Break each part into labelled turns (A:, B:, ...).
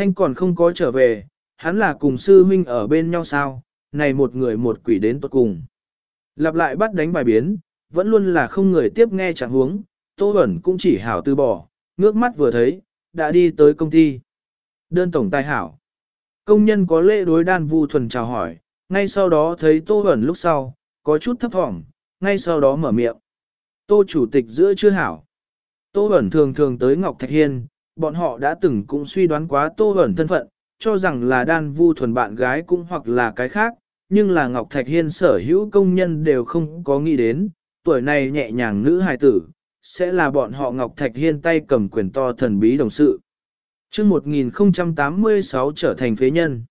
A: Thanh còn không có trở về, hắn là cùng sư huynh ở bên nhau sao, này một người một quỷ đến tuột cùng. Lặp lại bắt đánh bài biến, vẫn luôn là không người tiếp nghe chẳng huống, Tô Bẩn cũng chỉ hảo từ bỏ, ngước mắt vừa thấy, đã đi tới công ty. Đơn tổng tài hảo. Công nhân có lễ đối đan vu thuần chào hỏi, ngay sau đó thấy Tô Bẩn lúc sau, có chút thấp thỏm, ngay sau đó mở miệng. Tô chủ tịch giữa chưa hảo. Tô Bẩn thường thường tới Ngọc Thạch Hiên, bọn họ đã từng cũng suy đoán quá Tô ẩn thân phận, cho rằng là đan vu thuần bạn gái cũng hoặc là cái khác, nhưng là Ngọc Thạch Hiên sở hữu công nhân đều không có nghĩ đến, tuổi này nhẹ nhàng nữ hài tử, sẽ là bọn họ Ngọc Thạch Hiên tay cầm quyền to thần bí đồng sự. chương 1086 trở thành phế nhân.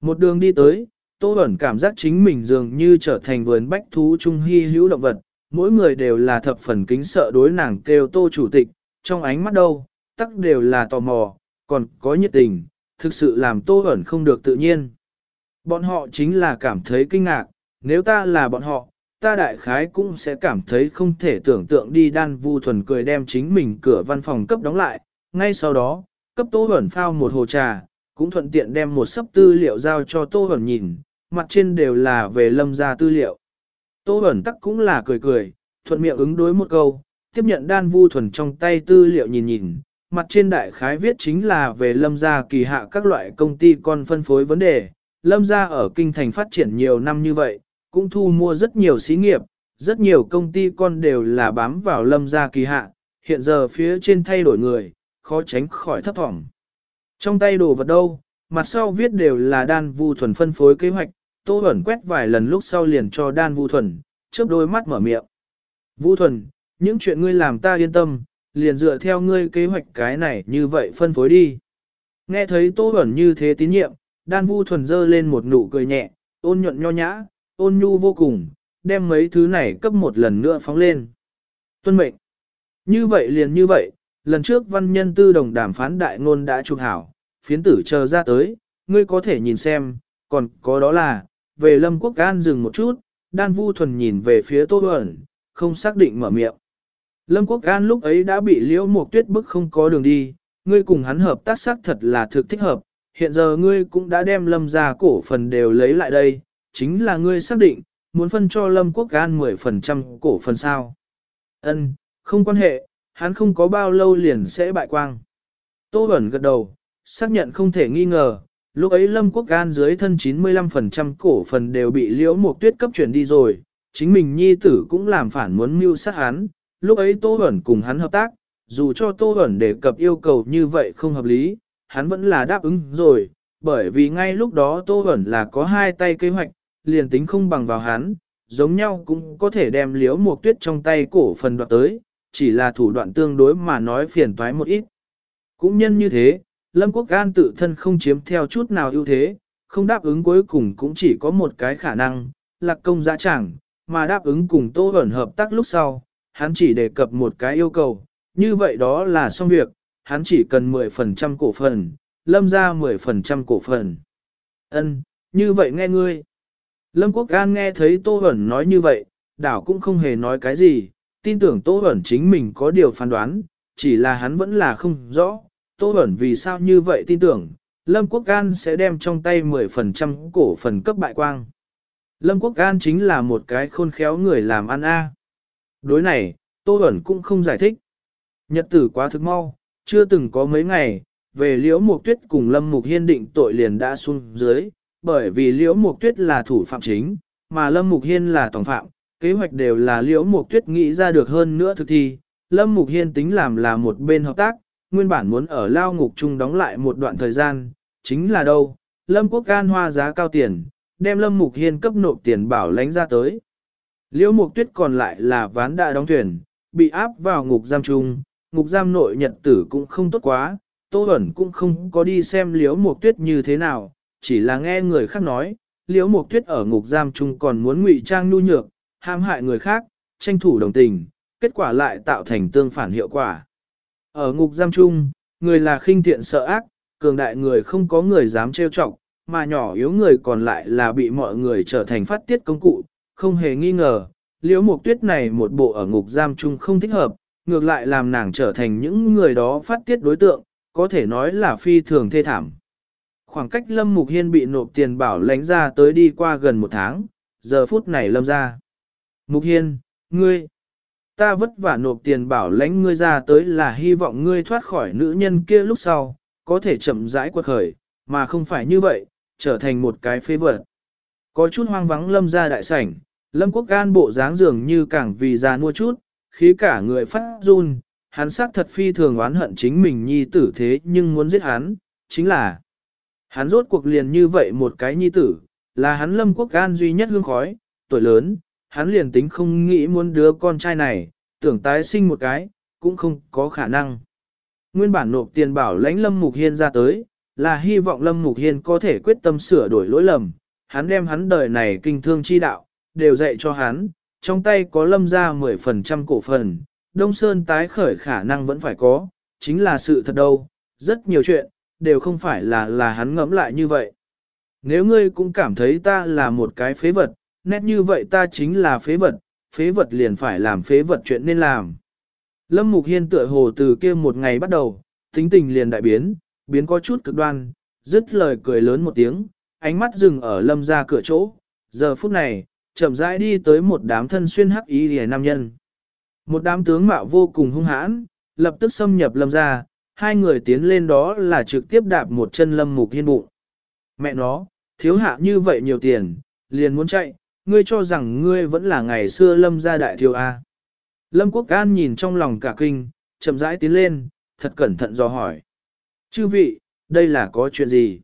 A: Một đường đi tới, Tô Bẩn cảm giác chính mình dường như trở thành vườn bách thú trung hy hữu động vật, mỗi người đều là thập phần kính sợ đối nàng kêu Tô Chủ tịch, trong ánh mắt đâu, tắc đều là tò mò, còn có nhiệt tình, thực sự làm Tô ẩn không được tự nhiên. Bọn họ chính là cảm thấy kinh ngạc, nếu ta là bọn họ, ta đại khái cũng sẽ cảm thấy không thể tưởng tượng đi đan vu thuần cười đem chính mình cửa văn phòng cấp đóng lại, ngay sau đó, cấp Tô ẩn phao một hồ trà, cũng thuận tiện đem một sấp tư liệu giao cho Tô ẩn nhìn, mặt trên đều là về lâm gia tư liệu. Tô ẩn tắc cũng là cười cười, thuận miệng ứng đối một câu, tiếp nhận đan vu thuần trong tay tư liệu nhìn nhìn, mặt trên đại khái viết chính là về lâm gia kỳ hạ các loại công ty con phân phối vấn đề. Lâm gia ở kinh thành phát triển nhiều năm như vậy, cũng thu mua rất nhiều xí nghiệp, rất nhiều công ty con đều là bám vào lâm gia kỳ hạ, hiện giờ phía trên thay đổi người, khó tránh khỏi thấp thỏm. Trong tay đồ vật đâu, mặt sau viết đều là đan vu thuần phân phối kế hoạch, tô ẩn quét vài lần lúc sau liền cho đan vu thuần, chớp đôi mắt mở miệng. Vu thuần, những chuyện ngươi làm ta yên tâm, liền dựa theo ngươi kế hoạch cái này như vậy phân phối đi. Nghe thấy tô ẩn như thế tín nhiệm, đan vu thuần dơ lên một nụ cười nhẹ, ôn nhuận nho nhã, ôn nhu vô cùng, đem mấy thứ này cấp một lần nữa phóng lên. Tuân mệnh. Như vậy liền như vậy, lần trước văn nhân tư đồng đàm phán đại ngôn đã chụp hảo, phiến tử chờ ra tới, ngươi có thể nhìn xem, còn có đó là, về lâm quốc gan dừng một chút, đan vu thuần nhìn về phía tô ẩn, không xác định mở miệng. Lâm quốc gan lúc ấy đã bị liễu Mộc tuyết bức không có đường đi, ngươi cùng hắn hợp tác xác thật là thực thích hợp, hiện giờ ngươi cũng đã đem lâm ra cổ phần đều lấy lại đây, chính là ngươi xác định, muốn phân cho lâm quốc gan 10% cổ phần sao. Ân, không quan hệ, hắn không có bao lâu liền sẽ bại quang. Tô Bẩn gật đầu, xác nhận không thể nghi ngờ, lúc ấy Lâm Quốc Gan dưới thân 95% cổ phần đều bị liễu Mộc tuyết cấp chuyển đi rồi, chính mình nhi tử cũng làm phản muốn mưu sát hắn, lúc ấy Tô Bẩn cùng hắn hợp tác, dù cho Tô Bẩn đề cập yêu cầu như vậy không hợp lý, hắn vẫn là đáp ứng rồi, bởi vì ngay lúc đó Tô Bẩn là có hai tay kế hoạch, liền tính không bằng vào hắn, giống nhau cũng có thể đem liễu một tuyết trong tay cổ phần đoạt tới, chỉ là thủ đoạn tương đối mà nói phiền toái một ít. Cũng nhân như thế, Lâm Quốc Gan tự thân không chiếm theo chút nào ưu thế, không đáp ứng cuối cùng cũng chỉ có một cái khả năng, là công dã chẳng, mà đáp ứng cùng Tô Bẩn hợp tác lúc sau, hắn chỉ đề cập một cái yêu cầu, như vậy đó là xong việc, hắn chỉ cần 10% cổ phần, lâm ra 10% cổ phần. Ân, như vậy nghe ngươi. Lâm Quốc Gan nghe thấy Tô Hẩn nói như vậy, đảo cũng không hề nói cái gì, tin tưởng Tô Hẩn chính mình có điều phán đoán, chỉ là hắn vẫn là không rõ, Tô Hẩn vì sao như vậy tin tưởng, Lâm Quốc Gan sẽ đem trong tay 10% cổ phần cấp bại quang. Lâm Quốc Gan chính là một cái khôn khéo người làm ăn a. Đối này, Tô Bẩn cũng không giải thích. Nhật tử quá thức mau, chưa từng có mấy ngày, về Liễu Mục Tuyết cùng Lâm Mục Hiên định tội liền đã xuống dưới, bởi vì Liễu Mục Tuyết là thủ phạm chính, mà Lâm Mục Hiên là tổng phạm, kế hoạch đều là Liễu Mục Tuyết nghĩ ra được hơn nữa thực thi. Lâm Mục Hiên tính làm là một bên hợp tác, nguyên bản muốn ở lao ngục chung đóng lại một đoạn thời gian, chính là đâu, Lâm Quốc can hoa giá cao tiền, đem Lâm Mục Hiên cấp nộp tiền bảo lãnh ra tới. Liễu Mục Tuyết còn lại là ván đại đóng thuyền, bị áp vào ngục giam chung, ngục giam nội nhật tử cũng không tốt quá, Tô Bẩn cũng không có đi xem Liễu Mục Tuyết như thế nào, chỉ là nghe người khác nói, Liễu Mục Tuyết ở ngục giam chung còn muốn ngụy trang nhu nhược, ham hại người khác, tranh thủ đồng tình, kết quả lại tạo thành tương phản hiệu quả. Ở ngục giam chung, người là khinh thiện sợ ác, cường đại người không có người dám trêu chọc, mà nhỏ yếu người còn lại là bị mọi người trở thành phát tiết công cụ, không hề nghi ngờ. Liễu mục tuyết này một bộ ở ngục giam chung không thích hợp, ngược lại làm nàng trở thành những người đó phát tiết đối tượng, có thể nói là phi thường thê thảm. Khoảng cách Lâm Mục Hiên bị nộp tiền bảo lãnh ra tới đi qua gần một tháng, giờ phút này Lâm ra. Mục Hiên, ngươi, ta vất vả nộp tiền bảo lãnh ngươi ra tới là hy vọng ngươi thoát khỏi nữ nhân kia lúc sau, có thể chậm rãi quật khởi, mà không phải như vậy, trở thành một cái phê vật. Có chút hoang vắng Lâm ra đại sảnh, Lâm Quốc Gan bộ dáng dường như càng vì già mua chút, khí cả người phát run, hắn xác thật phi thường oán hận chính mình nhi tử thế nhưng muốn giết hắn, chính là hắn rốt cuộc liền như vậy một cái nhi tử, là hắn Lâm Quốc Gan duy nhất hương khói, tuổi lớn, hắn liền tính không nghĩ muốn đứa con trai này, tưởng tái sinh một cái, cũng không có khả năng. Nguyên bản nộp tiền bảo lãnh Lâm Mục Hiên ra tới, là hy vọng Lâm Mục Hiên có thể quyết tâm sửa đổi lỗi lầm, hắn đem hắn đời này kinh thương chi đạo, đều dạy cho hắn, trong tay có lâm ra 10% cổ phần, Đông Sơn tái khởi khả năng vẫn phải có, chính là sự thật đâu, rất nhiều chuyện, đều không phải là là hắn ngẫm lại như vậy. Nếu ngươi cũng cảm thấy ta là một cái phế vật, nét như vậy ta chính là phế vật, phế vật liền phải làm phế vật chuyện nên làm. Lâm Mục Hiên tựa hồ từ kia một ngày bắt đầu, tính tình liền đại biến, biến có chút cực đoan, dứt lời cười lớn một tiếng, ánh mắt dừng ở lâm ra cửa chỗ. Giờ phút này, chậm rãi đi tới một đám thân xuyên hắc y rìa nam nhân. Một đám tướng mạo vô cùng hung hãn, lập tức xâm nhập lâm ra, hai người tiến lên đó là trực tiếp đạp một chân lâm mục hiên bụng. Mẹ nó, thiếu hạ như vậy nhiều tiền, liền muốn chạy, ngươi cho rằng ngươi vẫn là ngày xưa lâm gia đại thiếu A. Lâm Quốc An nhìn trong lòng cả kinh, chậm rãi tiến lên, thật cẩn thận dò hỏi. Chư vị, đây là có chuyện gì?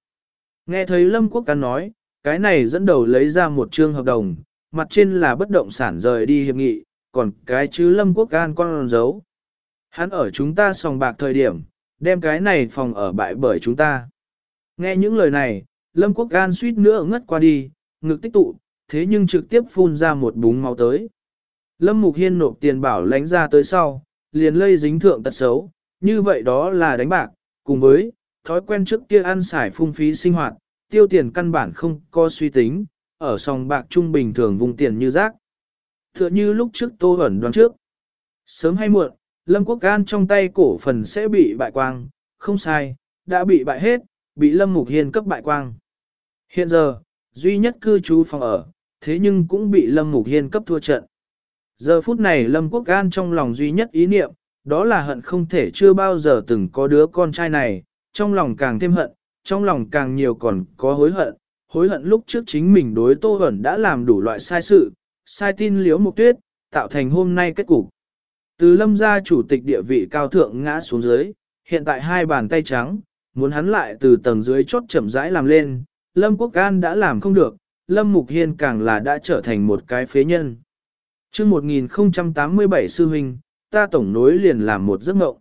A: Nghe thấy Lâm Quốc An nói, cái này dẫn đầu lấy ra một chương hợp đồng, mặt trên là bất động sản rời đi hiệp nghị, còn cái chứ Lâm Quốc Gan con giấu. Hắn ở chúng ta sòng bạc thời điểm, đem cái này phòng ở bại bởi chúng ta. Nghe những lời này, Lâm Quốc Gan suýt nữa ngất qua đi, ngực tích tụ, thế nhưng trực tiếp phun ra một búng máu tới. Lâm Mục Hiên nộp tiền bảo lãnh ra tới sau, liền lây dính thượng tật xấu, như vậy đó là đánh bạc, cùng với thói quen trước kia ăn xài phung phí sinh hoạt, tiêu tiền căn bản không có suy tính, ở sòng bạc trung bình thường vùng tiền như rác. Tựa như lúc trước Tô ẩn đoán trước. Sớm hay muộn, Lâm Quốc Can trong tay cổ phần sẽ bị bại quang, không sai, đã bị bại hết, bị Lâm Mục Hiên cấp bại quang. Hiện giờ, duy nhất cư trú phòng ở, thế nhưng cũng bị Lâm Mục Hiên cấp thua trận. Giờ phút này Lâm Quốc An trong lòng duy nhất ý niệm, đó là hận không thể chưa bao giờ từng có đứa con trai này, trong lòng càng thêm hận, trong lòng càng nhiều còn có hối hận, hối hận lúc trước chính mình đối Tô Hẩn đã làm đủ loại sai sự, sai tin liếu mục tuyết, tạo thành hôm nay kết cục. Từ lâm gia chủ tịch địa vị cao thượng ngã xuống dưới, hiện tại hai bàn tay trắng, muốn hắn lại từ tầng dưới chốt chậm rãi làm lên, lâm quốc can đã làm không được, lâm mục hiên càng là đã trở thành một cái phế nhân. chương 1087 sư huynh, ta tổng nối liền làm một giấc mộng.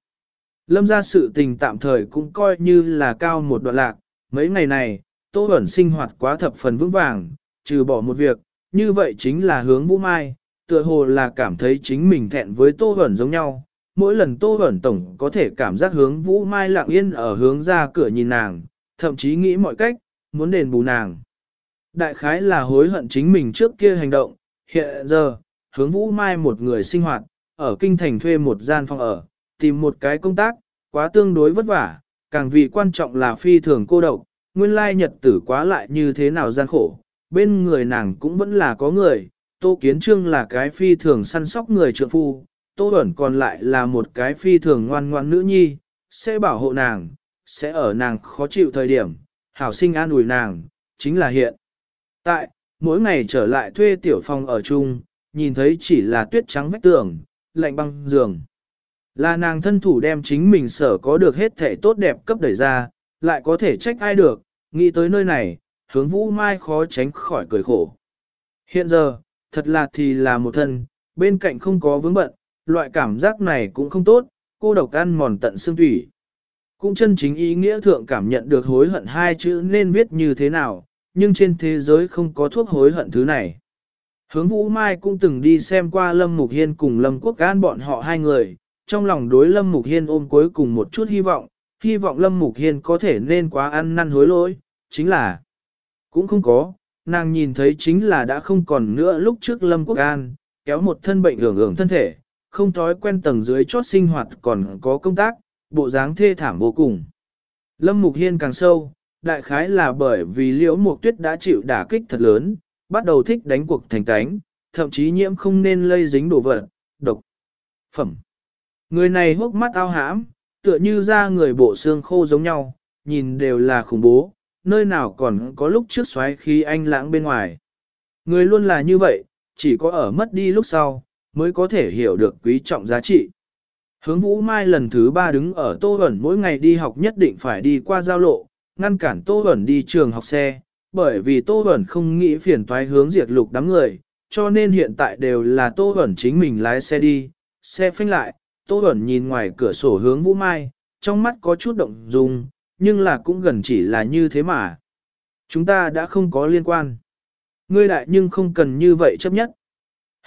A: Lâm ra sự tình tạm thời cũng coi như là cao một đoạn lạc, mấy ngày này, Tô Bẩn sinh hoạt quá thập phần vững vàng, trừ bỏ một việc, như vậy chính là hướng Vũ Mai, tựa hồ là cảm thấy chính mình thẹn với Tô Bẩn giống nhau. Mỗi lần Tô Bẩn Tổng có thể cảm giác hướng Vũ Mai lặng yên ở hướng ra cửa nhìn nàng, thậm chí nghĩ mọi cách, muốn đền bù nàng. Đại khái là hối hận chính mình trước kia hành động, hiện giờ, hướng Vũ Mai một người sinh hoạt, ở kinh thành thuê một gian phòng ở, tìm một cái công tác, quá tương đối vất vả, càng vì quan trọng là phi thường cô độc, nguyên lai nhật tử quá lại như thế nào gian khổ, bên người nàng cũng vẫn là có người, Tô Kiến Trương là cái phi thường săn sóc người trượng phu, Tô Bẩn còn lại là một cái phi thường ngoan ngoan nữ nhi, sẽ bảo hộ nàng, sẽ ở nàng khó chịu thời điểm, hảo sinh an ủi nàng, chính là hiện. Tại, mỗi ngày trở lại thuê tiểu phòng ở chung, nhìn thấy chỉ là tuyết trắng vách tường, lạnh băng giường. Là nàng thân thủ đem chính mình sở có được hết thể tốt đẹp cấp đẩy ra, lại có thể trách ai được, nghĩ tới nơi này, hướng vũ mai khó tránh khỏi cười khổ. Hiện giờ, thật là thì là một thân, bên cạnh không có vướng bận, loại cảm giác này cũng không tốt, cô độc ăn mòn tận xương thủy. Cũng chân chính ý nghĩa thượng cảm nhận được hối hận hai chữ nên viết như thế nào, nhưng trên thế giới không có thuốc hối hận thứ này. Hướng Vũ Mai cũng từng đi xem qua Lâm Mục Hiên cùng Lâm Quốc an bọn họ hai người, trong lòng đối Lâm Mục Hiên ôm cuối cùng một chút hy vọng, hy vọng Lâm Mục Hiên có thể nên quá ăn năn hối lỗi, chính là cũng không có, nàng nhìn thấy chính là đã không còn nữa lúc trước Lâm Quốc An, kéo một thân bệnh hưởng hưởng thân thể, không thói quen tầng dưới chót sinh hoạt còn có công tác, bộ dáng thê thảm vô cùng. Lâm Mục Hiên càng sâu, đại khái là bởi vì liễu mục tuyết đã chịu đả kích thật lớn, bắt đầu thích đánh cuộc thành tánh, thậm chí nhiễm không nên lây dính đồ vật, độc, phẩm. Người này hốc mắt ao hãm, tựa như da người bộ xương khô giống nhau, nhìn đều là khủng bố, nơi nào còn có lúc trước xoáy khi anh lãng bên ngoài. Người luôn là như vậy, chỉ có ở mất đi lúc sau, mới có thể hiểu được quý trọng giá trị. Hướng Vũ Mai lần thứ ba đứng ở Tô Huẩn mỗi ngày đi học nhất định phải đi qua giao lộ, ngăn cản Tô Huẩn đi trường học xe, bởi vì Tô Huẩn không nghĩ phiền toái hướng diệt lục đám người, cho nên hiện tại đều là Tô Huẩn chính mình lái xe đi, xe phanh lại, Tô Huẩn nhìn ngoài cửa sổ hướng Vũ Mai, trong mắt có chút động dung, nhưng là cũng gần chỉ là như thế mà. Chúng ta đã không có liên quan. Ngươi đại nhưng không cần như vậy chấp nhất.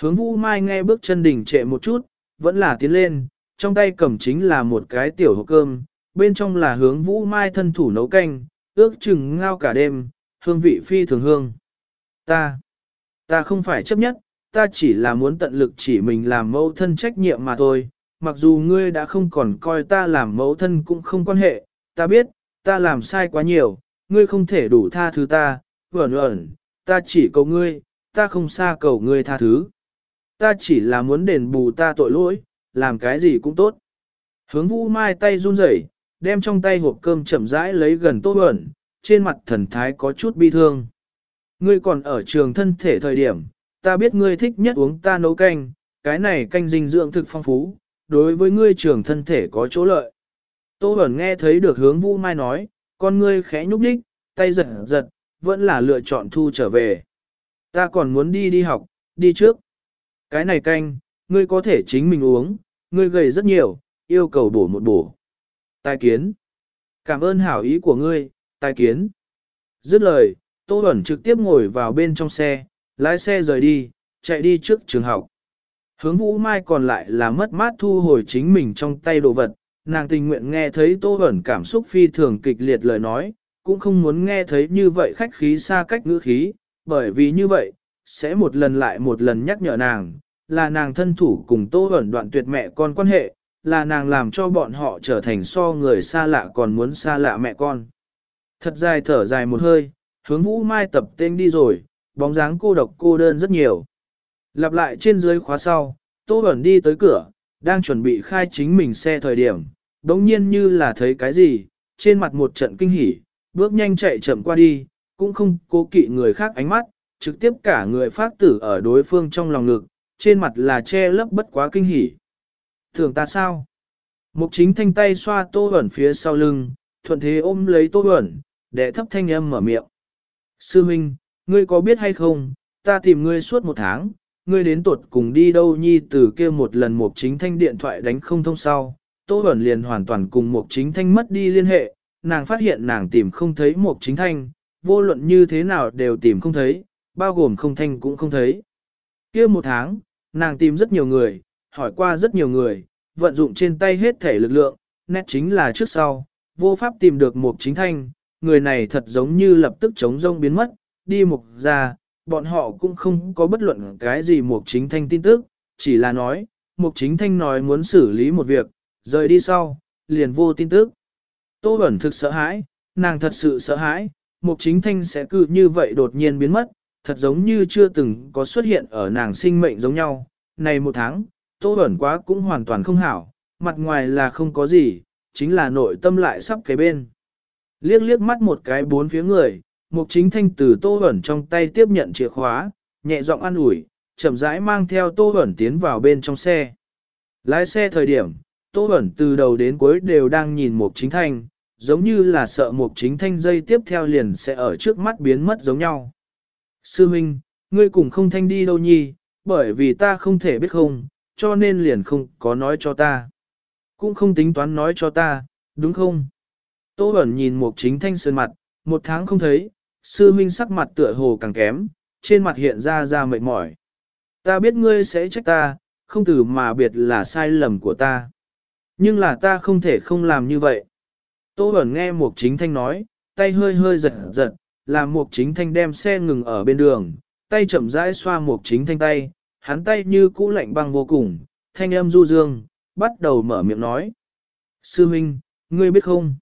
A: Hướng Vũ Mai nghe bước chân đỉnh trệ một chút, vẫn là tiến lên, trong tay cầm chính là một cái tiểu hộp cơm, bên trong là hướng Vũ Mai thân thủ nấu canh, ước chừng ngao cả đêm, hương vị phi thường hương. Ta, ta không phải chấp nhất, ta chỉ là muốn tận lực chỉ mình làm mẫu thân trách nhiệm mà thôi, mặc dù ngươi đã không còn coi ta làm mẫu thân cũng không quan hệ, ta biết, ta làm sai quá nhiều, ngươi không thể đủ tha thứ ta, vẩn vẩn, ta chỉ cầu ngươi, ta không xa cầu ngươi tha thứ. Ta chỉ là muốn đền bù ta tội lỗi, làm cái gì cũng tốt. Hướng vũ mai tay run rẩy, đem trong tay hộp cơm chậm rãi lấy gần tô ẩn, trên mặt thần thái có chút bi thương. Ngươi còn ở trường thân thể thời điểm, ta biết ngươi thích nhất uống ta nấu canh, cái này canh dinh dưỡng thực phong phú, đối với ngươi trưởng thân thể có chỗ lợi. Tô Bẩn nghe thấy được hướng vũ mai nói, con ngươi khẽ nhúc đích, tay giật giật, vẫn là lựa chọn thu trở về. Ta còn muốn đi đi học, đi trước. Cái này canh, ngươi có thể chính mình uống, ngươi gầy rất nhiều, yêu cầu bổ một bổ. Tài kiến. Cảm ơn hảo ý của ngươi, tài kiến. Dứt lời, Tô Bẩn trực tiếp ngồi vào bên trong xe, lái xe rời đi, chạy đi trước trường học. Hướng Vũ Mai còn lại là mất mát thu hồi chính mình trong tay đồ vật, nàng tình nguyện nghe thấy Tô ẩn cảm xúc phi thường kịch liệt lời nói, cũng không muốn nghe thấy như vậy khách khí xa cách ngữ khí, bởi vì như vậy, sẽ một lần lại một lần nhắc nhở nàng, là nàng thân thủ cùng Tô ẩn đoạn tuyệt mẹ con quan hệ, là nàng làm cho bọn họ trở thành so người xa lạ còn muốn xa lạ mẹ con. Thật dài thở dài một hơi, hướng vũ mai tập tên đi rồi, bóng dáng cô độc cô đơn rất nhiều. Lặp lại trên dưới khóa sau, Tô Bẩn đi tới cửa, đang chuẩn bị khai chính mình xe thời điểm, đống nhiên như là thấy cái gì, trên mặt một trận kinh hỉ, bước nhanh chạy chậm qua đi, cũng không cố kỵ người khác ánh mắt, trực tiếp cả người phát tử ở đối phương trong lòng ngực, trên mặt là che lấp bất quá kinh hỉ. Thường ta sao? Mục chính thanh tay xoa tô Bẩn phía sau lưng, thuận thế ôm lấy tô Bẩn, để thấp thanh âm mở miệng. Sư Minh, ngươi có biết hay không, ta tìm ngươi suốt một tháng, ngươi đến tuột cùng đi đâu nhi từ kia một lần mục chính thanh điện thoại đánh không thông sau. Tô Bẩn liền hoàn toàn cùng mục chính thanh mất đi liên hệ, nàng phát hiện nàng tìm không thấy mục chính thanh, vô luận như thế nào đều tìm không thấy, bao gồm không thanh cũng không thấy. Kia một tháng, nàng tìm rất nhiều người, hỏi qua rất nhiều người, vận dụng trên tay hết thể lực lượng, nét chính là trước sau, vô pháp tìm được mục chính thanh, người này thật giống như lập tức chống rông biến mất, đi mục ra, bọn họ cũng không có bất luận cái gì mục chính thanh tin tức, chỉ là nói, mục chính thanh nói muốn xử lý một việc, rời đi sau, liền vô tin tức. Tô Bẩn thực sợ hãi, nàng thật sự sợ hãi, mục chính thanh sẽ cứ như vậy đột nhiên biến mất, thật giống như chưa từng có xuất hiện ở nàng sinh mệnh giống nhau. Này một tháng, Tô Bẩn quá cũng hoàn toàn không hảo, mặt ngoài là không có gì, chính là nội tâm lại sắp kế bên. Liếc liếc mắt một cái bốn phía người, Mục Chính Thanh từ Tô ẩn trong tay tiếp nhận chìa khóa, nhẹ giọng an ủi, chậm rãi mang theo Tô ẩn tiến vào bên trong xe. Lái xe thời điểm, Tô ẩn từ đầu đến cuối đều đang nhìn Mục Chính Thanh, giống như là sợ Mục Chính Thanh dây tiếp theo liền sẽ ở trước mắt biến mất giống nhau. Sư Minh, ngươi cùng không thanh đi đâu nhi, bởi vì ta không thể biết không, cho nên liền không có nói cho ta. Cũng không tính toán nói cho ta, đúng không? Tô ẩn nhìn mục chính thanh sơn mặt, một tháng không thấy, sư Minh sắc mặt tựa hồ càng kém, trên mặt hiện ra ra mệt mỏi. Ta biết ngươi sẽ trách ta, không từ mà biệt là sai lầm của ta. Nhưng là ta không thể không làm như vậy. Tô Bẩn nghe Mục chính thanh nói, tay hơi hơi giật giật, làm mục chính thanh đem xe ngừng ở bên đường, tay chậm rãi xoa mục chính thanh tay, hắn tay như cũ lạnh băng vô cùng, thanh âm du dương, bắt đầu mở miệng nói. Sư Minh, ngươi biết không?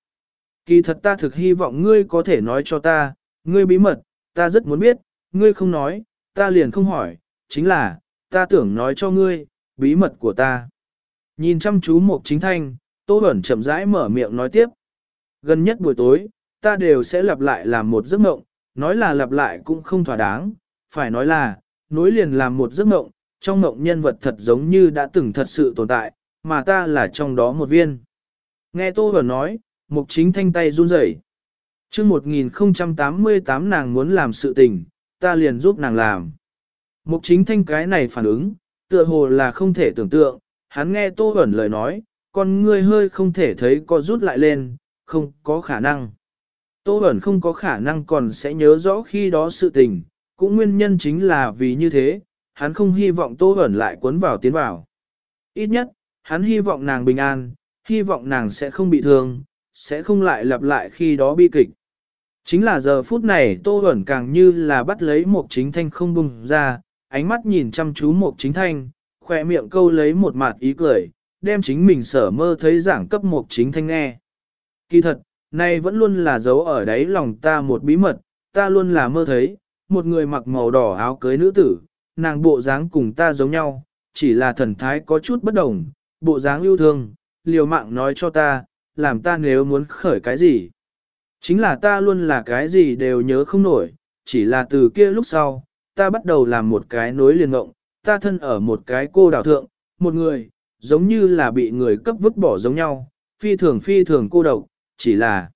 A: Kỳ thật ta thực hy vọng ngươi có thể nói cho ta, ngươi bí mật, ta rất muốn biết, ngươi không nói, ta liền không hỏi, chính là, ta tưởng nói cho ngươi, bí mật của ta. Nhìn chăm chú một chính thanh, Tô Bẩn chậm rãi mở miệng nói tiếp. Gần nhất buổi tối, ta đều sẽ lặp lại làm một giấc mộng, nói là lặp lại cũng không thỏa đáng, phải nói là, nối liền làm một giấc mộng, trong mộng nhân vật thật giống như đã từng thật sự tồn tại, mà ta là trong đó một viên. Nghe Tô Bẩn nói, Mục chính thanh tay run rẩy. Trước 1088 nàng muốn làm sự tình, ta liền giúp nàng làm. Mục chính thanh cái này phản ứng, tựa hồ là không thể tưởng tượng, hắn nghe Tô Bẩn lời nói, con ngươi hơi không thể thấy có rút lại lên, không có khả năng. Tô Bẩn không có khả năng còn sẽ nhớ rõ khi đó sự tình, cũng nguyên nhân chính là vì như thế, hắn không hy vọng Tô Bẩn lại cuốn vào tiến vào. Ít nhất, hắn hy vọng nàng bình an, hy vọng nàng sẽ không bị thương, sẽ không lại lặp lại khi đó bi kịch. Chính là giờ phút này Tô Huẩn càng như là bắt lấy một chính thanh không bùng ra, ánh mắt nhìn chăm chú một chính thanh, khỏe miệng câu lấy một mặt ý cười, đem chính mình sở mơ thấy giảng cấp một chính thanh nghe. Kỳ thật, này vẫn luôn là dấu ở đáy lòng ta một bí mật, ta luôn là mơ thấy, một người mặc màu đỏ áo cưới nữ tử, nàng bộ dáng cùng ta giống nhau, chỉ là thần thái có chút bất đồng, bộ dáng yêu thương, liều mạng nói cho ta, làm ta nếu muốn khởi cái gì. Chính là ta luôn là cái gì đều nhớ không nổi, chỉ là từ kia lúc sau, ta bắt đầu làm một cái nối liền ngộng, ta thân ở một cái cô đảo thượng, một người, giống như là bị người cấp vứt bỏ giống nhau, phi thường phi thường cô độc, chỉ là.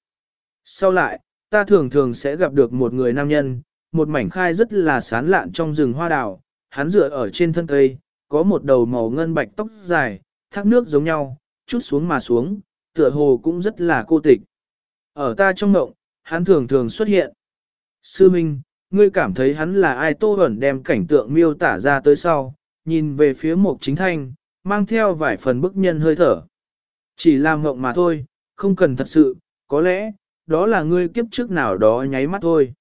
A: Sau lại, ta thường thường sẽ gặp được một người nam nhân, một mảnh khai rất là sán lạn trong rừng hoa đào, hắn dựa ở trên thân cây, có một đầu màu ngân bạch tóc dài, thác nước giống nhau, chút xuống mà xuống, tựa hồ cũng rất là cô tịch. Ở ta trong ngộng, hắn thường thường xuất hiện. Sư Minh, ngươi cảm thấy hắn là ai Tô ẩn đem cảnh tượng miêu tả ra tới sau, nhìn về phía mục chính thanh, mang theo vài phần bức nhân hơi thở. Chỉ làm ngộng mà thôi, không cần thật sự, có lẽ, đó là ngươi kiếp trước nào đó nháy mắt thôi.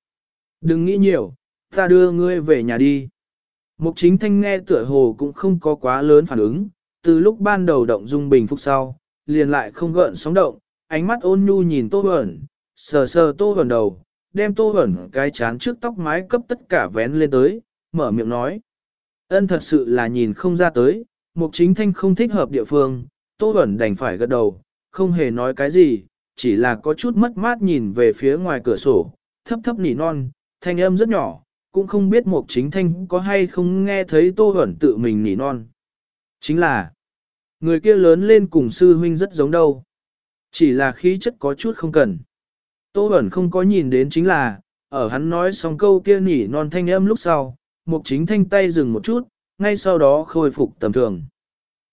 A: Đừng nghĩ nhiều, ta đưa ngươi về nhà đi. Mục chính thanh nghe tựa hồ cũng không có quá lớn phản ứng, từ lúc ban đầu động dung bình phục sau, liền lại không gợn sóng động, ánh mắt ôn nhu nhìn tô ẩn, sờ sờ tô ẩn đầu, đem tô ẩn cái chán trước tóc mái cấp tất cả vén lên tới, mở miệng nói. Ân thật sự là nhìn không ra tới, mục chính thanh không thích hợp địa phương, tô ẩn đành phải gật đầu, không hề nói cái gì, chỉ là có chút mất mát nhìn về phía ngoài cửa sổ, thấp thấp nỉ non, thanh âm rất nhỏ, cũng không biết mục chính thanh có hay không nghe thấy tô ẩn tự mình nỉ non. Chính là, Người kia lớn lên cùng sư huynh rất giống đâu. Chỉ là khí chất có chút không cần. Tô Bẩn không có nhìn đến chính là, ở hắn nói xong câu kia nỉ non thanh âm lúc sau, mục chính thanh tay dừng một chút, ngay sau đó khôi phục tầm thường.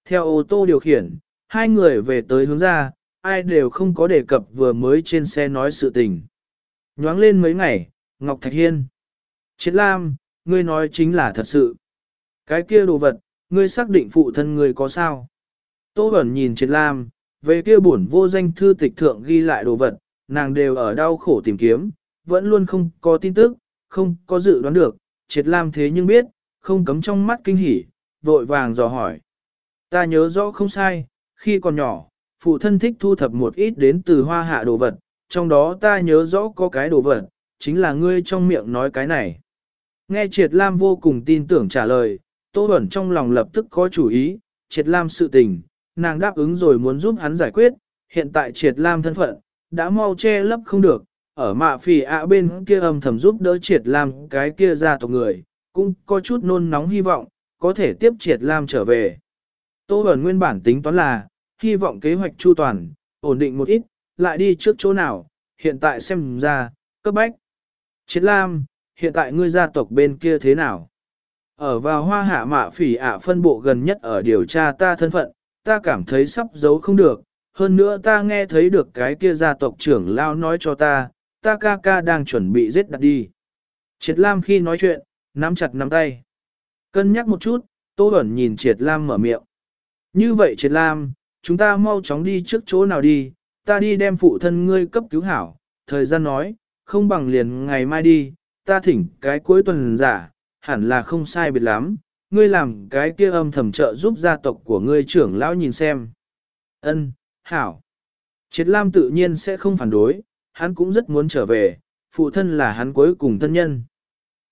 A: Theo ô tô điều khiển, hai người về tới hướng ra, ai đều không có đề cập vừa mới trên xe nói sự tình. Nhoáng lên mấy ngày, Ngọc Thạch Hiên. chiến Lam, ngươi nói chính là thật sự. Cái kia đồ vật, ngươi xác định phụ thân ngươi có sao? Tô Bẩn nhìn Triệt Lam, về kia buồn vô danh thư tịch thượng ghi lại đồ vật, nàng đều ở đau khổ tìm kiếm, vẫn luôn không có tin tức, không có dự đoán được, Triệt Lam thế nhưng biết, không cấm trong mắt kinh hỉ, vội vàng dò hỏi. Ta nhớ rõ không sai, khi còn nhỏ, phụ thân thích thu thập một ít đến từ hoa hạ đồ vật, trong đó ta nhớ rõ có cái đồ vật, chính là ngươi trong miệng nói cái này. Nghe Triệt Lam vô cùng tin tưởng trả lời, Tô Bẩn trong lòng lập tức có chủ ý, Triệt Lam sự tình, nàng đáp ứng rồi muốn giúp hắn giải quyết, hiện tại triệt lam thân phận, đã mau che lấp không được, ở mạ phì ạ bên kia âm thầm giúp đỡ triệt lam cái kia ra tộc người, cũng có chút nôn nóng hy vọng, có thể tiếp triệt lam trở về. Tô Bẩn nguyên bản tính toán là, hy vọng kế hoạch chu toàn, ổn định một ít, lại đi trước chỗ nào, hiện tại xem ra, cấp bách. Triệt lam, hiện tại ngươi gia tộc bên kia thế nào? Ở vào hoa hạ mạ phỉ ạ phân bộ gần nhất ở điều tra ta thân phận, ta cảm thấy sắp giấu không được, hơn nữa ta nghe thấy được cái kia gia tộc trưởng lao nói cho ta, ta ca ca đang chuẩn bị giết đặt đi. Triệt Lam khi nói chuyện, nắm chặt nắm tay. Cân nhắc một chút, Tô Bẩn nhìn Triệt Lam mở miệng. Như vậy Triệt Lam, chúng ta mau chóng đi trước chỗ nào đi, ta đi đem phụ thân ngươi cấp cứu hảo. Thời gian nói, không bằng liền ngày mai đi, ta thỉnh cái cuối tuần giả, hẳn là không sai biệt lắm, ngươi làm cái kia âm thầm trợ giúp gia tộc của ngươi trưởng lão nhìn xem. Ân, hảo. Triệt Lam tự nhiên sẽ không phản đối, hắn cũng rất muốn trở về, phụ thân là hắn cuối cùng thân nhân.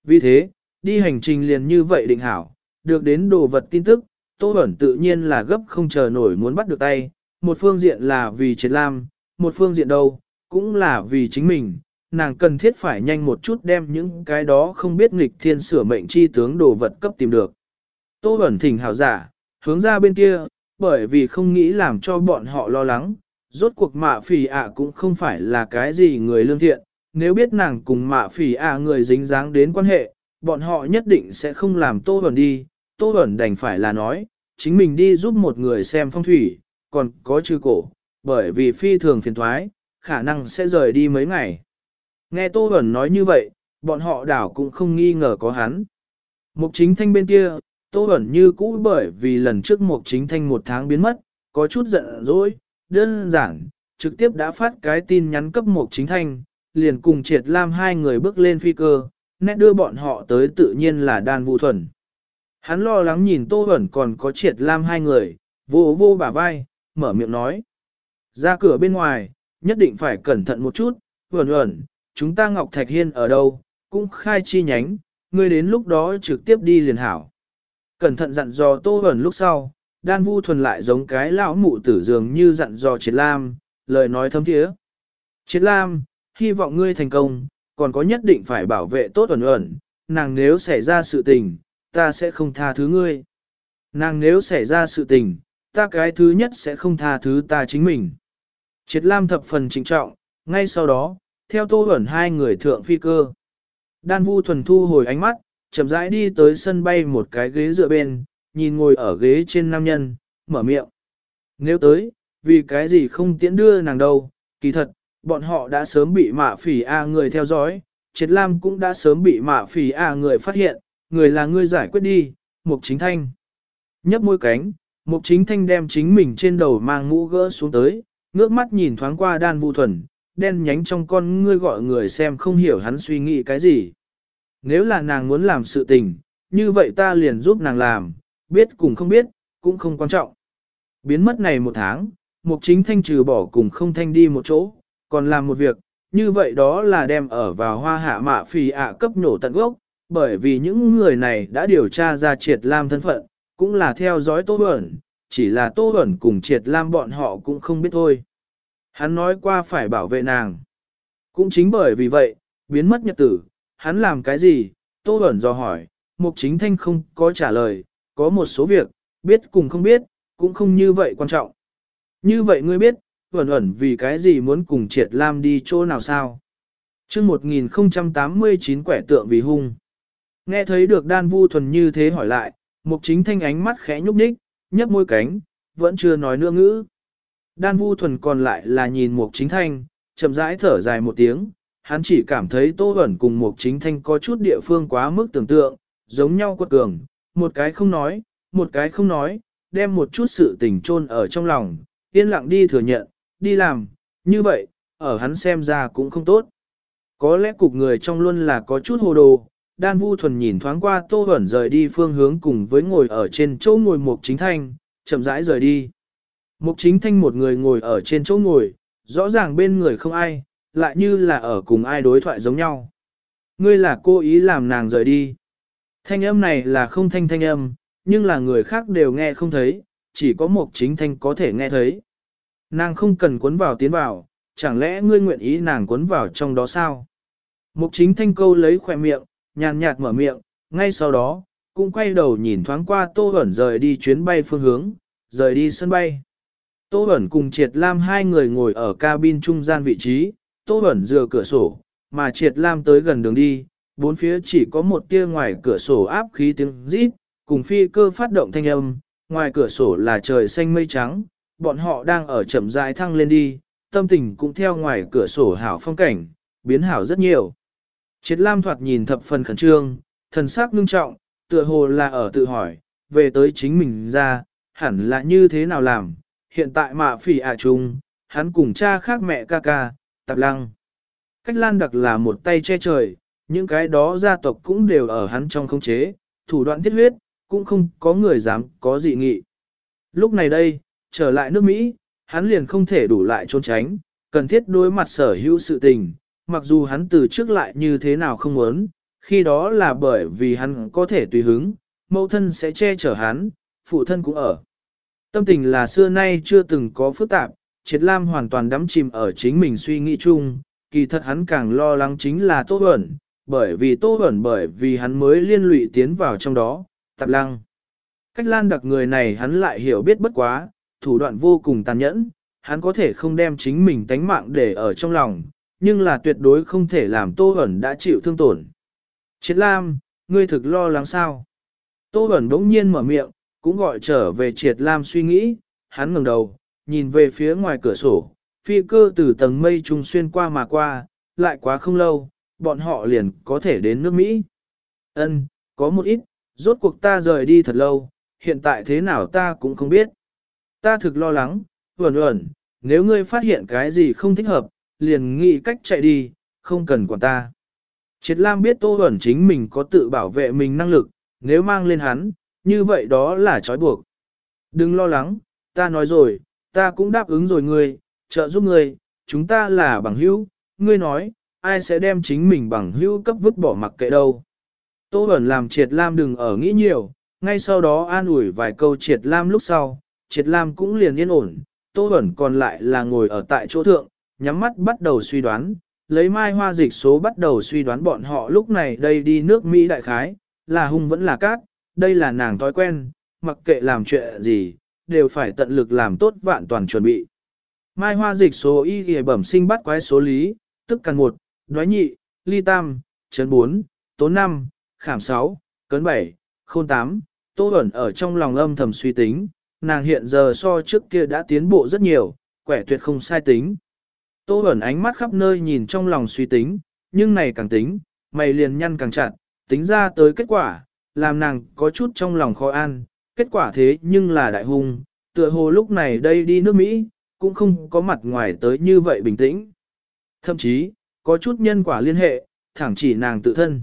A: Vì thế, đi hành trình liền như vậy định hảo, được đến đồ vật tin tức, Tô Bẩn tự nhiên là gấp không chờ nổi muốn bắt được tay, một phương diện là vì Triệt Lam, một phương diện đâu, cũng là vì chính mình, nàng cần thiết phải nhanh một chút đem những cái đó không biết nghịch thiên sửa mệnh chi tướng đồ vật cấp tìm được. Tô Bẩn thỉnh hảo giả, hướng ra bên kia, bởi vì không nghĩ làm cho bọn họ lo lắng, rốt cuộc mạ phỉ ạ cũng không phải là cái gì người lương thiện, nếu biết nàng cùng mạ phỉ ạ người dính dáng đến quan hệ, bọn họ nhất định sẽ không làm Tô Bẩn đi, Tô Bẩn đành phải là nói, chính mình đi giúp một người xem phong thủy, còn có chư cổ, bởi vì phi thường phiền thoái, khả năng sẽ rời đi mấy ngày. Nghe Tô Bẩn nói như vậy, bọn họ đảo cũng không nghi ngờ có hắn. Mục chính thanh bên kia, Tô Bẩn như cũ bởi vì lần trước mục chính thanh một tháng biến mất, có chút giận dỗi, đơn giản, trực tiếp đã phát cái tin nhắn cấp mục chính thanh, liền cùng triệt lam hai người bước lên phi cơ, nét đưa bọn họ tới tự nhiên là đàn vụ thuần. Hắn lo lắng nhìn Tô Bẩn còn có triệt lam hai người, vô vô bả vai, mở miệng nói. Ra cửa bên ngoài, nhất định phải cẩn thận một chút, Bẩn Bẩn, chúng ta Ngọc Thạch Hiên ở đâu, cũng khai chi nhánh, ngươi đến lúc đó trực tiếp đi liền hảo. Cẩn thận dặn dò Tô Hẩn lúc sau, đan vu thuần lại giống cái lão mụ tử dường như dặn dò triệt lam, lời nói thâm thiế. Triệt lam, hy vọng ngươi thành công, còn có nhất định phải bảo vệ tốt ẩn ẩn, nàng nếu xảy ra sự tình, ta sẽ không tha thứ ngươi. Nàng nếu xảy ra sự tình, ta cái thứ nhất sẽ không tha thứ ta chính mình. Triệt Lam thập phần trịnh trọng, ngay sau đó, theo tô ẩn hai người thượng phi cơ. Đan Vu thuần thu hồi ánh mắt, chậm rãi đi tới sân bay một cái ghế dựa bên, nhìn ngồi ở ghế trên nam nhân, mở miệng. Nếu tới, vì cái gì không tiễn đưa nàng đâu, kỳ thật, bọn họ đã sớm bị mạ phỉ A người theo dõi, Triệt Lam cũng đã sớm bị mạ phỉ A người phát hiện, người là ngươi giải quyết đi, Mục Chính Thanh. Nhấp môi cánh, Mục Chính Thanh đem chính mình trên đầu mang mũ gỡ xuống tới, ngước mắt nhìn thoáng qua đan vu thuần, đen nhánh trong con ngươi gọi người xem không hiểu hắn suy nghĩ cái gì. Nếu là nàng muốn làm sự tình, như vậy ta liền giúp nàng làm, biết cùng không biết, cũng không quan trọng. Biến mất này một tháng, Mục Chính Thanh trừ bỏ cùng không thanh đi một chỗ, còn làm một việc, như vậy đó là đem ở vào hoa hạ mạ phì ạ cấp nổ tận gốc, bởi vì những người này đã điều tra ra triệt lam thân phận, cũng là theo dõi Tô ẩn chỉ là Tô ẩn cùng triệt lam bọn họ cũng không biết thôi. Hắn nói qua phải bảo vệ nàng. Cũng chính bởi vì vậy, biến mất nhật tử, hắn làm cái gì, Tô Bẩn do hỏi, Mục Chính Thanh không có trả lời, có một số việc, biết cùng không biết, cũng không như vậy quan trọng. Như vậy ngươi biết, Bẩn ẩn vì cái gì muốn cùng triệt lam đi chỗ nào sao? chương 1089 quẻ tượng vì hung. Nghe thấy được đan vu thuần như thế hỏi lại, mục chính thanh ánh mắt khẽ nhúc nhích, nhấp môi cánh, vẫn chưa nói nữa ngữ. Đan vu thuần còn lại là nhìn mục chính thanh, chậm rãi thở dài một tiếng, hắn chỉ cảm thấy tô Huẩn cùng mục chính thanh có chút địa phương quá mức tưởng tượng, giống nhau quật cường, một cái không nói, một cái không nói, đem một chút sự tình chôn ở trong lòng, yên lặng đi thừa nhận, đi làm, như vậy, ở hắn xem ra cũng không tốt. Có lẽ cục người trong luôn là có chút hồ đồ, đan vu thuần nhìn thoáng qua tô Huẩn rời đi phương hướng cùng với ngồi ở trên chỗ ngồi mục chính thanh, chậm rãi rời đi. Mục chính thanh một người ngồi ở trên chỗ ngồi, rõ ràng bên người không ai, lại như là ở cùng ai đối thoại giống nhau. Ngươi là cố ý làm nàng rời đi. Thanh âm này là không thanh thanh âm, nhưng là người khác đều nghe không thấy, chỉ có mục chính thanh có thể nghe thấy. Nàng không cần cuốn vào tiến vào, chẳng lẽ ngươi nguyện ý nàng cuốn vào trong đó sao? Mục chính thanh câu lấy khỏe miệng, nhàn nhạt mở miệng, ngay sau đó, cũng quay đầu nhìn thoáng qua Tô Bẩn rời đi chuyến bay phương hướng, rời đi sân bay. Tô Bẩn cùng Triệt Lam hai người ngồi ở cabin trung gian vị trí, Tô Bẩn dựa cửa sổ, mà Triệt Lam tới gần đường đi, bốn phía chỉ có một tia ngoài cửa sổ áp khí tiếng rít, cùng phi cơ phát động thanh âm, ngoài cửa sổ là trời xanh mây trắng, bọn họ đang ở chậm rãi thăng lên đi, tâm tình cũng theo ngoài cửa sổ hảo phong cảnh, biến hảo rất nhiều. Triệt Lam thoạt nhìn thập phần khẩn trương, thần sắc ngưng trọng, tựa hồ là ở tự hỏi, về tới chính mình ra, hẳn là như thế nào làm, hiện tại mạ phỉ ả à chung, hắn cùng cha khác mẹ ca ca, tạp lăng. Cách lan đặc là một tay che trời, những cái đó gia tộc cũng đều ở hắn trong không chế, thủ đoạn thiết huyết, cũng không có người dám có dị nghị. Lúc này đây, trở lại nước Mỹ, hắn liền không thể đủ lại trốn tránh, cần thiết đối mặt sở hữu sự tình, mặc dù hắn từ trước lại như thế nào không muốn, khi đó là bởi vì hắn có thể tùy hứng, mẫu thân sẽ che chở hắn, phụ thân cũng ở. Tâm tình là xưa nay chưa từng có phức tạp, Triệt Lam hoàn toàn đắm chìm ở chính mình suy nghĩ chung, kỳ thật hắn càng lo lắng chính là Tô Huẩn, bởi vì Tô Huẩn bởi vì hắn mới liên lụy tiến vào trong đó, tạp lăng. Cách lan đặc người này hắn lại hiểu biết bất quá, thủ đoạn vô cùng tàn nhẫn, hắn có thể không đem chính mình tánh mạng để ở trong lòng, nhưng là tuyệt đối không thể làm Tô Huẩn đã chịu thương tổn. Triệt Lam, ngươi thực lo lắng sao? Tô Huẩn đỗng nhiên mở miệng, cũng gọi trở về Triệt Lam suy nghĩ, hắn ngẩng đầu, nhìn về phía ngoài cửa sổ, phi cơ từ tầng mây trung xuyên qua mà qua, lại quá không lâu, bọn họ liền có thể đến nước Mỹ. Ân, có một ít, rốt cuộc ta rời đi thật lâu, hiện tại thế nào ta cũng không biết. Ta thực lo lắng, Huẩn Huẩn, nếu ngươi phát hiện cái gì không thích hợp, liền nghĩ cách chạy đi, không cần quản ta. Triệt Lam biết Tô Huẩn chính mình có tự bảo vệ mình năng lực, nếu mang lên hắn, như vậy đó là trói buộc. Đừng lo lắng, ta nói rồi, ta cũng đáp ứng rồi ngươi, trợ giúp ngươi, chúng ta là bằng hữu, ngươi nói, ai sẽ đem chính mình bằng hữu cấp vứt bỏ mặc kệ đâu. Tô Bẩn làm Triệt Lam đừng ở nghĩ nhiều, ngay sau đó an ủi vài câu Triệt Lam lúc sau, Triệt Lam cũng liền yên ổn, Tô Bẩn còn lại là ngồi ở tại chỗ thượng, nhắm mắt bắt đầu suy đoán, lấy mai hoa dịch số bắt đầu suy đoán bọn họ lúc này đây đi nước Mỹ đại khái, là hung vẫn là cát, đây là nàng thói quen, mặc kệ làm chuyện gì, đều phải tận lực làm tốt vạn toàn chuẩn bị. Mai hoa dịch số y ghi bẩm sinh bắt quái số lý, tức càng một, đoái nhị, ly tam, chấn bốn, tốn năm, khảm sáu, cấn bảy, khôn tám. Tô ẩn ở trong lòng âm thầm suy tính, nàng hiện giờ so trước kia đã tiến bộ rất nhiều, quẻ tuyệt không sai tính. Tô ẩn ánh mắt khắp nơi nhìn trong lòng suy tính, nhưng này càng tính, mày liền nhăn càng chặt, tính ra tới kết quả, làm nàng có chút trong lòng khó an, kết quả thế nhưng là đại hung, tựa hồ lúc này đây đi nước Mỹ, cũng không có mặt ngoài tới như vậy bình tĩnh. Thậm chí, có chút nhân quả liên hệ, thẳng chỉ nàng tự thân.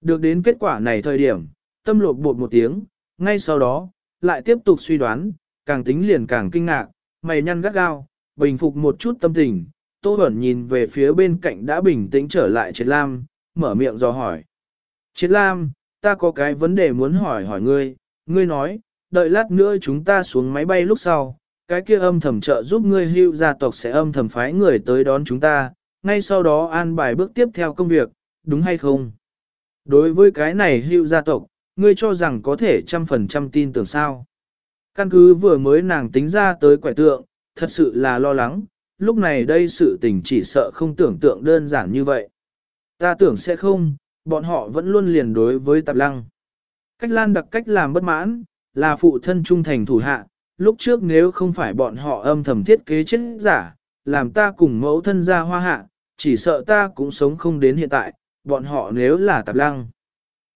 A: Được đến kết quả này thời điểm, tâm lột bột một tiếng, ngay sau đó, lại tiếp tục suy đoán, càng tính liền càng kinh ngạc, mày nhăn gắt gao, bình phục một chút tâm tình, Tô Bẩn nhìn về phía bên cạnh đã bình tĩnh trở lại Triệt Lam, mở miệng dò hỏi. Triệt Lam, ta có cái vấn đề muốn hỏi hỏi ngươi, ngươi nói, đợi lát nữa chúng ta xuống máy bay lúc sau, cái kia âm thầm trợ giúp ngươi hưu gia tộc sẽ âm thầm phái người tới đón chúng ta, ngay sau đó an bài bước tiếp theo công việc, đúng hay không? Đối với cái này hưu gia tộc, ngươi cho rằng có thể trăm phần trăm tin tưởng sao? Căn cứ vừa mới nàng tính ra tới quẻ tượng, thật sự là lo lắng, lúc này đây sự tình chỉ sợ không tưởng tượng đơn giản như vậy. Ta tưởng sẽ không, bọn họ vẫn luôn liền đối với tạp lăng. Cách lan đặc cách làm bất mãn, là phụ thân trung thành thủ hạ, lúc trước nếu không phải bọn họ âm thầm thiết kế chết giả, làm ta cùng mẫu thân ra hoa hạ, chỉ sợ ta cũng sống không đến hiện tại, bọn họ nếu là tạp lăng.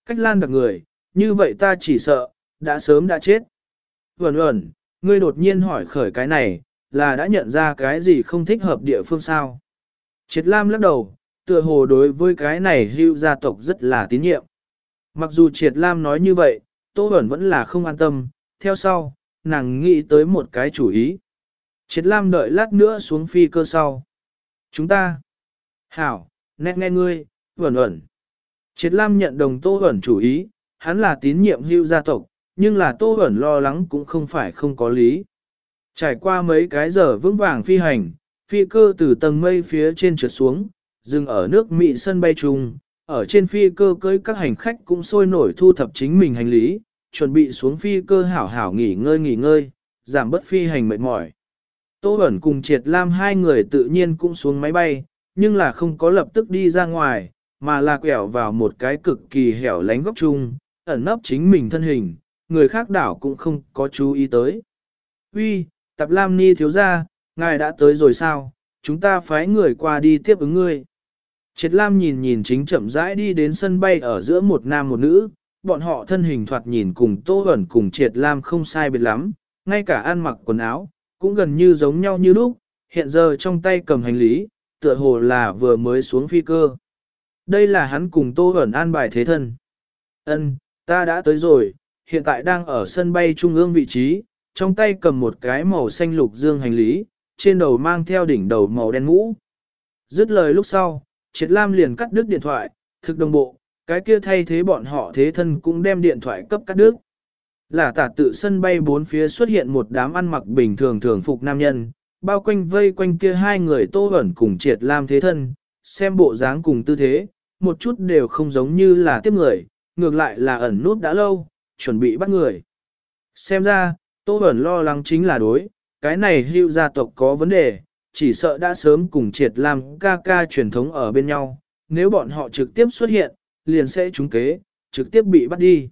A: Cách lan đặc người, như vậy ta chỉ sợ, đã sớm đã chết. Vẩn ẩn, ngươi đột nhiên hỏi khởi cái này, là đã nhận ra cái gì không thích hợp địa phương sao? Triệt Lam lắc đầu, tựa hồ đối với cái này hưu gia tộc rất là tín nhiệm. Mặc dù Triệt Lam nói như vậy, Tô Bẩn vẫn là không an tâm, theo sau, nàng nghĩ tới một cái chủ ý. Triệt Lam đợi lát nữa xuống phi cơ sau. Chúng ta. Hảo, nét nghe ngươi, Bẩn Bẩn. Triệt Lam nhận đồng Tô Bẩn chủ ý, hắn là tín nhiệm hưu gia tộc, nhưng là Tô Bẩn lo lắng cũng không phải không có lý. Trải qua mấy cái giờ vững vàng phi hành, phi cơ từ tầng mây phía trên trượt xuống, dừng ở nước Mỹ sân bay chung, ở trên phi cơ cưới các hành khách cũng sôi nổi thu thập chính mình hành lý, chuẩn bị xuống phi cơ hảo hảo nghỉ ngơi nghỉ ngơi, giảm bớt phi hành mệt mỏi. Tô Bẩn cùng Triệt Lam hai người tự nhiên cũng xuống máy bay, nhưng là không có lập tức đi ra ngoài, mà là quẹo vào một cái cực kỳ hẻo lánh góc chung, ẩn nấp chính mình thân hình, người khác đảo cũng không có chú ý tới. Uy, Tạp Lam Ni thiếu ra, ngài đã tới rồi sao, chúng ta phái người qua đi tiếp ứng ngươi. Triệt Lam nhìn nhìn chính chậm rãi đi đến sân bay ở giữa một nam một nữ, bọn họ thân hình thoạt nhìn cùng Tô Hẩn cùng Triệt Lam không sai biệt lắm, ngay cả ăn mặc quần áo, cũng gần như giống nhau như lúc, hiện giờ trong tay cầm hành lý, tựa hồ là vừa mới xuống phi cơ. Đây là hắn cùng Tô Hẩn an bài thế thân. Ân, ta đã tới rồi, hiện tại đang ở sân bay trung ương vị trí, trong tay cầm một cái màu xanh lục dương hành lý, trên đầu mang theo đỉnh đầu màu đen mũ. Dứt lời lúc sau, Triệt Lam liền cắt đứt điện thoại, thực đồng bộ, cái kia thay thế bọn họ thế thân cũng đem điện thoại cấp cắt đứt. Là tả tự sân bay bốn phía xuất hiện một đám ăn mặc bình thường thường phục nam nhân, bao quanh vây quanh kia hai người tô ẩn cùng Triệt Lam thế thân, xem bộ dáng cùng tư thế, một chút đều không giống như là tiếp người, ngược lại là ẩn nút đã lâu, chuẩn bị bắt người. Xem ra, Tô Bẩn lo lắng chính là đối, cái này hưu gia tộc có vấn đề, chỉ sợ đã sớm cùng triệt làm ca ca truyền thống ở bên nhau, nếu bọn họ trực tiếp xuất hiện, liền sẽ trúng kế, trực tiếp bị bắt đi.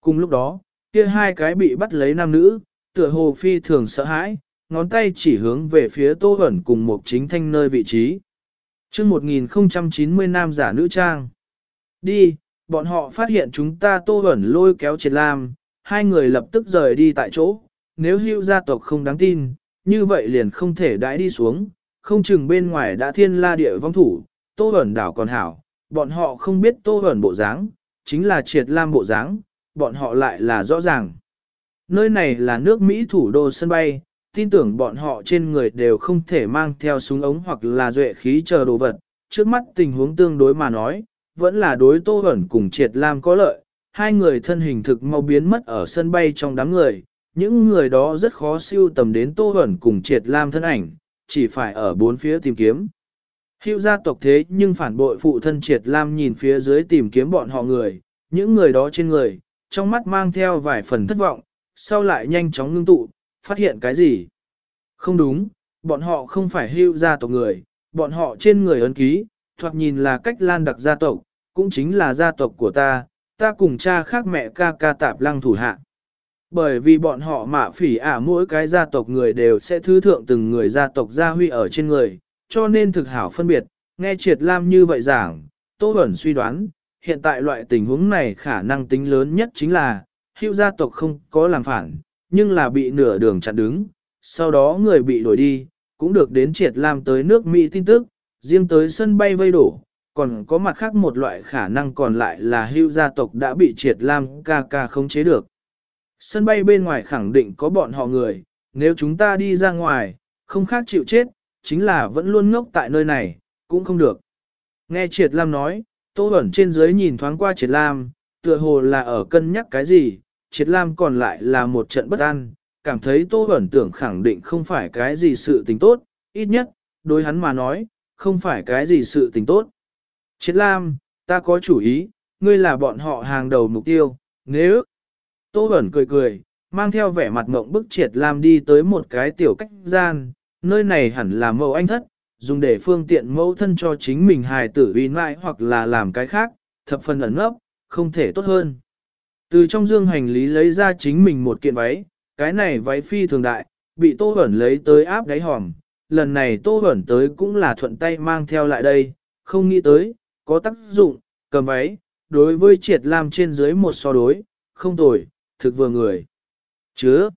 A: Cùng lúc đó, kia hai cái bị bắt lấy nam nữ, tựa hồ phi thường sợ hãi, ngón tay chỉ hướng về phía Tô ẩn cùng một chính thanh nơi vị trí. chương 1090 nam giả nữ trang. Đi, bọn họ phát hiện chúng ta Tô ẩn lôi kéo triệt lam, hai người lập tức rời đi tại chỗ, nếu hưu gia tộc không đáng tin, như vậy liền không thể đãi đi xuống, không chừng bên ngoài đã thiên la địa vong thủ, tô ẩn đảo còn hảo, bọn họ không biết tô ẩn bộ dáng, chính là triệt lam bộ dáng, bọn họ lại là rõ ràng. Nơi này là nước Mỹ thủ đô sân bay, tin tưởng bọn họ trên người đều không thể mang theo súng ống hoặc là duệ khí chờ đồ vật, trước mắt tình huống tương đối mà nói, vẫn là đối tô ẩn cùng triệt lam có lợi, hai người thân hình thực mau biến mất ở sân bay trong đám người, những người đó rất khó siêu tầm đến Tô Huẩn cùng triệt lam thân ảnh, chỉ phải ở bốn phía tìm kiếm. Hữu gia tộc thế nhưng phản bội phụ thân triệt lam nhìn phía dưới tìm kiếm bọn họ người, những người đó trên người, trong mắt mang theo vài phần thất vọng, sau lại nhanh chóng ngưng tụ, phát hiện cái gì? Không đúng, bọn họ không phải hữu gia tộc người, bọn họ trên người ấn ký, thoạt nhìn là cách lan đặc gia tộc, cũng chính là gia tộc của ta, ta cùng cha khác mẹ ca ca tạp lăng thủ hạ. Bởi vì bọn họ mạ phỉ ả mỗi cái gia tộc người đều sẽ thứ thượng từng người gia tộc gia huy ở trên người, cho nên thực hảo phân biệt, nghe triệt lam như vậy giảng, Tô Bẩn suy đoán, hiện tại loại tình huống này khả năng tính lớn nhất chính là, hữu gia tộc không có làm phản, nhưng là bị nửa đường chặn đứng, sau đó người bị đuổi đi, cũng được đến triệt lam tới nước Mỹ tin tức, riêng tới sân bay vây đổ, còn có mặt khác một loại khả năng còn lại là hưu gia tộc đã bị triệt lam ca ca không chế được. Sân bay bên ngoài khẳng định có bọn họ người, nếu chúng ta đi ra ngoài, không khác chịu chết, chính là vẫn luôn ngốc tại nơi này, cũng không được. Nghe triệt lam nói, tô Bẩn trên dưới nhìn thoáng qua triệt lam, tựa hồ là ở cân nhắc cái gì, triệt lam còn lại là một trận bất an, cảm thấy tô Bẩn tưởng khẳng định không phải cái gì sự tình tốt, ít nhất, đối hắn mà nói, không phải cái gì sự tình tốt. Triệt Lam, ta có chủ ý, ngươi là bọn họ hàng đầu mục tiêu, nếu... Tô Bẩn cười cười, mang theo vẻ mặt ngộng bức Triệt làm đi tới một cái tiểu cách gian, nơi này hẳn là mẫu anh thất, dùng để phương tiện mẫu thân cho chính mình hài tử uy mãi hoặc là làm cái khác, thập phần ẩn ấp, không thể tốt hơn. Từ trong dương hành lý lấy ra chính mình một kiện váy, cái này váy phi thường đại, bị Tô Bẩn lấy tới áp đáy hòm, lần này Tô Bẩn tới cũng là thuận tay mang theo lại đây, không nghĩ tới, có tác dụng, cầm váy, đối với triệt lam trên dưới một so đối, không tồi, thực vừa người. Chứa,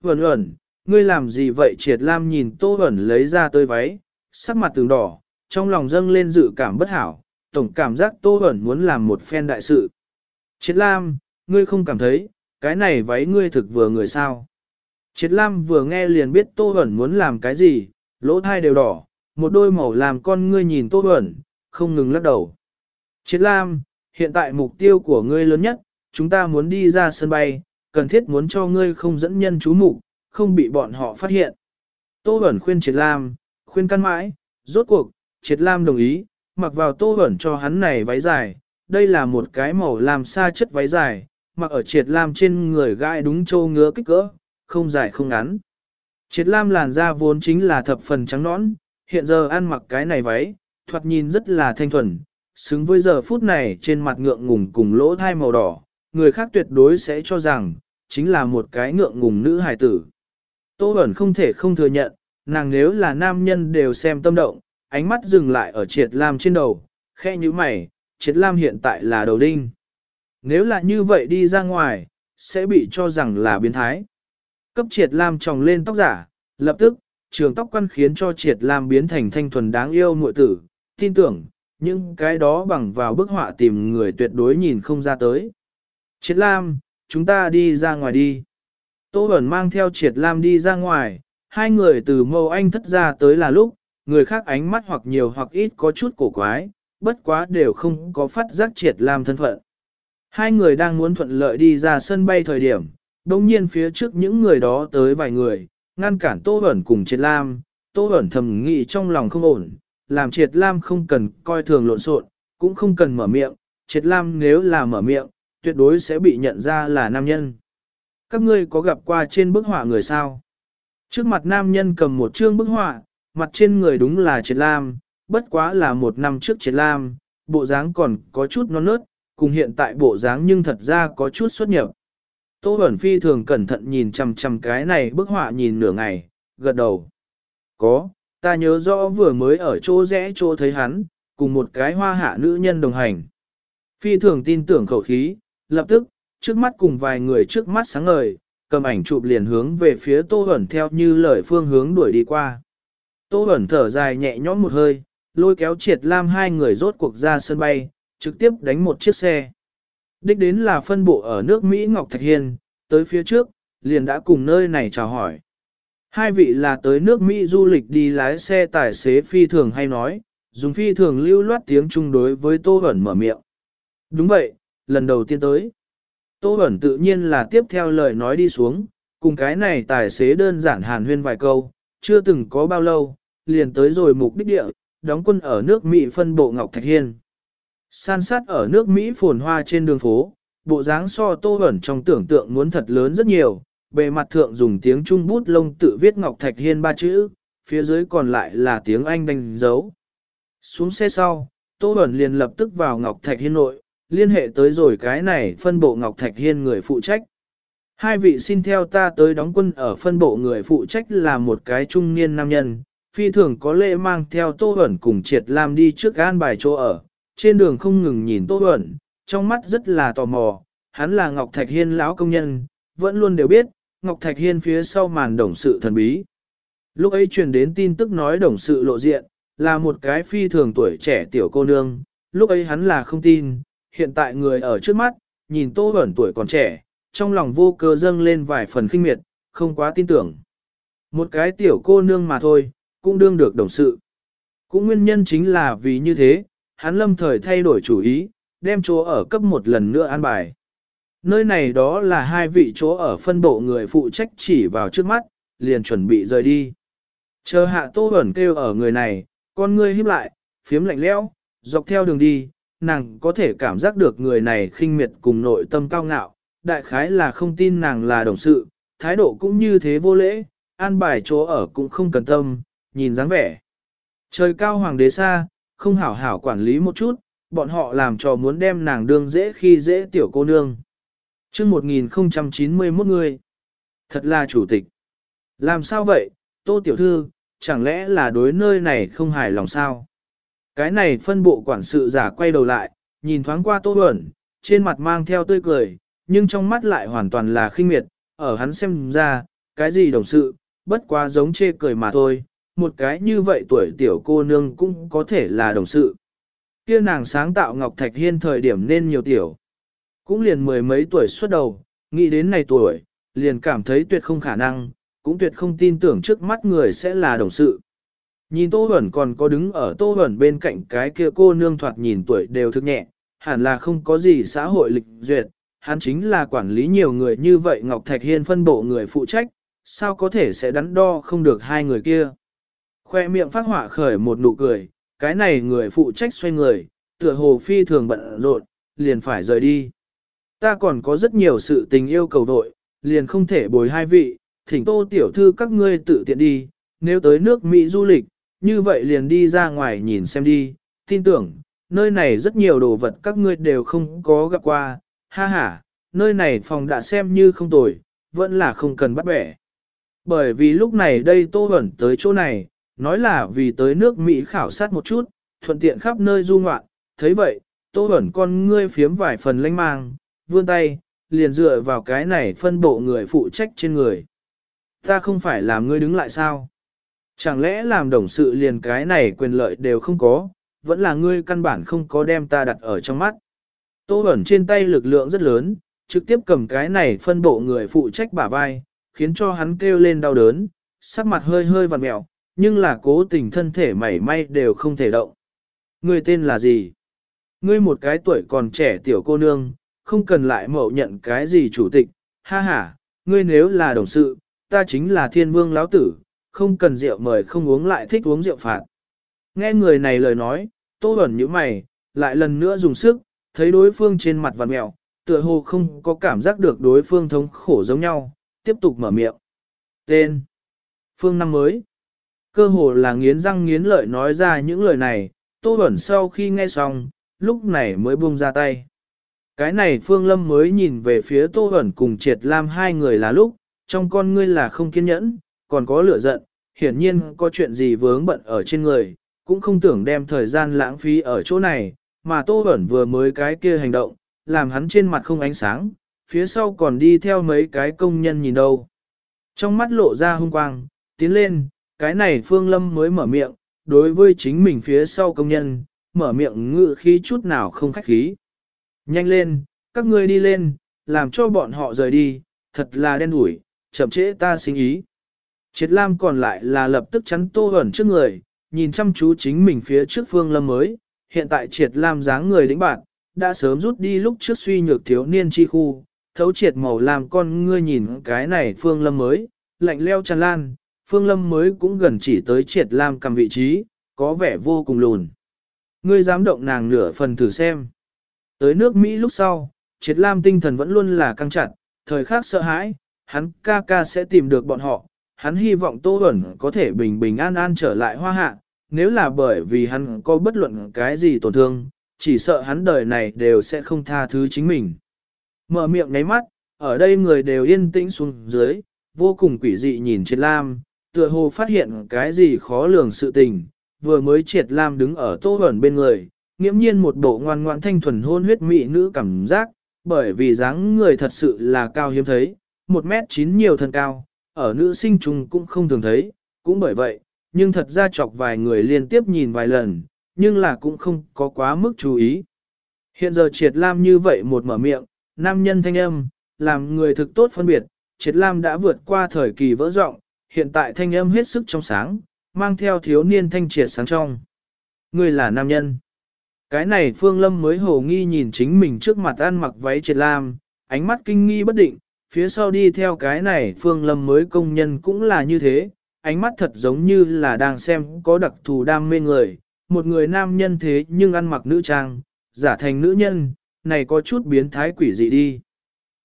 A: vẩn ẩn, ngươi làm gì vậy triệt lam nhìn tô ẩn lấy ra tơi váy, sắc mặt từng đỏ, trong lòng dâng lên dự cảm bất hảo, tổng cảm giác tô ẩn muốn làm một phen đại sự. Triệt lam, ngươi không cảm thấy, cái này váy ngươi thực vừa người sao. Triệt lam vừa nghe liền biết tô ẩn muốn làm cái gì, lỗ thai đều đỏ, một đôi màu làm con ngươi nhìn tô ẩn, không ngừng lắc đầu. Triệt Lam, hiện tại mục tiêu của ngươi lớn nhất, chúng ta muốn đi ra sân bay, cần thiết muốn cho ngươi không dẫn nhân chú mục, không bị bọn họ phát hiện. Tô Bẩn khuyên Triệt Lam, khuyên căn mãi, rốt cuộc, Triệt Lam đồng ý, mặc vào Tô Bẩn cho hắn này váy dài, đây là một cái màu làm xa chất váy dài, mặc ở Triệt Lam trên người gai đúng châu ngứa kích cỡ, không dài không ngắn. Triệt Lam làn da vốn chính là thập phần trắng nõn, hiện giờ ăn mặc cái này váy, thoạt nhìn rất là thanh thuần, xứng với giờ phút này trên mặt ngượng ngùng cùng lỗ thai màu đỏ, người khác tuyệt đối sẽ cho rằng, chính là một cái ngượng ngùng nữ hài tử. Tô Bẩn không thể không thừa nhận, nàng nếu là nam nhân đều xem tâm động, ánh mắt dừng lại ở triệt lam trên đầu, khe như mày, triệt lam hiện tại là đầu đinh. Nếu là như vậy đi ra ngoài, sẽ bị cho rằng là biến thái. Cấp triệt lam tròng lên tóc giả, lập tức, trường tóc quan khiến cho triệt lam biến thành thanh thuần đáng yêu muội tử, tin tưởng, những cái đó bằng vào bức họa tìm người tuyệt đối nhìn không ra tới. Triệt Lam, chúng ta đi ra ngoài đi. Tô Bẩn mang theo triệt lam đi ra ngoài, hai người từ mâu anh thất ra tới là lúc, người khác ánh mắt hoặc nhiều hoặc ít có chút cổ quái, bất quá đều không có phát giác triệt lam thân phận. Hai người đang muốn thuận lợi đi ra sân bay thời điểm, đồng nhiên phía trước những người đó tới vài người, ngăn cản Tô Bẩn cùng triệt lam, Tô Bẩn thầm nghĩ trong lòng không ổn, làm triệt lam không cần coi thường lộn xộn, cũng không cần mở miệng, triệt lam nếu là mở miệng, tuyệt đối sẽ bị nhận ra là nam nhân. Các ngươi có gặp qua trên bức họa người sao? Trước mặt nam nhân cầm một chương bức họa, mặt trên người đúng là triệt lam, bất quá là một năm trước triệt lam, bộ dáng còn có chút non nớt, cùng hiện tại bộ dáng nhưng thật ra có chút xuất nhập. Tô Bẩn Phi thường cẩn thận nhìn chằm chằm cái này bức họa nhìn nửa ngày, gật đầu. Có, ta nhớ rõ vừa mới ở chỗ rẽ chỗ thấy hắn, cùng một cái hoa hạ nữ nhân đồng hành. Phi thường tin tưởng khẩu khí, lập tức, trước mắt cùng vài người trước mắt sáng ngời, cầm ảnh chụp liền hướng về phía Tô Huẩn theo như lời phương hướng đuổi đi qua. Tô Huẩn thở dài nhẹ nhõm một hơi, lôi kéo triệt lam hai người rốt cuộc ra sân bay, trực tiếp đánh một chiếc xe. Đích đến là phân bộ ở nước Mỹ Ngọc Thạch Hiên, tới phía trước, liền đã cùng nơi này chào hỏi. Hai vị là tới nước Mỹ du lịch đi lái xe tài xế phi thường hay nói, dùng phi thường lưu loát tiếng chung đối với Tô Huẩn mở miệng. Đúng vậy, lần đầu tiên tới. Tô Bẩn tự nhiên là tiếp theo lời nói đi xuống, cùng cái này tài xế đơn giản hàn huyên vài câu, chưa từng có bao lâu, liền tới rồi mục đích địa, đóng quân ở nước Mỹ phân bộ Ngọc Thạch Hiên. San sát ở nước Mỹ phồn hoa trên đường phố, bộ dáng so Tô Bẩn trong tưởng tượng muốn thật lớn rất nhiều, bề mặt thượng dùng tiếng Trung bút lông tự viết Ngọc Thạch Hiên ba chữ, phía dưới còn lại là tiếng Anh đánh dấu. Xuống xe sau, Tô Bẩn liền lập tức vào Ngọc Thạch Hiên nội, liên hệ tới rồi cái này phân bộ Ngọc Thạch Hiên người phụ trách. Hai vị xin theo ta tới đóng quân ở phân bộ người phụ trách là một cái trung niên nam nhân, phi thường có lễ mang theo Tô Huẩn cùng Triệt Lam đi trước gan bài chỗ ở, trên đường không ngừng nhìn Tô Huẩn, trong mắt rất là tò mò, hắn là Ngọc Thạch Hiên lão công nhân, vẫn luôn đều biết, Ngọc Thạch Hiên phía sau màn đồng sự thần bí. Lúc ấy truyền đến tin tức nói đồng sự lộ diện, là một cái phi thường tuổi trẻ tiểu cô nương, lúc ấy hắn là không tin, hiện tại người ở trước mắt, nhìn tô Bẩn tuổi còn trẻ, trong lòng vô cơ dâng lên vài phần khinh miệt, không quá tin tưởng. Một cái tiểu cô nương mà thôi, cũng đương được đồng sự. Cũng nguyên nhân chính là vì như thế, hắn lâm thời thay đổi chủ ý, đem chỗ ở cấp một lần nữa an bài. Nơi này đó là hai vị chỗ ở phân bộ người phụ trách chỉ vào trước mắt, liền chuẩn bị rời đi. Chờ hạ tô ẩn kêu ở người này, con ngươi híp lại, phiếm lạnh lẽo, dọc theo đường đi, nàng có thể cảm giác được người này khinh miệt cùng nội tâm cao ngạo, đại khái là không tin nàng là đồng sự, thái độ cũng như thế vô lễ, an bài chỗ ở cũng không cần tâm, nhìn dáng vẻ. Trời cao hoàng đế xa, không hảo hảo quản lý một chút, bọn họ làm cho muốn đem nàng đương dễ khi dễ tiểu cô nương chương 1091 người. Thật là chủ tịch. Làm sao vậy, tô tiểu thư, chẳng lẽ là đối nơi này không hài lòng sao? Cái này phân bộ quản sự giả quay đầu lại, nhìn thoáng qua tô Huẩn, trên mặt mang theo tươi cười, nhưng trong mắt lại hoàn toàn là khinh miệt, ở hắn xem ra, cái gì đồng sự, bất quá giống chê cười mà thôi, một cái như vậy tuổi tiểu cô nương cũng có thể là đồng sự. Kia nàng sáng tạo Ngọc Thạch Hiên thời điểm nên nhiều tiểu, cũng liền mười mấy tuổi xuất đầu, nghĩ đến này tuổi, liền cảm thấy tuyệt không khả năng, cũng tuyệt không tin tưởng trước mắt người sẽ là đồng sự. Nhìn Tô Huẩn còn có đứng ở Tô Huẩn bên cạnh cái kia cô nương thoạt nhìn tuổi đều thức nhẹ, hẳn là không có gì xã hội lịch duyệt, hắn chính là quản lý nhiều người như vậy Ngọc Thạch Hiên phân bộ người phụ trách, sao có thể sẽ đắn đo không được hai người kia. Khoe miệng phát họa khởi một nụ cười, cái này người phụ trách xoay người, tựa hồ phi thường bận rộn, liền phải rời đi ta còn có rất nhiều sự tình yêu cầu vội, liền không thể bồi hai vị, thỉnh tô tiểu thư các ngươi tự tiện đi, nếu tới nước Mỹ du lịch, như vậy liền đi ra ngoài nhìn xem đi, tin tưởng, nơi này rất nhiều đồ vật các ngươi đều không có gặp qua, ha ha, nơi này phòng đã xem như không tồi, vẫn là không cần bắt bẻ. Bởi vì lúc này đây Tô Huẩn tới chỗ này, nói là vì tới nước Mỹ khảo sát một chút, thuận tiện khắp nơi du ngoạn, thấy vậy, Tô Huẩn con ngươi phiếm vài phần lanh mang, vươn tay, liền dựa vào cái này phân bộ người phụ trách trên người. Ta không phải làm ngươi đứng lại sao? Chẳng lẽ làm đồng sự liền cái này quyền lợi đều không có, vẫn là ngươi căn bản không có đem ta đặt ở trong mắt. Tô ẩn trên tay lực lượng rất lớn, trực tiếp cầm cái này phân bộ người phụ trách bả vai, khiến cho hắn kêu lên đau đớn, sắc mặt hơi hơi vặn mẹo, nhưng là cố tình thân thể mảy may đều không thể động. Ngươi tên là gì? Ngươi một cái tuổi còn trẻ tiểu cô nương, không cần lại mậu nhận cái gì chủ tịch, ha ha, ngươi nếu là đồng sự, ta chính là thiên vương lão tử, không cần rượu mời không uống lại thích uống rượu phạt. Nghe người này lời nói, tô ẩn như mày, lại lần nữa dùng sức, thấy đối phương trên mặt vằn mẹo, tựa hồ không có cảm giác được đối phương thống khổ giống nhau, tiếp tục mở miệng. Tên Phương năm mới Cơ hồ là nghiến răng nghiến lợi nói ra những lời này, Tô ẩn sau khi nghe xong, lúc này mới buông ra tay. Cái này Phương Lâm mới nhìn về phía Tô Hẩn cùng Triệt Lam hai người là lúc, trong con ngươi là không kiên nhẫn, còn có lửa giận, hiển nhiên có chuyện gì vướng bận ở trên người, cũng không tưởng đem thời gian lãng phí ở chỗ này, mà Tô Bẩn vừa mới cái kia hành động, làm hắn trên mặt không ánh sáng, phía sau còn đi theo mấy cái công nhân nhìn đâu. Trong mắt lộ ra hung quang, tiến lên, cái này Phương Lâm mới mở miệng, đối với chính mình phía sau công nhân, mở miệng ngự khí chút nào không khách khí. Nhanh lên, các ngươi đi lên, làm cho bọn họ rời đi, thật là đen đủi, chậm trễ ta sinh ý. Triệt Lam còn lại là lập tức chắn tô ẩn trước người, nhìn chăm chú chính mình phía trước Phương Lâm mới, hiện tại Triệt Lam dáng người đĩnh bạn, đã sớm rút đi lúc trước suy nhược thiếu niên chi khu, thấu triệt màu làm con ngươi nhìn cái này Phương Lâm mới, lạnh leo tràn lan, Phương Lâm mới cũng gần chỉ tới triệt lam cầm vị trí, có vẻ vô cùng lùn. Ngươi dám động nàng nửa phần thử xem. Tới nước Mỹ lúc sau, triệt lam tinh thần vẫn luôn là căng chặt, thời khắc sợ hãi, hắn ca ca sẽ tìm được bọn họ, hắn hy vọng Tô Huẩn có thể bình bình an an trở lại hoa hạ, nếu là bởi vì hắn có bất luận cái gì tổn thương, chỉ sợ hắn đời này đều sẽ không tha thứ chính mình. Mở miệng ngáy mắt, ở đây người đều yên tĩnh xuống dưới, vô cùng quỷ dị nhìn triệt lam, tựa hồ phát hiện cái gì khó lường sự tình, vừa mới triệt lam đứng ở tô Huẩn bên người, nghiễm nhiên một bộ ngoan ngoãn thanh thuần hôn huyết mị nữ cảm giác, bởi vì dáng người thật sự là cao hiếm thấy, một mét chín nhiều thân cao, ở nữ sinh trùng cũng không thường thấy, cũng bởi vậy, nhưng thật ra chọc vài người liên tiếp nhìn vài lần, nhưng là cũng không có quá mức chú ý. Hiện giờ triệt lam như vậy một mở miệng, nam nhân thanh âm, làm người thực tốt phân biệt, triệt lam đã vượt qua thời kỳ vỡ rộng, hiện tại thanh âm hết sức trong sáng, mang theo thiếu niên thanh triệt sáng trong. Người là nam nhân. Cái này Phương Lâm mới hồ nghi nhìn chính mình trước mặt ăn mặc váy triệt lam, ánh mắt kinh nghi bất định, phía sau đi theo cái này Phương Lâm mới công nhân cũng là như thế, ánh mắt thật giống như là đang xem có đặc thù đam mê người, một người nam nhân thế nhưng ăn mặc nữ trang, giả thành nữ nhân, này có chút biến thái quỷ dị đi.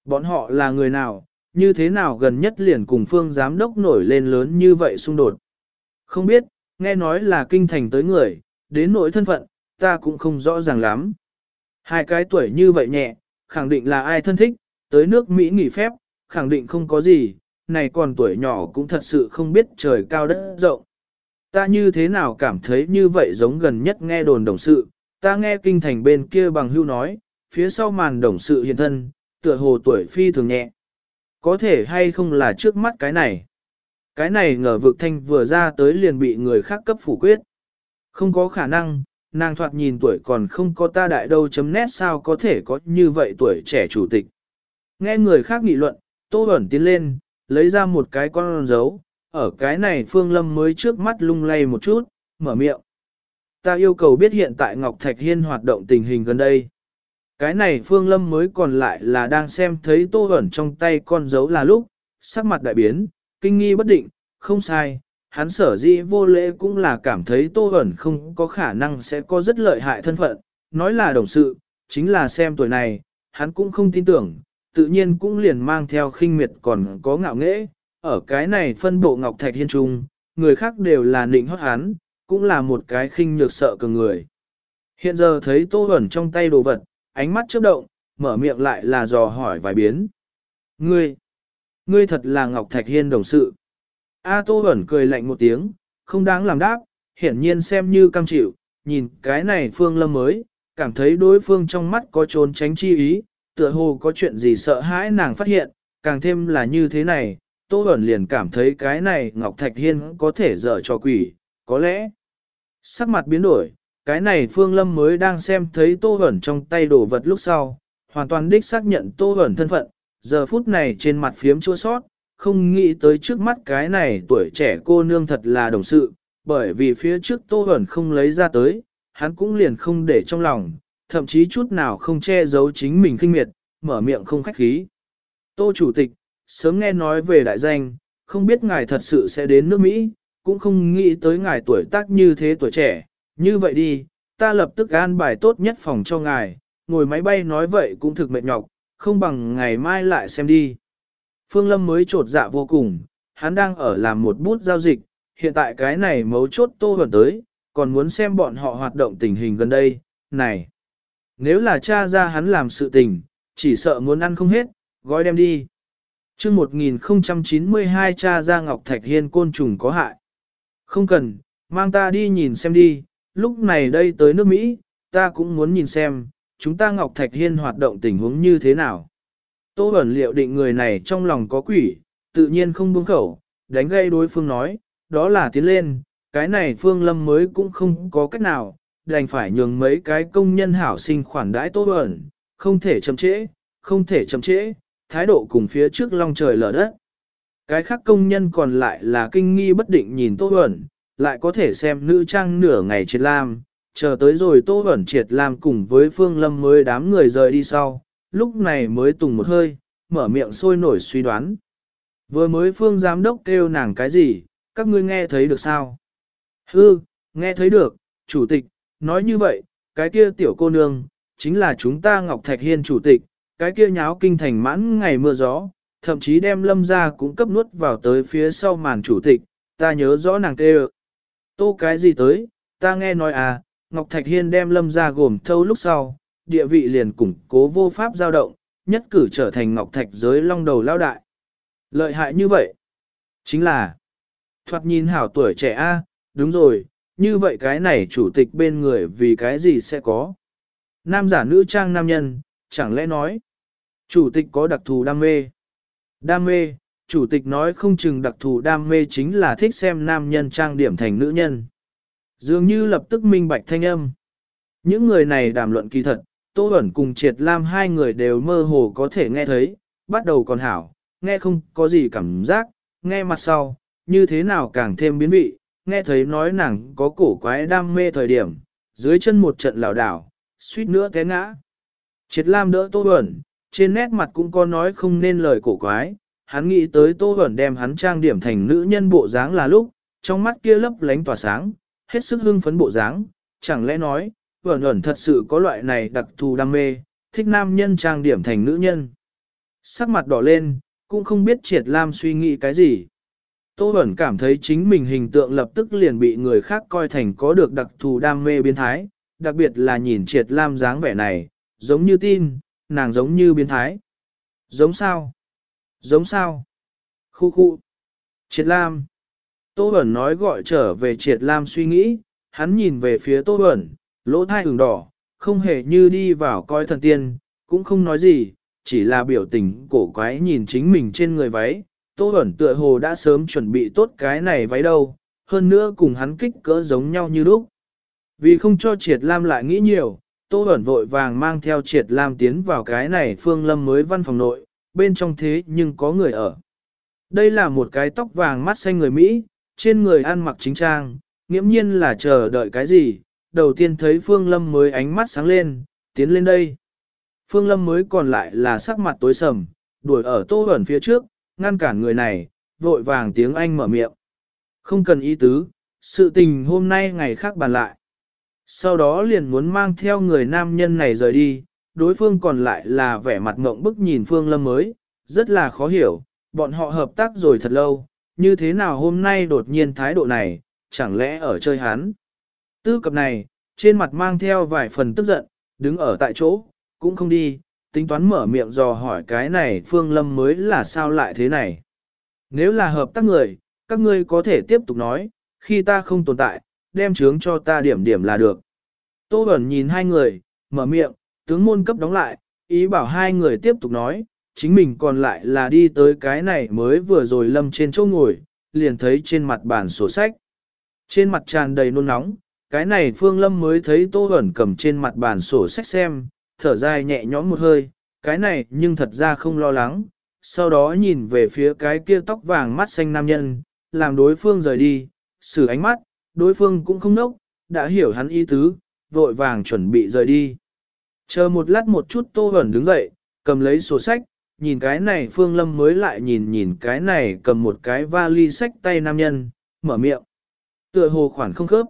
A: Bọn họ là người nào, như thế nào gần nhất liền cùng phương giám đốc nổi lên lớn như vậy xung đột. Không biết, nghe nói là kinh thành tới người, đến nỗi thân phận, ta cũng không rõ ràng lắm. Hai cái tuổi như vậy nhẹ, khẳng định là ai thân thích, tới nước Mỹ nghỉ phép, khẳng định không có gì, này còn tuổi nhỏ cũng thật sự không biết trời cao đất rộng. Ta như thế nào cảm thấy như vậy giống gần nhất nghe đồn đồng sự, ta nghe kinh thành bên kia bằng hưu nói, phía sau màn đồng sự hiện thân, tựa hồ tuổi phi thường nhẹ. Có thể hay không là trước mắt cái này. Cái này ngờ vực thanh vừa ra tới liền bị người khác cấp phủ quyết. Không có khả năng, nàng thoạt nhìn tuổi còn không có ta đại đâu chấm nét sao có thể có như vậy tuổi trẻ chủ tịch. Nghe người khác nghị luận, Tô Bẩn tiến lên, lấy ra một cái con dấu, ở cái này Phương Lâm mới trước mắt lung lay một chút, mở miệng. Ta yêu cầu biết hiện tại Ngọc Thạch Hiên hoạt động tình hình gần đây. Cái này Phương Lâm mới còn lại là đang xem thấy Tô Bẩn trong tay con dấu là lúc, sắc mặt đại biến, kinh nghi bất định, không sai, hắn sở dĩ vô lễ cũng là cảm thấy Tô Bẩn không có khả năng sẽ có rất lợi hại thân phận, nói là đồng sự, chính là xem tuổi này, hắn cũng không tin tưởng, tự nhiên cũng liền mang theo khinh miệt còn có ngạo nghễ, ở cái này phân bộ Ngọc Thạch Hiên Trung, người khác đều là nịnh hót hắn, cũng là một cái khinh nhược sợ cường người. Hiện giờ thấy Tô Huẩn trong tay đồ vật, ánh mắt chớp động, mở miệng lại là dò hỏi vài biến. Ngươi, ngươi thật là Ngọc Thạch Hiên đồng sự. A Tô Huẩn cười lạnh một tiếng, không đáng làm đáp, hiển nhiên xem như cam chịu, nhìn cái này Phương Lâm mới, cảm thấy đối phương trong mắt có trốn tránh chi ý, tựa hồ có chuyện gì sợ hãi nàng phát hiện, càng thêm là như thế này, Tô Bẩn liền cảm thấy cái này Ngọc Thạch Hiên có thể dở cho quỷ, có lẽ. Sắc mặt biến đổi, cái này Phương Lâm mới đang xem thấy Tô Hẩn trong tay đồ vật lúc sau, hoàn toàn đích xác nhận Tô Hẩn thân phận, giờ phút này trên mặt phiếm chua sót, không nghĩ tới trước mắt cái này tuổi trẻ cô nương thật là đồng sự, bởi vì phía trước Tô Bẩn không lấy ra tới, hắn cũng liền không để trong lòng, thậm chí chút nào không che giấu chính mình kinh miệt, mở miệng không khách khí. Tô Chủ tịch, sớm nghe nói về đại danh, không biết ngài thật sự sẽ đến nước Mỹ, cũng không nghĩ tới ngài tuổi tác như thế tuổi trẻ, như vậy đi, ta lập tức an bài tốt nhất phòng cho ngài, ngồi máy bay nói vậy cũng thực mệt nhọc, không bằng ngày mai lại xem đi. Phương Lâm mới trột dạ vô cùng, hắn đang ở làm một bút giao dịch, hiện tại cái này mấu chốt tô hưởng tới, còn muốn xem bọn họ hoạt động tình hình gần đây, này. Nếu là cha ra hắn làm sự tình, chỉ sợ muốn ăn không hết, gói đem đi. chương 1092 cha ra Ngọc Thạch Hiên côn trùng có hại. Không cần, mang ta đi nhìn xem đi, lúc này đây tới nước Mỹ, ta cũng muốn nhìn xem, chúng ta Ngọc Thạch Hiên hoạt động tình huống như thế nào. Tô Bẩn liệu định người này trong lòng có quỷ, tự nhiên không buông khẩu, đánh gây đối phương nói, đó là tiến lên, cái này Phương Lâm mới cũng không có cách nào, đành phải nhường mấy cái công nhân hảo sinh khoản đãi Tô ẩn, không thể chậm trễ, không thể chậm trễ, thái độ cùng phía trước long trời lở đất. Cái khác công nhân còn lại là kinh nghi bất định nhìn Tô Bẩn, lại có thể xem nữ trang nửa ngày triệt lam, chờ tới rồi Tô Bẩn triệt lam cùng với Phương Lâm mới đám người rời đi sau, lúc này mới tùng một hơi, mở miệng sôi nổi suy đoán. Vừa mới Phương Giám Đốc kêu nàng cái gì, các ngươi nghe thấy được sao? Hư, nghe thấy được, Chủ tịch, nói như vậy, cái kia tiểu cô nương, chính là chúng ta Ngọc Thạch Hiên Chủ tịch, cái kia nháo kinh thành mãn ngày mưa gió, thậm chí đem lâm ra cũng cấp nuốt vào tới phía sau màn Chủ tịch, ta nhớ rõ nàng kêu. Tô cái gì tới, ta nghe nói à, Ngọc Thạch Hiên đem lâm ra gồm thâu lúc sau, địa vị liền củng cố vô pháp giao động, nhất cử trở thành Ngọc Thạch giới long đầu lao đại. Lợi hại như vậy, chính là, thoạt nhìn hảo tuổi trẻ a, đúng rồi, như vậy cái này chủ tịch bên người vì cái gì sẽ có. Nam giả nữ trang nam nhân, chẳng lẽ nói, chủ tịch có đặc thù đam mê. Đam mê, chủ tịch nói không chừng đặc thù đam mê chính là thích xem nam nhân trang điểm thành nữ nhân. Dường như lập tức minh bạch thanh âm. Những người này đàm luận kỳ thật, Tô Bẩn cùng Triệt Lam hai người đều mơ hồ có thể nghe thấy, bắt đầu còn hảo, nghe không có gì cảm giác, nghe mặt sau, như thế nào càng thêm biến vị, nghe thấy nói nàng có cổ quái đam mê thời điểm, dưới chân một trận lảo đảo, suýt nữa té ngã. Triệt Lam đỡ Tô Huẩn, trên nét mặt cũng có nói không nên lời cổ quái, hắn nghĩ tới Tô Huẩn đem hắn trang điểm thành nữ nhân bộ dáng là lúc, trong mắt kia lấp lánh tỏa sáng, hết sức hưng phấn bộ dáng, chẳng lẽ nói, Huẩn Huẩn thật sự có loại này đặc thù đam mê, thích nam nhân trang điểm thành nữ nhân. Sắc mặt đỏ lên, cũng không biết Triệt Lam suy nghĩ cái gì. Tô Bẩn cảm thấy chính mình hình tượng lập tức liền bị người khác coi thành có được đặc thù đam mê biến thái, đặc biệt là nhìn Triệt Lam dáng vẻ này, giống như tin, nàng giống như biến thái. Giống sao? Giống sao? Khu khu. Triệt Lam. Tô Bẩn nói gọi trở về Triệt Lam suy nghĩ, hắn nhìn về phía Tô Bẩn, lỗ thai ửng đỏ, không hề như đi vào coi thần tiên, cũng không nói gì, chỉ là biểu tình cổ quái nhìn chính mình trên người váy. Tô Bẩn tựa hồ đã sớm chuẩn bị tốt cái này váy đâu, hơn nữa cùng hắn kích cỡ giống nhau như lúc. Vì không cho Triệt Lam lại nghĩ nhiều, Tô Bẩn vội vàng mang theo Triệt Lam tiến vào cái này phương lâm mới văn phòng nội, bên trong thế nhưng có người ở. Đây là một cái tóc vàng mắt xanh người Mỹ, trên người ăn mặc chính trang, nghiễm nhiên là chờ đợi cái gì, đầu tiên thấy Phương Lâm mới ánh mắt sáng lên, tiến lên đây. Phương Lâm mới còn lại là sắc mặt tối sầm, đuổi ở tô Bẩn phía trước, ngăn cản người này, vội vàng tiếng Anh mở miệng. Không cần ý tứ, sự tình hôm nay ngày khác bàn lại. Sau đó liền muốn mang theo người nam nhân này rời đi, đối phương còn lại là vẻ mặt ngộng bức nhìn Phương Lâm mới, rất là khó hiểu, bọn họ hợp tác rồi thật lâu, như thế nào hôm nay đột nhiên thái độ này, chẳng lẽ ở chơi hắn. Tư cập này, trên mặt mang theo vài phần tức giận, đứng ở tại chỗ, cũng không đi, tính toán mở miệng dò hỏi cái này Phương Lâm mới là sao lại thế này. Nếu là hợp tác người, các ngươi có thể tiếp tục nói, khi ta không tồn tại, đem chướng cho ta điểm điểm là được. Tô Bẩn nhìn hai người, mở miệng, tướng môn cấp đóng lại, ý bảo hai người tiếp tục nói, chính mình còn lại là đi tới cái này mới vừa rồi lâm trên chỗ ngồi, liền thấy trên mặt bàn sổ sách. Trên mặt tràn đầy nôn nóng, cái này Phương Lâm mới thấy Tô Hẩn cầm trên mặt bàn sổ sách xem, thở dài nhẹ nhõm một hơi, cái này nhưng thật ra không lo lắng, sau đó nhìn về phía cái kia tóc vàng mắt xanh nam nhân, làm đối phương rời đi, xử ánh mắt, đối phương cũng không nốc, đã hiểu hắn ý tứ, vội vàng chuẩn bị rời đi. Chờ một lát một chút Tô Hẩn đứng dậy, cầm lấy sổ sách, nhìn cái này Phương Lâm mới lại nhìn nhìn cái này cầm một cái vali sách tay nam nhân, mở miệng. Tựa hồ khoản không khớp.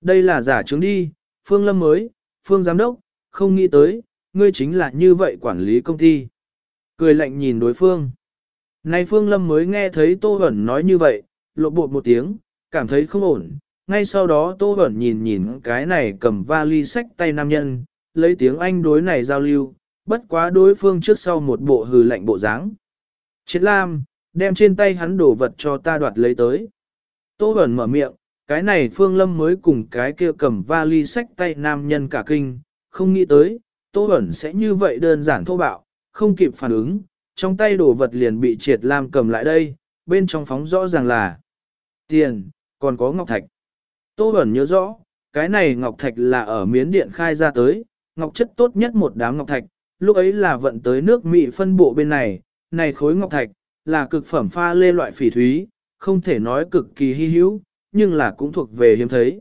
A: Đây là giả chứng đi, Phương Lâm mới, Phương Giám Đốc, không nghĩ tới, ngươi chính là như vậy quản lý công ty. Cười lạnh nhìn đối phương. Này Phương Lâm mới nghe thấy Tô Bẩn nói như vậy, lộ bộ một tiếng, cảm thấy không ổn. Ngay sau đó Tô Bẩn nhìn nhìn cái này cầm vali sách tay nam nhân, lấy tiếng Anh đối này giao lưu, bất quá đối phương trước sau một bộ hừ lạnh bộ dáng. Triết Lam, đem trên tay hắn đổ vật cho ta đoạt lấy tới. Tô Bẩn mở miệng, cái này Phương Lâm mới cùng cái kia cầm vali sách tay nam nhân cả kinh, không nghĩ tới, Tô Bẩn sẽ như vậy đơn giản thô bạo, không kịp phản ứng, trong tay đồ vật liền bị Triệt Lam cầm lại đây, bên trong phóng rõ ràng là tiền, còn có ngọc thạch. Tô Bẩn nhớ rõ, cái này ngọc thạch là ở miến điện khai ra tới, ngọc chất tốt nhất một đám ngọc thạch, lúc ấy là vận tới nước Mỹ phân bộ bên này, này khối ngọc thạch, là cực phẩm pha lê loại phỉ thúy, không thể nói cực kỳ hy hữu, nhưng là cũng thuộc về hiếm thấy.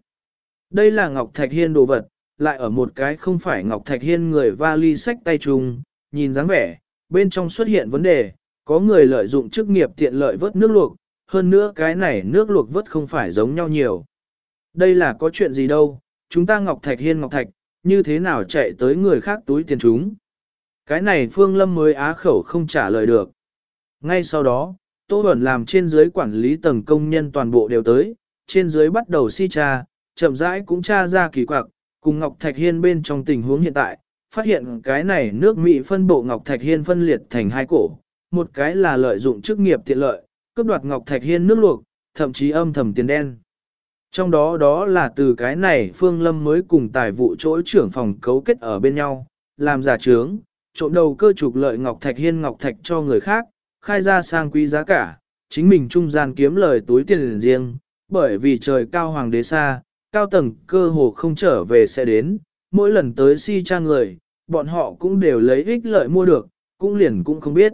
A: Đây là ngọc thạch hiên đồ vật, lại ở một cái không phải ngọc thạch hiên người vali sách tay trùng, nhìn dáng vẻ, bên trong xuất hiện vấn đề, có người lợi dụng chức nghiệp tiện lợi vớt nước luộc, hơn nữa cái này nước luộc vớt không phải giống nhau nhiều. Đây là có chuyện gì đâu, chúng ta ngọc thạch hiên ngọc thạch, như thế nào chạy tới người khác túi tiền chúng. Cái này Phương Lâm mới á khẩu không trả lời được. Ngay sau đó, Tô Bẩn làm trên dưới quản lý tầng công nhân toàn bộ đều tới, trên dưới bắt đầu si tra, chậm rãi cũng tra ra kỳ quặc, cùng Ngọc Thạch Hiên bên trong tình huống hiện tại, phát hiện cái này nước Mỹ phân bộ Ngọc Thạch Hiên phân liệt thành hai cổ, một cái là lợi dụng chức nghiệp tiện lợi, cướp đoạt Ngọc Thạch Hiên nước luộc, thậm chí âm thầm tiền đen. Trong đó đó là từ cái này Phương Lâm mới cùng tài vụ chỗ trưởng phòng cấu kết ở bên nhau, làm giả trướng, trộm đầu cơ trục lợi Ngọc Thạch Hiên Ngọc Thạch cho người khác, khai ra sang quý giá cả, chính mình trung gian kiếm lời túi tiền riêng, bởi vì trời cao hoàng đế xa, cao tầng cơ hồ không trở về sẽ đến, mỗi lần tới si cha người, bọn họ cũng đều lấy ích lợi mua được, cũng liền cũng không biết.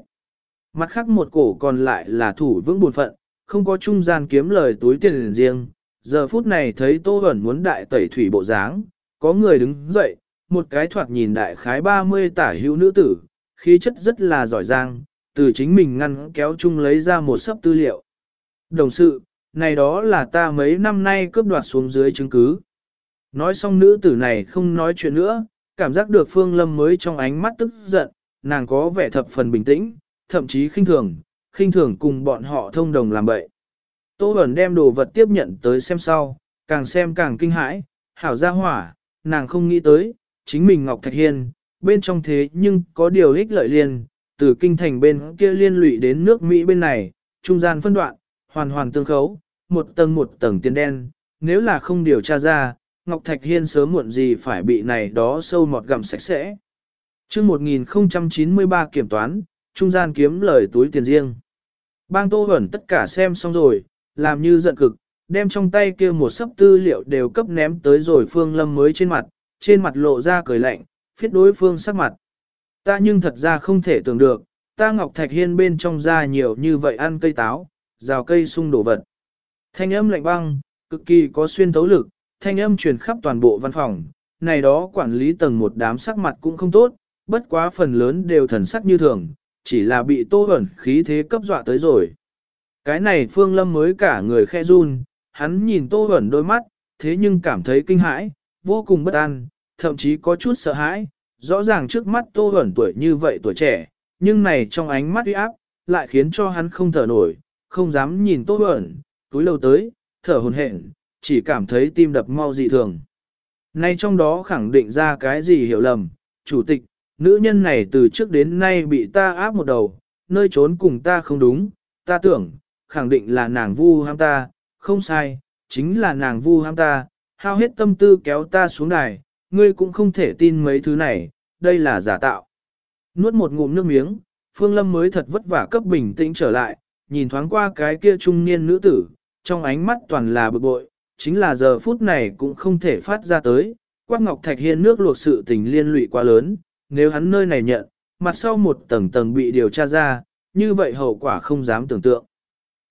A: Mặt khác một cổ còn lại là thủ vững buồn phận, không có trung gian kiếm lời túi tiền riêng, giờ phút này thấy Tô Hẩn muốn đại tẩy thủy bộ dáng, có người đứng dậy, một cái thoạt nhìn đại khái 30 tả hữu nữ tử, khí chất rất là giỏi giang, từ chính mình ngăn kéo chung lấy ra một sấp tư liệu. Đồng sự, này đó là ta mấy năm nay cướp đoạt xuống dưới chứng cứ. Nói xong nữ tử này không nói chuyện nữa, cảm giác được Phương Lâm mới trong ánh mắt tức giận, nàng có vẻ thập phần bình tĩnh, thậm chí khinh thường, khinh thường cùng bọn họ thông đồng làm bậy. Tô Bẩn đem đồ vật tiếp nhận tới xem sau, càng xem càng kinh hãi, hảo ra hỏa, nàng không nghĩ tới, chính mình Ngọc Thạch Hiên, bên trong thế nhưng có điều ích lợi liền, từ kinh thành bên kia liên lụy đến nước Mỹ bên này, trung gian phân đoạn, hoàn hoàn tương khấu, một tầng một tầng tiền đen, nếu là không điều tra ra, Ngọc Thạch Hiên sớm muộn gì phải bị này đó sâu mọt gặm sạch sẽ. chương 1093 kiểm toán, trung gian kiếm lời túi tiền riêng. Bang Tô Huẩn tất cả xem xong rồi, làm như giận cực, đem trong tay kia một sấp tư liệu đều cấp ném tới rồi Phương Lâm mới trên mặt, trên mặt lộ ra cười lạnh, phiết đối phương sắc mặt. Ta nhưng thật ra không thể tưởng được, ta Ngọc Thạch Hiên bên trong ra nhiều như vậy ăn cây táo, rào cây sung đổ vật. Thanh âm lạnh băng, cực kỳ có xuyên thấu lực, thanh âm truyền khắp toàn bộ văn phòng, này đó quản lý tầng một đám sắc mặt cũng không tốt, bất quá phần lớn đều thần sắc như thường, chỉ là bị tô ẩn khí thế cấp dọa tới rồi. Cái này Phương Lâm mới cả người khe run, hắn nhìn tô ẩn đôi mắt, thế nhưng cảm thấy kinh hãi, vô cùng bất an, thậm chí có chút sợ hãi, rõ ràng trước mắt tô ẩn tuổi như vậy tuổi trẻ, nhưng này trong ánh mắt uy áp, lại khiến cho hắn không thở nổi, không dám nhìn tô ẩn, túi lâu tới, thở hồn hển, chỉ cảm thấy tim đập mau dị thường. Nay trong đó khẳng định ra cái gì hiểu lầm, chủ tịch, nữ nhân này từ trước đến nay bị ta áp một đầu, nơi trốn cùng ta không đúng, ta tưởng, khẳng định là nàng vu ham ta, không sai, chính là nàng vu ham ta, hao hết tâm tư kéo ta xuống đài, ngươi cũng không thể tin mấy thứ này, đây là giả tạo. Nuốt một ngụm nước miếng, Phương Lâm mới thật vất vả cấp bình tĩnh trở lại, nhìn thoáng qua cái kia trung niên nữ tử, trong ánh mắt toàn là bực bội, chính là giờ phút này cũng không thể phát ra tới, Quách ngọc thạch hiên nước luộc sự tình liên lụy quá lớn, nếu hắn nơi này nhận, mặt sau một tầng tầng bị điều tra ra, như vậy hậu quả không dám tưởng tượng.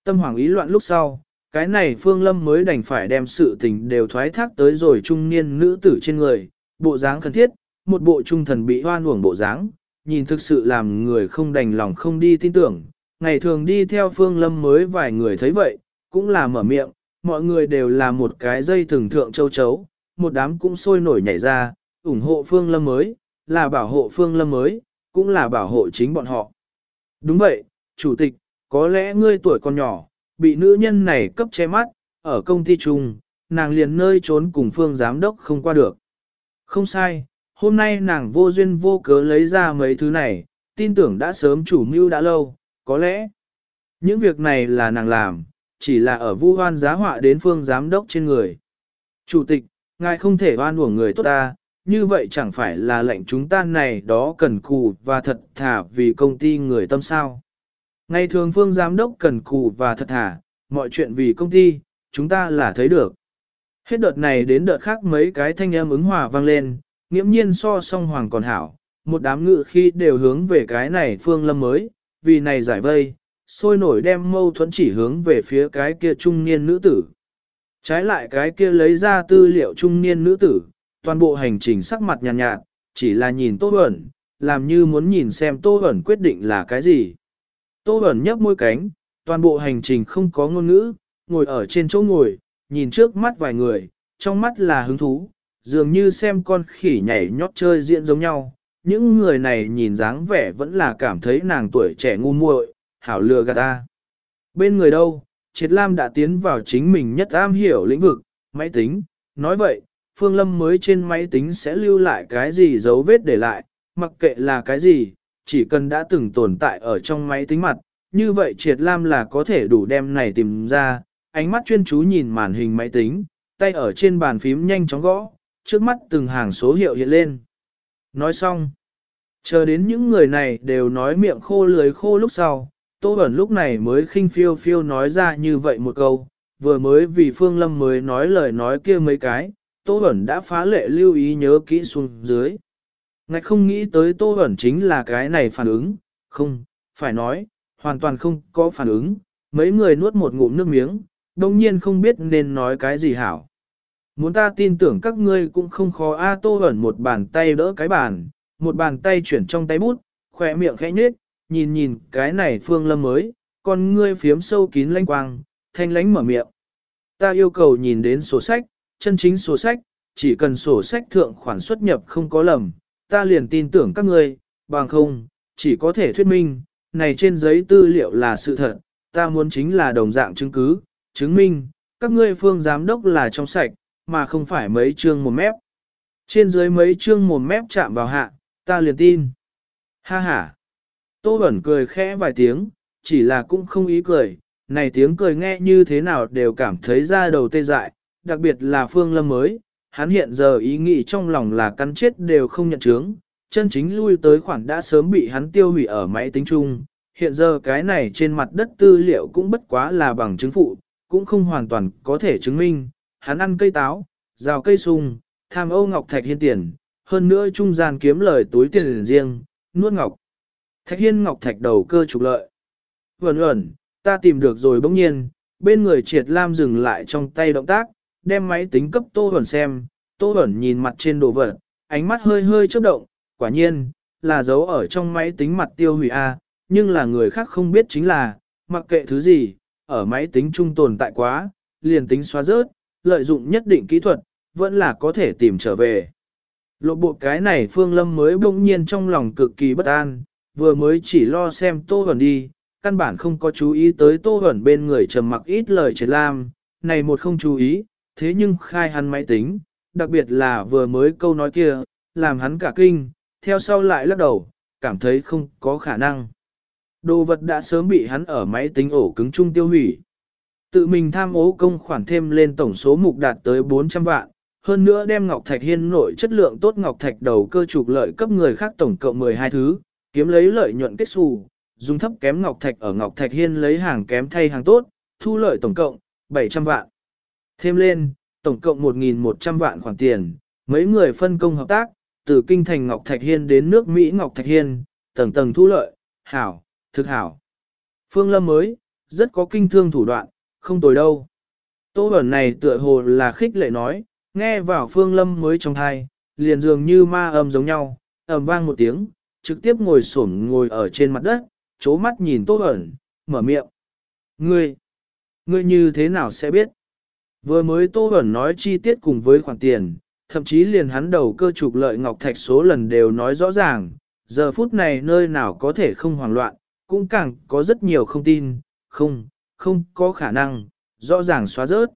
A: Tâm hoàng ý loạn lúc sau, cái này Phương Lâm mới đành phải đem sự tình đều thoái thác tới rồi trung niên nữ tử trên người, bộ dáng khẩn thiết, một bộ trung thần bị hoan uổng bộ dáng, nhìn thực sự làm người không đành lòng không đi tin tưởng. Ngày thường đi theo Phương Lâm mới vài người thấy vậy, cũng là mở miệng, mọi người đều là một cái dây thường thượng châu chấu, một đám cũng sôi nổi nhảy ra, ủng hộ Phương Lâm mới, là bảo hộ Phương Lâm mới, cũng là bảo hộ chính bọn họ. Đúng vậy, Chủ tịch, có lẽ ngươi tuổi còn nhỏ, bị nữ nhân này cấp che mắt, ở công ty chung, nàng liền nơi trốn cùng Phương Giám Đốc không qua được. Không sai, hôm nay nàng vô duyên vô cớ lấy ra mấy thứ này, tin tưởng đã sớm chủ mưu đã lâu, có lẽ những việc này là nàng làm, chỉ là ở vu hoan giá họa đến Phương Giám Đốc trên người. Chủ tịch, ngài không thể oan uổng người tốt ta, như vậy chẳng phải là lệnh chúng ta này đó cần cù và thật thà vì công ty người tâm sao. Ngày thường phương giám đốc cần cù và thật thà, mọi chuyện vì công ty, chúng ta là thấy được. Hết đợt này đến đợt khác mấy cái thanh âm ứng hòa vang lên, nghiễm nhiên so song hoàng còn hảo, một đám ngự khi đều hướng về cái này phương lâm mới, vì này giải vây, sôi nổi đem mâu thuẫn chỉ hướng về phía cái kia trung niên nữ tử. Trái lại cái kia lấy ra tư liệu trung niên nữ tử, toàn bộ hành trình sắc mặt nhàn nhạt, nhạt, chỉ là nhìn Tô Bẩn, làm như muốn nhìn xem Tô Bẩn quyết định là cái gì. Tô Bẩn nhấp môi cánh, toàn bộ hành trình không có ngôn ngữ, ngồi ở trên chỗ ngồi, nhìn trước mắt vài người, trong mắt là hứng thú, dường như xem con khỉ nhảy nhót chơi diễn giống nhau. Những người này nhìn dáng vẻ vẫn là cảm thấy nàng tuổi trẻ ngu muội, hảo lừa gạt ta. Bên người đâu, Triệt Lam đã tiến vào chính mình nhất am hiểu lĩnh vực, máy tính, nói vậy, Phương Lâm mới trên máy tính sẽ lưu lại cái gì dấu vết để lại, mặc kệ là cái gì, chỉ cần đã từng tồn tại ở trong máy tính mặt, như vậy Triệt Lam là có thể đủ đem này tìm ra, ánh mắt chuyên chú nhìn màn hình máy tính, tay ở trên bàn phím nhanh chóng gõ, trước mắt từng hàng số hiệu hiện lên. Nói xong, chờ đến những người này đều nói miệng khô lưới khô lúc sau, Tô Bẩn lúc này mới khinh phiêu phiêu nói ra như vậy một câu, vừa mới vì Phương Lâm mới nói lời nói kia mấy cái, Tô Bẩn đã phá lệ lưu ý nhớ kỹ xuống dưới. Ngạch không nghĩ tới Tô Bẩn chính là cái này phản ứng, không, phải nói, hoàn toàn không có phản ứng, mấy người nuốt một ngụm nước miếng, đồng nhiên không biết nên nói cái gì hảo. Muốn ta tin tưởng các ngươi cũng không khó A Tô Bẩn một bàn tay đỡ cái bàn, một bàn tay chuyển trong tay bút, khỏe miệng khẽ nhếch, nhìn nhìn cái này phương lâm mới, con ngươi phiếm sâu kín lanh quang, thanh lánh mở miệng. Ta yêu cầu nhìn đến sổ sách, chân chính sổ sách, chỉ cần sổ sách thượng khoản xuất nhập không có lầm, ta liền tin tưởng các ngươi, bằng không, chỉ có thể thuyết minh, này trên giấy tư liệu là sự thật, ta muốn chính là đồng dạng chứng cứ, chứng minh, các ngươi phương giám đốc là trong sạch, mà không phải mấy chương một mép. Trên dưới mấy chương một mép chạm vào hạ, ta liền tin. Ha ha. Tô Bẩn cười khẽ vài tiếng, chỉ là cũng không ý cười, này tiếng cười nghe như thế nào đều cảm thấy ra đầu tê dại, đặc biệt là Phương Lâm mới, hắn hiện giờ ý nghĩ trong lòng là cắn chết đều không nhận chứng, chân chính lui tới khoản đã sớm bị hắn tiêu hủy ở máy tính chung, hiện giờ cái này trên mặt đất tư liệu cũng bất quá là bằng chứng phụ, cũng không hoàn toàn có thể chứng minh, hắn ăn cây táo, rào cây sung, tham Âu Ngọc Thạch hiên tiền, hơn nữa trung gian kiếm lời túi tiền riêng, nuốt ngọc. Thạch hiên ngọc thạch đầu cơ trục lợi. Vẩn ẩn, ta tìm được rồi bỗng nhiên, bên người triệt lam dừng lại trong tay động tác, đem máy tính cấp Tô vẩn xem, Tô vẩn nhìn mặt trên đồ vật, ánh mắt hơi hơi chớp động, quả nhiên, là dấu ở trong máy tính mặt tiêu hủy A, nhưng là người khác không biết chính là, mặc kệ thứ gì, ở máy tính trung tồn tại quá, liền tính xóa rớt, lợi dụng nhất định kỹ thuật, vẫn là có thể tìm trở về. Lộ bộ cái này Phương Lâm mới bỗng nhiên trong lòng cực kỳ bất an, vừa mới chỉ lo xem Tô Huẩn đi, căn bản không có chú ý tới Tô Huẩn bên người trầm mặc ít lời triệt lam, này một không chú ý, thế nhưng khai hắn máy tính, đặc biệt là vừa mới câu nói kia, làm hắn cả kinh, theo sau lại lắc đầu, cảm thấy không có khả năng. Đồ vật đã sớm bị hắn ở máy tính ổ cứng chung tiêu hủy. Tự mình tham ố công khoản thêm lên tổng số mục đạt tới 400 vạn, hơn nữa đem Ngọc Thạch Hiên nội chất lượng tốt Ngọc Thạch đầu cơ trục lợi cấp người khác tổng cộng 12 thứ, kiếm lấy lợi nhuận kết xù, dùng thấp kém Ngọc Thạch ở Ngọc Thạch Hiên lấy hàng kém thay hàng tốt, thu lợi tổng cộng 700 vạn. Thêm lên, tổng cộng 1.100 vạn khoản tiền, mấy người phân công hợp tác, từ kinh thành Ngọc Thạch Hiên đến nước Mỹ Ngọc Thạch Hiên, tầng tầng thu lợi, hảo, thực hảo, Phương Lâm mới, rất có kinh thương thủ đoạn, không tồi đâu. Tô ẩn này tựa hồ là khích lệ nói, nghe vào Phương Lâm mới trong thai, liền dường như ma âm giống nhau, ầm vang một tiếng, trực tiếp ngồi xổm ngồi ở trên mặt đất, chố mắt nhìn Tô ẩn, mở miệng. Ngươi, ngươi như thế nào sẽ biết? Vừa mới Tô ẩn nói chi tiết cùng với khoản tiền, thậm chí liền hắn đầu cơ trục lợi ngọc thạch số lần đều nói rõ ràng, giờ phút này nơi nào có thể không hoảng loạn, cũng càng có rất nhiều không tin, không, không có khả năng, rõ ràng xóa rớt.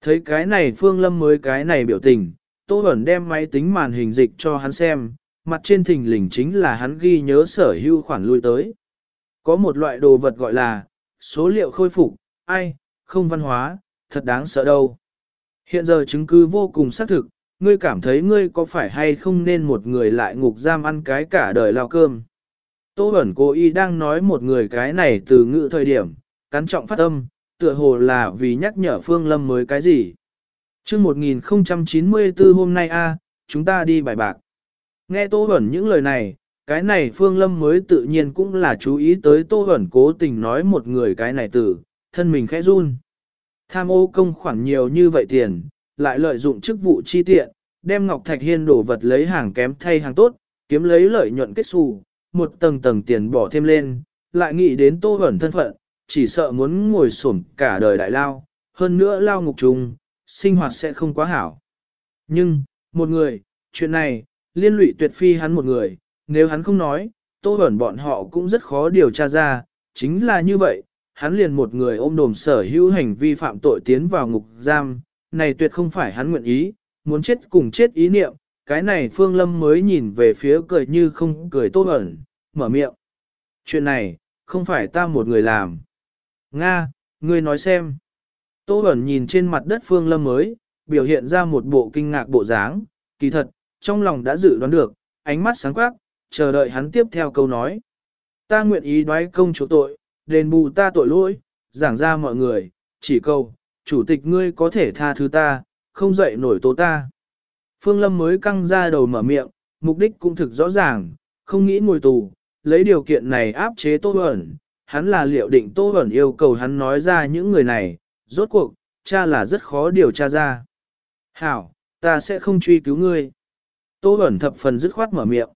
A: Thấy cái này Phương Lâm mới cái này biểu tình, Tô Bẩn đem máy tính màn hình dịch cho hắn xem, mặt trên thình lình chính là hắn ghi nhớ sở hữu khoản lui tới. Có một loại đồ vật gọi là, số liệu khôi phục, ai, không văn hóa, thật đáng sợ đâu. Hiện giờ chứng cứ vô cùng xác thực, ngươi cảm thấy ngươi có phải hay không nên một người lại ngục giam ăn cái cả đời lao cơm. Tô ẩn cô y đang nói một người cái này từ ngữ thời điểm, cắn trọng phát âm, tựa hồ là vì nhắc nhở Phương Lâm mới cái gì. chương 1094 hôm nay a chúng ta đi bài bạc. Nghe Tô Bẩn những lời này, cái này Phương Lâm mới tự nhiên cũng là chú ý tới Tô Bẩn cố tình nói một người cái này tử thân mình khẽ run. Tham ô công khoản nhiều như vậy tiền, lại lợi dụng chức vụ chi tiện, đem Ngọc Thạch Hiên đổ vật lấy hàng kém thay hàng tốt, kiếm lấy lợi nhuận kết xù, một tầng tầng tiền bỏ thêm lên, lại nghĩ đến Tô Bẩn thân phận, chỉ sợ muốn ngồi xổm cả đời đại lao, hơn nữa lao ngục trùng, sinh hoạt sẽ không quá hảo. Nhưng, một người, chuyện này, liên lụy tuyệt phi hắn một người, nếu hắn không nói, Tô ẩn bọn họ cũng rất khó điều tra ra, chính là như vậy, hắn liền một người ôm đồm sở hữu hành vi phạm tội tiến vào ngục giam, này tuyệt không phải hắn nguyện ý, muốn chết cùng chết ý niệm, cái này Phương Lâm mới nhìn về phía cười như không cười Tô ẩn, mở miệng. Chuyện này, không phải ta một người làm. Nga, ngươi nói xem. Tô ẩn nhìn trên mặt đất Phương Lâm mới, biểu hiện ra một bộ kinh ngạc bộ dáng, kỳ thật, trong lòng đã dự đoán được, ánh mắt sáng quắc, chờ đợi hắn tiếp theo câu nói. Ta nguyện ý đoái công chỗ tội, đền bù ta tội lỗi, giảng ra mọi người, chỉ câu, chủ tịch ngươi có thể tha thứ ta, không dậy nổi tố ta. Phương Lâm mới căng ra đầu mở miệng, mục đích cũng thực rõ ràng, không nghĩ ngồi tù, lấy điều kiện này áp chế Tô Bẩn, hắn là liệu định Tô Bẩn yêu cầu hắn nói ra những người này, rốt cuộc, cha là rất khó điều tra ra. Hảo, ta sẽ không truy cứu ngươi. Tô Bẩn thập phần dứt khoát mở miệng.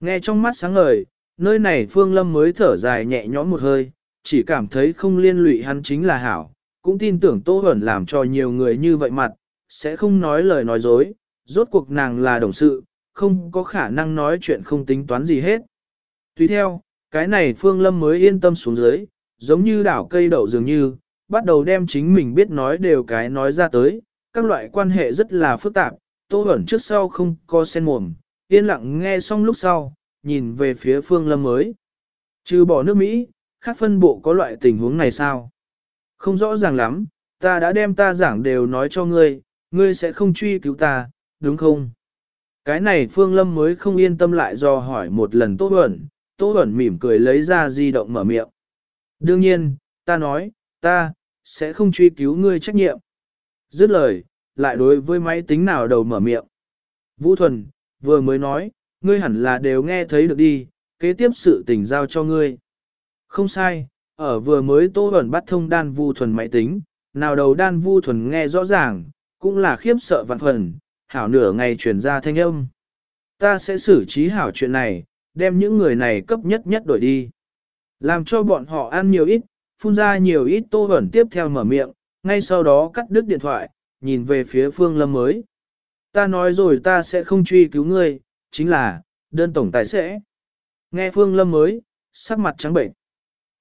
A: Nghe trong mắt sáng ngời, nơi này Phương Lâm mới thở dài nhẹ nhõm một hơi, chỉ cảm thấy không liên lụy hắn chính là hảo, cũng tin tưởng Tô Bẩn làm cho nhiều người như vậy mặt, sẽ không nói lời nói dối, rốt cuộc nàng là đồng sự, không có khả năng nói chuyện không tính toán gì hết. Tuy theo, cái này Phương Lâm mới yên tâm xuống dưới, giống như đảo cây đậu dường như, bắt đầu đem chính mình biết nói đều cái nói ra tới, các loại quan hệ rất là phức tạp, Tô Bẩn trước sau không có sen mồm, yên lặng nghe xong lúc sau, nhìn về phía Phương Lâm mới. Trừ bỏ nước Mỹ, khác phân bộ có loại tình huống này sao? Không rõ ràng lắm, ta đã đem ta giảng đều nói cho ngươi, ngươi sẽ không truy cứu ta, đúng không? Cái này Phương Lâm mới không yên tâm lại do hỏi một lần Tô Bẩn, Tô Bẩn mỉm cười lấy ra di động mở miệng. Đương nhiên, ta nói, ta, sẽ không truy cứu ngươi trách nhiệm. Dứt lời, lại đối với máy tính nào đầu mở miệng. Vũ Thuần, vừa mới nói, ngươi hẳn là đều nghe thấy được đi, kế tiếp sự tình giao cho ngươi. Không sai, ở vừa mới Tô Bẩn bắt thông đan Vu Thuần máy tính, nào đầu đan Vu Thuần nghe rõ ràng, cũng là khiếp sợ vạn phần, hảo nửa ngày truyền ra thanh âm. Ta sẽ xử trí hảo chuyện này, đem những người này cấp nhất nhất đổi đi. Làm cho bọn họ ăn nhiều ít, phun ra nhiều ít tô ẩn tiếp theo mở miệng, ngay sau đó cắt đứt điện thoại, nhìn về phía phương lâm mới. Ta nói rồi ta sẽ không truy cứu ngươi, chính là, đơn tổng tài sẽ. Nghe phương lâm mới, sắc mặt trắng bệnh.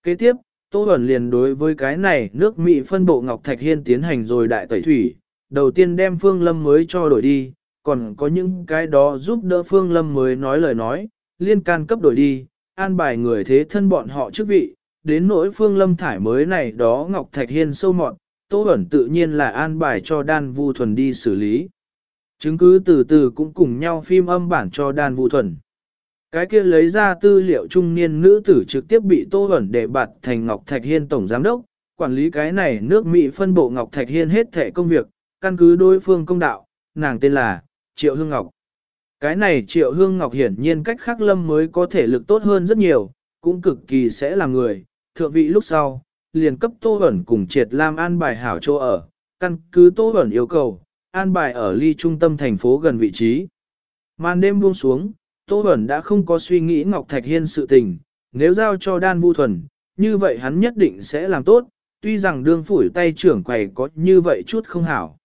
A: Kế tiếp, Tô Bẩn liền đối với cái này nước Mỹ phân bộ Ngọc Thạch Hiên tiến hành rồi đại tẩy thủy, đầu tiên đem Phương Lâm mới cho đổi đi, còn có những cái đó giúp đỡ Phương Lâm mới nói lời nói, liên can cấp đổi đi, an bài người thế thân bọn họ chức vị, đến nỗi Phương Lâm thải mới này đó Ngọc Thạch Hiên sâu mọn, Tô Bẩn tự nhiên là an bài cho Đan Vu Thuần đi xử lý. Chứng cứ từ từ cũng cùng nhau phim âm bản cho Đan Vu Thuần. Cái kia lấy ra tư liệu trung niên nữ tử trực tiếp bị Tô Bẩn để bạt thành Ngọc Thạch Hiên Tổng Giám Đốc, quản lý cái này nước Mỹ phân bộ Ngọc Thạch Hiên hết thể công việc, căn cứ đối phương công đạo, nàng tên là Triệu Hương Ngọc. Cái này Triệu Hương Ngọc hiển nhiên cách khắc lâm mới có thể lực tốt hơn rất nhiều, cũng cực kỳ sẽ là người, thượng vị lúc sau, liền cấp Tô Huẩn cùng Triệt Lam an bài hảo chỗ ở, căn cứ Tô Huẩn yêu cầu, an bài ở ly trung tâm thành phố gần vị trí. Màn đêm buông xuống, Tô Huẩn đã không có suy nghĩ Ngọc Thạch Hiên sự tình, nếu giao cho Đan Vu Thuần, như vậy hắn nhất định sẽ làm tốt, tuy rằng đương phủi tay trưởng quầy có như vậy chút không hảo.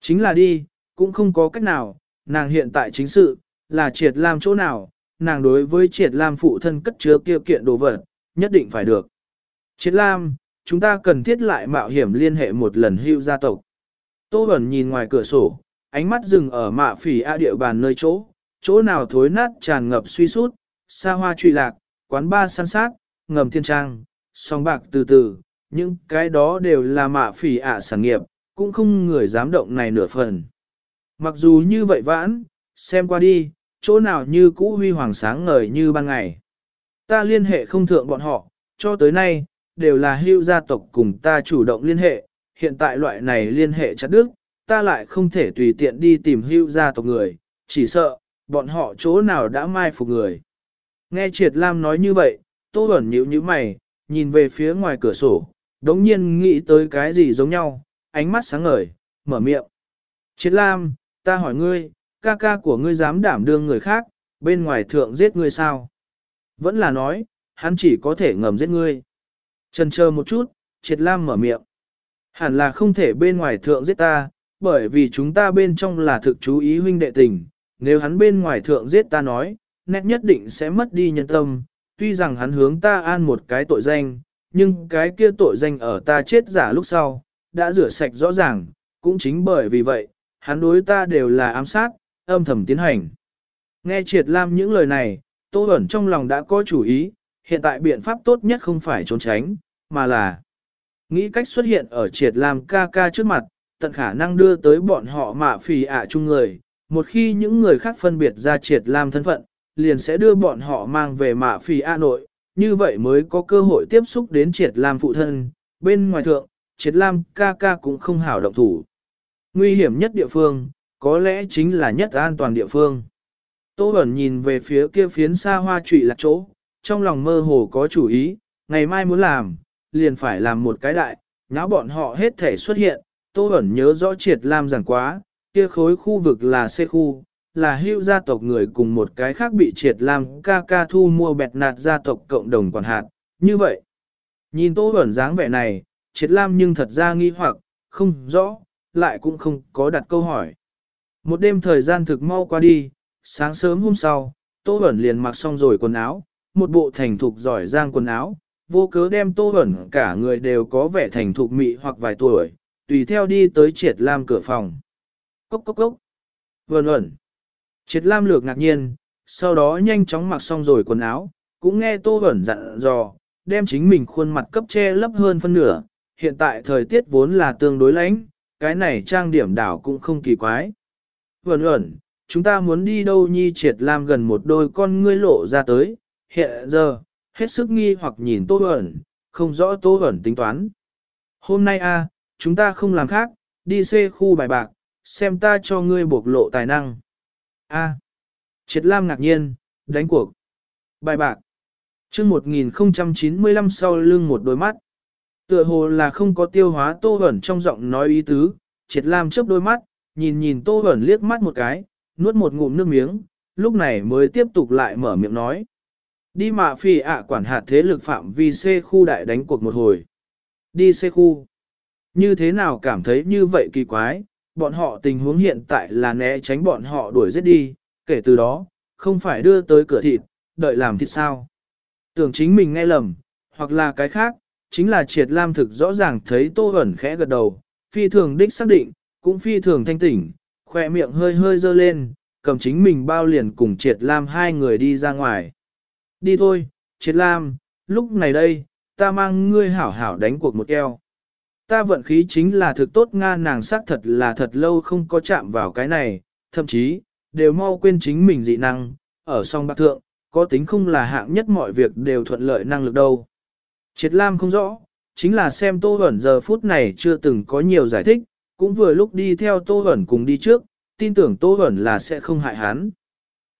A: Chính là đi, cũng không có cách nào, nàng hiện tại chính sự, là triệt lam chỗ nào, nàng đối với triệt lam phụ thân cất chứa kia kiện đồ vật, nhất định phải được. Chiến lam, chúng ta cần thiết lại mạo hiểm liên hệ một lần hưu gia tộc. Tô Bẩn nhìn ngoài cửa sổ, ánh mắt dừng ở mạ phỉ A địa bàn nơi chỗ, chỗ nào thối nát tràn ngập suy sút, xa hoa trụy lạc, quán ba săn sát, ngầm thiên trang, song bạc từ từ, những cái đó đều là mạ phỉ ạ sản nghiệp, cũng không người dám động này nửa phần. Mặc dù như vậy vãn, xem qua đi, chỗ nào như cũ huy hoàng sáng ngời như ban ngày. Ta liên hệ không thượng bọn họ, cho tới nay, đều là hưu gia tộc cùng ta chủ động liên hệ, hiện tại loại này liên hệ chặt đức, ta lại không thể tùy tiện đi tìm hưu gia tộc người, chỉ sợ, bọn họ chỗ nào đã mai phục người. Nghe Triệt Lam nói như vậy, Tô Bẩn nhíu như mày, nhìn về phía ngoài cửa sổ, đống nhiên nghĩ tới cái gì giống nhau, ánh mắt sáng ngời, mở miệng. Triệt Lam, ta hỏi ngươi, ca ca của ngươi dám đảm đương người khác, bên ngoài thượng giết ngươi sao? Vẫn là nói, hắn chỉ có thể ngầm giết ngươi. Trần chờ một chút, Triệt Lam mở miệng. Hẳn là không thể bên ngoài thượng giết ta, bởi vì chúng ta bên trong là thực chú ý huynh đệ tình, nếu hắn bên ngoài thượng giết ta nói, nét nhất định sẽ mất đi nhân tâm, tuy rằng hắn hướng ta an một cái tội danh, nhưng cái kia tội danh ở ta chết giả lúc sau, đã rửa sạch rõ ràng, cũng chính bởi vì vậy, hắn đối ta đều là ám sát, âm thầm tiến hành. Nghe triệt lam những lời này, Tô Bẩn trong lòng đã có chủ ý, hiện tại biện pháp tốt nhất không phải trốn tránh, mà là nghĩ cách xuất hiện ở triệt lam ca ca trước mặt, tận khả năng đưa tới bọn họ mạ phì ạ chung người. Một khi những người khác phân biệt ra triệt lam thân phận, liền sẽ đưa bọn họ mang về mạ phì ạ nội, như vậy mới có cơ hội tiếp xúc đến triệt lam phụ thân. Bên ngoài thượng, triệt lam ca ca cũng không hảo động thủ. Nguy hiểm nhất địa phương, có lẽ chính là nhất an toàn địa phương. Tô Bẩn nhìn về phía kia phiến xa hoa trụy lạc chỗ, trong lòng mơ hồ có chủ ý, ngày mai muốn làm, liền phải làm một cái đại, nháo bọn họ hết thể xuất hiện. Tô Bẩn nhớ rõ triệt lam giảng quá, kia khối khu vực là C khu, là hưu gia tộc người cùng một cái khác bị triệt lam ca ca thu mua bẹt nạt gia tộc cộng đồng quản hạt. Như vậy, nhìn Tô Bẩn dáng vẻ này, triệt lam nhưng thật ra nghi hoặc, không rõ, lại cũng không có đặt câu hỏi. Một đêm thời gian thực mau qua đi, sáng sớm hôm sau, Tô Bẩn liền mặc xong rồi quần áo, một bộ thành thục giỏi giang quần áo, vô cớ đem Tô ẩn cả người đều có vẻ thành thục mị hoặc vài tuổi, tùy theo đi tới triệt lam cửa phòng. Cốc cốc cốc. Vẩn ẩn. Triệt lam lược ngạc nhiên, sau đó nhanh chóng mặc xong rồi quần áo, cũng nghe Tô ẩn dặn dò, đem chính mình khuôn mặt cấp che lấp hơn phân nửa. Hiện tại thời tiết vốn là tương đối lạnh, cái này trang điểm đảo cũng không kỳ quái. Vẩn ẩn, chúng ta muốn đi đâu nhi triệt lam gần một đôi con ngươi lộ ra tới, hiện giờ, hết sức nghi hoặc nhìn tô hẩn không rõ tô hẩn tính toán. Hôm nay a, chúng ta không làm khác, đi xê khu bài bạc, xem ta cho ngươi bộc lộ tài năng. A. Triệt lam ngạc nhiên, đánh cuộc. Bài bạc. chương 1095 sau lưng một đôi mắt. Tựa hồ là không có tiêu hóa tô hẩn trong giọng nói ý tứ, triệt lam chớp đôi mắt, nhìn nhìn tô hẩn liếc mắt một cái, nuốt một ngụm nước miếng, lúc này mới tiếp tục lại mở miệng nói. Đi mạ phi ạ quản hạt thế lực phạm vi C khu đại đánh cuộc một hồi. Đi C khu. Như thế nào cảm thấy như vậy kỳ quái, bọn họ tình huống hiện tại là né tránh bọn họ đuổi giết đi, kể từ đó, không phải đưa tới cửa thịt, đợi làm thịt sao. Tưởng chính mình nghe lầm, hoặc là cái khác, chính là triệt lam thực rõ ràng thấy tô ẩn khẽ gật đầu, phi thường đích xác định, cũng phi thường thanh tỉnh, khỏe miệng hơi hơi dơ lên, cầm chính mình bao liền cùng triệt lam hai người đi ra ngoài. Đi thôi, triệt lam, lúc này đây, ta mang ngươi hảo hảo đánh cuộc một eo. Ta vận khí chính là thực tốt Nga nàng xác thật là thật lâu không có chạm vào cái này, thậm chí, đều mau quên chính mình dị năng, ở song bạc thượng, có tính không là hạng nhất mọi việc đều thuận lợi năng lực đâu. Triệt Lam không rõ, chính là xem Tô Huẩn giờ phút này chưa từng có nhiều giải thích, cũng vừa lúc đi theo Tô Huẩn cùng đi trước, tin tưởng Tô Huẩn là sẽ không hại hắn.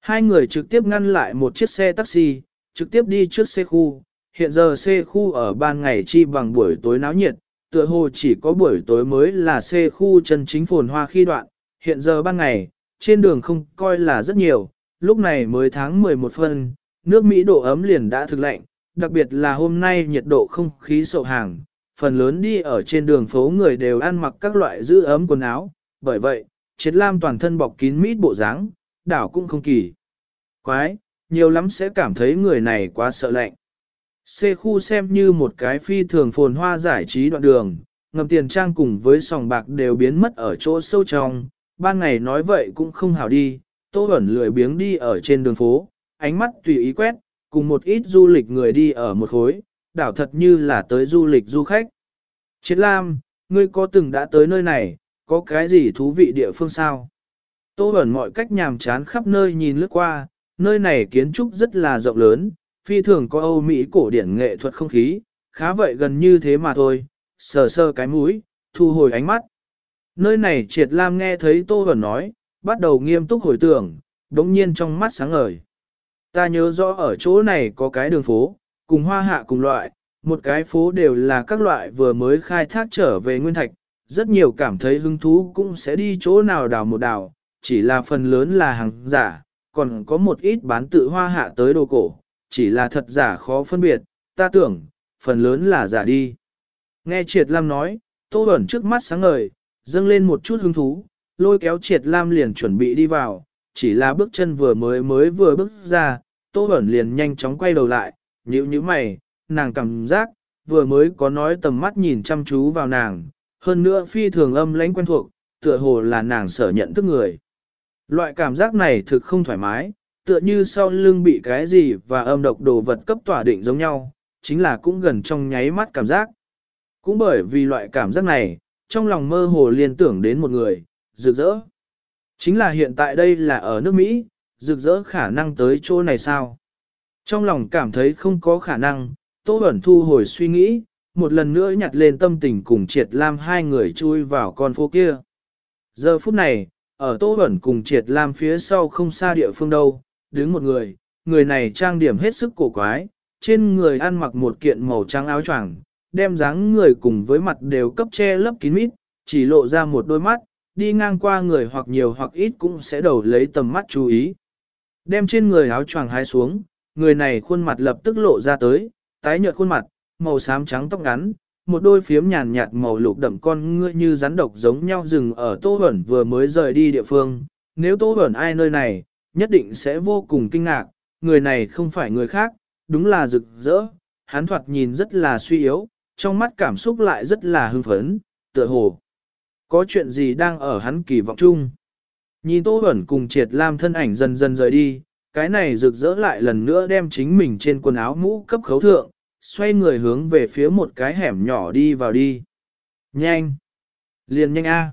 A: Hai người trực tiếp ngăn lại một chiếc xe taxi, trực tiếp đi trước xe khu, hiện giờ C khu ở ban ngày chi bằng buổi tối náo nhiệt, tựa hồ chỉ có buổi tối mới là C khu chân chính phồn hoa khi đoạn, hiện giờ ban ngày, trên đường không coi là rất nhiều, lúc này mới tháng 11 phân, nước Mỹ độ ấm liền đã thực lạnh, đặc biệt là hôm nay nhiệt độ không khí sậu hàng, phần lớn đi ở trên đường phố người đều ăn mặc các loại giữ ấm quần áo, bởi vậy, triệt lam toàn thân bọc kín mít bộ dáng, đảo cũng không kỳ. Quái, nhiều lắm sẽ cảm thấy người này quá sợ lạnh. C khu xem như một cái phi thường phồn hoa giải trí đoạn đường, ngầm tiền trang cùng với sòng bạc đều biến mất ở chỗ sâu trong, ban ngày nói vậy cũng không hảo đi, tô ẩn lười biếng đi ở trên đường phố, ánh mắt tùy ý quét, cùng một ít du lịch người đi ở một khối, đảo thật như là tới du lịch du khách. Chiến Lam, ngươi có từng đã tới nơi này, có cái gì thú vị địa phương sao? Tô ẩn mọi cách nhàm chán khắp nơi nhìn lướt qua, nơi này kiến trúc rất là rộng lớn, phi thường có Âu Mỹ cổ điển nghệ thuật không khí, khá vậy gần như thế mà thôi, sờ sờ cái mũi, thu hồi ánh mắt. Nơi này triệt lam nghe thấy Tô Vẩn nói, bắt đầu nghiêm túc hồi tưởng, đống nhiên trong mắt sáng ngời. Ta nhớ rõ ở chỗ này có cái đường phố, cùng hoa hạ cùng loại, một cái phố đều là các loại vừa mới khai thác trở về nguyên thạch, rất nhiều cảm thấy hứng thú cũng sẽ đi chỗ nào đào một đào, chỉ là phần lớn là hàng giả, còn có một ít bán tự hoa hạ tới đồ cổ, chỉ là thật giả khó phân biệt, ta tưởng, phần lớn là giả đi. Nghe Triệt Lam nói, Tô Bẩn trước mắt sáng ngời, dâng lên một chút hứng thú, lôi kéo Triệt Lam liền chuẩn bị đi vào, chỉ là bước chân vừa mới mới vừa bước ra, Tô Bẩn liền nhanh chóng quay đầu lại, nhíu nhíu mày, nàng cảm giác, vừa mới có nói tầm mắt nhìn chăm chú vào nàng, hơn nữa phi thường âm lãnh quen thuộc, tựa hồ là nàng sở nhận thức người. Loại cảm giác này thực không thoải mái, tựa như sau lưng bị cái gì và âm độc đồ vật cấp tỏa định giống nhau, chính là cũng gần trong nháy mắt cảm giác. Cũng bởi vì loại cảm giác này, trong lòng mơ hồ liên tưởng đến một người, rực rỡ. Chính là hiện tại đây là ở nước Mỹ, rực rỡ khả năng tới chỗ này sao? Trong lòng cảm thấy không có khả năng, Tô Bẩn thu hồi suy nghĩ, một lần nữa nhặt lên tâm tình cùng Triệt Lam hai người chui vào con phố kia. Giờ phút này, ở Tô Bẩn cùng Triệt Lam phía sau không xa địa phương đâu, đứng một người, người này trang điểm hết sức cổ quái, trên người ăn mặc một kiện màu trắng áo choàng, đem dáng người cùng với mặt đều cấp che lấp kín mít, chỉ lộ ra một đôi mắt, đi ngang qua người hoặc nhiều hoặc ít cũng sẽ đầu lấy tầm mắt chú ý. Đem trên người áo choàng hái xuống, người này khuôn mặt lập tức lộ ra tới, tái nhợt khuôn mặt, màu xám trắng tóc ngắn, một đôi phiếm nhàn nhạt màu lục đậm con ngươi như rắn độc giống nhau dừng ở Tô Huẩn vừa mới rời đi địa phương. Nếu Tô Huẩn ai nơi này, nhất định sẽ vô cùng kinh ngạc, người này không phải người khác, đúng là rực rỡ, hắn thoạt nhìn rất là suy yếu, trong mắt cảm xúc lại rất là hưng phấn, tựa hồ. Có chuyện gì đang ở hắn kỳ vọng chung. Nhìn Tô Bẩn cùng triệt lam thân ảnh dần dần rời đi, cái này rực rỡ lại lần nữa đem chính mình trên quần áo mũ cấp khấu thượng, xoay người hướng về phía một cái hẻm nhỏ đi vào đi. Nhanh! Liền nhanh a!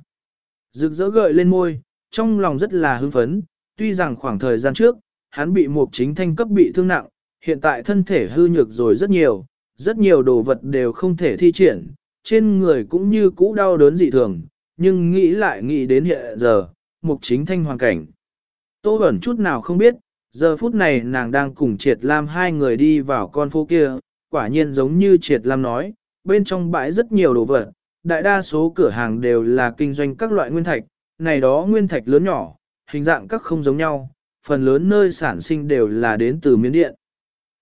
A: Rực rỡ gợi lên môi, trong lòng rất là hưng phấn, tuy rằng khoảng thời gian trước, hắn bị một chính thanh cấp bị thương nặng, hiện tại thân thể hư nhược rồi rất nhiều, rất nhiều đồ vật đều không thể thi triển, trên người cũng như cũ đau đớn dị thường, nhưng nghĩ lại nghĩ đến hiện giờ, mục chính thanh hoàn cảnh. Tô ẩn chút nào không biết, giờ phút này nàng đang cùng Triệt Lam hai người đi vào con phố kia, quả nhiên giống như Triệt Lam nói, bên trong bãi rất nhiều đồ vật, đại đa số cửa hàng đều là kinh doanh các loại nguyên thạch, này đó nguyên thạch lớn nhỏ, hình dạng các không giống nhau, phần lớn nơi sản sinh đều là đến từ miến điện.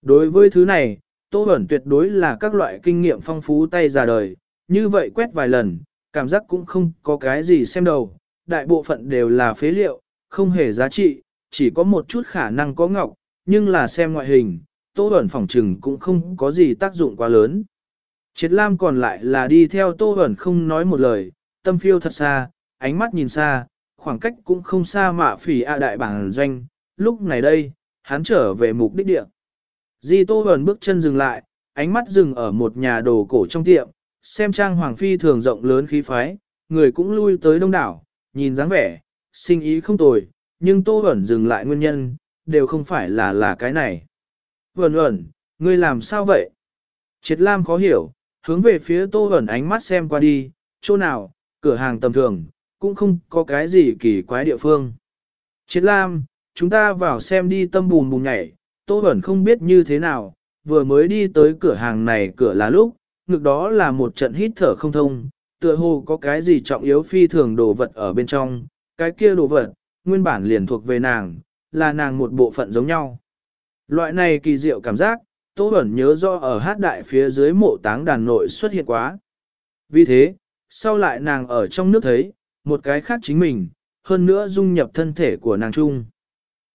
A: Đối với thứ này, Tô Bẩn tuyệt đối là các loại kinh nghiệm phong phú tay già đời, như vậy quét vài lần, cảm giác cũng không có cái gì xem đầu, đại bộ phận đều là phế liệu, không hề giá trị, chỉ có một chút khả năng có ngọc, nhưng là xem ngoại hình, Tô Bẩn phòng trừng cũng không có gì tác dụng quá lớn. Triệt Lam còn lại là đi theo Tô Bẩn không nói một lời, tâm phiêu thật xa, ánh mắt nhìn xa, khoảng cách cũng không xa mạ phỉ a đại bản doanh, lúc này đây, hắn trở về mục đích địa. Di Tô Bẩn bước chân dừng lại, ánh mắt dừng ở một nhà đồ cổ trong tiệm, xem trang hoàng phi thường rộng lớn khí phái, người cũng lui tới đông đảo, nhìn dáng vẻ, sinh ý không tồi, nhưng Tô Bẩn dừng lại nguyên nhân, đều không phải là là cái này. Vẩn ẩn, ngươi làm sao vậy? Triệt Lam khó hiểu, hướng về phía Tô vẩn ánh mắt xem qua đi, chỗ nào, cửa hàng tầm thường, cũng không có cái gì kỳ quái địa phương. Triệt Lam, chúng ta vào xem đi tâm bùn bùn nhảy, Tô vẩn không biết như thế nào, vừa mới đi tới cửa hàng này cửa là lúc, ngực đó là một trận hít thở không thông, tựa hồ có cái gì trọng yếu phi thường đồ vật ở bên trong, cái kia đồ vật, nguyên bản liền thuộc về nàng, là nàng một bộ phận giống nhau. Loại này kỳ diệu cảm giác, Tô Bẩn nhớ do ở hát đại phía dưới mộ táng đàn nội xuất hiện quá. Vì thế, sau lại nàng ở trong nước thấy, một cái khác chính mình, hơn nữa dung nhập thân thể của nàng chung.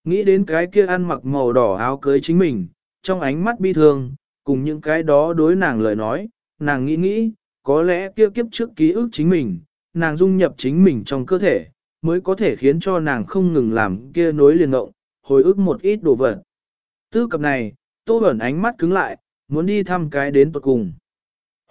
A: Nghĩ đến cái kia ăn mặc màu đỏ áo cưới chính mình, trong ánh mắt bi thương, cùng những cái đó đối nàng lời nói, nàng nghĩ nghĩ, có lẽ kia kiếp trước ký ức chính mình, nàng dung nhập chính mình trong cơ thể, mới có thể khiến cho nàng không ngừng làm kia nối liền động, hồi ức một ít đồ vật. Tư cập này, Tô Bẩn ánh mắt cứng lại, muốn đi thăm cái đến tuật cùng.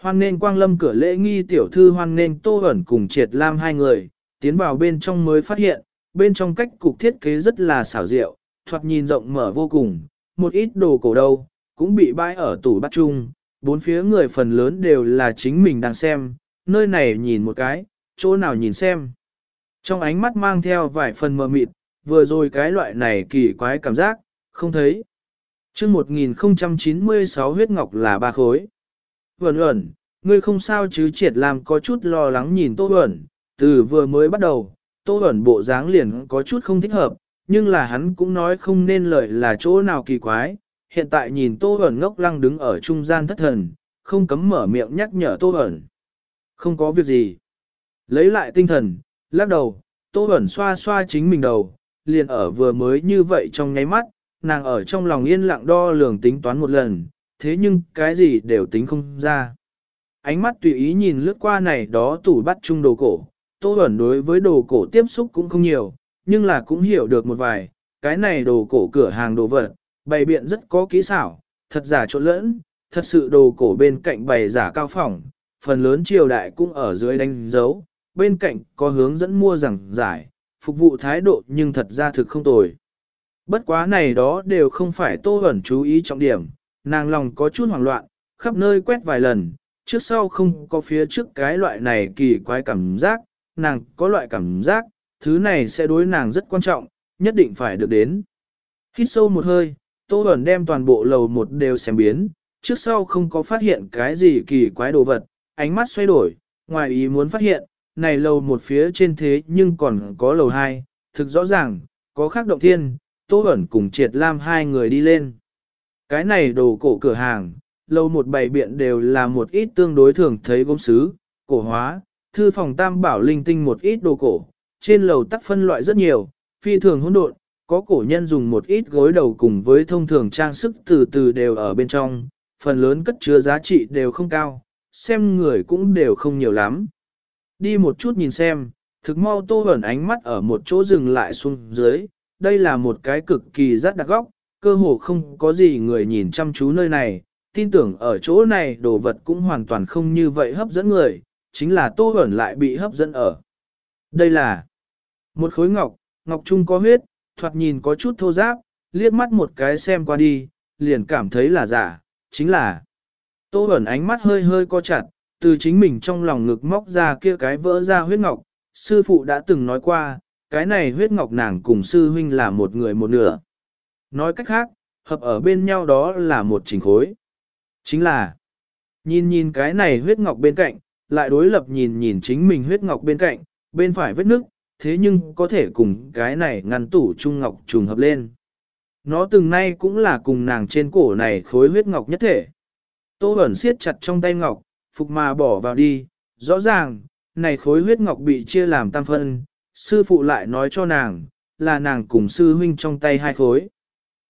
A: Hoan nên quang lâm cửa lễ nghi tiểu thư hoan nên Tô Bẩn cùng triệt lam hai người, tiến vào bên trong mới phát hiện, bên trong cách cục thiết kế rất là xảo diệu, thoạt nhìn rộng mở vô cùng, một ít đồ cổ đâu, cũng bị bãi ở tủ bắt chung, bốn phía người phần lớn đều là chính mình đang xem, nơi này nhìn một cái, chỗ nào nhìn xem. Trong ánh mắt mang theo vài phần mờ mịt, vừa rồi cái loại này kỳ quái cảm giác, không thấy chương 1096 huyết ngọc là ba khối. Vẩn ẩn, ngươi không sao chứ triệt làm có chút lo lắng nhìn Tô Vẩn, từ vừa mới bắt đầu, Tô Vẩn bộ dáng liền có chút không thích hợp, nhưng là hắn cũng nói không nên lời là chỗ nào kỳ quái. Hiện tại nhìn Tô Vẩn ngốc lăng đứng ở trung gian thất thần, không cấm mở miệng nhắc nhở Tô Vẩn. Không có việc gì. Lấy lại tinh thần, lắc đầu, Tô Vẩn xoa xoa chính mình đầu, liền ở vừa mới như vậy trong nháy mắt, nàng ở trong lòng yên lặng đo lường tính toán một lần, thế nhưng cái gì đều tính không ra. Ánh mắt tùy ý nhìn lướt qua này đó tủ bắt chung đồ cổ, Tô Bẩn đối với đồ cổ tiếp xúc cũng không nhiều, nhưng là cũng hiểu được một vài, cái này đồ cổ cửa hàng đồ vật, bày biện rất có kỹ xảo, thật giả trộn lẫn, thật sự đồ cổ bên cạnh bày giả cao phỏng, phần lớn triều đại cũng ở dưới đánh dấu, bên cạnh có hướng dẫn mua rằng giải, phục vụ thái độ nhưng thật ra thực không tồi. Bất quá này đó đều không phải Tô ẩn chú ý trọng điểm, nàng lòng có chút hoảng loạn, khắp nơi quét vài lần, trước sau không có phía trước cái loại này kỳ quái cảm giác, nàng có loại cảm giác, thứ này sẽ đối nàng rất quan trọng, nhất định phải được đến. Hít sâu một hơi, Tô Bẩn đem toàn bộ lầu một đều xem biến, trước sau không có phát hiện cái gì kỳ quái đồ vật, ánh mắt xoay đổi, ngoài ý muốn phát hiện, này lầu một phía trên thế nhưng còn có lầu hai, thực rõ ràng, có khác động thiên, Tô Bẩn cùng Triệt Lam hai người đi lên. Cái này đồ cổ cửa hàng, lâu một bày biện đều là một ít tương đối thường thấy gốm sứ, cổ hóa, thư phòng tam bảo linh tinh một ít đồ cổ, trên lầu tắc phân loại rất nhiều, phi thường hỗn độn, có cổ nhân dùng một ít gối đầu cùng với thông thường trang sức từ từ đều ở bên trong, phần lớn cất chứa giá trị đều không cao, xem người cũng đều không nhiều lắm. Đi một chút nhìn xem, thực mau tô ẩn ánh mắt ở một chỗ dừng lại xuống dưới, đây là một cái cực kỳ rất đặc góc, cơ hồ không có gì người nhìn chăm chú nơi này, tin tưởng ở chỗ này đồ vật cũng hoàn toàn không như vậy hấp dẫn người, chính là tô ẩn lại bị hấp dẫn ở. Đây là một khối ngọc, ngọc trung có huyết, thoạt nhìn có chút thô giáp, liếc mắt một cái xem qua đi, liền cảm thấy là giả, chính là tô ẩn ánh mắt hơi hơi co chặt, từ chính mình trong lòng ngực móc ra kia cái vỡ ra huyết ngọc, sư phụ đã từng nói qua, cái này huyết ngọc nàng cùng sư huynh là một người một nửa. Nói cách khác, hợp ở bên nhau đó là một trình khối. Chính là, nhìn nhìn cái này huyết ngọc bên cạnh, lại đối lập nhìn nhìn chính mình huyết ngọc bên cạnh, bên phải vết nước, thế nhưng có thể cùng cái này ngăn tủ trung ngọc trùng hợp lên. Nó từng nay cũng là cùng nàng trên cổ này khối huyết ngọc nhất thể. Tô ẩn siết chặt trong tay ngọc, phục mà bỏ vào đi, rõ ràng, này khối huyết ngọc bị chia làm tam phân, sư phụ lại nói cho nàng, là nàng cùng sư huynh trong tay hai khối.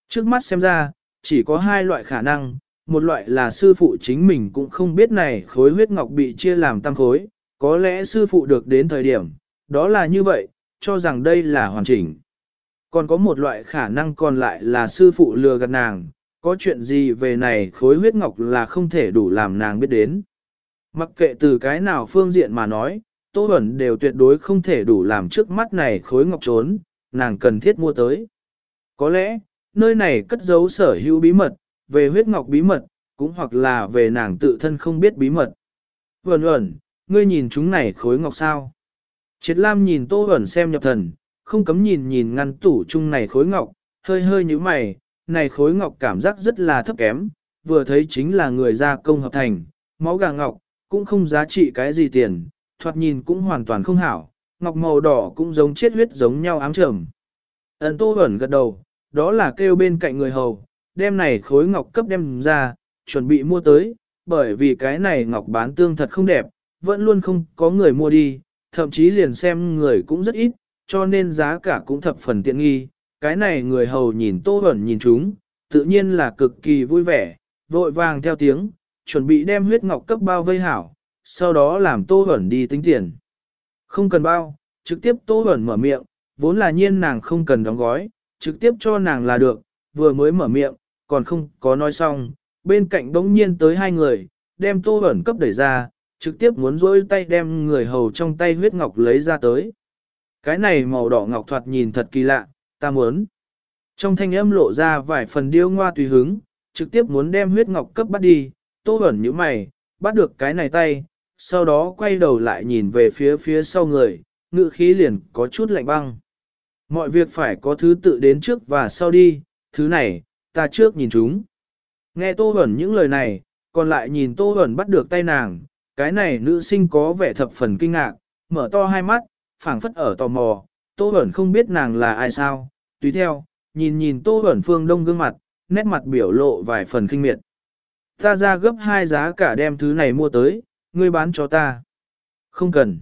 A: Trước mắt xem ra, chỉ có hai loại khả năng, một loại là sư phụ chính mình cũng không biết này khối huyết ngọc bị chia làm tam khối, có lẽ sư phụ được đến thời điểm, đó là như vậy, cho rằng đây là hoàn chỉnh. Còn có một loại khả năng còn lại là sư phụ lừa gạt nàng, có chuyện gì về này khối huyết ngọc là không thể đủ làm nàng biết đến. Mặc kệ từ cái nào phương diện mà nói, Tô Bẩn đều tuyệt đối không thể đủ làm trước mắt này khối ngọc trốn, nàng cần thiết mua tới. Có lẽ, nơi này cất giấu sở hữu bí mật, về huyết ngọc bí mật, cũng hoặc là về nàng tự thân không biết bí mật. Vẩn ẩn, ngươi nhìn chúng này khối ngọc sao? Triệt Lam nhìn Tô Bẩn xem nhập thần, không cấm nhìn nhìn ngăn tủ chung này khối ngọc, hơi hơi như mày, này khối ngọc cảm giác rất là thấp kém, vừa thấy chính là người gia công hợp thành, máu gà ngọc, cũng không giá trị cái gì tiền, thoạt nhìn cũng hoàn toàn không hảo, ngọc màu đỏ cũng giống chết huyết giống nhau ám trầm. Ấn Tô Huẩn gật đầu, đó là kêu bên cạnh người hầu, đem này khối ngọc cấp đem ra, chuẩn bị mua tới, bởi vì cái này ngọc bán tương thật không đẹp, vẫn luôn không có người mua đi, thậm chí liền xem người cũng rất ít, cho nên giá cả cũng thập phần tiện nghi. Cái này người hầu nhìn Tô Huẩn nhìn chúng, tự nhiên là cực kỳ vui vẻ, vội vàng theo tiếng, chuẩn bị đem huyết ngọc cấp bao vây hảo, sau đó làm Tô hẩn đi tính tiền. Không cần bao, trực tiếp Tô hẩn mở miệng, vốn là nhiên nàng không cần đóng gói, trực tiếp cho nàng là được, vừa mới mở miệng, còn không có nói xong, bên cạnh đống nhiên tới hai người, đem Tô hẩn cấp đẩy ra, trực tiếp muốn rôi tay đem người hầu trong tay huyết ngọc lấy ra tới. Cái này màu đỏ ngọc thoạt nhìn thật kỳ lạ, ta muốn. Trong thanh âm lộ ra vài phần điêu ngoa tùy hứng, trực tiếp muốn đem huyết ngọc cấp bắt đi, tô hẩn như mày, bắt được cái này tay, sau đó quay đầu lại nhìn về phía phía sau người, ngự khí liền có chút lạnh băng. Mọi việc phải có thứ tự đến trước và sau đi, thứ này, ta trước nhìn chúng. Nghe tô hẩn những lời này, còn lại nhìn tô hẩn bắt được tay nàng, cái này nữ sinh có vẻ thập phần kinh ngạc, mở to hai mắt, phảng phất ở tò mò, tô hẩn không biết nàng là ai sao, tùy theo, nhìn nhìn tô hẩn phương đông gương mặt, nét mặt biểu lộ vài phần kinh miệt. Ta ra gấp hai giá cả đem thứ này mua tới, ngươi bán cho ta. Không cần.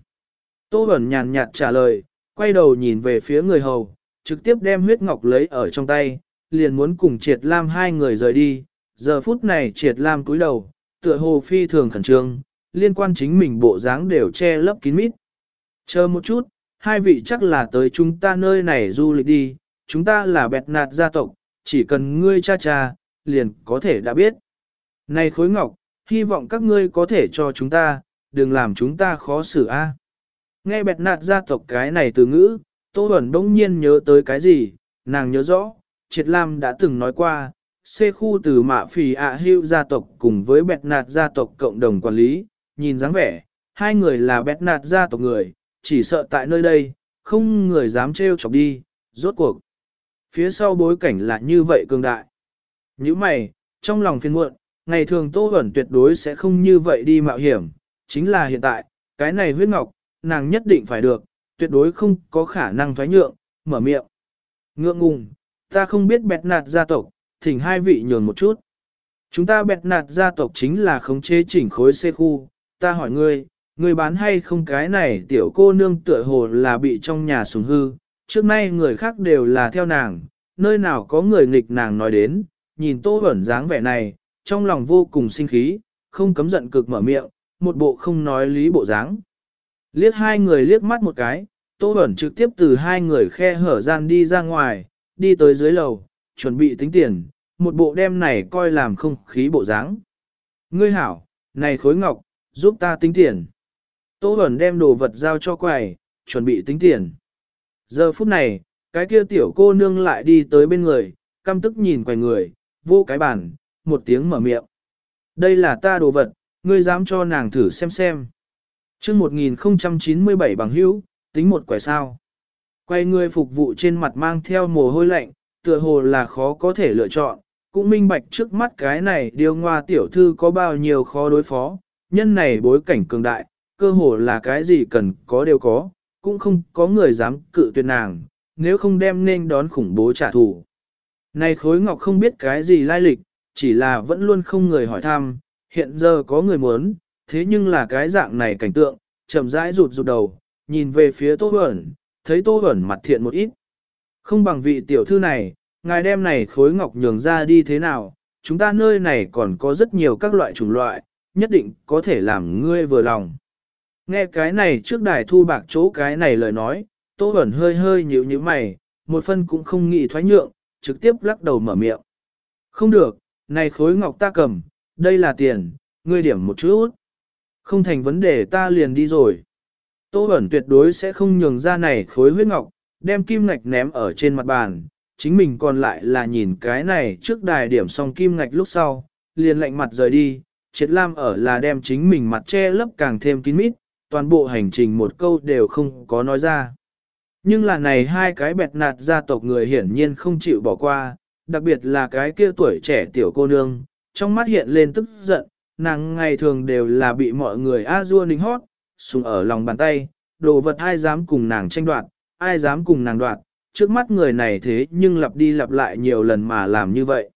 A: Tô Bẩn nhàn nhạt trả lời, quay đầu nhìn về phía người hầu, trực tiếp đem huyết ngọc lấy ở trong tay, liền muốn cùng triệt lam hai người rời đi. Giờ phút này triệt lam cúi đầu, tựa hồ phi thường khẩn trương, liên quan chính mình bộ dáng đều che lấp kín mít. Chờ một chút, hai vị chắc là tới chúng ta nơi này du lịch đi, chúng ta là bẹt nạt gia tộc, chỉ cần ngươi cha cha, liền có thể đã biết. Này khối ngọc, hy vọng các ngươi có thể cho chúng ta, đừng làm chúng ta khó xử a. Nghe bẹt nạt gia tộc cái này từ ngữ, Tô Bẩn đông nhiên nhớ tới cái gì, nàng nhớ rõ, Triệt Lam đã từng nói qua, C khu từ mạ phì ạ hưu gia tộc cùng với bẹt nạt gia tộc cộng đồng quản lý, nhìn dáng vẻ, hai người là bẹt nạt gia tộc người, chỉ sợ tại nơi đây, không người dám trêu chọc đi, rốt cuộc. Phía sau bối cảnh là như vậy cường đại. Như mày, trong lòng phiền muộn, ngày thường Tô Huẩn tuyệt đối sẽ không như vậy đi mạo hiểm, chính là hiện tại, cái này huyết ngọc, nàng nhất định phải được, tuyệt đối không có khả năng thoái nhượng, mở miệng. Ngượng ngùng, ta không biết bẹt nạt gia tộc, thỉnh hai vị nhường một chút. Chúng ta bẹt nạt gia tộc chính là khống chế chỉnh khối xe khu, ta hỏi ngươi, ngươi bán hay không cái này tiểu cô nương tựa hồ là bị trong nhà sùng hư, trước nay người khác đều là theo nàng, nơi nào có người nghịch nàng nói đến, nhìn tô ẩn dáng vẻ này, trong lòng vô cùng sinh khí, không cấm giận cực mở miệng, một bộ không nói lý bộ dáng. Liếc hai người liếc mắt một cái, tô bẩn trực tiếp từ hai người khe hở gian đi ra ngoài, đi tới dưới lầu, chuẩn bị tính tiền, một bộ đem này coi làm không khí bộ dáng. Ngươi hảo, này khối ngọc, giúp ta tính tiền. Tô bẩn đem đồ vật giao cho quầy, chuẩn bị tính tiền. Giờ phút này, cái kia tiểu cô nương lại đi tới bên người, căm tức nhìn quầy người, vô cái bàn, một tiếng mở miệng. Đây là ta đồ vật, ngươi dám cho nàng thử xem xem. chương 1097 bằng hữu, tính một quẻ sao. Quay người phục vụ trên mặt mang theo mồ hôi lạnh, tựa hồ là khó có thể lựa chọn, cũng minh bạch trước mắt cái này điều ngoa tiểu thư có bao nhiêu khó đối phó, nhân này bối cảnh cường đại, cơ hồ là cái gì cần có đều có, cũng không có người dám cự tuyệt nàng, nếu không đem nên đón khủng bố trả thù. Này khối ngọc không biết cái gì lai lịch, chỉ là vẫn luôn không người hỏi thăm, hiện giờ có người muốn, thế nhưng là cái dạng này cảnh tượng, chậm rãi rụt rụt đầu, nhìn về phía Tô Huẩn, thấy Tô Huẩn mặt thiện một ít. Không bằng vị tiểu thư này, ngài đem này khối ngọc nhường ra đi thế nào, chúng ta nơi này còn có rất nhiều các loại chủng loại, nhất định có thể làm ngươi vừa lòng. Nghe cái này trước đài thu bạc chỗ cái này lời nói, Tô Huẩn hơi hơi nhíu nhíu mày, một phân cũng không nghĩ thoái nhượng, trực tiếp lắc đầu mở miệng. Không được, này khối ngọc ta cầm, đây là tiền, ngươi điểm một chút. Không thành vấn đề ta liền đi rồi. Tô Bẩn tuyệt đối sẽ không nhường ra này khối huyết ngọc, đem kim ngạch ném ở trên mặt bàn, chính mình còn lại là nhìn cái này trước đài điểm xong kim ngạch lúc sau, liền lạnh mặt rời đi, triệt lam ở là đem chính mình mặt che lấp càng thêm kín mít, toàn bộ hành trình một câu đều không có nói ra. Nhưng là này hai cái bẹt nạt gia tộc người hiển nhiên không chịu bỏ qua, đặc biệt là cái kia tuổi trẻ tiểu cô nương, trong mắt hiện lên tức giận, nàng ngày thường đều là bị mọi người a dua nính hót, sùng ở lòng bàn tay, đồ vật ai dám cùng nàng tranh đoạt, ai dám cùng nàng đoạt, trước mắt người này thế nhưng lặp đi lặp lại nhiều lần mà làm như vậy.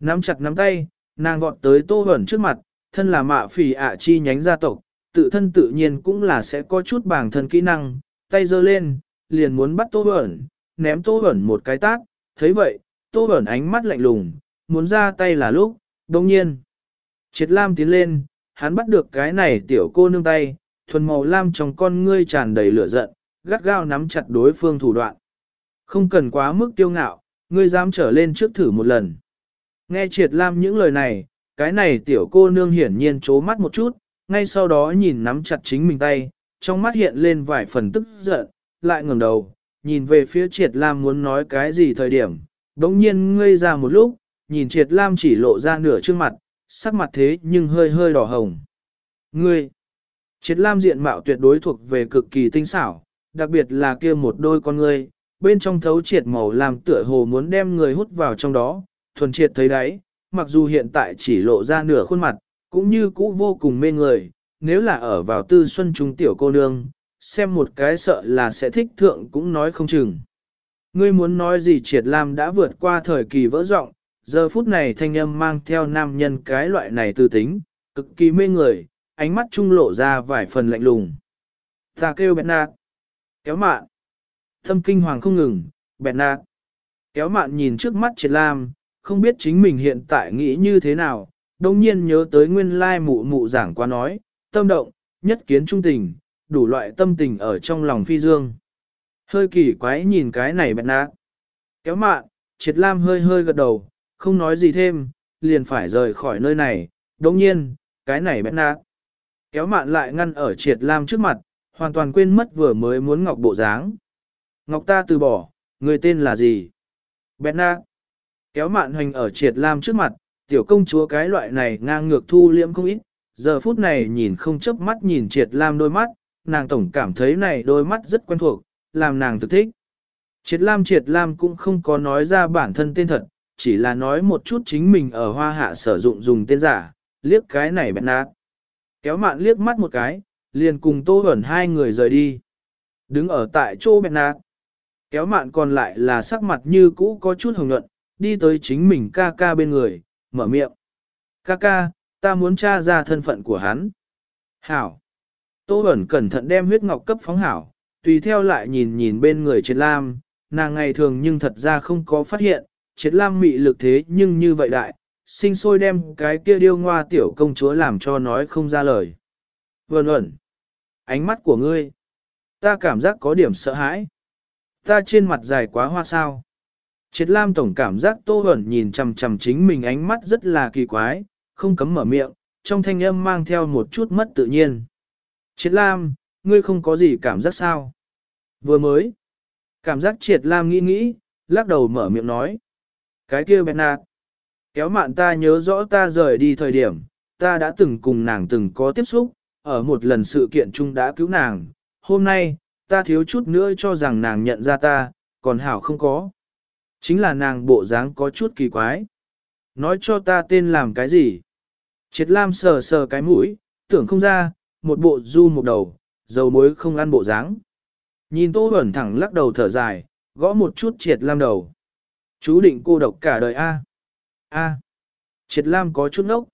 A: Nắm chặt nắm tay, nàng vọt tới tô hẩn trước mặt, thân là mạ phỉ ạ chi nhánh gia tộc, tự thân tự nhiên cũng là sẽ có chút bảng thân kỹ năng, tay giơ lên, liền muốn bắt tô hẩn ném tô hẩn một cái tát, thấy vậy, tô ẩn ánh mắt lạnh lùng, muốn ra tay là lúc, đồng nhiên. Triệt lam tiến lên, hắn bắt được cái này tiểu cô nương tay, thuần màu lam trong con ngươi tràn đầy lửa giận, gắt gao nắm chặt đối phương thủ đoạn. Không cần quá mức tiêu ngạo, ngươi dám trở lên trước thử một lần. Nghe triệt lam những lời này, cái này tiểu cô nương hiển nhiên chố mắt một chút, ngay sau đó nhìn nắm chặt chính mình tay, trong mắt hiện lên vài phần tức giận, lại ngẩng đầu, nhìn về phía triệt lam muốn nói cái gì thời điểm, đống nhiên ngây ra một lúc, nhìn triệt lam chỉ lộ ra nửa trước mặt, sắc mặt thế nhưng hơi hơi đỏ hồng. Ngươi! Triệt lam diện mạo tuyệt đối thuộc về cực kỳ tinh xảo, đặc biệt là kia một đôi con ngươi, bên trong thấu triệt màu làm tựa hồ muốn đem người hút vào trong đó, thuần triệt thấy đấy, mặc dù hiện tại chỉ lộ ra nửa khuôn mặt, cũng như cũ vô cùng mê người, nếu là ở vào tư xuân trung tiểu cô nương, xem một cái sợ là sẽ thích thượng cũng nói không chừng. Ngươi muốn nói gì triệt lam đã vượt qua thời kỳ vỡ rộng, giờ phút này thanh âm mang theo nam nhân cái loại này tư tính, cực kỳ mê người, ánh mắt trung lộ ra vài phần lạnh lùng. Ta kêu bẹn nạt, kéo mạn, thâm kinh hoàng không ngừng, bẹn nạt, kéo mạn nhìn trước mắt triệt lam, không biết chính mình hiện tại nghĩ như thế nào, đồng nhiên nhớ tới nguyên lai mụ mụ giảng qua nói, tâm động, nhất kiến trung tình, đủ loại tâm tình ở trong lòng phi dương. Hơi kỳ quái nhìn cái này bẹn nạ kéo mạn, triệt lam hơi hơi gật đầu, không nói gì thêm, liền phải rời khỏi nơi này, đồng nhiên, cái này bẹn nạ Kéo mạn lại ngăn ở triệt lam trước mặt, hoàn toàn quên mất vừa mới muốn ngọc bộ dáng. Ngọc ta từ bỏ, người tên là gì? bẹn nạ Kéo mạn hoành ở triệt lam trước mặt, tiểu công chúa cái loại này ngang ngược thu liễm không ít, giờ phút này nhìn không chớp mắt nhìn triệt lam đôi mắt, nàng tổng cảm thấy này đôi mắt rất quen thuộc, làm nàng thực thích. Triệt lam triệt lam cũng không có nói ra bản thân tên thật, chỉ là nói một chút chính mình ở hoa hạ sử dụng dùng tên giả, liếc cái này bẹn nát. Kéo mạn liếc mắt một cái, liền cùng tô hẩn hai người rời đi. Đứng ở tại chỗ bẹn nát. Kéo mạn còn lại là sắc mặt như cũ có chút hồng nhuận, đi tới chính mình ca ca bên người, mở miệng. Ca ca, ta muốn tra ra thân phận của hắn. Hảo. Tô Bẩn cẩn thận đem huyết ngọc cấp phóng hảo, tùy theo lại nhìn nhìn bên người triệt lam, nàng ngày thường nhưng thật ra không có phát hiện, triệt lam mị lực thế nhưng như vậy đại, sinh sôi đem cái kia điêu ngoa tiểu công chúa làm cho nói không ra lời. Vân ẩn, ánh mắt của ngươi, ta cảm giác có điểm sợ hãi. Ta trên mặt dài quá hoa sao. Triệt Lam tổng cảm giác Tô Hẩn nhìn chằm chằm chính mình ánh mắt rất là kỳ quái, không cấm mở miệng, trong thanh âm mang theo một chút mất tự nhiên. Triệt Lam, ngươi không có gì cảm giác sao? Vừa mới, cảm giác Triệt Lam nghĩ nghĩ, lắc đầu mở miệng nói. Cái kia bẹt nạt, kéo mạn ta nhớ rõ ta rời đi thời điểm, ta đã từng cùng nàng từng có tiếp xúc, ở một lần sự kiện chung đã cứu nàng. Hôm nay, ta thiếu chút nữa cho rằng nàng nhận ra ta, còn hảo không có. Chính là nàng bộ dáng có chút kỳ quái. Nói cho ta tên làm cái gì? Triệt Lam sờ sờ cái mũi, tưởng không ra, một bộ du một đầu, dầu muối không ăn bộ dáng. Nhìn Tô Bẩn thẳng lắc đầu thở dài, gõ một chút Triệt Lam đầu. Chú định cô độc cả đời A. A. Triệt Lam có chút nốc.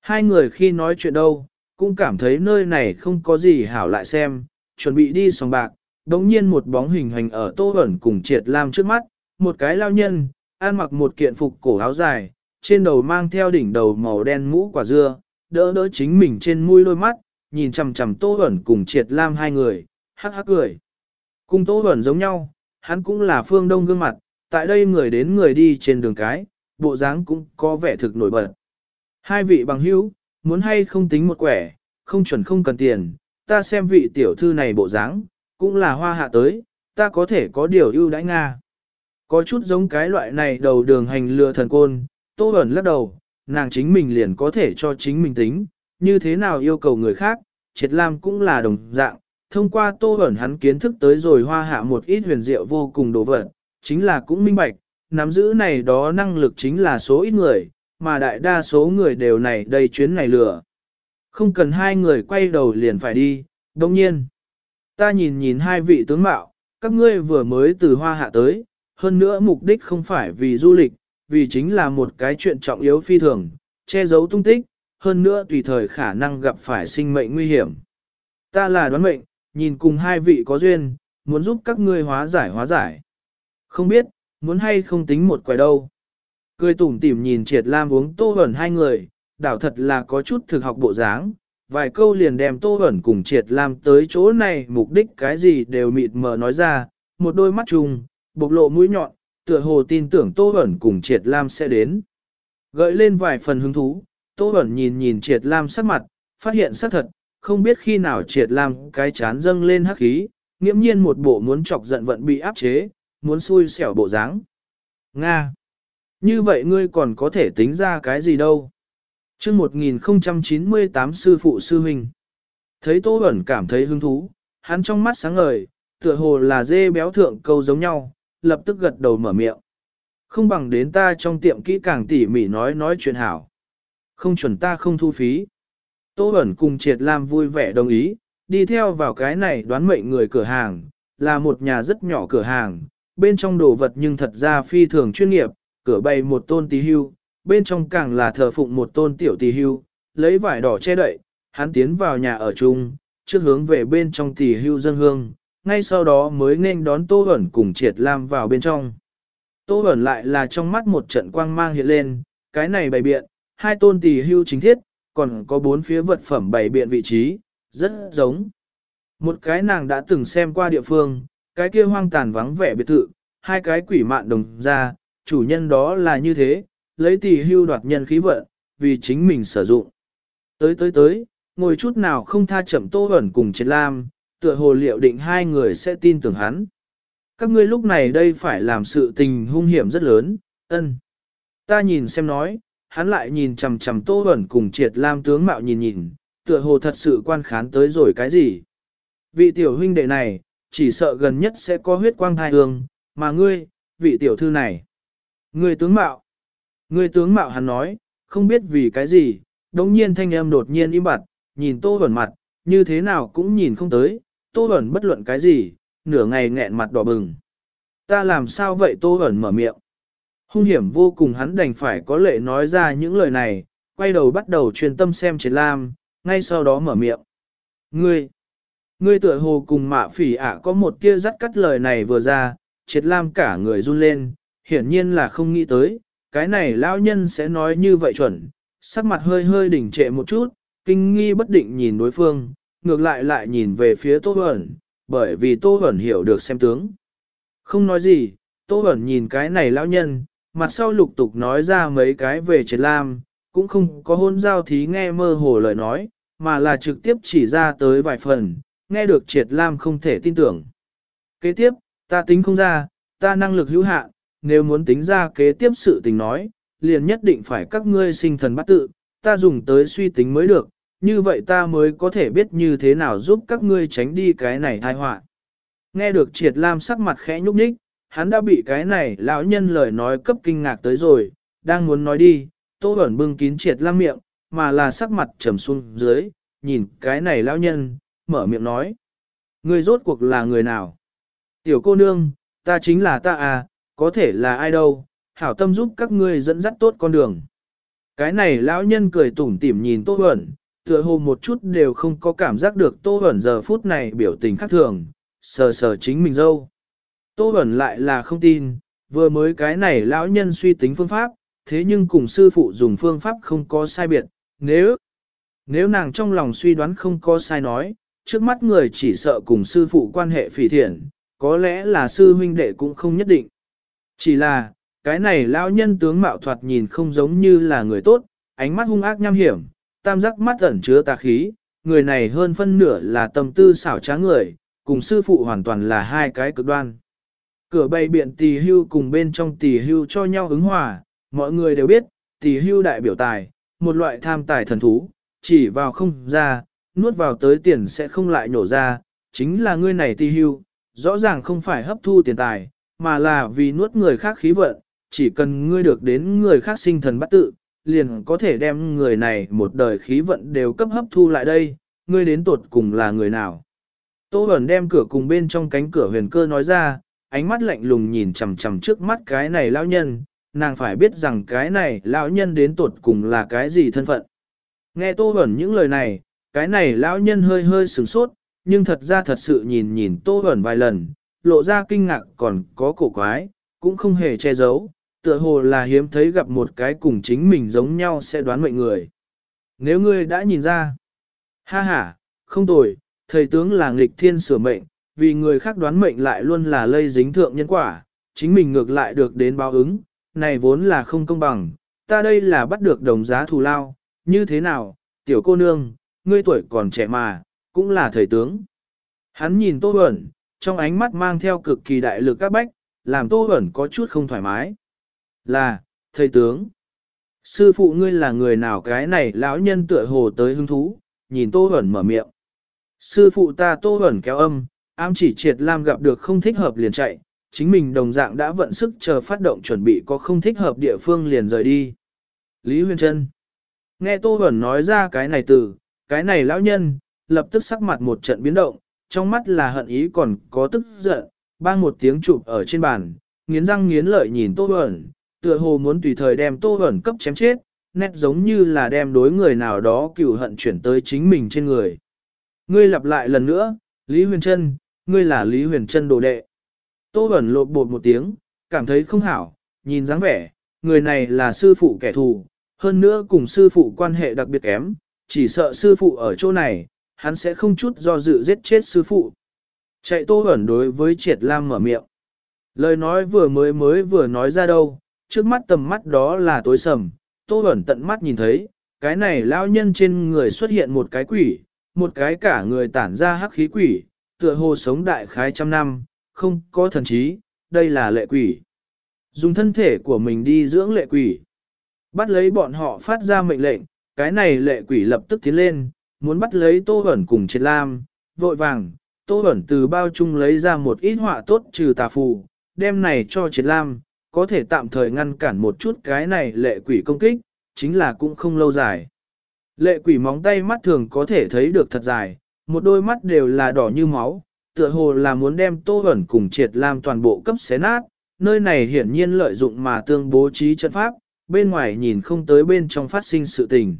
A: Hai người khi nói chuyện đâu, cũng cảm thấy nơi này không có gì hảo lại xem, chuẩn bị đi sòng bạc, đống nhiên một bóng hình hành ở Tô Bẩn cùng Triệt Lam trước mắt, một cái lao nhân, ăn mặc một kiện phục cổ áo dài, trên đầu mang theo đỉnh đầu màu đen mũ quả dưa, đỡ đỡ chính mình trên mũi đôi mắt, nhìn chằm chằm Tô Huẩn cùng Triệt Lam hai người, hắc hắc cười. Cùng Tô Huẩn giống nhau, hắn cũng là phương đông gương mặt, tại đây người đến người đi trên đường cái, bộ dáng cũng có vẻ thực nổi bật. Hai vị bằng hữu, muốn hay không tính một quẻ, không chuẩn không cần tiền, ta xem vị tiểu thư này bộ dáng, cũng là hoa hạ tới, ta có thể có điều ưu đãi Nga. Có chút giống cái loại này đầu đường hành lừa thần côn, tô Huẩn lắc đầu, nàng chính mình liền có thể cho chính mình tính, như thế nào yêu cầu người khác, triệt lam cũng là đồng dạng, thông qua tô ẩn hắn kiến thức tới rồi hoa hạ một ít huyền diệu vô cùng đồ vật, chính là cũng minh bạch, nắm giữ này đó năng lực chính là số ít người, mà đại đa số người đều này đây chuyến này lửa. Không cần hai người quay đầu liền phải đi, đồng nhiên. Ta nhìn nhìn hai vị tướng mạo, các ngươi vừa mới từ hoa hạ tới, hơn nữa mục đích không phải vì du lịch, vì chính là một cái chuyện trọng yếu phi thường, che giấu tung tích, hơn nữa tùy thời khả năng gặp phải sinh mệnh nguy hiểm. Ta là đoán mệnh, nhìn cùng hai vị có duyên, muốn giúp các ngươi hóa giải hóa giải. Không biết, muốn hay không tính một quẻ đâu. Cười tủm tỉm nhìn triệt lam uống tô hẩn hai người, đảo thật là có chút thực học bộ dáng, vài câu liền đem tô hẩn cùng triệt lam tới chỗ này mục đích cái gì đều mịt mờ nói ra, một đôi mắt trùng, bộc lộ mũi nhọn, tựa hồ tin tưởng tô hẩn cùng triệt lam sẽ đến. Gợi lên vài phần hứng thú, tô Bẩn nhìn nhìn triệt lam sắc mặt, phát hiện sắc thật, không biết khi nào triệt lam cái chán dâng lên hắc khí, nghiễm nhiên một bộ muốn chọc giận vận bị áp chế, muốn xui xẻo bộ dáng. Nga! Như vậy ngươi còn có thể tính ra cái gì đâu? chương 1098 sư phụ sư huynh. Thấy Tô Bẩn cảm thấy hứng thú, hắn trong mắt sáng ngời, tựa hồ là dê béo thượng câu giống nhau, lập tức gật đầu mở miệng. Không bằng đến ta trong tiệm kỹ càng tỉ mỉ nói nói chuyện hảo. Không chuẩn ta không thu phí. Tô Bẩn cùng Triệt Lam vui vẻ đồng ý, đi theo vào cái này đoán mệnh người cửa hàng, là một nhà rất nhỏ cửa hàng, bên trong đồ vật nhưng thật ra phi thường chuyên nghiệp, cửa bày một tôn tí hưu, bên trong càng là thờ phụng một tôn tiểu tí hưu, lấy vải đỏ che đậy, hắn tiến vào nhà ở chung, trước hướng về bên trong tí hưu dân hương, ngay sau đó mới nên đón Tô Bẩn cùng Triệt Lam vào bên trong. Tô Bẩn lại là trong mắt một trận quang mang hiện lên, cái này bày biện, hai tôn tỳ hưu chính thiết, còn có bốn phía vật phẩm bày biện vị trí, rất giống. Một cái nàng đã từng xem qua địa phương, cái kia hoang tàn vắng vẻ biệt thự, hai cái quỷ mạn đồng ra, chủ nhân đó là như thế, lấy tỷ hưu đoạt nhân khí vận, vì chính mình sử dụng. Tới tới tới, ngồi chút nào không tha chậm tô ẩn cùng triệt lam, tựa hồ liệu định hai người sẽ tin tưởng hắn. Các ngươi lúc này đây phải làm sự tình hung hiểm rất lớn, ân. Ta nhìn xem nói, hắn lại nhìn chằm chằm tô ẩn cùng triệt lam tướng mạo nhìn nhìn, tựa hồ thật sự quan khán tới rồi cái gì. Vị tiểu huynh đệ này, chỉ sợ gần nhất sẽ có huyết quang thai hương, mà ngươi, vị tiểu thư này. Ngươi tướng mạo. Ngươi tướng mạo hắn nói, không biết vì cái gì, đống nhiên thanh âm đột nhiên im bặt, nhìn tô ẩn mặt, như thế nào cũng nhìn không tới, tô ẩn bất luận cái gì, nửa ngày nghẹn mặt đỏ bừng. Ta làm sao vậy tô ẩn mở miệng. Hung hiểm vô cùng hắn đành phải có lệ nói ra những lời này, quay đầu bắt đầu truyền tâm xem triệt lam, ngay sau đó mở miệng. Ngươi, ngươi tựa hồ cùng mạ phỉ ạ có một tia dắt cắt lời này vừa ra, triệt lam cả người run lên, hiển nhiên là không nghĩ tới, cái này lão nhân sẽ nói như vậy chuẩn, sắc mặt hơi hơi đỉnh trệ một chút, kinh nghi bất định nhìn đối phương, ngược lại lại nhìn về phía Tô Huẩn, bởi vì Tô Huẩn hiểu được xem tướng. Không nói gì, Tô Huẩn nhìn cái này lão nhân, mặt sau lục tục nói ra mấy cái về triệt lam, cũng không có hôn giao thí nghe mơ hồ lời nói, mà là trực tiếp chỉ ra tới vài phần, nghe được triệt lam không thể tin tưởng. Kế tiếp, ta tính không ra, ta năng lực hữu hạn, nếu muốn tính ra kế tiếp sự tình nói, liền nhất định phải các ngươi sinh thần bắt tự, ta dùng tới suy tính mới được, như vậy ta mới có thể biết như thế nào giúp các ngươi tránh đi cái này tai họa. Nghe được triệt lam sắc mặt khẽ nhúc nhích, hắn đã bị cái này lão nhân lời nói cấp kinh ngạc tới rồi, đang muốn nói đi, tô Bẩn bưng kín triệt lăng miệng, mà là sắc mặt trầm xuống dưới, nhìn cái này lão nhân, mở miệng nói. Người rốt cuộc là người nào? Tiểu cô nương, ta chính là ta à, có thể là ai đâu, hảo tâm giúp các ngươi dẫn dắt tốt con đường. Cái này lão nhân cười tủm tỉm nhìn Tô Bẩn, tựa hồ một chút đều không có cảm giác được Tô Huẩn giờ phút này biểu tình khác thường, sờ sờ chính mình dâu. Tô Bẩn lại là không tin, vừa mới cái này lão nhân suy tính phương pháp, thế nhưng cùng sư phụ dùng phương pháp không có sai biệt, nếu, nếu nàng trong lòng suy đoán không có sai nói, trước mắt người chỉ sợ cùng sư phụ quan hệ phỉ thiện, có lẽ là sư huynh đệ cũng không nhất định. Chỉ là, cái này lão nhân tướng mạo thoạt nhìn không giống như là người tốt, ánh mắt hung ác nham hiểm, tam giác mắt ẩn chứa tà khí, người này hơn phân nửa là tâm tư xảo trá người, cùng sư phụ hoàn toàn là hai cái cực đoan. Cửa bày biện tỷ hưu cùng bên trong tỷ hưu cho nhau ứng hòa, mọi người đều biết, tỷ hưu đại biểu tài, một loại tham tài thần thú, chỉ vào không ra, nuốt vào tới tiền sẽ không lại nổ ra, chính là ngươi này tỷ hưu, rõ ràng không phải hấp thu tiền tài, mà là vì nuốt người khác khí vận, chỉ cần ngươi được đến người khác sinh thần bắt tự, liền có thể đem người này một đời khí vận đều cấp hấp thu lại đây, ngươi đến tột cùng là người nào. Tô Bẩn đem cửa cùng bên trong cánh cửa huyền cơ nói ra, ánh mắt lạnh lùng nhìn chằm chằm trước mắt cái này lão nhân, nàng phải biết rằng cái này lão nhân đến tột cùng là cái gì thân phận. Nghe Tô Bẩn những lời này, cái này lão nhân hơi hơi sửng sốt, nhưng thật ra thật sự nhìn nhìn Tô Bẩn vài lần, lộ ra kinh ngạc còn có cổ quái, cũng không hề che giấu, tựa hồ là hiếm thấy gặp một cái cùng chính mình giống nhau sẽ đoán mệnh người. Nếu ngươi đã nhìn ra, ha ha, không tồi, thầy tướng là nghịch thiên sửa mệnh, vì người khác đoán mệnh lại luôn là lây dính thượng nhân quả, chính mình ngược lại được đến báo ứng, này vốn là không công bằng, ta đây là bắt được đồng giá thù lao, như thế nào, tiểu cô nương, ngươi tuổi còn trẻ mà, cũng là thầy tướng. Hắn nhìn Tô Bẩn, trong ánh mắt mang theo cực kỳ đại lực các bách, làm Tô Bẩn có chút không thoải mái. Là, thầy tướng. Sư phụ ngươi là người nào cái này lão nhân tựa hồ tới hứng thú, nhìn Tô Bẩn mở miệng. Sư phụ ta Tô Bẩn kéo âm, ám chỉ triệt lam gặp được không thích hợp liền chạy, chính mình đồng dạng đã vận sức chờ phát động chuẩn bị có không thích hợp địa phương liền rời đi. Lý Huyền Trân Nghe Tô Bẩn nói ra cái này từ, cái này lão nhân, lập tức sắc mặt một trận biến động, trong mắt là hận ý còn có tức giận, bang một tiếng chụp ở trên bàn, nghiến răng nghiến lợi nhìn Tô Bẩn, tựa hồ muốn tùy thời đem Tô Bẩn cấp chém chết, nét giống như là đem đối người nào đó cựu hận chuyển tới chính mình trên người. Ngươi lặp lại lần nữa, Lý Huyền Trân, ngươi là Lý Huyền Trân đồ đệ. Tô Bẩn lột bột một tiếng, cảm thấy không hảo, nhìn dáng vẻ, người này là sư phụ kẻ thù, hơn nữa cùng sư phụ quan hệ đặc biệt kém, chỉ sợ sư phụ ở chỗ này, hắn sẽ không chút do dự giết chết sư phụ. Chạy Tô Bẩn đối với Triệt Lam mở miệng. Lời nói vừa mới mới vừa nói ra đâu, trước mắt tầm mắt đó là tối sầm, Tô Bẩn tận mắt nhìn thấy, cái này lao nhân trên người xuất hiện một cái quỷ, một cái cả người tản ra hắc khí quỷ, tựa hồ sống đại khái trăm năm, không có thần trí, đây là lệ quỷ. Dùng thân thể của mình đi dưỡng lệ quỷ. Bắt lấy bọn họ phát ra mệnh lệnh, cái này lệ quỷ lập tức tiến lên, muốn bắt lấy Tô Bẩn cùng Triệt Lam, vội vàng, Tô Bẩn từ bao chung lấy ra một ít họa tốt trừ tà phù, đem này cho Triệt Lam, có thể tạm thời ngăn cản một chút cái này lệ quỷ công kích, chính là cũng không lâu dài. Lệ quỷ móng tay mắt thường có thể thấy được thật dài, một đôi mắt đều là đỏ như máu, tựa hồ là muốn đem Tô Bẩn cùng Triệt Lam toàn bộ cấp xé nát, nơi này hiển nhiên lợi dụng mà tương bố trí trận pháp, bên ngoài nhìn không tới bên trong phát sinh sự tình.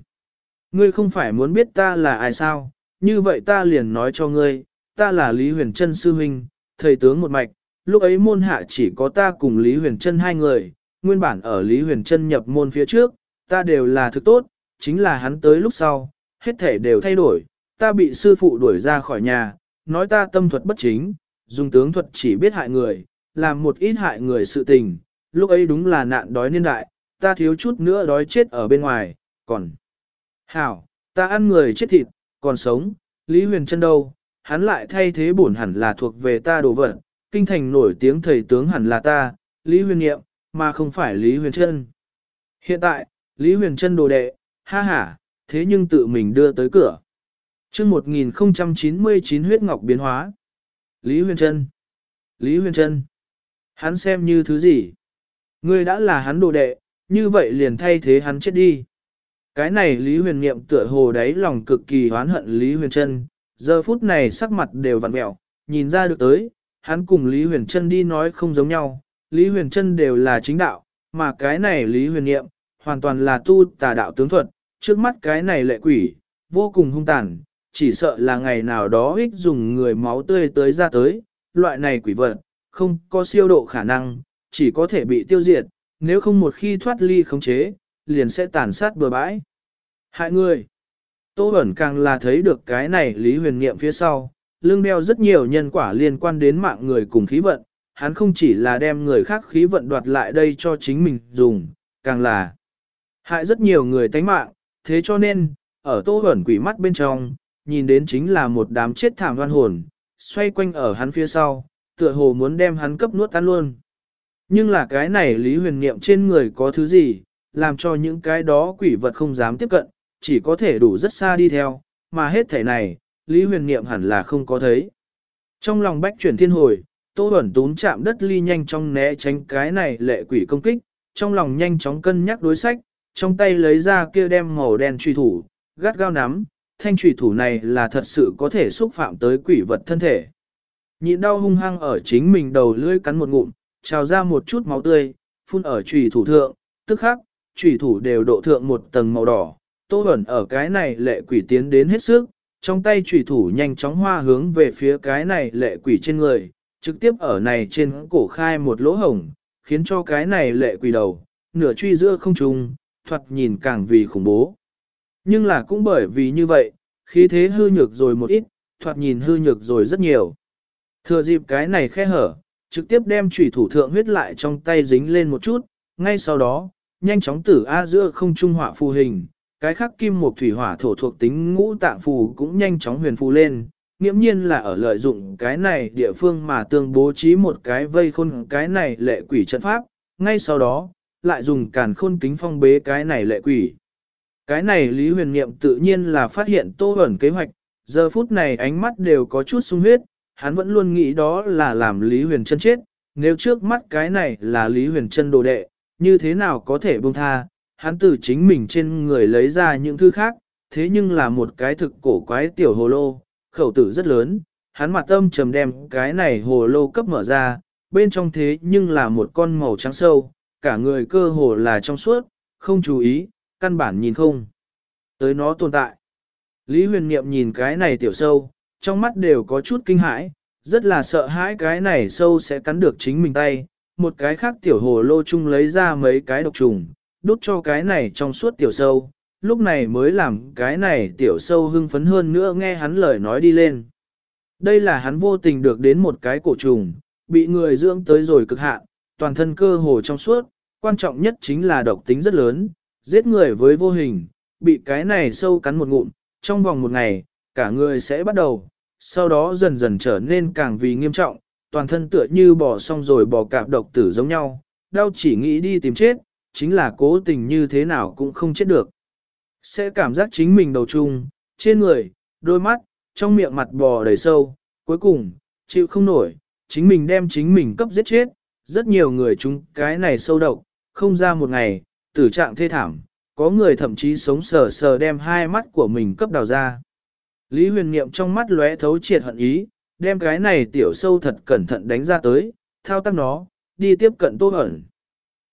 A: Ngươi không phải muốn biết ta là ai sao, như vậy ta liền nói cho ngươi, ta là Lý Huyền Trân Sư Huynh, thầy tướng một mạch, lúc ấy môn hạ chỉ có ta cùng Lý Huyền Trân hai người, nguyên bản ở Lý Huyền Trân nhập môn phía trước, ta đều là thực tốt, chính là hắn tới lúc sau, hết thể đều thay đổi, ta bị sư phụ đuổi ra khỏi nhà, nói ta tâm thuật bất chính, dùng tướng thuật chỉ biết hại người, làm một ít hại người sự tình, lúc ấy đúng là nạn đói niên đại, ta thiếu chút nữa đói chết ở bên ngoài, còn... Hảo, ta ăn người chết thịt, còn sống, Lý Huyền Trân đâu, hắn lại thay thế bổn hẳn là thuộc về ta đồ vật, kinh thành nổi tiếng thầy tướng hẳn là ta, Lý Huyền Niệm, mà không phải Lý Huyền Trân. Hiện tại, Lý Huyền Trân đồ đệ, ha ha, thế nhưng tự mình đưa tới cửa chương 1099 huyết ngọc biến hóa. Lý Huyền Trân. Lý Huyền Trân. Hắn xem như thứ gì? Ngươi đã là hắn đồ đệ, như vậy liền thay thế hắn chết đi. Cái này Lý Huyền Niệm tựa hồ đáy lòng cực kỳ hoán hận Lý Huyền Trân, giờ phút này sắc mặt đều vặn mẹo, nhìn ra được tới, hắn cùng Lý Huyền Trân đi nói không giống nhau, Lý Huyền Trân đều là chính đạo, mà cái này Lý Huyền Niệm, hoàn toàn là tu tà đạo tướng thuật, trước mắt cái này lệ quỷ, vô cùng hung tàn, chỉ sợ là ngày nào đó ích dùng người máu tươi tới ra tới, loại này quỷ vật, không có siêu độ khả năng, chỉ có thể bị tiêu diệt, nếu không một khi thoát ly khống chế, liền sẽ tàn sát bừa bãi. Hại người. Tô Bẩn càng là thấy được cái này Lý Huyền Niệm phía sau, lưng đeo rất nhiều nhân quả liên quan đến mạng người cùng khí vận, hắn không chỉ là đem người khác khí vận đoạt lại đây cho chính mình dùng, càng là hại rất nhiều người tánh mạng, thế cho nên, ở Tô Bẩn quỷ mắt bên trong, nhìn đến chính là một đám chết thảm đoan hồn, xoay quanh ở hắn phía sau, tựa hồ muốn đem hắn cấp nuốt tan luôn. Nhưng là cái này Lý Huyền Niệm trên người có thứ gì, làm cho những cái đó quỷ vật không dám tiếp cận, chỉ có thể đủ rất xa đi theo, mà hết thể này, Lý Huyền Niệm hẳn là không có thấy. Trong lòng bách chuyển thiên hồi, Tô Bẩn tún chạm đất ly nhanh trong né tránh cái này lệ quỷ công kích, trong lòng nhanh chóng cân nhắc đối sách, trong tay lấy ra kia đem màu đen truy thủ, gắt gao nắm, thanh trùy thủ này là thật sự có thể xúc phạm tới quỷ vật thân thể. Nhịn đau hung hăng ở chính mình đầu lưỡi cắn một ngụm, trào ra một chút máu tươi, phun ở trùy thủ thượng, tức khắc, trùy thủ đều độ thượng một tầng màu đỏ. Tô ẩn ở cái này lệ quỷ tiến đến hết sức, trong tay trùy thủ nhanh chóng hoa hướng về phía cái này lệ quỷ trên người, trực tiếp ở này trên cổ khai một lỗ hổng, khiến cho cái này lệ quỷ đầu, nửa truy giữa không trùng, thoạt nhìn càng vì khủng bố. Nhưng là cũng bởi vì như vậy, khí thế hư nhược rồi một ít, thoạt nhìn hư nhược rồi rất nhiều. Thừa dịp cái này khe hở, trực tiếp đem chủy thủ thượng huyết lại trong tay dính lên một chút, ngay sau đó, nhanh chóng tử A giữa không trung hỏa phù hình, cái khắc kim một thủy hỏa thổ thuộc tính ngũ tạng phù cũng nhanh chóng huyền phù lên, nghiễm nhiên là ở lợi dụng cái này địa phương mà tương bố trí một cái vây khôn cái này lệ quỷ trận pháp, ngay sau đó, lại dùng càn khôn kính phong bế cái này lệ quỷ. Cái này Lý Huyền Niệm tự nhiên là phát hiện tô ẩn kế hoạch, giờ phút này ánh mắt đều có chút sung huyết, hắn vẫn luôn nghĩ đó là làm Lý Huyền chân chết, nếu trước mắt cái này là Lý Huyền chân đồ đệ, như thế nào có thể buông tha, hắn từ chính mình trên người lấy ra những thứ khác, thế nhưng là một cái thực cổ quái tiểu hồ lô, khẩu tử rất lớn, hắn mặt tâm trầm đem cái này hồ lô cấp mở ra, bên trong thế nhưng là một con màu trắng sâu, cả người cơ hồ là trong suốt, không chú ý, căn bản nhìn không. Tới nó tồn tại. Lý huyền niệm nhìn cái này tiểu sâu, trong mắt đều có chút kinh hãi, rất là sợ hãi cái này sâu sẽ cắn được chính mình tay. Một cái khác tiểu hồ lô chung lấy ra mấy cái độc trùng, đút cho cái này trong suốt tiểu sâu, lúc này mới làm cái này tiểu sâu hưng phấn hơn nữa nghe hắn lời nói đi lên. Đây là hắn vô tình được đến một cái cổ trùng, bị người dưỡng tới rồi cực hạn, toàn thân cơ hồ trong suốt, quan trọng nhất chính là độc tính rất lớn, giết người với vô hình, bị cái này sâu cắn một ngụm, trong vòng một ngày, cả người sẽ bắt đầu, sau đó dần dần trở nên càng vì nghiêm trọng, toàn thân tựa như bò xong rồi bò cạp độc tử giống nhau, đau chỉ nghĩ đi tìm chết, chính là cố tình như thế nào cũng không chết được. Sẽ cảm giác chính mình đầu chung, trên người, đôi mắt, trong miệng mặt bò đầy sâu, cuối cùng, chịu không nổi, chính mình đem chính mình cấp giết chết, rất nhiều người chúng cái này sâu độc, không ra một ngày, tử trạng thê thảm, có người thậm chí sống sờ sờ đem hai mắt của mình cấp đào ra. Lý huyền niệm trong mắt lóe thấu triệt hận ý, đem cái này tiểu sâu thật cẩn thận đánh ra tới, thao tác nó, đi tiếp cận tô ẩn.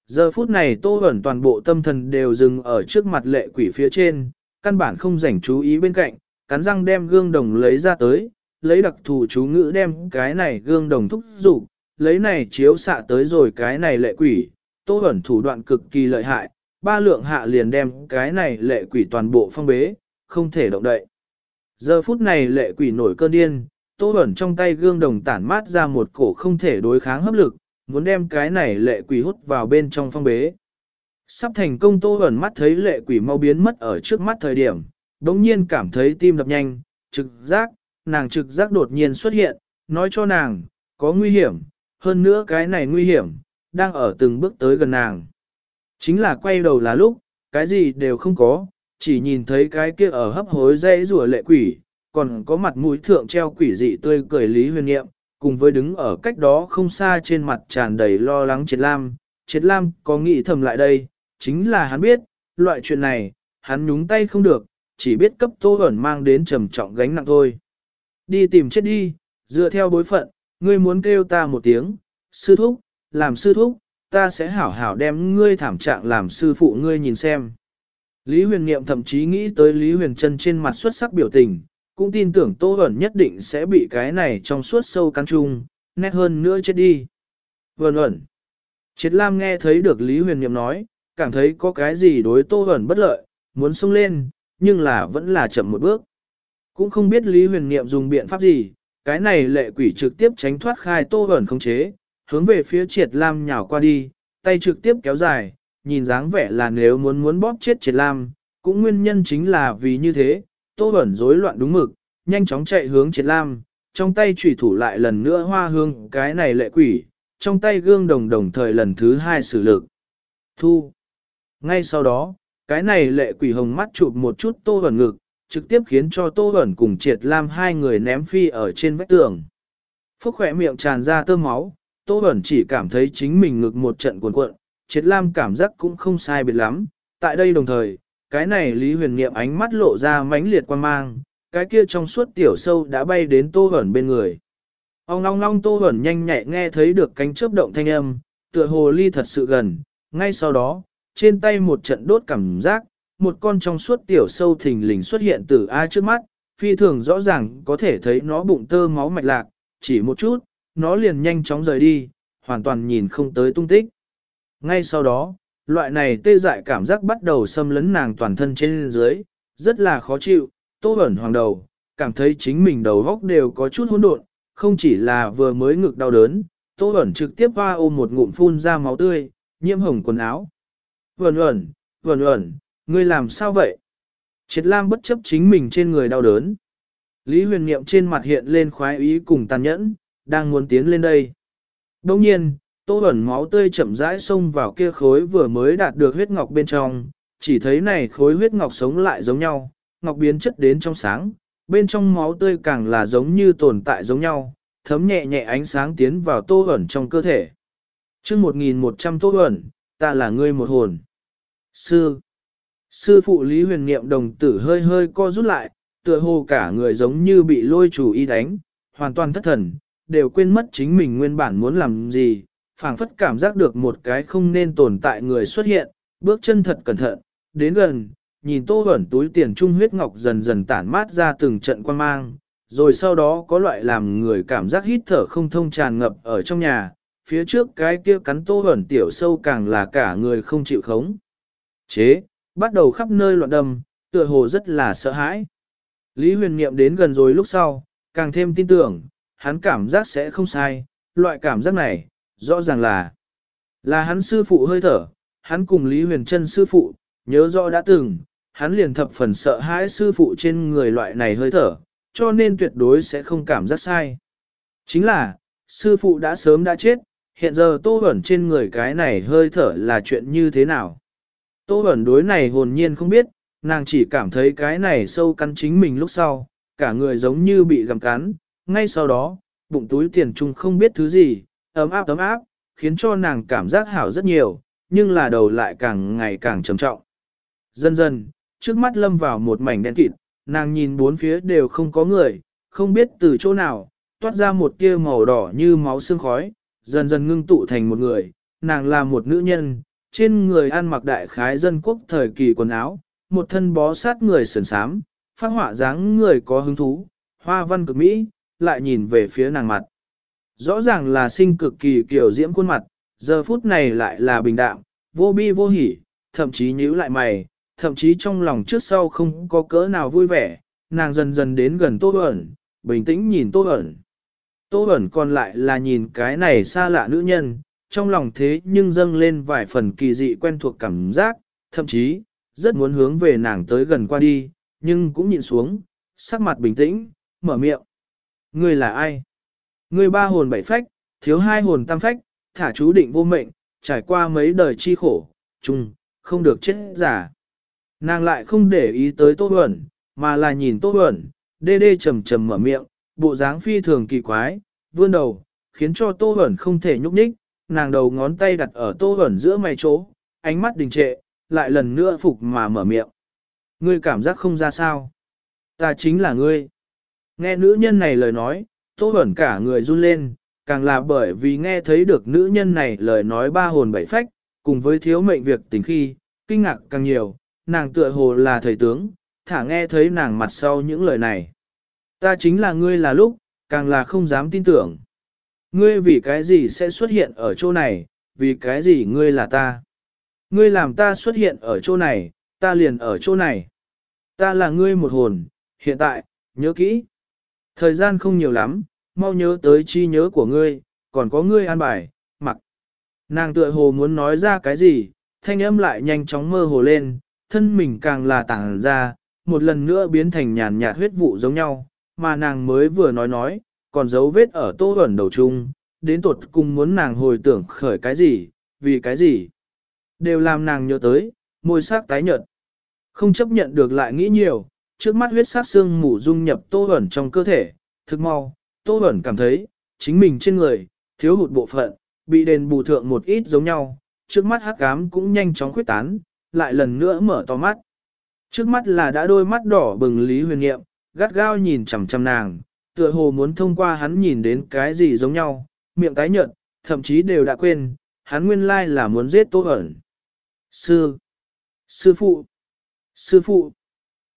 A: Giờ phút này tô ẩn toàn bộ tâm thần đều dừng ở trước mặt lệ quỷ phía trên, căn bản không dành chú ý bên cạnh, cắn răng đem gương đồng lấy ra tới, lấy đặc thù chú ngữ đem cái này gương đồng thúc dục lấy này chiếu xạ tới rồi cái này lệ quỷ, tô ẩn thủ đoạn cực kỳ lợi hại, ba lượng hạ liền đem cái này lệ quỷ toàn bộ phong bế, không thể động đậy. Giờ phút này lệ quỷ nổi cơn điên, tô ẩn trong tay gương đồng tản mát ra một cổ không thể đối kháng hấp lực, muốn đem cái này lệ quỷ hút vào bên trong phong bế. Sắp thành công tô ẩn mắt thấy lệ quỷ mau biến mất ở trước mắt thời điểm, đống nhiên cảm thấy tim đập nhanh, trực giác, nàng trực giác đột nhiên xuất hiện, nói cho nàng, có nguy hiểm, hơn nữa cái này nguy hiểm, đang ở từng bước tới gần nàng. Chính là quay đầu là lúc, cái gì đều không có, chỉ nhìn thấy cái kia ở hấp hối dây rùa lệ quỷ, còn có mặt mũi thượng treo quỷ dị tươi cười Lý Huyền Nghiệm, cùng với đứng ở cách đó không xa trên mặt tràn đầy lo lắng Triệt Lam. Triệt Lam có nghĩ thầm lại đây, chính là hắn biết, loại chuyện này, hắn nhúng tay không được, chỉ biết cấp tô ẩn mang đến trầm trọng gánh nặng thôi. Đi tìm chết đi, dựa theo bối phận, ngươi muốn kêu ta một tiếng, sư thúc, làm sư thúc, ta sẽ hảo hảo đem ngươi thảm trạng làm sư phụ ngươi nhìn xem. Lý huyền niệm thậm chí nghĩ tới Lý huyền chân trên mặt xuất sắc biểu tình, cũng tin tưởng Tô Vẩn nhất định sẽ bị cái này trong suốt sâu cắn chung, nét hơn nữa chết đi. Vẩn ẩn. Triết Lam nghe thấy được Lý huyền niệm nói, cảm thấy có cái gì đối Tô Vẩn bất lợi, muốn xông lên, nhưng là vẫn là chậm một bước. Cũng không biết Lý huyền niệm dùng biện pháp gì, cái này lệ quỷ trực tiếp tránh thoát khai Tô Vẩn không chế, hướng về phía triệt lam nhào qua đi, tay trực tiếp kéo dài, nhìn dáng vẻ là nếu muốn muốn bóp chết triệt lam, cũng nguyên nhân chính là vì như thế, tô ẩn rối loạn đúng mực, nhanh chóng chạy hướng triệt lam, trong tay trùy thủ lại lần nữa hoa hương cái này lệ quỷ, trong tay gương đồng đồng thời lần thứ hai xử lực. Thu. Ngay sau đó, cái này lệ quỷ hồng mắt chụp một chút tô ẩn ngực, trực tiếp khiến cho tô ẩn cùng triệt lam hai người ném phi ở trên vách tường. Phúc khỏe miệng tràn ra tơ máu, Tô Bẩn chỉ cảm thấy chính mình ngực một trận cuộn cuộn, triệt lam cảm giác cũng không sai biệt lắm, Tại đây đồng thời, cái này Lý Huyền Niệm ánh mắt lộ ra mãnh liệt quan mang, cái kia trong suốt tiểu sâu đã bay đến Tô Bẩn bên người. Ông long long Tô Bẩn nhanh nhẹ nghe thấy được cánh chớp động thanh âm, tựa hồ ly thật sự gần, ngay sau đó, trên tay một trận đốt cảm giác, một con trong suốt tiểu sâu thình lình xuất hiện từ a trước mắt, phi thường rõ ràng có thể thấy nó bụng tơ máu mạch lạc, chỉ một chút, nó liền nhanh chóng rời đi, hoàn toàn nhìn không tới tung tích. Ngay sau đó, loại này tê dại cảm giác bắt đầu xâm lấn nàng toàn thân trên dưới, rất là khó chịu, tô ẩn hoàng đầu, cảm thấy chính mình đầu góc đều có chút hỗn độn, không chỉ là vừa mới ngực đau đớn, tô ẩn trực tiếp hoa ôm một ngụm phun ra máu tươi, nhiễm hồng quần áo. Vẩn ẩn, vẩn ẩn, ngươi làm sao vậy? Triệt Lam bất chấp chính mình trên người đau đớn. Lý huyền niệm trên mặt hiện lên khoái ý cùng tàn nhẫn, đang muốn tiến lên đây. Đồng nhiên, tô ẩn máu tươi chậm rãi xông vào kia khối vừa mới đạt được huyết ngọc bên trong, chỉ thấy này khối huyết ngọc sống lại giống nhau, ngọc biến chất đến trong sáng, bên trong máu tươi càng là giống như tồn tại giống nhau, thấm nhẹ nhẹ ánh sáng tiến vào tô ẩn trong cơ thể. chương 1100 tô ẩn, ta là ngươi một hồn. Sư Sư phụ Lý huyền niệm đồng tử hơi hơi co rút lại, tựa hồ cả người giống như bị lôi chủ y đánh, hoàn toàn thất thần, đều quên mất chính mình nguyên bản muốn làm gì, phảng phất cảm giác được một cái không nên tồn tại người xuất hiện, bước chân thật cẩn thận, đến gần, nhìn tô ẩn túi tiền trung huyết ngọc dần dần tản mát ra từng trận quan mang, rồi sau đó có loại làm người cảm giác hít thở không thông tràn ngập ở trong nhà, phía trước cái kia cắn tô ẩn tiểu sâu càng là cả người không chịu khống. Chế, bắt đầu khắp nơi loạn đâm, tựa hồ rất là sợ hãi. Lý huyền niệm đến gần rồi lúc sau, càng thêm tin tưởng, hắn cảm giác sẽ không sai, loại cảm giác này, rõ ràng là là hắn sư phụ hơi thở, hắn cùng Lý huyền chân sư phụ, nhớ rõ đã từng, hắn liền thập phần sợ hãi sư phụ trên người loại này hơi thở, cho nên tuyệt đối sẽ không cảm giác sai. Chính là, sư phụ đã sớm đã chết, hiện giờ tô ẩn trên người cái này hơi thở là chuyện như thế nào. Tô ẩn đối này hồn nhiên không biết, nàng chỉ cảm thấy cái này sâu cắn chính mình lúc sau, cả người giống như bị gặm cắn, ngay sau đó, bụng túi tiền trung không biết thứ gì, ấm áp ấm áp, khiến cho nàng cảm giác hảo rất nhiều, nhưng là đầu lại càng ngày càng trầm trọng. Dần dần, trước mắt lâm vào một mảnh đen kịt, nàng nhìn bốn phía đều không có người, không biết từ chỗ nào, toát ra một tia màu đỏ như máu xương khói, dần dần ngưng tụ thành một người, nàng là một nữ nhân, trên người ăn mặc đại khái dân quốc thời kỳ quần áo, một thân bó sát người sườn sám, phát họa dáng người có hứng thú, hoa văn cực mỹ, lại nhìn về phía nàng mặt. Rõ ràng là sinh cực kỳ kiểu diễm khuôn mặt, giờ phút này lại là bình đạm, vô bi vô hỉ, thậm chí nhíu lại mày, thậm chí trong lòng trước sau không có cỡ nào vui vẻ, nàng dần dần đến gần Tô Bẩn, bình tĩnh nhìn Tô Bẩn. Tô Bẩn còn lại là nhìn cái này xa lạ nữ nhân, trong lòng thế nhưng dâng lên vài phần kỳ dị quen thuộc cảm giác, thậm chí, rất muốn hướng về nàng tới gần qua đi, nhưng cũng nhìn xuống, sắc mặt bình tĩnh, mở miệng. Ngươi là ai? Ngươi ba hồn bảy phách, thiếu hai hồn tam phách, thả chú định vô mệnh, trải qua mấy đời chi khổ, chung, không được chết giả. Nàng lại không để ý tới Tô Huẩn, mà là nhìn Tô Huẩn, đê đê trầm trầm mở miệng, bộ dáng phi thường kỳ quái, vươn đầu, khiến cho Tô Huẩn không thể nhúc nhích, nàng đầu ngón tay đặt ở Tô Huẩn giữa mày chỗ, ánh mắt đình trệ, lại lần nữa phục mà mở miệng. Ngươi cảm giác không ra sao? Ta chính là ngươi. Nghe nữ nhân này lời nói, Tô Huẩn cả người run lên, càng là bởi vì nghe thấy được nữ nhân này lời nói ba hồn bảy phách, cùng với thiếu mệnh việc tình khi, kinh ngạc càng nhiều, nàng tựa hồ là thầy tướng, thả nghe thấy nàng mặt sau những lời này. Ta chính là ngươi là lúc, càng là không dám tin tưởng. Ngươi vì cái gì sẽ xuất hiện ở chỗ này, vì cái gì ngươi là ta. Ngươi làm ta xuất hiện ở chỗ này, ta liền ở chỗ này. Ta là ngươi một hồn, hiện tại, nhớ kỹ. Thời gian không nhiều lắm, mau nhớ tới chi nhớ của ngươi, còn có ngươi an bài, mặc. Nàng tựa hồ muốn nói ra cái gì, thanh âm lại nhanh chóng mơ hồ lên, thân mình càng là tảng ra, một lần nữa biến thành nhàn nhạt huyết vụ giống nhau, mà nàng mới vừa nói nói, còn dấu vết ở tô ẩn đầu chung, đến tuột cùng muốn nàng hồi tưởng khởi cái gì, vì cái gì. Đều làm nàng nhớ tới, môi sắc tái nhợt. Không chấp nhận được lại nghĩ nhiều, trước mắt huyết sát xương mù dung nhập tô ẩn trong cơ thể, thực mau, tô ẩn cảm thấy, chính mình trên người, thiếu hụt bộ phận, bị đền bù thượng một ít giống nhau, trước mắt hắc ám cũng nhanh chóng khuyết tán, lại lần nữa mở to mắt. Trước mắt là đã đôi mắt đỏ bừng Lý Huyền Niệm, gắt gao nhìn chằm chằm nàng, tựa hồ muốn thông qua hắn nhìn đến cái gì giống nhau, miệng tái nhợt, thậm chí đều đã quên, hắn nguyên lai là muốn giết Tô ẩn. Sư! Sư phụ! Sư phụ!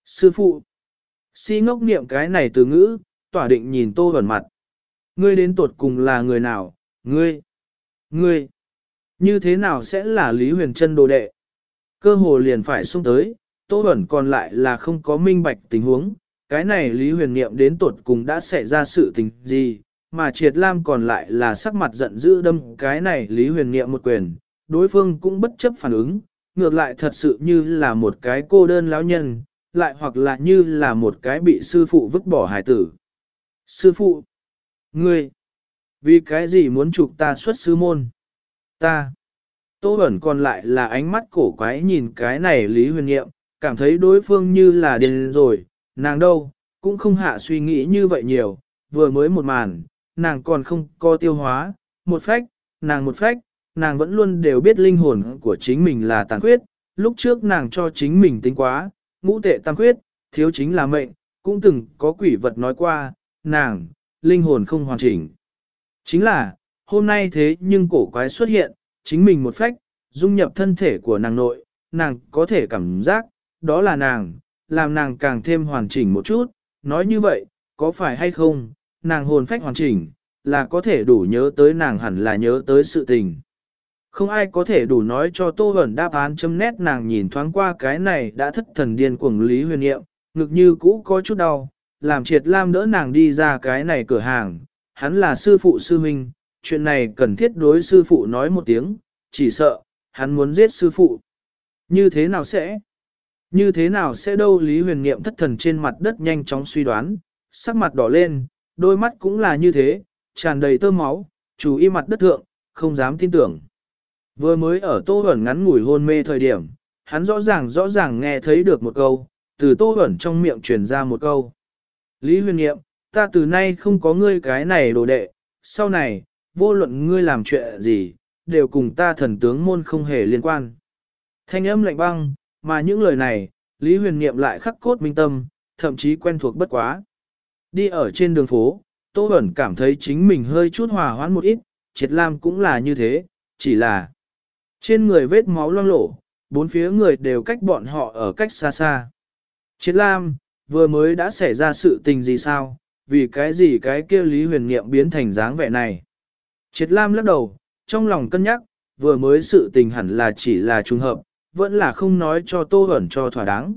A: Sư phụ! Si ngốc niệm cái này từ ngữ, tỏa định nhìn Tô vẩn mặt. Ngươi đến tuột cùng là người nào? Ngươi! Ngươi! Như thế nào sẽ là Lý Huyền Trân đồ đệ? Cơ hồ liền phải xuống tới, Tô vẩn còn lại là không có minh bạch tình huống, cái này Lý Huyền Niệm đến tuột cùng đã xảy ra sự tình gì, mà Triệt Lam còn lại là sắc mặt giận dữ đâm cái này Lý Huyền Niệm một quyền, đối phương cũng bất chấp phản ứng, ngược lại thật sự như là một cái cô đơn lão nhân, lại hoặc là như là một cái bị sư phụ vứt bỏ hải tử. Sư phụ, ngươi, vì cái gì muốn chụp ta xuất sư môn? Ta, Tô Bẩn còn lại là ánh mắt cổ quái nhìn cái này Lý Huyền Nghiệm, cảm thấy đối phương như là điên rồi, nàng đâu, cũng không hạ suy nghĩ như vậy nhiều, vừa mới một màn, nàng còn không có tiêu hóa, một phách, nàng một phách, nàng vẫn luôn đều biết linh hồn của chính mình là tàn khuyết, lúc trước nàng cho chính mình tính quá, ngũ tệ Tam khuyết, thiếu chính là mệnh, cũng từng có quỷ vật nói qua, nàng, linh hồn không hoàn chỉnh. Chính là, hôm nay thế nhưng cổ quái xuất hiện, chính mình một phách, dung nhập thân thể của nàng nội, nàng có thể cảm giác, đó là nàng, làm nàng càng thêm hoàn chỉnh một chút, nói như vậy, có phải hay không, nàng hồn phách hoàn chỉnh, là có thể đủ nhớ tới nàng hẳn là nhớ tới sự tình. Không ai có thể đủ nói cho Tô Hẩn đáp án chấm nét nàng nhìn thoáng qua cái này đã thất thần điên cuồng Lý Huyền niệm ngực như cũ có chút đau, làm triệt lam đỡ nàng đi ra cái này cửa hàng, hắn là sư phụ sư huynh, chuyện này cần thiết đối sư phụ nói một tiếng, chỉ sợ, hắn muốn giết sư phụ. Như thế nào sẽ? Như thế nào sẽ đâu Lý huyền niệm thất thần trên mặt đất nhanh chóng suy đoán, sắc mặt đỏ lên, đôi mắt cũng là như thế, tràn đầy tơ máu, chú ý mặt đất thượng, không dám tin tưởng. Vừa mới ở tô Huẩn ngắn ngủi hôn mê thời điểm, hắn rõ ràng rõ ràng nghe thấy được một câu, từ tô Huẩn trong miệng truyền ra một câu. Lý huyền niệm, ta từ nay không có ngươi cái này đồ đệ, sau này, vô luận ngươi làm chuyện gì, đều cùng ta thần tướng môn không hề liên quan. Thanh âm lạnh băng, mà những lời này, Lý Huyền Niệm lại khắc cốt minh tâm, thậm chí quen thuộc bất quá. Đi ở trên đường phố, Tô Bẩn cảm thấy chính mình hơi chút hòa hoãn một ít, triệt lam cũng là như thế, chỉ là trên người vết máu loang lổ, bốn phía người đều cách bọn họ ở cách xa xa. Triệt lam, vừa mới đã xảy ra sự tình gì sao, vì cái gì cái kia Lý Huyền Niệm biến thành dáng vẻ này. Triệt lam lắc đầu, trong lòng cân nhắc, vừa mới sự tình hẳn là chỉ là trùng hợp, vẫn là không nói cho Tô Hẩn cho thỏa đáng.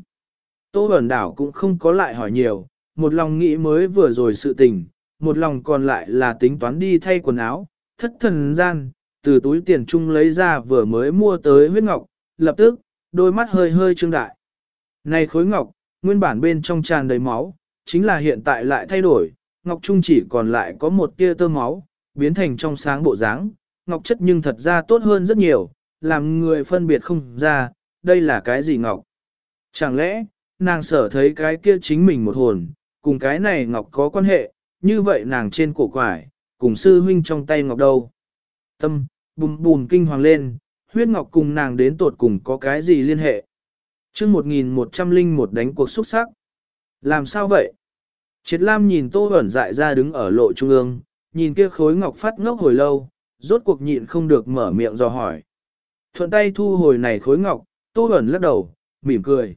A: Tô Hẩn đảo cũng không có lại hỏi nhiều, một lòng nghĩ mới vừa rồi sự tình, một lòng còn lại là tính toán đi thay quần áo, thất thần gian, từ túi tiền chung lấy ra vừa mới mua tới huyết ngọc, lập tức, đôi mắt hơi hơi trương đại. Này khối ngọc, nguyên bản bên trong tràn đầy máu, chính là hiện tại lại thay đổi, ngọc trung chỉ còn lại có một tia tơ máu, biến thành trong sáng bộ dáng, ngọc chất nhưng thật ra tốt hơn rất nhiều, làm người phân biệt không ra, đây là cái gì ngọc. Chẳng lẽ, nàng sở thấy cái kia chính mình một hồn, cùng cái này ngọc có quan hệ, như vậy nàng trên cổ quải, cùng sư huynh trong tay ngọc đâu. Tâm, bùm bùm kinh hoàng lên, huyết ngọc cùng nàng đến tột cùng có cái gì liên hệ. chương 1101 đánh cuộc xuất sắc. Làm sao vậy? Triệt Lam nhìn Tô Bẩn dại ra đứng ở lộ trung ương, nhìn kia khối ngọc phát ngốc hồi lâu, rốt cuộc nhịn không được mở miệng do hỏi. Thuận tay thu hồi này khối ngọc, Tô Bẩn lắc đầu, mỉm cười.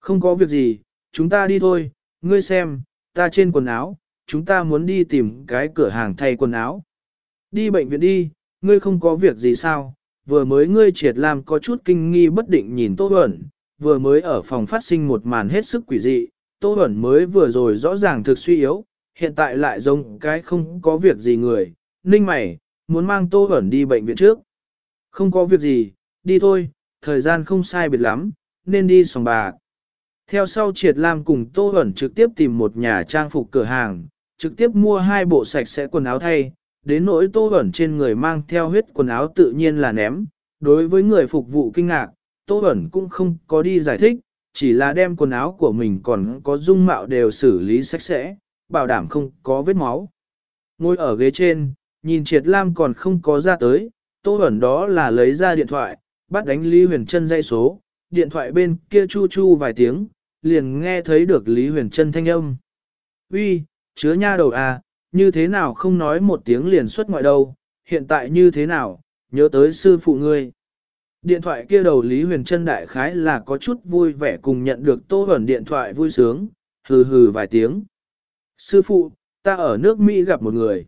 A: Không có việc gì, chúng ta đi thôi, ngươi xem, ta trên quần áo, chúng ta muốn đi tìm cái cửa hàng thay quần áo. Đi bệnh viện đi, ngươi không có việc gì sao, vừa mới ngươi triệt làm có chút kinh nghi bất định nhìn Tô Huẩn, vừa mới ở phòng phát sinh một màn hết sức quỷ dị, Tô Huẩn mới vừa rồi rõ ràng thực suy yếu, hiện tại lại giống cái không có việc gì người, ninh mày, muốn mang Tô Huẩn đi bệnh viện trước. Không có việc gì, đi thôi, thời gian không sai biệt lắm, nên đi sòng bạc. Theo sau Triệt Lam cùng Tô Huẩn trực tiếp tìm một nhà trang phục cửa hàng, trực tiếp mua hai bộ sạch sẽ quần áo thay, đến nỗi Tô ẩn trên người mang theo huyết quần áo tự nhiên là ném. Đối với người phục vụ kinh ngạc, Tô ẩn cũng không có đi giải thích, chỉ là đem quần áo của mình còn có dung mạo đều xử lý sạch sẽ, bảo đảm không có vết máu. Ngồi ở ghế trên, nhìn Triệt Lam còn không có ra tới, Tô Bẩn đó là lấy ra điện thoại, bắt đánh Lý Huyền Trân dây số, điện thoại bên kia chu chu vài tiếng, liền nghe thấy được Lý Huyền Trân thanh âm. Uy, chứa nha đầu à, như thế nào không nói một tiếng liền xuất ngoại đâu, hiện tại như thế nào, nhớ tới sư phụ ngươi. Điện thoại kia đầu Lý Huyền Trân đại khái là có chút vui vẻ cùng nhận được Tô Bẩn điện thoại vui sướng, hừ hừ vài tiếng. Sư phụ, ta ở nước Mỹ gặp một người.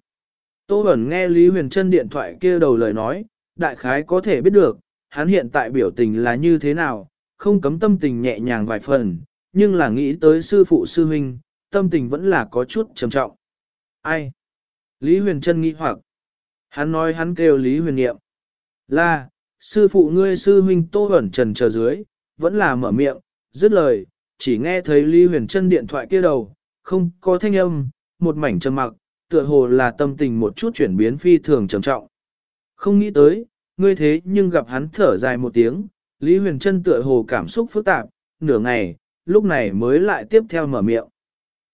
A: Tô Bẩn nghe Lý Huyền Trân điện thoại kia đầu lời nói, đại khái có thể biết được, hắn hiện tại biểu tình là như thế nào, không cấm tâm tình nhẹ nhàng vài phần, nhưng là nghĩ tới sư phụ sư huynh, tâm tình vẫn là có chút trầm trọng. Ai? Lý Huyền Trân nghĩ hoặc. Hắn nói hắn kêu Lý Huyền Niệm. Là, sư phụ ngươi sư huynh Tô Bẩn trần chờ dưới, vẫn là mở miệng, dứt lời, chỉ nghe thấy Lý Huyền Trân điện thoại kia đầu, không có thanh âm, một mảnh trầm mặc, tựa hồ là tâm tình một chút chuyển biến phi thường trầm trọng. Không nghĩ tới, ngươi thế nhưng gặp hắn thở dài một tiếng, Lý Huyền Trân tựa hồ cảm xúc phức tạp, nửa ngày, lúc này mới lại tiếp theo mở miệng.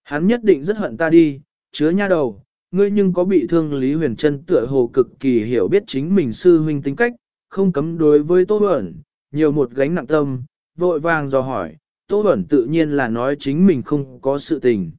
A: Hắn nhất định rất hận ta đi, chứa nha đầu, ngươi nhưng có bị thương Lý Huyền Trân tựa hồ cực kỳ hiểu biết chính mình sư huynh tính cách, không cấm đối với Tô Bẩn, nhiều một gánh nặng tâm, vội vàng dò hỏi, Tô Bẩn tự nhiên là nói chính mình không có sự tình.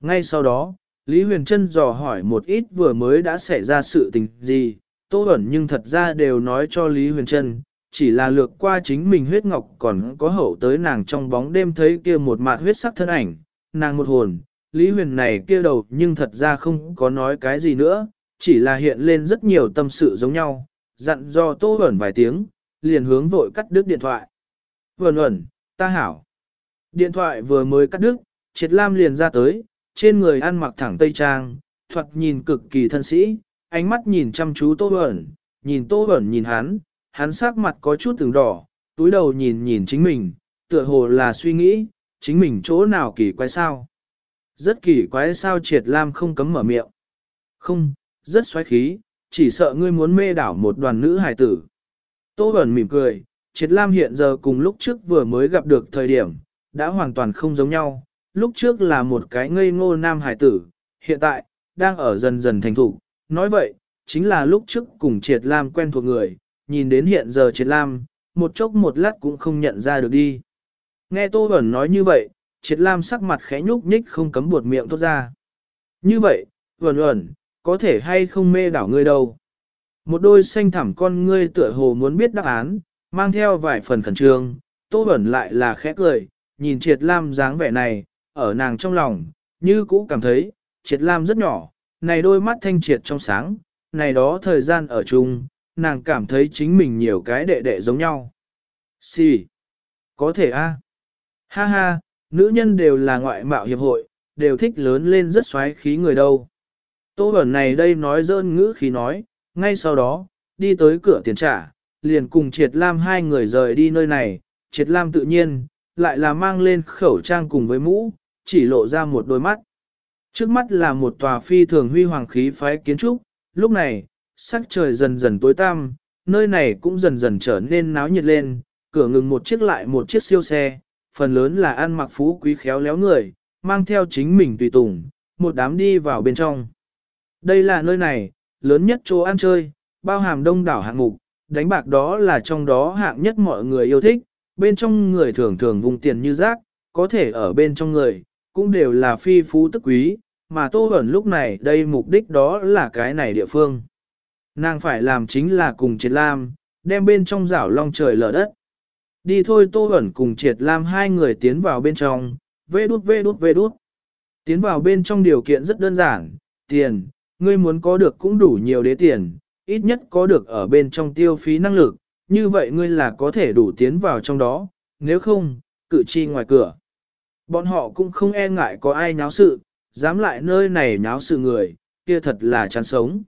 A: Ngay sau đó, Lý Huyền Trân dò hỏi một ít vừa mới đã xảy ra sự tình gì, Tô Bẩn nhưng thật ra đều nói cho Lý Huyền Trân, chỉ là lược qua chính mình huyết ngọc còn có hậu tới nàng trong bóng đêm thấy kia một mạt huyết sắc thân ảnh, nàng một hồn, Lý Huyền này kia đầu nhưng thật ra không có nói cái gì nữa, chỉ là hiện lên rất nhiều tâm sự giống nhau, dặn do Tô Huẩn vài tiếng, liền hướng vội cắt đứt điện thoại. Huẩn Huẩn, ta hảo. Điện thoại vừa mới cắt đứt, triệt lam liền ra tới, trên người ăn mặc thẳng tây trang, thuật nhìn cực kỳ thân sĩ, ánh mắt nhìn chăm chú Tô Huẩn, nhìn Tô Huẩn nhìn hắn, hắn sắc mặt có chút từng đỏ, túi đầu nhìn nhìn chính mình, tựa hồ là suy nghĩ, chính mình chỗ nào kỳ quái sao. Rất kỳ quái sao triệt lam không cấm mở miệng. Không, rất xoáy khí, chỉ sợ ngươi muốn mê đảo một đoàn nữ hài tử. Tô Bẩn mỉm cười, triệt lam hiện giờ cùng lúc trước vừa mới gặp được thời điểm, đã hoàn toàn không giống nhau. Lúc trước là một cái ngây ngô nam hài tử, hiện tại, đang ở dần dần thành thủ. Nói vậy, chính là lúc trước cùng triệt lam quen thuộc người, nhìn đến hiện giờ triệt lam, một chốc một lát cũng không nhận ra được đi. Nghe Tô Bẩn nói như vậy, triệt lam sắc mặt khẽ nhúc nhích không cấm buột miệng thốt ra. Như vậy, vẩn vẩn, có thể hay không mê đảo ngươi đâu. Một đôi xanh thẳm con ngươi tựa hồ muốn biết đáp án, mang theo vài phần khẩn trương, Tô vẩn lại là khẽ cười, nhìn triệt lam dáng vẻ này, ở nàng trong lòng, như cũ cảm thấy, triệt lam rất nhỏ, này đôi mắt thanh triệt trong sáng, này đó thời gian ở chung, nàng cảm thấy chính mình nhiều cái đệ đệ giống nhau. Xì. Có thể a. Ha ha, nữ nhân đều là ngoại mạo hiệp hội, đều thích lớn lên rất xoáy khí người đâu. Tô Bẩn này đây nói dơn ngữ khí nói, ngay sau đó, đi tới cửa tiền trả, liền cùng Triệt Lam hai người rời đi nơi này, Triệt Lam tự nhiên, lại là mang lên khẩu trang cùng với mũ, chỉ lộ ra một đôi mắt. Trước mắt là một tòa phi thường huy hoàng khí phái kiến trúc, lúc này, sắc trời dần dần tối tăm, nơi này cũng dần dần trở nên náo nhiệt lên, cửa ngừng một chiếc lại một chiếc siêu xe, phần lớn là ăn mặc phú quý khéo léo người, mang theo chính mình tùy tùng, một đám đi vào bên trong. Đây là nơi này, lớn nhất chỗ ăn chơi, bao hàm đông đảo hạng mục, đánh bạc đó là trong đó hạng nhất mọi người yêu thích, bên trong người thường thường vùng tiền như rác, có thể ở bên trong người, cũng đều là phi phú tức quý, mà Tô Bẩn lúc này đây mục đích đó là cái này địa phương. Nàng phải làm chính là cùng Triệt Lam, đem bên trong rảo long trời lở đất. Đi thôi Tô Bẩn cùng Triệt Lam hai người tiến vào bên trong, vê đút vê đút vê đút. Tiến vào bên trong điều kiện rất đơn giản, tiền, ngươi muốn có được cũng đủ nhiều đế tiền, ít nhất có được ở bên trong tiêu phí năng lực, như vậy ngươi là có thể đủ tiến vào trong đó, nếu không, cự chi ngoài cửa. Bọn họ cũng không e ngại có ai nháo sự, dám lại nơi này nháo sự người, kia thật là chán sống.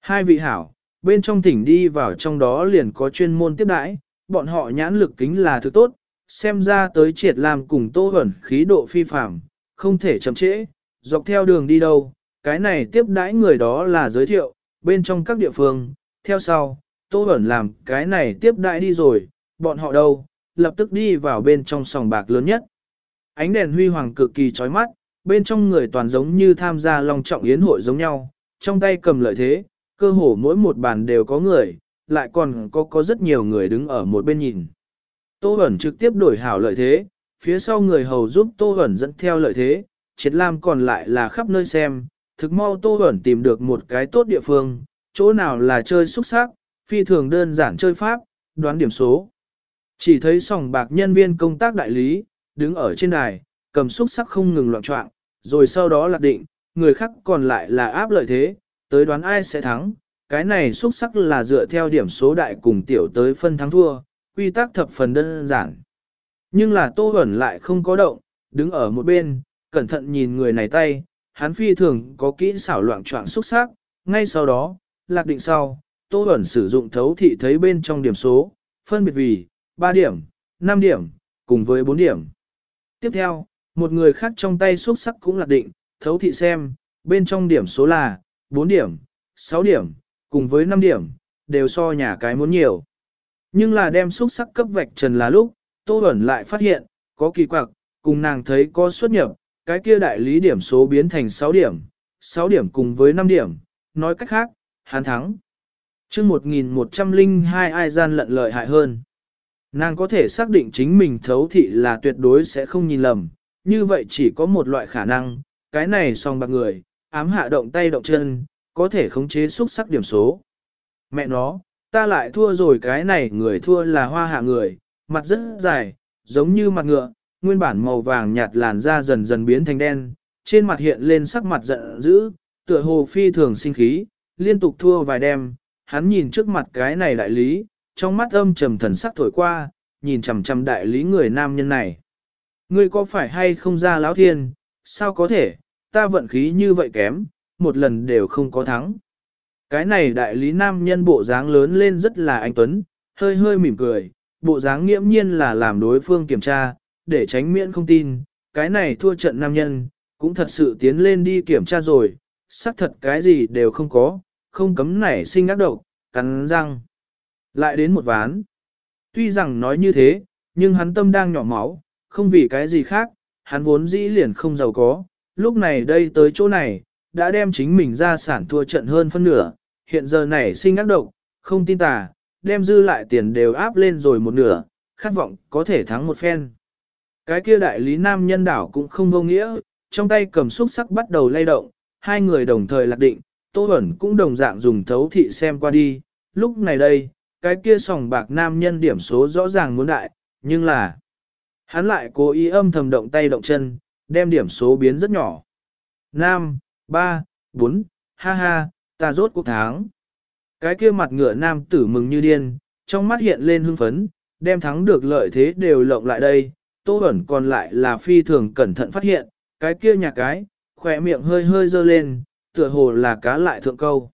A: Hai vị hảo, bên trong thỉnh đi vào trong đó liền có chuyên môn tiếp đãi, bọn họ nhãn lực kính là thứ tốt, xem ra tới triệt làm cùng tô hẩn khí độ phi phạm, không thể chậm trễ, dọc theo đường đi đâu, cái này tiếp đãi người đó là giới thiệu, bên trong các địa phương, theo sau, tô hẩn làm cái này tiếp đãi đi rồi, bọn họ đâu, lập tức đi vào bên trong sòng bạc lớn nhất. Ánh đèn huy hoàng cực kỳ chói mắt, bên trong người toàn giống như tham gia long trọng yến hội giống nhau, trong tay cầm lợi thế, cơ hồ mỗi một bàn đều có người, lại còn có có rất nhiều người đứng ở một bên nhìn. Tô Bẩn trực tiếp đổi hảo lợi thế, phía sau người hầu giúp Tô Bẩn dẫn theo lợi thế, triệt lam còn lại là khắp nơi xem, thực mau Tô Bẩn tìm được một cái tốt địa phương, chỗ nào là chơi xúc sắc, phi thường đơn giản chơi pháp, đoán điểm số. Chỉ thấy sòng bạc nhân viên công tác đại lý, đứng ở trên đài, cầm xúc sắc không ngừng loạn trọng, rồi sau đó lạc định, người khác còn lại là áp lợi thế, tới đoán ai sẽ thắng. Cái này xuất sắc là dựa theo điểm số đại cùng tiểu tới phân thắng thua, quy tắc thập phần đơn giản. Nhưng là Tô Huẩn lại không có động, đứng ở một bên, cẩn thận nhìn người này tay, hắn phi thường có kỹ xảo loạn trọng xuất sắc, ngay sau đó, lạc định sau, Tô Huẩn sử dụng thấu thị thấy bên trong điểm số, phân biệt vì 3 điểm, 5 điểm, cùng với 4 điểm. Tiếp theo, một người khác trong tay xuất sắc cũng lạc định, thấu thị xem, bên trong điểm số là 4 điểm, 6 điểm, cùng với 5 điểm, đều so nhà cái muốn nhiều. Nhưng là đem xúc sắc cấp vạch trần là lúc, Tô Bẩn lại phát hiện, có kỳ quặc, cùng nàng thấy có xuất nhập, cái kia đại lý điểm số biến thành 6 điểm, 6 điểm cùng với 5 điểm, nói cách khác, hắn thắng. chương 1102 ai gian lận lợi hại hơn. Nàng có thể xác định chính mình thấu thị là tuyệt đối sẽ không nhìn lầm, như vậy chỉ có một loại khả năng, cái này song bạc người, ám hạ động tay động chân, có thể khống chế xúc sắc điểm số. Mẹ nó, ta lại thua rồi cái này người thua là hoa hạ người, mặt rất dài, giống như mặt ngựa, nguyên bản màu vàng nhạt làn da dần dần biến thành đen, trên mặt hiện lên sắc mặt giận dữ, tựa hồ phi thường sinh khí, liên tục thua vài đêm, hắn nhìn trước mặt cái này đại lý, trong mắt âm trầm thần sắc thổi qua, nhìn chằm chằm đại lý người nam nhân này. Ngươi có phải hay không ra lão thiên, sao có thể, ta vận khí như vậy kém, một lần đều không có thắng. Cái này đại lý nam nhân bộ dáng lớn lên rất là anh Tuấn, hơi hơi mỉm cười, bộ dáng nghiễm nhiên là làm đối phương kiểm tra, để tránh miễn không tin, cái này thua trận nam nhân, cũng thật sự tiến lên đi kiểm tra rồi, xác thật cái gì đều không có, không cấm nảy sinh ác độc, cắn răng. Lại đến một ván. Tuy rằng nói như thế, nhưng hắn tâm đang nhỏ máu, không vì cái gì khác, hắn vốn dĩ liền không giàu có, lúc này đây tới chỗ này, đã đem chính mình ra sản thua trận hơn phân nửa, hiện giờ này sinh ác độc, không tin tà, đem dư lại tiền đều áp lên rồi một nửa, khát vọng có thể thắng một phen. Cái kia đại lý nam nhân đảo cũng không vô nghĩa, trong tay cầm xúc sắc bắt đầu lay động, hai người đồng thời lạc định, Tô Bẩn cũng đồng dạng dùng thấu thị xem qua đi, lúc này đây, cái kia sòng bạc nam nhân điểm số rõ ràng muốn đại, nhưng là hắn lại cố ý âm thầm động tay động chân, đem điểm số biến rất nhỏ. Nam, ba, bốn, ha ha, ta rốt cuộc tháng. Cái kia mặt ngựa nam tử mừng như điên, trong mắt hiện lên hưng phấn, đem thắng được lợi thế đều lộng lại đây, tô ẩn còn lại là phi thường cẩn thận phát hiện, cái kia nhà cái, khỏe miệng hơi hơi dơ lên, tựa hồ là cá lại thượng câu.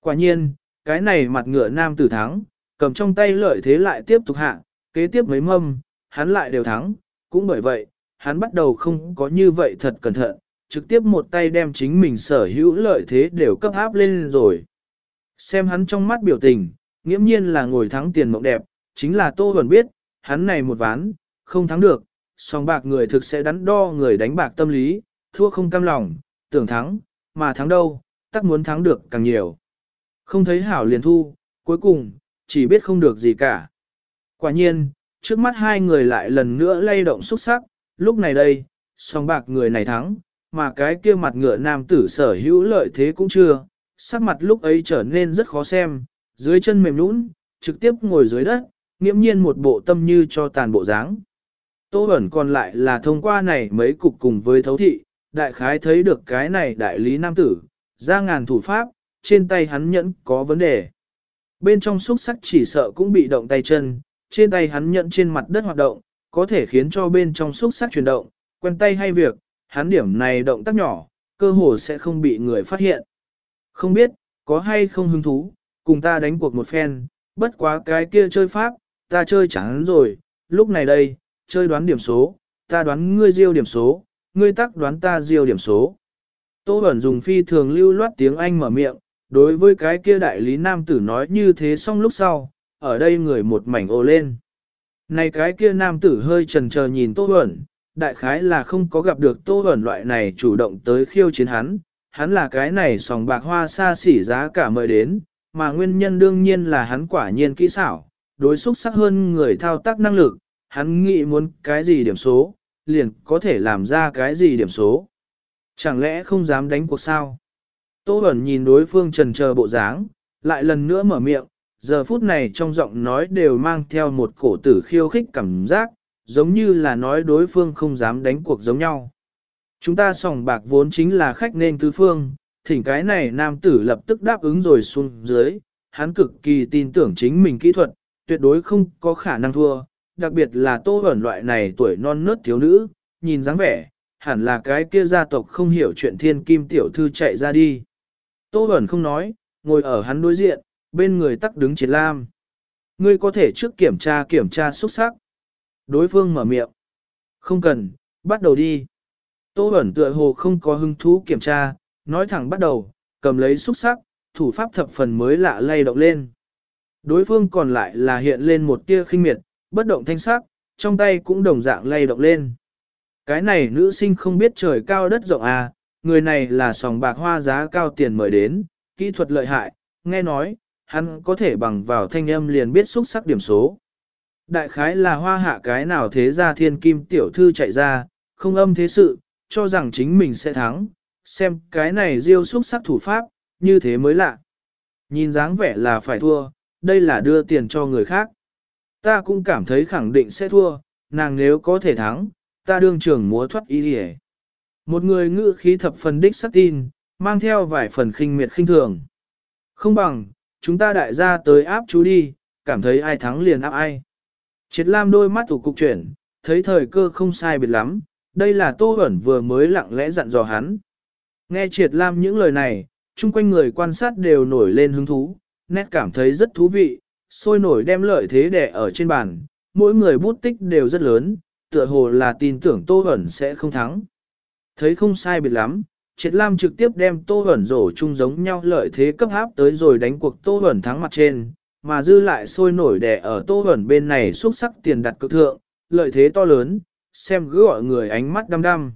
A: Quả nhiên, cái này mặt ngựa nam tử thắng, cầm trong tay lợi thế lại tiếp tục hạ, kế tiếp mấy mâm, hắn lại đều thắng, cũng bởi vậy, hắn bắt đầu không có như vậy thật cẩn thận, trực tiếp một tay đem chính mình sở hữu lợi thế đều cấp áp lên rồi. Xem hắn trong mắt biểu tình, nghiễm nhiên là ngồi thắng tiền mộng đẹp, chính là Tô Huẩn biết, hắn này một ván, không thắng được, song bạc người thực sẽ đắn đo người đánh bạc tâm lý, thua không cam lòng, tưởng thắng, mà thắng đâu, tắc muốn thắng được càng nhiều. Không thấy hảo liền thu, cuối cùng, chỉ biết không được gì cả. Quả nhiên, trước mắt hai người lại lần nữa lay động xúc sắc, lúc này đây, song bạc người này thắng, mà cái kia mặt ngựa nam tử sở hữu lợi thế cũng chưa, sắc mặt lúc ấy trở nên rất khó xem, dưới chân mềm nhũn, trực tiếp ngồi dưới đất, nghiễm nhiên một bộ tâm như cho tàn bộ dáng. Tô ẩn còn lại là thông qua này mấy cục cùng với thấu thị, đại khái thấy được cái này đại lý nam tử, ra ngàn thủ pháp, trên tay hắn nhẫn có vấn đề. Bên trong xúc sắc chỉ sợ cũng bị động tay chân, trên tay hắn nhẫn trên mặt đất hoạt động, có thể khiến cho bên trong xúc sắc chuyển động, quen tay hay việc, hắn điểm này động tác nhỏ, cơ hồ sẽ không bị người phát hiện. Không biết, có hay không hứng thú, cùng ta đánh cuộc một phen, bất quá cái kia chơi pháp, ta chơi chẳng rồi, lúc này đây, chơi đoán điểm số, ta đoán ngươi diêu điểm số, ngươi tắc đoán ta diêu điểm số. Tô Bẩn dùng phi thường lưu loát tiếng Anh mở miệng, đối với cái kia đại lý nam tử nói như thế xong lúc sau, ở đây người một mảnh ồ lên. Này cái kia nam tử hơi trần chờ nhìn Tô Bẩn, đại khái là không có gặp được Tô ẩn loại này chủ động tới khiêu chiến hắn, hắn là cái này sòng bạc hoa xa xỉ giá cả mời đến, mà nguyên nhân đương nhiên là hắn quả nhiên kỹ xảo, đối xúc sắc hơn người thao tác năng lực, hắn nghĩ muốn cái gì điểm số, liền có thể làm ra cái gì điểm số. Chẳng lẽ không dám đánh cuộc sao? Tô Bẩn nhìn đối phương trần chờ bộ dáng, lại lần nữa mở miệng, giờ phút này trong giọng nói đều mang theo một cổ tử khiêu khích cảm giác, giống như là nói đối phương không dám đánh cuộc giống nhau. Chúng ta sòng bạc vốn chính là khách nên tứ phương, thỉnh cái này nam tử lập tức đáp ứng rồi xuống dưới, hắn cực kỳ tin tưởng chính mình kỹ thuật, tuyệt đối không có khả năng thua, đặc biệt là tô ẩn loại này tuổi non nớt thiếu nữ, nhìn dáng vẻ, hẳn là cái kia gia tộc không hiểu chuyện thiên kim tiểu thư chạy ra đi. Tô ẩn không nói, ngồi ở hắn đối diện, bên người tắc đứng triệt lam. Ngươi có thể trước kiểm tra kiểm tra xuất sắc. Đối phương mở miệng. Không cần, bắt đầu đi. Tô ẩn tựa hồ không có hứng thú kiểm tra, nói thẳng bắt đầu, cầm lấy xúc sắc, thủ pháp thập phần mới lạ lay động lên. Đối phương còn lại là hiện lên một tia khinh miệt, bất động thanh sắc, trong tay cũng đồng dạng lay động lên. Cái này nữ sinh không biết trời cao đất rộng à, người này là sòng bạc hoa giá cao tiền mời đến, kỹ thuật lợi hại, nghe nói, hắn có thể bằng vào thanh âm liền biết xúc sắc điểm số. Đại khái là hoa hạ cái nào thế ra thiên kim tiểu thư chạy ra, không âm thế sự, cho rằng chính mình sẽ thắng, xem cái này diêu xúc sắc thủ pháp, như thế mới lạ. Nhìn dáng vẻ là phải thua, đây là đưa tiền cho người khác. Ta cũng cảm thấy khẳng định sẽ thua, nàng nếu có thể thắng, ta đương trưởng múa thoát ý hề. Một người ngữ khí thập phần đích sắc tin, mang theo vài phần khinh miệt khinh thường. Không bằng, chúng ta đại gia tới áp chú đi, cảm thấy ai thắng liền áp ai. Triệt Lam đôi mắt thủ cục chuyển, thấy thời cơ không sai biệt lắm, đây là Tô Bẩn vừa mới lặng lẽ dặn dò hắn. Nghe Triệt Lam những lời này, chung quanh người quan sát đều nổi lên hứng thú, nét cảm thấy rất thú vị, sôi nổi đem lợi thế đẻ ở trên bàn, mỗi người bút tích đều rất lớn, tựa hồ là tin tưởng Tô Bẩn sẽ không thắng. Thấy không sai biệt lắm, Triệt Lam trực tiếp đem Tô Bẩn rổ chung giống nhau lợi thế cấp háp tới rồi đánh cuộc Tô Bẩn thắng mặt trên, mà dư lại sôi nổi đè ở Tô hẩn bên này xuất sắc tiền đặt cực thượng, lợi thế to lớn, xem cứ gọi người ánh mắt đăm đăm.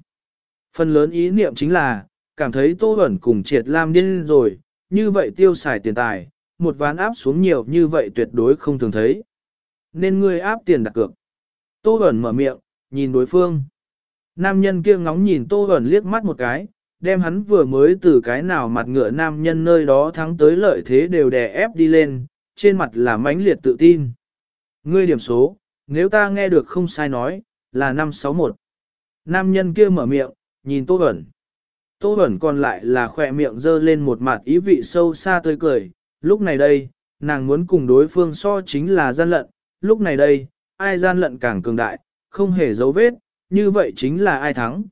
A: Phần lớn ý niệm chính là, cảm thấy Tô hẩn cùng Triệt Lam điên rồi, như vậy tiêu xài tiền tài, một ván áp xuống nhiều như vậy tuyệt đối không thường thấy. Nên ngươi áp tiền đặt cược. Tô hẩn mở miệng, nhìn đối phương. Nam nhân kia ngóng nhìn Tô hẩn liếc mắt một cái, đem hắn vừa mới từ cái nào mặt ngựa nam nhân nơi đó thắng tới lợi thế đều đè ép đi lên, trên mặt là mãnh liệt tự tin. Ngươi điểm số, nếu ta nghe được không sai nói, là 561. Nam nhân kia mở miệng, nhìn Tô Bẩn. Tô Bẩn còn lại là khỏe miệng dơ lên một mặt ý vị sâu xa tươi cười. Lúc này đây, nàng muốn cùng đối phương so chính là gian lận. Lúc này đây, ai gian lận càng cường đại, không hề dấu vết, như vậy chính là ai thắng.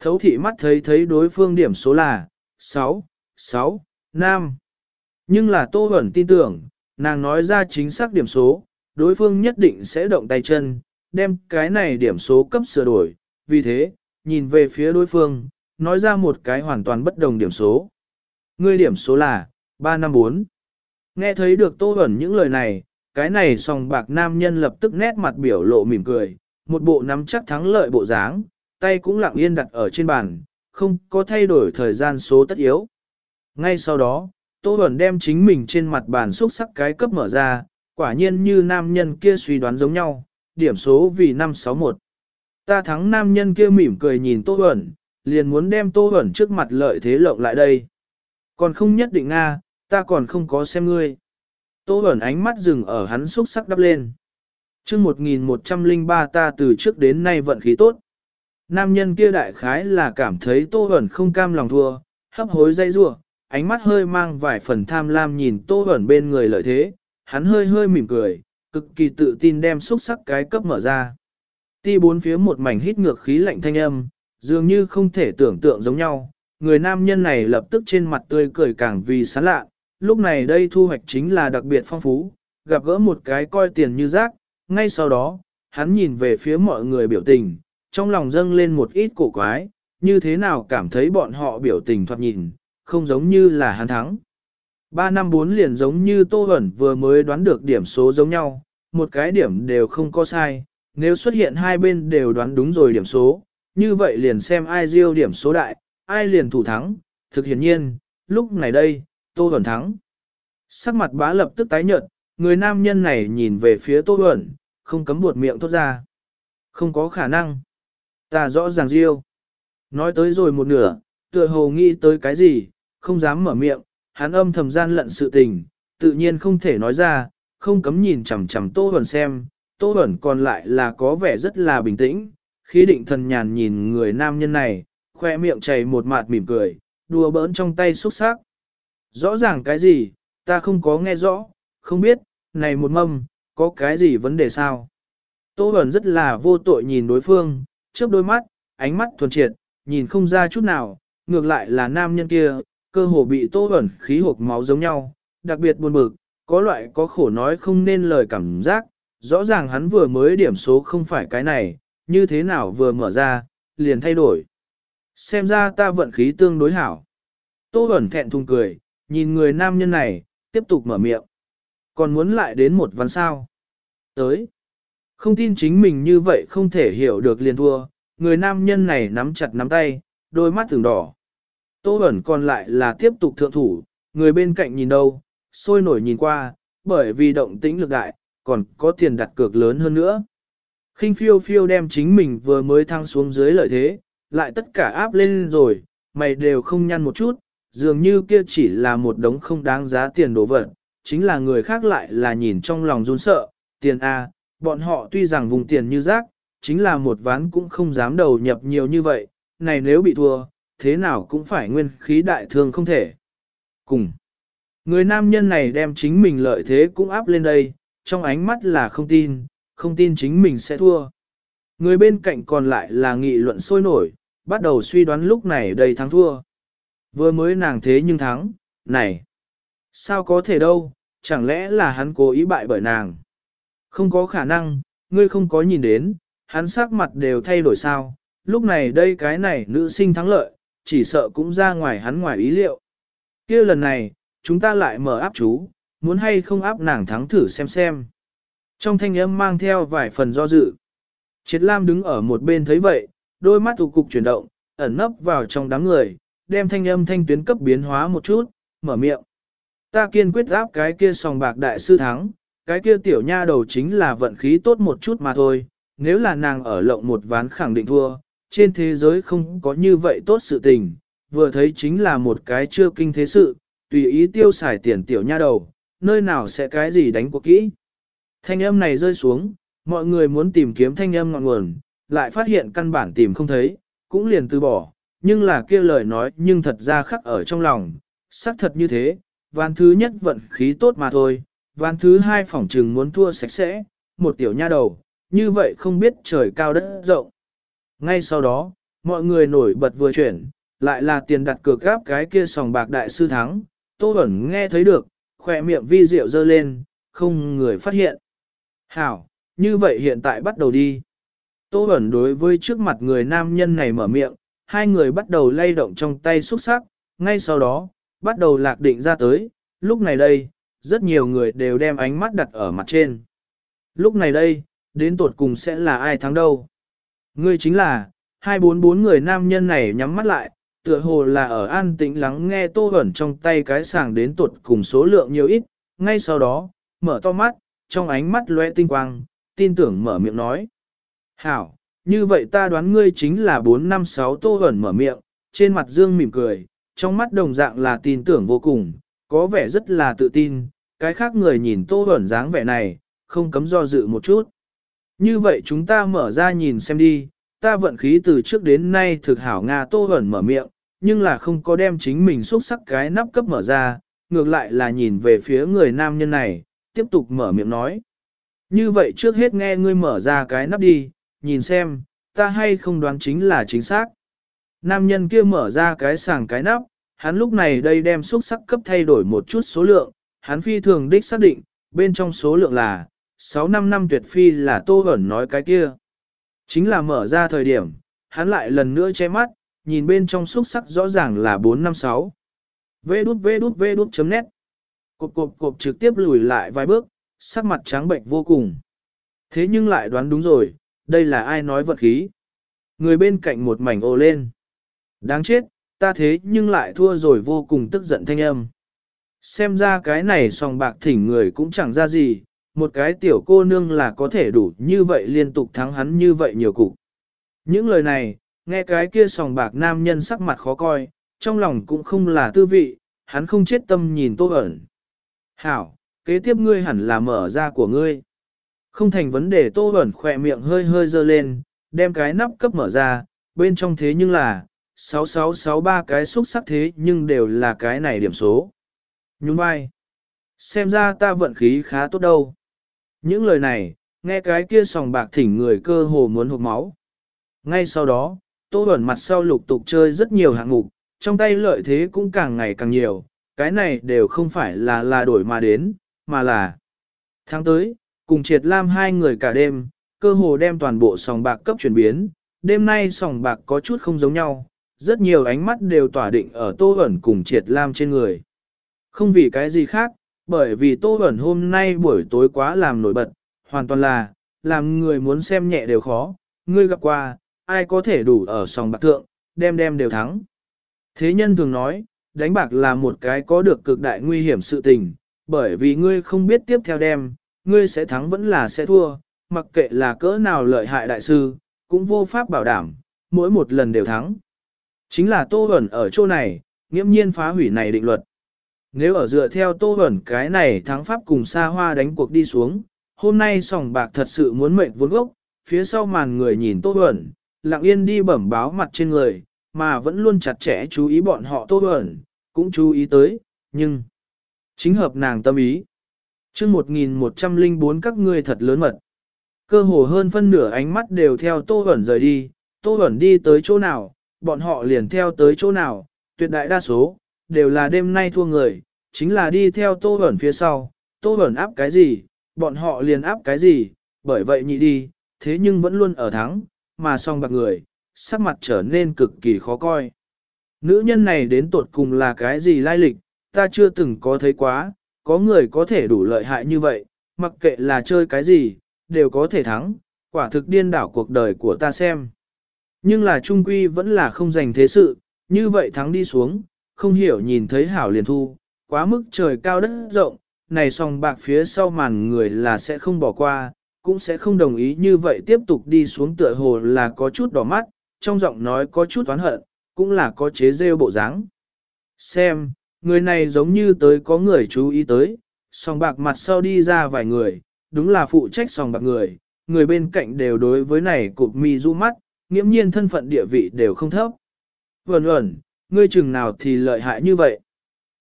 A: Thấu thị mắt thấy thấy đối phương điểm số là 6, 6, 5. Nhưng là Tô Bẩn tin tưởng, nàng nói ra chính xác điểm số, đối phương nhất định sẽ động tay chân, đem cái này điểm số cấp sửa đổi. Vì thế, nhìn về phía đối phương, nói ra một cái hoàn toàn bất đồng điểm số. Ngươi điểm số là 354. Nghe thấy được Tô Hoẩn những lời này, cái này song bạc nam nhân lập tức nét mặt biểu lộ mỉm cười, một bộ nắm chắc thắng lợi bộ dáng, tay cũng lặng yên đặt ở trên bàn, không có thay đổi thời gian số tất yếu. Ngay sau đó, Tô Bẩn đem chính mình trên mặt bàn xúc sắc cái cấp mở ra, quả nhiên như nam nhân kia suy đoán giống nhau, điểm số vì 561. Ta thắng nam nhân kia mỉm cười nhìn Tô Bẩn, liền muốn đem Tô Bẩn trước mặt lợi thế lộng lại đây. Còn không nhất định Nga, ta còn không có xem ngươi. Tô Bẩn ánh mắt dừng ở hắn xúc sắc đắp lên. chương 1103 ta từ trước đến nay vận khí tốt. Nam nhân kia đại khái là cảm thấy Tô Bẩn không cam lòng thua, hấp hối dây rua, ánh mắt hơi mang vài phần tham lam nhìn Tô Bẩn bên người lợi thế, hắn hơi hơi mỉm cười, cực kỳ tự tin đem xúc sắc cái cấp mở ra. Ti bốn phía một mảnh hít ngược khí lạnh thanh âm, dường như không thể tưởng tượng giống nhau, người nam nhân này lập tức trên mặt tươi cười càng vì sán lạ, lúc này đây thu hoạch chính là đặc biệt phong phú, gặp gỡ một cái coi tiền như rác, ngay sau đó, hắn nhìn về phía mọi người biểu tình, trong lòng dâng lên một ít cổ quái, như thế nào cảm thấy bọn họ biểu tình thoạt nhìn, không giống như là hắn thắng. Ba năm bốn liền giống như Tô Hẩn vừa mới đoán được điểm số giống nhau, một cái điểm đều không có sai, nếu xuất hiện hai bên đều đoán đúng rồi điểm số, như vậy liền xem ai riêu điểm số đại, ai liền thủ thắng, thực hiển nhiên, lúc này đây, Tô Hẩn thắng. Sắc mặt bá lập tức tái nhợt, người nam nhân này nhìn về phía Tô Hẩn, không cấm buột miệng thốt ra. Không có khả năng. Ta rõ ràng riêu. Nói tới rồi một nửa, tựa hồ nghĩ tới cái gì, không dám mở miệng, hắn âm thầm gian lận sự tình, tự nhiên không thể nói ra, không cấm nhìn chằm chằm Tô Huẩn xem, Tô Huẩn còn lại là có vẻ rất là bình tĩnh, khí định thần nhàn nhìn người nam nhân này, khoe miệng chảy một mạt mỉm cười, đùa bỡn trong tay xúc sắc. Rõ ràng cái gì, ta không có nghe rõ, không biết, này một mâm, có cái gì vấn đề sao? Tô Huẩn rất là vô tội nhìn đối phương, chớp đôi mắt, ánh mắt thuần triệt, nhìn không ra chút nào, ngược lại là nam nhân kia, cơ hồ bị Tô ẩn khí hộp máu giống nhau, đặc biệt buồn bực, có loại có khổ nói không nên lời cảm giác, rõ ràng hắn vừa mới điểm số không phải cái này, như thế nào vừa mở ra, liền thay đổi. Xem ra ta vận khí tương đối hảo. Tô ẩn thẹn thùng cười, nhìn người nam nhân này, tiếp tục mở miệng. Còn muốn lại đến một ván sao. Tới. Không tin chính mình như vậy không thể hiểu được liền thua, người nam nhân này nắm chặt nắm tay, đôi mắt thường đỏ. Tô ẩn còn lại là tiếp tục thượng thủ, người bên cạnh nhìn đâu, sôi nổi nhìn qua, bởi vì động tĩnh lực đại, còn có tiền đặt cược lớn hơn nữa. khinh phiêu phiêu đem chính mình vừa mới thăng xuống dưới lợi thế, lại tất cả áp lên rồi, mày đều không nhăn một chút, dường như kia chỉ là một đống không đáng giá tiền đồ vật, chính là người khác lại là nhìn trong lòng run sợ, tiền A, bọn họ tuy rằng vùng tiền như rác, chính là một ván cũng không dám đầu nhập nhiều như vậy, này nếu bị thua, thế nào cũng phải nguyên khí đại thương không thể. Cùng, người nam nhân này đem chính mình lợi thế cũng áp lên đây, trong ánh mắt là không tin, không tin chính mình sẽ thua. Người bên cạnh còn lại là nghị luận sôi nổi, bắt đầu suy đoán lúc này đầy thắng thua. Vừa mới nàng thế nhưng thắng, này, sao có thể đâu, chẳng lẽ là hắn cố ý bại bởi nàng. Không có khả năng, ngươi không có nhìn đến, hắn sắc mặt đều thay đổi sao, lúc này đây cái này nữ sinh thắng lợi, chỉ sợ cũng ra ngoài hắn ngoài ý liệu. kia lần này, chúng ta lại mở áp chú, muốn hay không áp nàng thắng thử xem xem. Trong thanh âm mang theo vài phần do dự. Triệt Lam đứng ở một bên thấy vậy, đôi mắt tụ cục chuyển động, ẩn nấp vào trong đám người, đem thanh âm thanh tuyến cấp biến hóa một chút, mở miệng. Ta kiên quyết áp cái kia sòng bạc đại sư thắng, cái kia tiểu nha đầu chính là vận khí tốt một chút mà thôi, nếu là nàng ở lộng một ván khẳng định thua, trên thế giới không có như vậy tốt sự tình, vừa thấy chính là một cái chưa kinh thế sự, tùy ý tiêu xài tiền tiểu nha đầu, nơi nào sẽ cái gì đánh cuộc kỹ. Thanh âm này rơi xuống, mọi người muốn tìm kiếm thanh âm ngọn nguồn, lại phát hiện căn bản tìm không thấy, cũng liền từ bỏ, nhưng là kia lời nói nhưng thật ra khắc ở trong lòng, xác thật như thế, ván thứ nhất vận khí tốt mà thôi, ván thứ hai phỏng trừng muốn thua sạch sẽ, một tiểu nha đầu, như vậy không biết trời cao đất rộng. Ngay sau đó, mọi người nổi bật vừa chuyển, lại là tiền đặt cược gáp cái kia sòng bạc đại sư thắng, Tô Bẩn nghe thấy được, khỏe miệng vi rượu dơ lên, không người phát hiện. Hảo, như vậy hiện tại bắt đầu đi. Tô Bẩn đối với trước mặt người nam nhân này mở miệng, hai người bắt đầu lay động trong tay xúc sắc, ngay sau đó, bắt đầu lạc định ra tới, lúc này đây, rất nhiều người đều đem ánh mắt đặt ở mặt trên. Lúc này đây, đến tuột cùng sẽ là ai thắng đâu? Ngươi chính là, hai bốn bốn người nam nhân này nhắm mắt lại, tựa hồ là ở an tĩnh lắng nghe tô ẩn trong tay cái sàng đến tuột cùng số lượng nhiều ít, ngay sau đó, mở to mắt, trong ánh mắt lóe tinh quang, tin tưởng mở miệng nói. Hảo, như vậy ta đoán ngươi chính là 456 tô ẩn mở miệng, trên mặt dương mỉm cười, trong mắt đồng dạng là tin tưởng vô cùng, có vẻ rất là tự tin, cái khác người nhìn tô ẩn dáng vẻ này, không cấm do dự một chút. Như vậy chúng ta mở ra nhìn xem đi, ta vận khí từ trước đến nay thực hảo Nga tô hẩn mở miệng, nhưng là không có đem chính mình xúc sắc cái nắp cấp mở ra, ngược lại là nhìn về phía người nam nhân này, tiếp tục mở miệng nói. Như vậy trước hết nghe ngươi mở ra cái nắp đi, nhìn xem, ta hay không đoán chính là chính xác. Nam nhân kia mở ra cái sàng cái nắp, hắn lúc này đây đem xúc sắc cấp thay đổi một chút số lượng, hắn phi thường đích xác định, bên trong số lượng là 6 năm năm tuyệt phi là tô ẩn nói cái kia. Chính là mở ra thời điểm, hắn lại lần nữa che mắt, nhìn bên trong xúc sắc rõ ràng là 456. Vê đút vê đút vê đút chấm nét. Cộp cộp cộp trực tiếp lùi lại vài bước, sắc mặt trắng bệnh vô cùng. Thế nhưng lại đoán đúng rồi, đây là ai nói vật khí. Người bên cạnh một mảnh ồ lên. Đáng chết, ta thế nhưng lại thua rồi vô cùng tức giận thanh âm. Xem ra cái này song bạc thỉnh người cũng chẳng ra gì, một cái tiểu cô nương là có thể đủ như vậy liên tục thắng hắn như vậy nhiều cục. Những lời này, nghe cái kia sòng bạc nam nhân sắc mặt khó coi, trong lòng cũng không là tư vị, hắn không chết tâm nhìn tô ẩn. Hảo, kế tiếp ngươi hẳn là mở ra của ngươi. Không thành vấn đề tô ẩn khỏe miệng hơi hơi dơ lên, đem cái nắp cấp mở ra, bên trong thế nhưng là, 6663 cái xúc sắc thế nhưng đều là cái này điểm số. Nhún vai. Xem ra ta vận khí khá tốt đâu. Những lời này, nghe cái kia sòng bạc thỉnh người cơ hồ muốn hụt máu. Ngay sau đó, Tô Bẩn mặt sau lục tục chơi rất nhiều hạng mục, trong tay lợi thế cũng càng ngày càng nhiều, cái này đều không phải là là đổi mà đến, mà là tháng tới, cùng triệt lam hai người cả đêm, cơ hồ đem toàn bộ sòng bạc cấp chuyển biến, đêm nay sòng bạc có chút không giống nhau, rất nhiều ánh mắt đều tỏa định ở Tô Bẩn cùng triệt lam trên người. Không vì cái gì khác, bởi vì Tô Huẩn hôm nay buổi tối quá làm nổi bật, hoàn toàn là, làm người muốn xem nhẹ đều khó, ngươi gặp qua, ai có thể đủ ở sòng bạc thượng, đem đem đều thắng. Thế nhân thường nói, đánh bạc là một cái có được cực đại nguy hiểm sự tình, bởi vì ngươi không biết tiếp theo đem, ngươi sẽ thắng vẫn là sẽ thua, mặc kệ là cỡ nào lợi hại đại sư, cũng vô pháp bảo đảm, mỗi một lần đều thắng. Chính là Tô Huẩn ở chỗ này, nghiễm nhiên phá hủy này định luật. Nếu ở dựa theo Tô Bẩn cái này thắng pháp cùng xa hoa đánh cuộc đi xuống, hôm nay sòng bạc thật sự muốn mệnh vốn gốc, phía sau màn người nhìn Tô Bẩn, lặng yên đi bẩm báo mặt trên người, mà vẫn luôn chặt chẽ chú ý bọn họ Tô Bẩn, cũng chú ý tới, nhưng chính hợp nàng tâm ý. chương 1104 các ngươi thật lớn mật. Cơ hồ hơn phân nửa ánh mắt đều theo Tô Bẩn rời đi, Tô Bẩn đi tới chỗ nào, bọn họ liền theo tới chỗ nào, tuyệt đại đa số, đều là đêm nay thua người, chính là đi theo Tô Bẩn phía sau, Tô Bẩn áp cái gì, bọn họ liền áp cái gì, bởi vậy nhị đi, thế nhưng vẫn luôn ở thắng, mà song bạc người, sắc mặt trở nên cực kỳ khó coi. Nữ nhân này đến tột cùng là cái gì lai lịch, ta chưa từng có thấy quá, có người có thể đủ lợi hại như vậy, mặc kệ là chơi cái gì, đều có thể thắng, quả thực điên đảo cuộc đời của ta xem. Nhưng là trung quy vẫn là không dành thế sự, như vậy thắng đi xuống, không hiểu nhìn thấy hảo liền thu, quá mức trời cao đất rộng, này song bạc phía sau màn người là sẽ không bỏ qua, cũng sẽ không đồng ý như vậy tiếp tục đi xuống tựa hồ là có chút đỏ mắt, trong giọng nói có chút oán hận, cũng là có chế rêu bộ dáng. Xem, người này giống như tới có người chú ý tới, song bạc mặt sau đi ra vài người, đúng là phụ trách song bạc người, người bên cạnh đều đối với này cụp mi du mắt, nghiễm nhiên thân phận địa vị đều không thấp. Vẩn ẩn, ngươi chừng nào thì lợi hại như vậy.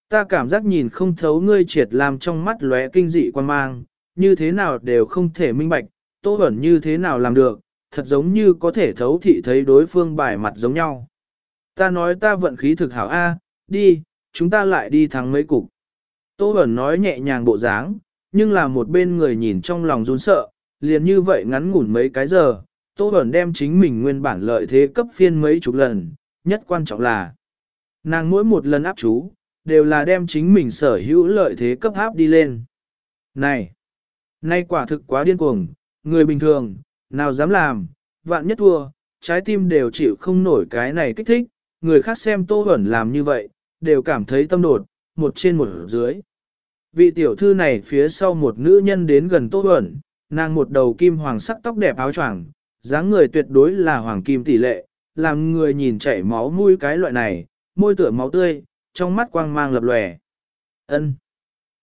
A: Ta cảm giác nhìn không thấu ngươi triệt làm trong mắt lóe kinh dị quan mang, như thế nào đều không thể minh bạch, Tô ẩn như thế nào làm được, thật giống như có thể thấu thị thấy đối phương bài mặt giống nhau. Ta nói ta vận khí thực hảo A, đi, chúng ta lại đi thắng mấy cục. Tô ẩn nói nhẹ nhàng bộ dáng, nhưng là một bên người nhìn trong lòng run sợ, liền như vậy ngắn ngủn mấy cái giờ, Tô Bẩn đem chính mình nguyên bản lợi thế cấp phiên mấy chục lần, nhất quan trọng là nàng mỗi một lần áp chú, đều là đem chính mình sở hữu lợi thế cấp áp đi lên. Này! Nay quả thực quá điên cuồng, người bình thường, nào dám làm, vạn nhất thua, trái tim đều chịu không nổi cái này kích thích, người khác xem Tô Bẩn làm như vậy, đều cảm thấy tâm đột, một trên một dưới. Vị tiểu thư này phía sau một nữ nhân đến gần Tô Bẩn, nàng một đầu kim hoàng sắc tóc đẹp áo choàng, dáng người tuyệt đối là hoàng kim tỷ lệ, làm người nhìn chảy máu mũi cái loại này, môi tựa máu tươi, trong mắt quang mang lập lòe. Ân.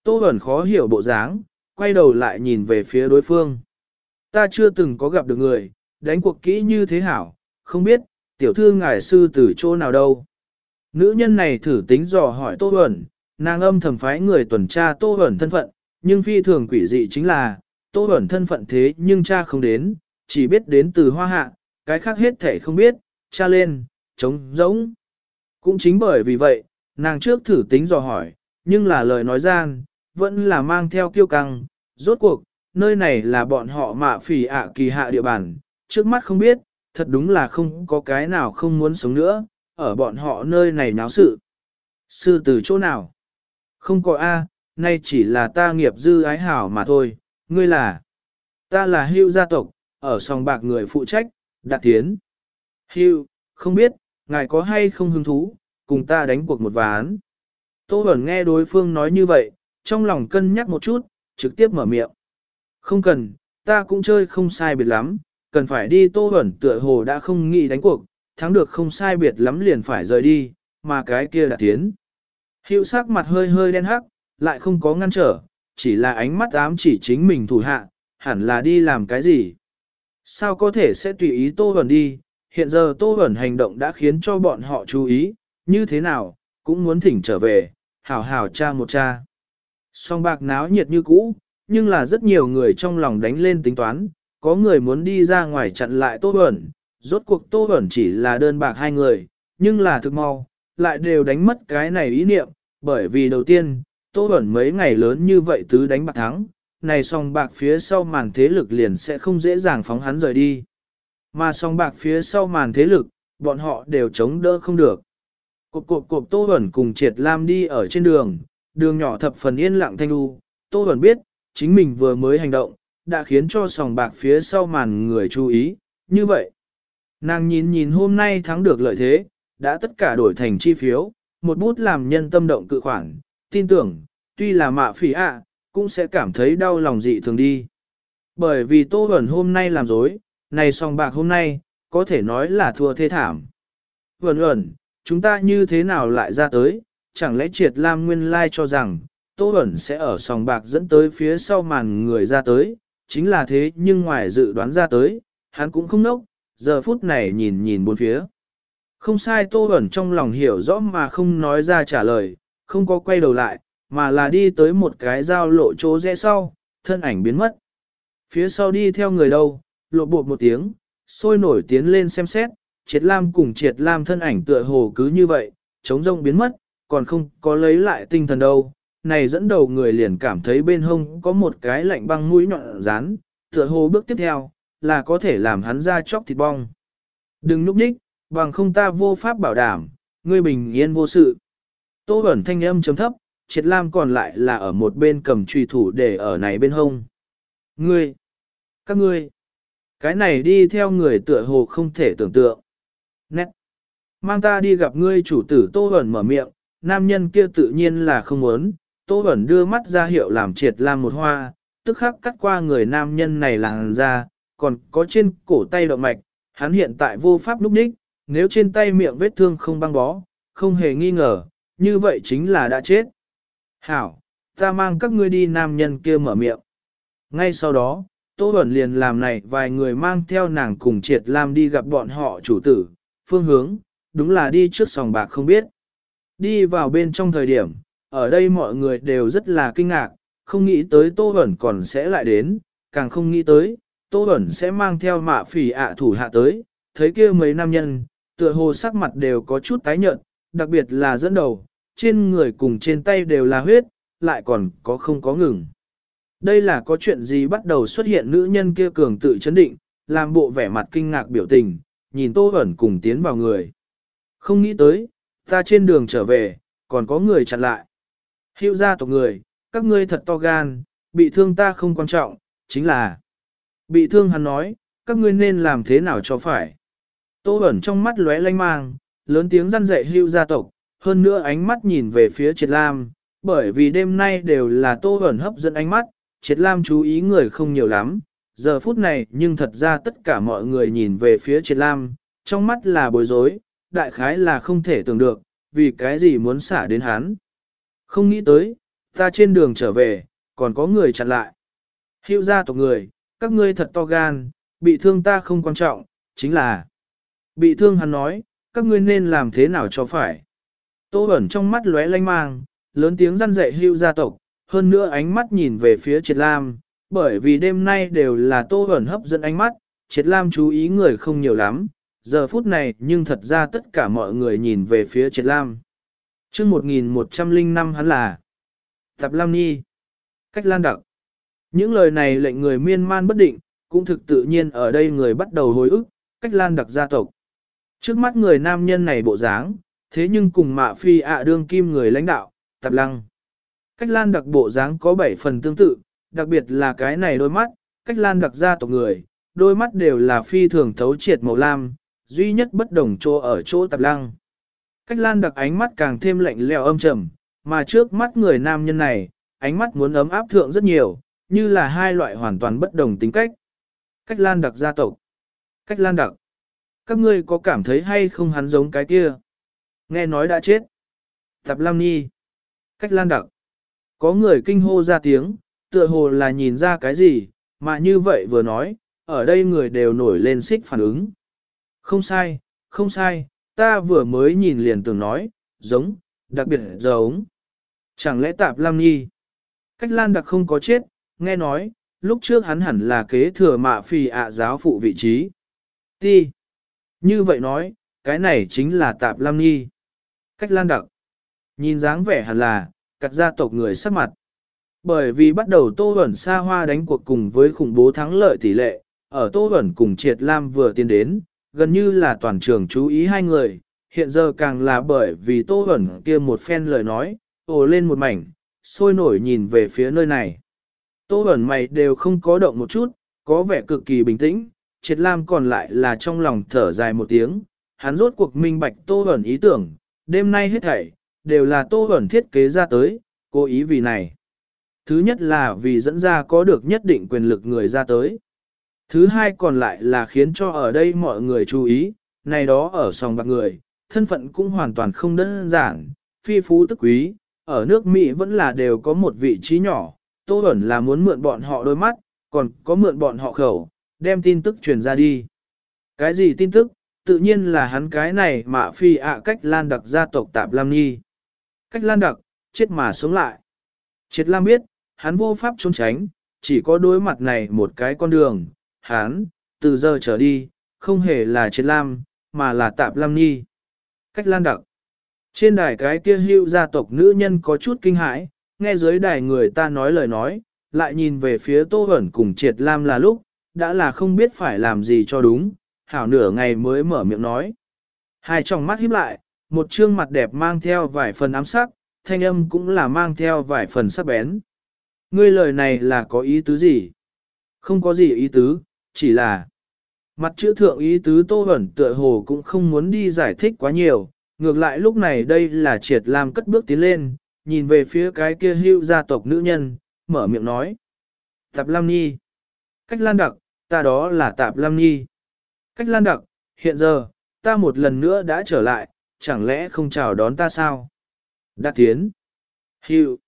A: Tô Bẩn khó hiểu bộ dáng, quay đầu lại nhìn về phía đối phương. Ta chưa từng có gặp được người, đánh cuộc kỹ như thế hảo, không biết, tiểu thư ngài sư từ chỗ nào đâu. Nữ nhân này thử tính dò hỏi Tô Huẩn, nàng âm thầm phái người tuần tra Tô Huẩn thân phận, nhưng phi thường quỷ dị chính là, Tô Huẩn thân phận thế nhưng cha không đến, chỉ biết đến từ hoa hạ, cái khác hết thể không biết, cha lên, trống rỗng. Cũng chính bởi vì vậy, nàng trước thử tính dò hỏi, nhưng là lời nói gian, vẫn là mang theo kiêu căng, rốt cuộc, nơi này là bọn họ mạ phỉ ạ kỳ hạ địa bàn, trước mắt không biết, thật đúng là không có cái nào không muốn sống nữa, ở bọn họ nơi này náo sự. Sư từ chỗ nào? Không có A, nay chỉ là ta nghiệp dư ái hảo mà thôi, ngươi là. Ta là hưu gia tộc, ở sòng bạc người phụ trách, đạt tiến. Hưu, không biết, ngài có hay không hứng thú, cùng ta đánh cuộc một ván. Tô Bẩn nghe đối phương nói như vậy, trong lòng cân nhắc một chút, trực tiếp mở miệng. Không cần, ta cũng chơi không sai biệt lắm, cần phải đi tô Bẩn tựa hồ đã không nghĩ đánh cuộc, thắng được không sai biệt lắm liền phải rời đi, mà cái kia đã tiến. Hiệu sắc mặt hơi hơi đen hắc, lại không có ngăn trở, chỉ là ánh mắt ám chỉ chính mình thủ hạ, hẳn là đi làm cái gì. Sao có thể sẽ tùy ý Tô Bẩn đi, hiện giờ Tô Bẩn hành động đã khiến cho bọn họ chú ý, như thế nào, cũng muốn thỉnh trở về, hảo hảo cha một cha. Song bạc náo nhiệt như cũ, nhưng là rất nhiều người trong lòng đánh lên tính toán, có người muốn đi ra ngoài chặn lại Tô Bẩn, rốt cuộc Tô Bẩn chỉ là đơn bạc hai người, nhưng là thực mau, lại đều đánh mất cái này ý niệm, bởi vì đầu tiên, Tô Bẩn mấy ngày lớn như vậy tứ đánh bạc thắng, này song bạc phía sau màn thế lực liền sẽ không dễ dàng phóng hắn rời đi. Mà song bạc phía sau màn thế lực, bọn họ đều chống đỡ không được. Cộp cộp cộp Tô Bẩn cùng Triệt Lam đi ở trên đường, đường nhỏ thập phần yên lặng thanh đu, Tô Bẩn biết, chính mình vừa mới hành động, đã khiến cho sòng bạc phía sau màn người chú ý, như vậy. Nàng nhìn nhìn hôm nay thắng được lợi thế, đã tất cả đổi thành chi phiếu, một bút làm nhân tâm động cự khoản, tin tưởng, tuy là mạ phỉ ạ, cũng sẽ cảm thấy đau lòng dị thường đi. Bởi vì Tô Vẩn hôm nay làm dối, này sòng bạc hôm nay, có thể nói là thua thế thảm. Vẩn ẩn, chúng ta như thế nào lại ra tới, chẳng lẽ triệt lam nguyên lai cho rằng, Tô Bẩn sẽ ở sòng bạc dẫn tới phía sau màn người ra tới, chính là thế nhưng ngoài dự đoán ra tới, hắn cũng không nốc, giờ phút này nhìn nhìn bốn phía. Không sai Tô Bẩn trong lòng hiểu rõ mà không nói ra trả lời, không có quay đầu lại, mà là đi tới một cái giao lộ chỗ rẽ sau, thân ảnh biến mất. Phía sau đi theo người đâu, lộ bột một tiếng, sôi nổi tiến lên xem xét, triệt lam cùng triệt lam thân ảnh tựa hồ cứ như vậy, chống rông biến mất, còn không có lấy lại tinh thần đâu. Này dẫn đầu người liền cảm thấy bên hông có một cái lạnh băng mũi nhọn rán, tựa hồ bước tiếp theo, là có thể làm hắn ra chóc thịt bong. Đừng núp đích, bằng không ta vô pháp bảo đảm, ngươi bình yên vô sự. Tô ẩn thanh âm chấm thấp, triệt lam còn lại là ở một bên cầm trùy thủ để ở này bên hông. Ngươi, các ngươi, cái này đi theo người tựa hồ không thể tưởng tượng. Nét, mang ta đi gặp ngươi chủ tử Tô ẩn mở miệng, nam nhân kia tự nhiên là không muốn, Tô ẩn đưa mắt ra hiệu làm triệt làm một hoa, tức khắc cắt qua người nam nhân này làng ra, còn có trên cổ tay động mạch, hắn hiện tại vô pháp lúc đích, nếu trên tay miệng vết thương không băng bó, không hề nghi ngờ, như vậy chính là đã chết. Hảo, ta mang các ngươi đi nam nhân kia mở miệng. Ngay sau đó, Tô Bẩn liền làm này vài người mang theo nàng cùng triệt lam đi gặp bọn họ chủ tử, phương hướng, đúng là đi trước sòng bạc không biết. Đi vào bên trong thời điểm, ở đây mọi người đều rất là kinh ngạc, không nghĩ tới Tô Bẩn còn sẽ lại đến, càng không nghĩ tới, Tô Bẩn sẽ mang theo mạ phỉ ạ thủ hạ tới, thấy kia mấy nam nhân, tựa hồ sắc mặt đều có chút tái nhợt, đặc biệt là dẫn đầu, trên người cùng trên tay đều là huyết, lại còn có không có ngừng. Đây là có chuyện gì bắt đầu xuất hiện nữ nhân kia cường tự chấn định, làm bộ vẻ mặt kinh ngạc biểu tình, nhìn Tô Bẩn cùng tiến vào người. Không nghĩ tới, ta trên đường trở về, còn có người chặn lại. Hiệu ra tộc người, các ngươi thật to gan, bị thương ta không quan trọng, chính là bị thương hắn nói, các ngươi nên làm thế nào cho phải. Tô ẩn trong mắt lóe lanh mang, lớn tiếng răn dạy hưu gia tộc, hơn nữa ánh mắt nhìn về phía triệt lam, bởi vì đêm nay đều là tô ẩn hấp dẫn ánh mắt, triệt lam chú ý người không nhiều lắm, giờ phút này nhưng thật ra tất cả mọi người nhìn về phía triệt lam, trong mắt là bối rối, đại khái là không thể tưởng được, vì cái gì muốn xả đến hắn. Không nghĩ tới, ta trên đường trở về, còn có người chặn lại. Hiệu gia tộc người, các ngươi thật to gan, bị thương ta không quan trọng, chính là Bị thương hắn nói, các ngươi nên làm thế nào cho phải. Tô ẩn trong mắt lóe lanh mang, lớn tiếng răn dạy hưu gia tộc, hơn nữa ánh mắt nhìn về phía triệt lam, bởi vì đêm nay đều là tô ẩn hấp dẫn ánh mắt, triệt lam chú ý người không nhiều lắm, giờ phút này nhưng thật ra tất cả mọi người nhìn về phía triệt lam. chương 1105 hắn là Tập Lam Nhi, cách lan đặc. Những lời này lệnh người miên man bất định, cũng thực tự nhiên ở đây người bắt đầu hồi ức, cách lan đặc gia tộc. Trước mắt người nam nhân này bộ dáng, thế nhưng cùng mạ phi ạ đương kim người lãnh đạo, tạp lăng. Cách lan đặc bộ dáng có 7 phần tương tự, đặc biệt là cái này đôi mắt, cách lan đặc gia tộc người, đôi mắt đều là phi thường thấu triệt màu lam, duy nhất bất đồng chỗ ở chỗ tạp lăng. Cách lan đặc ánh mắt càng thêm lạnh lẽo âm trầm, mà trước mắt người nam nhân này, ánh mắt muốn ấm áp thượng rất nhiều, như là hai loại hoàn toàn bất đồng tính cách. Cách lan đặc gia tộc. Cách lan đặc. Các ngươi có cảm thấy hay không hắn giống cái kia? Nghe nói đã chết. Tạp Lam Nhi. Cách lan đặc. Có người kinh hô ra tiếng, tựa hồ là nhìn ra cái gì, mà như vậy vừa nói, ở đây người đều nổi lên xích phản ứng. Không sai, không sai, ta vừa mới nhìn liền tưởng nói, giống, đặc biệt giống. Chẳng lẽ tạp Lam Nhi? Cách Lan Đặc không có chết, nghe nói, lúc trước hắn hẳn là kế thừa mạ phì ạ giáo phụ vị trí. Ti. Như vậy nói, cái này chính là tạp Lam Nhi. Cách Lan Đặc. Nhìn dáng vẻ hẳn là, cắt gia tộc người sắc mặt. Bởi vì bắt đầu Tô Huẩn xa hoa đánh cuộc cùng với khủng bố thắng lợi tỷ lệ, ở Tô Huẩn cùng Triệt Lam vừa tiến đến, gần như là toàn trường chú ý hai người, hiện giờ càng là bởi vì Tô Huẩn kia một phen lời nói, ồ lên một mảnh, sôi nổi nhìn về phía nơi này. Tô Huẩn mày đều không có động một chút, có vẻ cực kỳ bình tĩnh, Triệt Lam còn lại là trong lòng thở dài một tiếng, hắn rốt cuộc minh bạch Tô Huẩn ý tưởng, đêm nay hết thảy, đều là Tô Huẩn thiết kế ra tới, cố ý vì này. Thứ nhất là vì dẫn ra có được nhất định quyền lực người ra tới. Thứ hai còn lại là khiến cho ở đây mọi người chú ý, này đó ở sòng bạc người, thân phận cũng hoàn toàn không đơn giản, phi phú tức quý, ở nước Mỹ vẫn là đều có một vị trí nhỏ, Tô Bẩn là muốn mượn bọn họ đôi mắt, còn có mượn bọn họ khẩu, đem tin tức truyền ra đi. Cái gì tin tức? Tự nhiên là hắn cái này mà phi ạ cách lan đặc gia tộc Tạp Lam Nhi. Cách lan đặc, chết mà sống lại. Triệt Lam biết, hắn vô pháp trốn tránh, chỉ có đối mặt này một cái con đường, hắn, từ giờ trở đi, không hề là Triệt Lam, mà là Tạp Lam Nhi. Cách lan đặc. Trên đài cái kia hưu gia tộc nữ nhân có chút kinh hãi, nghe dưới đài người ta nói lời nói, lại nhìn về phía Tô Hẩn cùng Triệt Lam là lúc, đã là không biết phải làm gì cho đúng, hảo nửa ngày mới mở miệng nói. Hai tròng mắt híp lại, một trương mặt đẹp mang theo vài phần ám sắc, thanh âm cũng là mang theo vài phần sắc bén. Ngươi lời này là có ý tứ gì? Không có gì ý tứ, chỉ là mặt chữ thượng ý tứ Tô Hẩn tựa hồ cũng không muốn đi giải thích quá nhiều, ngược lại lúc này đây là triệt làm cất bước tiến lên, nhìn về phía cái kia hưu gia tộc nữ nhân, mở miệng nói. Tạp Lam Nhi. Cách Lan Đặc, ta đó là Tạp Lam Nhi. Cách Lan Đặc, hiện giờ, ta một lần nữa đã trở lại, chẳng lẽ không chào đón ta sao? Đạt tiến. Hưu.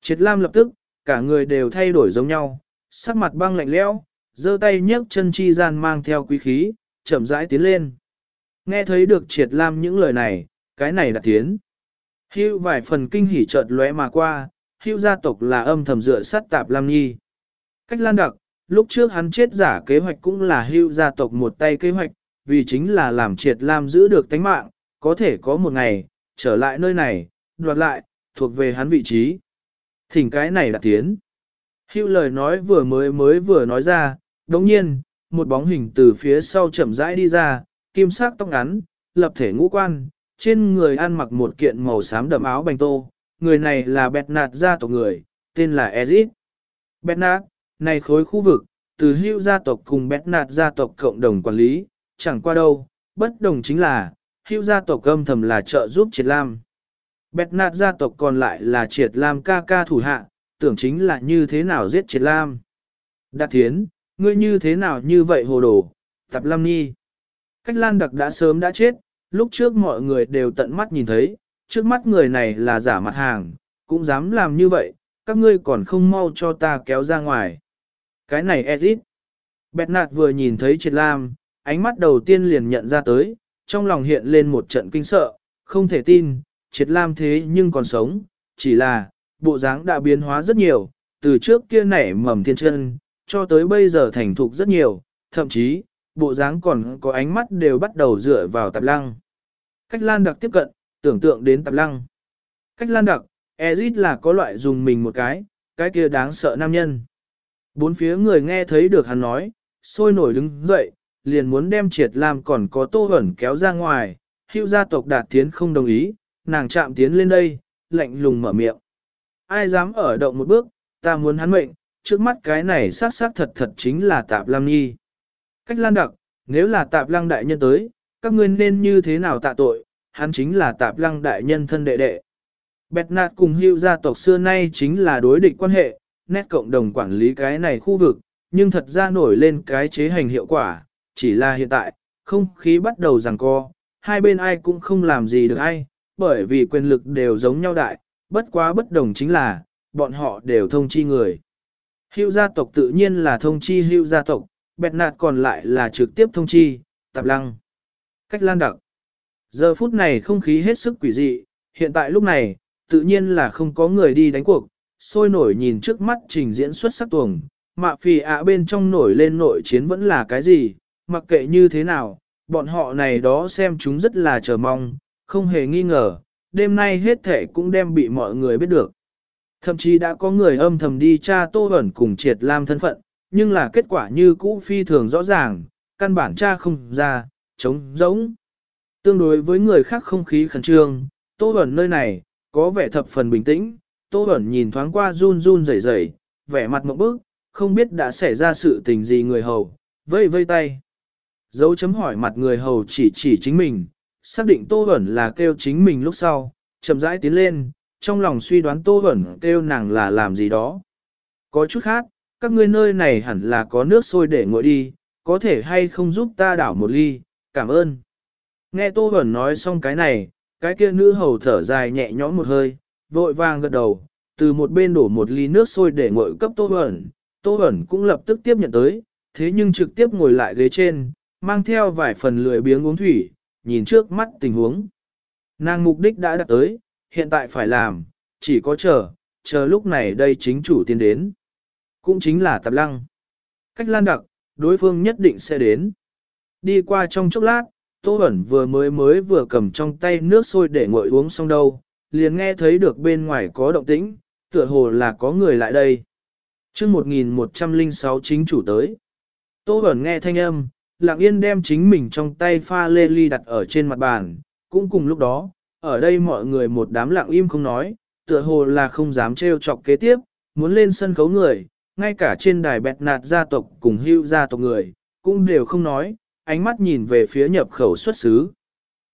A: Triệt Lam lập tức, cả người đều thay đổi giống nhau, sắc mặt băng lạnh lẽo, giơ tay nhấc chân chi gian mang theo quý khí, chậm rãi tiến lên. Nghe thấy được triệt lam những lời này, cái này đã tiến. Hưu vài phần kinh hỉ chợt lóe mà qua, hưu gia tộc là âm thầm dựa sát tạp lam nhi. Cách lan đặc, lúc trước hắn chết giả kế hoạch cũng là hưu gia tộc một tay kế hoạch, vì chính là làm triệt lam giữ được tánh mạng, có thể có một ngày, trở lại nơi này, đoạt lại, thuộc về hắn vị trí. Thỉnh cái này đã tiến. Hưu lời nói vừa mới mới vừa nói ra, đồng nhiên, một bóng hình từ phía sau chậm rãi đi ra, kim sắc tóc ngắn, lập thể ngũ quan, trên người ăn mặc một kiện màu xám đậm áo bành tô. Người này là Bernard gia tộc người, tên là Ezit. Bernard, này khối khu vực, từ hưu gia tộc cùng Bernard gia tộc cộng đồng quản lý, chẳng qua đâu, bất đồng chính là, hưu gia tộc âm thầm là trợ giúp triệt lam. Bernard gia tộc còn lại là triệt lam ca ca thủ hạ, tưởng chính là như thế nào giết triệt lam. Đạt thiến, ngươi như thế nào như vậy hồ đồ, tập lam nhi. Cách Lan Đặc đã sớm đã chết, lúc trước mọi người đều tận mắt nhìn thấy, trước mắt người này là giả mặt hàng, cũng dám làm như vậy, các ngươi còn không mau cho ta kéo ra ngoài. Cái này Edith. Bẹt nạt vừa nhìn thấy triệt lam, ánh mắt đầu tiên liền nhận ra tới, trong lòng hiện lên một trận kinh sợ, không thể tin, triệt lam thế nhưng còn sống, chỉ là, bộ dáng đã biến hóa rất nhiều, từ trước kia nảy mầm thiên chân, cho tới bây giờ thành thục rất nhiều, thậm chí, bộ dáng còn có ánh mắt đều bắt đầu dựa vào tạp lăng. Cách lan đặc tiếp cận, tưởng tượng đến tạp lăng. Cách lan đặc, Ezit là có loại dùng mình một cái, cái kia đáng sợ nam nhân. Bốn phía người nghe thấy được hắn nói, sôi nổi đứng dậy, liền muốn đem triệt Lam còn có tô hẩn kéo ra ngoài, hưu gia tộc đạt tiến không đồng ý, nàng chạm tiến lên đây, lạnh lùng mở miệng. Ai dám ở động một bước, ta muốn hắn mệnh, trước mắt cái này xác xác thật thật chính là tạp lam nhi. Cách lan đặc, nếu là tạp lăng đại nhân tới, các ngươi nên như thế nào tạ tội, hắn chính là tạp lăng đại nhân thân đệ đệ. Bẹt nạt cùng hưu gia tộc xưa nay chính là đối địch quan hệ, nét cộng đồng quản lý cái này khu vực, nhưng thật ra nổi lên cái chế hành hiệu quả, chỉ là hiện tại, không khí bắt đầu giằng co, hai bên ai cũng không làm gì được ai, bởi vì quyền lực đều giống nhau đại, bất quá bất đồng chính là, bọn họ đều thông chi người. hưu gia tộc tự nhiên là thông chi hưu gia tộc, bẹt nạt còn lại là trực tiếp thông chi, tạp lăng. Cách lan đặc. Giờ phút này không khí hết sức quỷ dị, hiện tại lúc này, tự nhiên là không có người đi đánh cuộc, sôi nổi nhìn trước mắt trình diễn xuất sắc tuồng, mạ phì ạ bên trong nổi lên nội chiến vẫn là cái gì, mặc kệ như thế nào, bọn họ này đó xem chúng rất là chờ mong, không hề nghi ngờ, đêm nay hết thể cũng đem bị mọi người biết được. Thậm chí đã có người âm thầm đi tra Tô Bẩn cùng Triệt Lam thân phận, nhưng là kết quả như cũ phi thường rõ ràng, căn bản tra không ra, trống rỗng. Tương đối với người khác không khí khẩn trương, Tô Bẩn nơi này, có vẻ thập phần bình tĩnh, Tô Bẩn nhìn thoáng qua run run rẩy rẩy, vẻ mặt mộng bức, không biết đã xảy ra sự tình gì người hầu, vây vây tay. Dấu chấm hỏi mặt người hầu chỉ chỉ chính mình, xác định Tô Bẩn là kêu chính mình lúc sau, chậm rãi tiến lên, trong lòng suy đoán Tô Bẩn kêu nàng là làm gì đó. Có chút khác, các ngươi nơi này hẳn là có nước sôi để nguội đi, có thể hay không giúp ta đảo một ly, cảm ơn. Nghe Tô Bẩn nói xong cái này, cái kia nữ hầu thở dài nhẹ nhõm một hơi, vội vàng gật đầu, từ một bên đổ một ly nước sôi để nguội cấp Tô Bẩn. Tô Bẩn cũng lập tức tiếp nhận tới, thế nhưng trực tiếp ngồi lại ghế trên, mang theo vài phần lười biếng uống thủy, nhìn trước mắt tình huống. Nàng mục đích đã đạt tới, hiện tại phải làm, chỉ có chờ, chờ lúc này đây chính chủ tiến đến. Cũng chính là tạp lăng. Cách lan đặc, đối phương nhất định sẽ đến. Đi qua trong chốc lát, Tô Bẩn vừa mới mới vừa cầm trong tay nước sôi để nguội uống xong đâu, liền nghe thấy được bên ngoài có động tĩnh, tựa hồ là có người lại đây. chương 1106 chính chủ tới. Tô Bẩn nghe thanh âm, lặng yên đem chính mình trong tay pha lê ly đặt ở trên mặt bàn, cũng cùng lúc đó, ở đây mọi người một đám lặng im không nói, tựa hồ là không dám trêu chọc kế tiếp, muốn lên sân khấu người, ngay cả trên đài bẹt nạt gia tộc cùng hưu gia tộc người, cũng đều không nói, ánh mắt nhìn về phía nhập khẩu xuất xứ.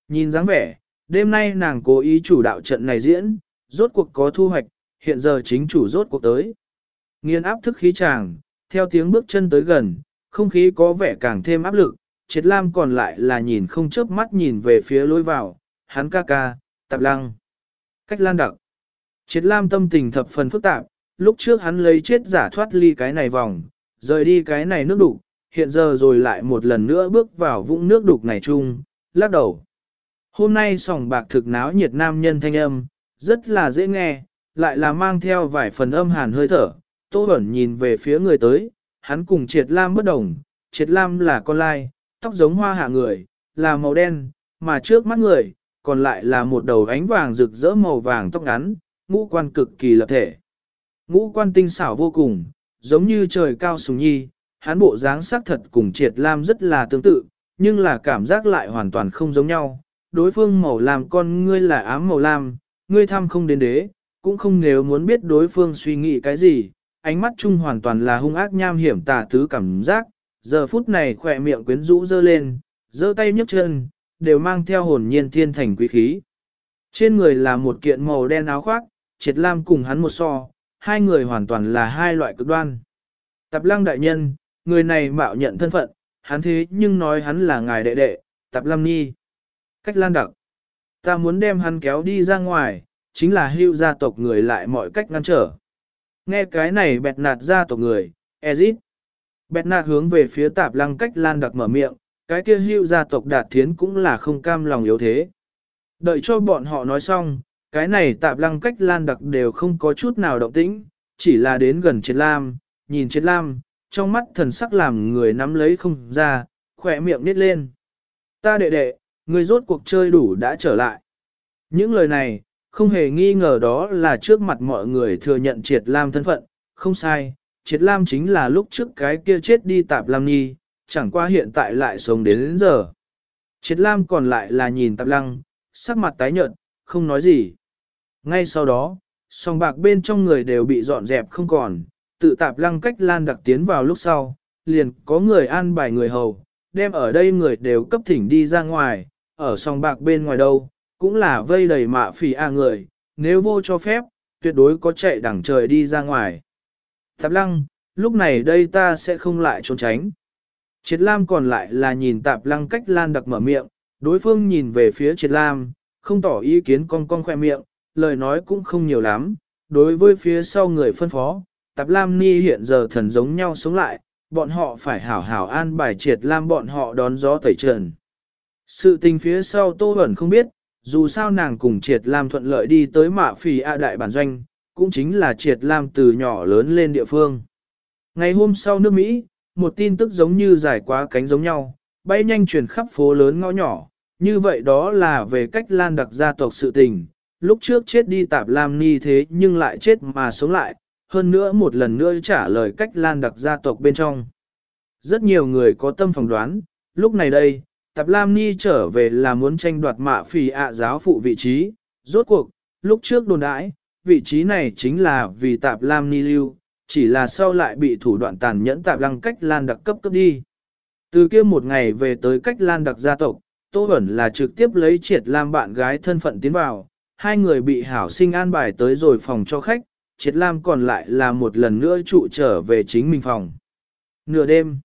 A: Nhìn dáng vẻ, đêm nay nàng cố ý chủ đạo trận này diễn, rốt cuộc có thu hoạch, hiện giờ chính chủ rốt cuộc tới. Nghiên áp thức khí chàng, theo tiếng bước chân tới gần, không khí có vẻ càng thêm áp lực, triệt lam còn lại là nhìn không chớp mắt nhìn về phía lối vào, hắn ca ca, tạp lăng. Cách lan đặc. Triệt lam tâm tình thập phần phức tạp, lúc trước hắn lấy chết giả thoát ly cái này vòng, rời đi cái này nước đục, hiện giờ rồi lại một lần nữa bước vào vũng nước đục này chung, lắc đầu. Hôm nay sòng bạc thực náo nhiệt nam nhân thanh âm, rất là dễ nghe, lại là mang theo vài phần âm hàn hơi thở. Tô Bẩn nhìn về phía người tới, hắn cùng Triệt Lam bất đồng, Triệt Lam là con lai, tóc giống hoa hạ người, là màu đen, mà trước mắt người, còn lại là một đầu ánh vàng rực rỡ màu vàng tóc ngắn, ngũ quan cực kỳ lập thể. Ngũ quan tinh xảo vô cùng, giống như trời cao sùng nhi, hắn bộ dáng sắc thật cùng Triệt Lam rất là tương tự, nhưng là cảm giác lại hoàn toàn không giống nhau. Đối phương màu làm con ngươi là ám màu lam, ngươi thăm không đến đế, cũng không nếu muốn biết đối phương suy nghĩ cái gì, ánh mắt chung hoàn toàn là hung ác nham hiểm tà tứ cảm giác, giờ phút này khỏe miệng quyến rũ dơ lên, dơ tay nhấc chân, đều mang theo hồn nhiên thiên thành quý khí. Trên người là một kiện màu đen áo khoác, triệt lam cùng hắn một so, hai người hoàn toàn là hai loại cực đoan. Tạp lăng đại nhân, người này mạo nhận thân phận, hắn thế nhưng nói hắn là ngài đệ đệ, tạp lam nhi. Cách lan đặc. Ta muốn đem hắn kéo đi ra ngoài, chính là hưu gia tộc người lại mọi cách ngăn trở. Nghe cái này bẹt nạt gia tộc người, Ezit. Bẹt nạt hướng về phía tạp lăng cách lan đặc mở miệng, cái kia hưu gia tộc đạt thiến cũng là không cam lòng yếu thế. Đợi cho bọn họ nói xong, cái này tạp lăng cách lan đặc đều không có chút nào động tĩnh, chỉ là đến gần triệt lam, nhìn triệt lam, trong mắt thần sắc làm người nắm lấy không ra, khỏe miệng nít lên. Ta đệ đệ, người rốt cuộc chơi đủ đã trở lại. Những lời này, không hề nghi ngờ đó là trước mặt mọi người thừa nhận triệt lam thân phận, không sai, triệt lam chính là lúc trước cái kia chết đi tạp lam nhi, chẳng qua hiện tại lại sống đến, đến giờ. Triệt lam còn lại là nhìn tạp lăng, sắc mặt tái nhợt, không nói gì. Ngay sau đó, song bạc bên trong người đều bị dọn dẹp không còn, tự tạp lăng cách lan đặc tiến vào lúc sau, liền có người an bài người hầu, đem ở đây người đều cấp thỉnh đi ra ngoài, ở song bạc bên ngoài đâu, cũng là vây đầy mạ phỉ a người, nếu vô cho phép, tuyệt đối có chạy đẳng trời đi ra ngoài. Tạp lăng, lúc này đây ta sẽ không lại trốn tránh. Triệt Lam còn lại là nhìn tạp lăng cách lan đặc mở miệng, đối phương nhìn về phía Triệt Lam, không tỏ ý kiến cong cong khoe miệng, lời nói cũng không nhiều lắm. Đối với phía sau người phân phó, tạp Lam Ni hiện giờ thần giống nhau sống lại, bọn họ phải hảo hảo an bài Triệt Lam bọn họ đón gió tẩy trần. Sự tình phía sau Tô Bẩn không biết, dù sao nàng cùng Triệt Lam thuận lợi đi tới mạ phì A đại bản doanh, cũng chính là Triệt Lam từ nhỏ lớn lên địa phương. Ngày hôm sau nước Mỹ, một tin tức giống như giải quá cánh giống nhau, bay nhanh truyền khắp phố lớn ngõ nhỏ, như vậy đó là về cách lan đặc gia tộc sự tình, lúc trước chết đi tạp lam ni thế nhưng lại chết mà sống lại, hơn nữa một lần nữa trả lời cách lan đặc gia tộc bên trong. Rất nhiều người có tâm phỏng đoán, lúc này đây, tạp lam ni trở về là muốn tranh đoạt mạ phì ạ giáo phụ vị trí, rốt cuộc, lúc trước đồn đãi, vị trí này chính là vì tạp lam ni lưu, chỉ là sau lại bị thủ đoạn tàn nhẫn tạp lăng cách lan đặc cấp cấp đi. Từ kia một ngày về tới cách lan đặc gia tộc, Tô Bẩn là trực tiếp lấy triệt lam bạn gái thân phận tiến vào, hai người bị hảo sinh an bài tới rồi phòng cho khách, triệt lam còn lại là một lần nữa trụ trở về chính mình phòng. Nửa đêm,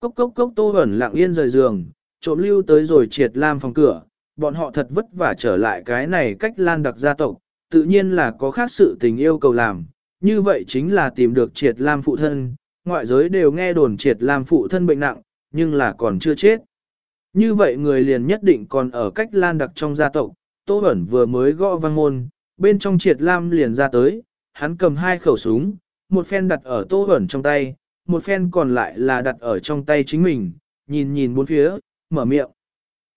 A: cốc cốc cốc Tô Bẩn lặng yên rời giường, trộm lưu tới rồi triệt lam phòng cửa, bọn họ thật vất vả trở lại cái này cách lan đặc gia tộc, tự nhiên là có khác sự tình yêu cầu làm, như vậy chính là tìm được triệt lam phụ thân, ngoại giới đều nghe đồn triệt lam phụ thân bệnh nặng, nhưng là còn chưa chết. Như vậy người liền nhất định còn ở cách lan đặc trong gia tộc, Tô Bẩn vừa mới gõ vang môn, bên trong triệt lam liền ra tới, hắn cầm hai khẩu súng, một phen đặt ở Tô Bẩn trong tay, một phen còn lại là đặt ở trong tay chính mình, nhìn nhìn bốn phía, mở miệng.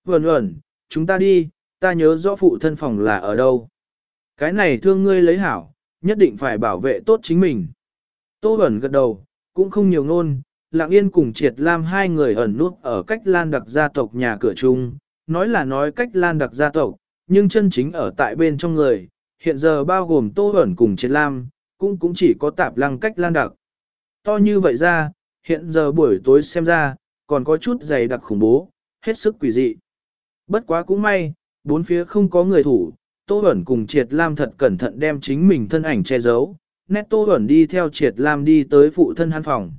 A: Vẩn vẩn, chúng ta đi, ta nhớ rõ phụ thân phòng là ở đâu. Cái này thương ngươi lấy hảo, nhất định phải bảo vệ tốt chính mình. Tô Vẩn gật đầu, cũng không nhiều ngôn, lặng Yên cùng Triệt Lam hai người ẩn nút ở cách Lan đặc gia tộc nhà cửa chung, nói là nói cách Lan đặc gia tộc, nhưng chân chính ở tại bên trong người, hiện giờ bao gồm Tô Vẩn cùng Triệt Lam, cũng cũng chỉ có tạp lăng cách Lan đặc. To như vậy ra, hiện giờ buổi tối xem ra, còn có chút dày đặc khủng bố, hết sức quỷ dị. Bất quá cũng may, bốn phía không có người thủ, Tô Bẩn cùng Triệt Lam thật cẩn thận đem chính mình thân ảnh che giấu, nét Tô Bẩn đi theo Triệt Lam đi tới phụ thân hắn phòng.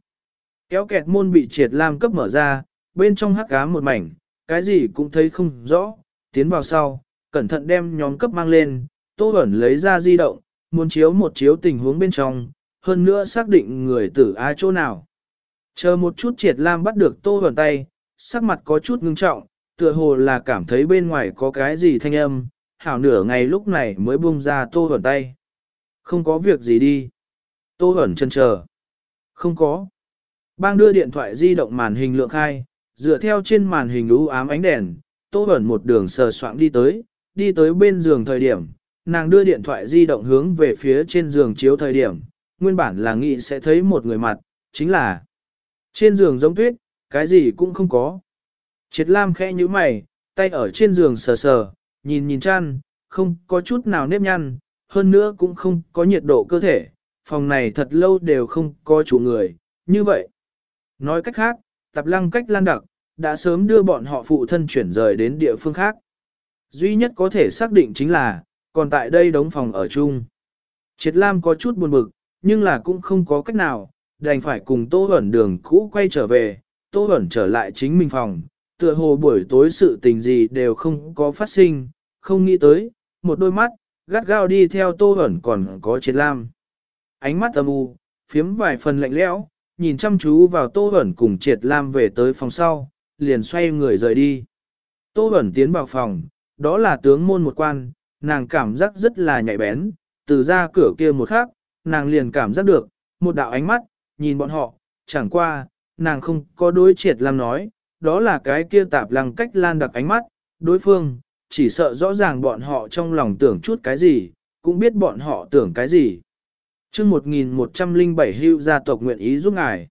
A: Kéo kẹt môn bị Triệt Lam cấp mở ra, bên trong hắc ám một mảnh, cái gì cũng thấy không rõ, tiến vào sau, cẩn thận đem nhóm cấp mang lên, Tô Bẩn lấy ra di động, muốn chiếu một chiếu tình huống bên trong, hơn nữa xác định người tử ai chỗ nào. Chờ một chút Triệt Lam bắt được Tô Bẩn tay, sắc mặt có chút ngưng trọng, tựa hồ là cảm thấy bên ngoài có cái gì thanh âm, hảo nửa ngày lúc này mới buông ra tô hẩn tay. Không có việc gì đi. Tô hẩn chân chờ. Không có. Bang đưa điện thoại di động màn hình lượng khai, dựa theo trên màn hình u ám ánh đèn, tô hẩn một đường sờ soạng đi tới, đi tới bên giường thời điểm, nàng đưa điện thoại di động hướng về phía trên giường chiếu thời điểm, nguyên bản là nghĩ sẽ thấy một người mặt, chính là trên giường giống tuyết, cái gì cũng không có. Triệt Lam khẽ như mày, tay ở trên giường sờ sờ, nhìn nhìn chăn, không có chút nào nếp nhăn, hơn nữa cũng không có nhiệt độ cơ thể, phòng này thật lâu đều không có chủ người, như vậy. Nói cách khác, tập lăng cách lan đặc, đã sớm đưa bọn họ phụ thân chuyển rời đến địa phương khác. Duy nhất có thể xác định chính là, còn tại đây đóng phòng ở chung. Triệt Lam có chút buồn bực, nhưng là cũng không có cách nào, đành phải cùng Tô Hẩn đường cũ quay trở về, Tô Hẩn trở lại chính mình phòng, tựa hồ buổi tối sự tình gì đều không có phát sinh, không nghĩ tới, một đôi mắt, gắt gao đi theo tô Bẩn còn có triệt lam. Ánh mắt âm u, phiếm vài phần lạnh lẽo, nhìn chăm chú vào tô Bẩn cùng triệt lam về tới phòng sau, liền xoay người rời đi. Tô Bẩn tiến vào phòng, đó là tướng môn một quan, nàng cảm giác rất là nhạy bén, từ ra cửa kia một khắc, nàng liền cảm giác được, một đạo ánh mắt, nhìn bọn họ, chẳng qua, nàng không có đối triệt lam nói, đó là cái kia tạp lăng cách lan đặc ánh mắt, đối phương, chỉ sợ rõ ràng bọn họ trong lòng tưởng chút cái gì, cũng biết bọn họ tưởng cái gì. chương 1107 hưu gia tộc nguyện ý giúp ngài.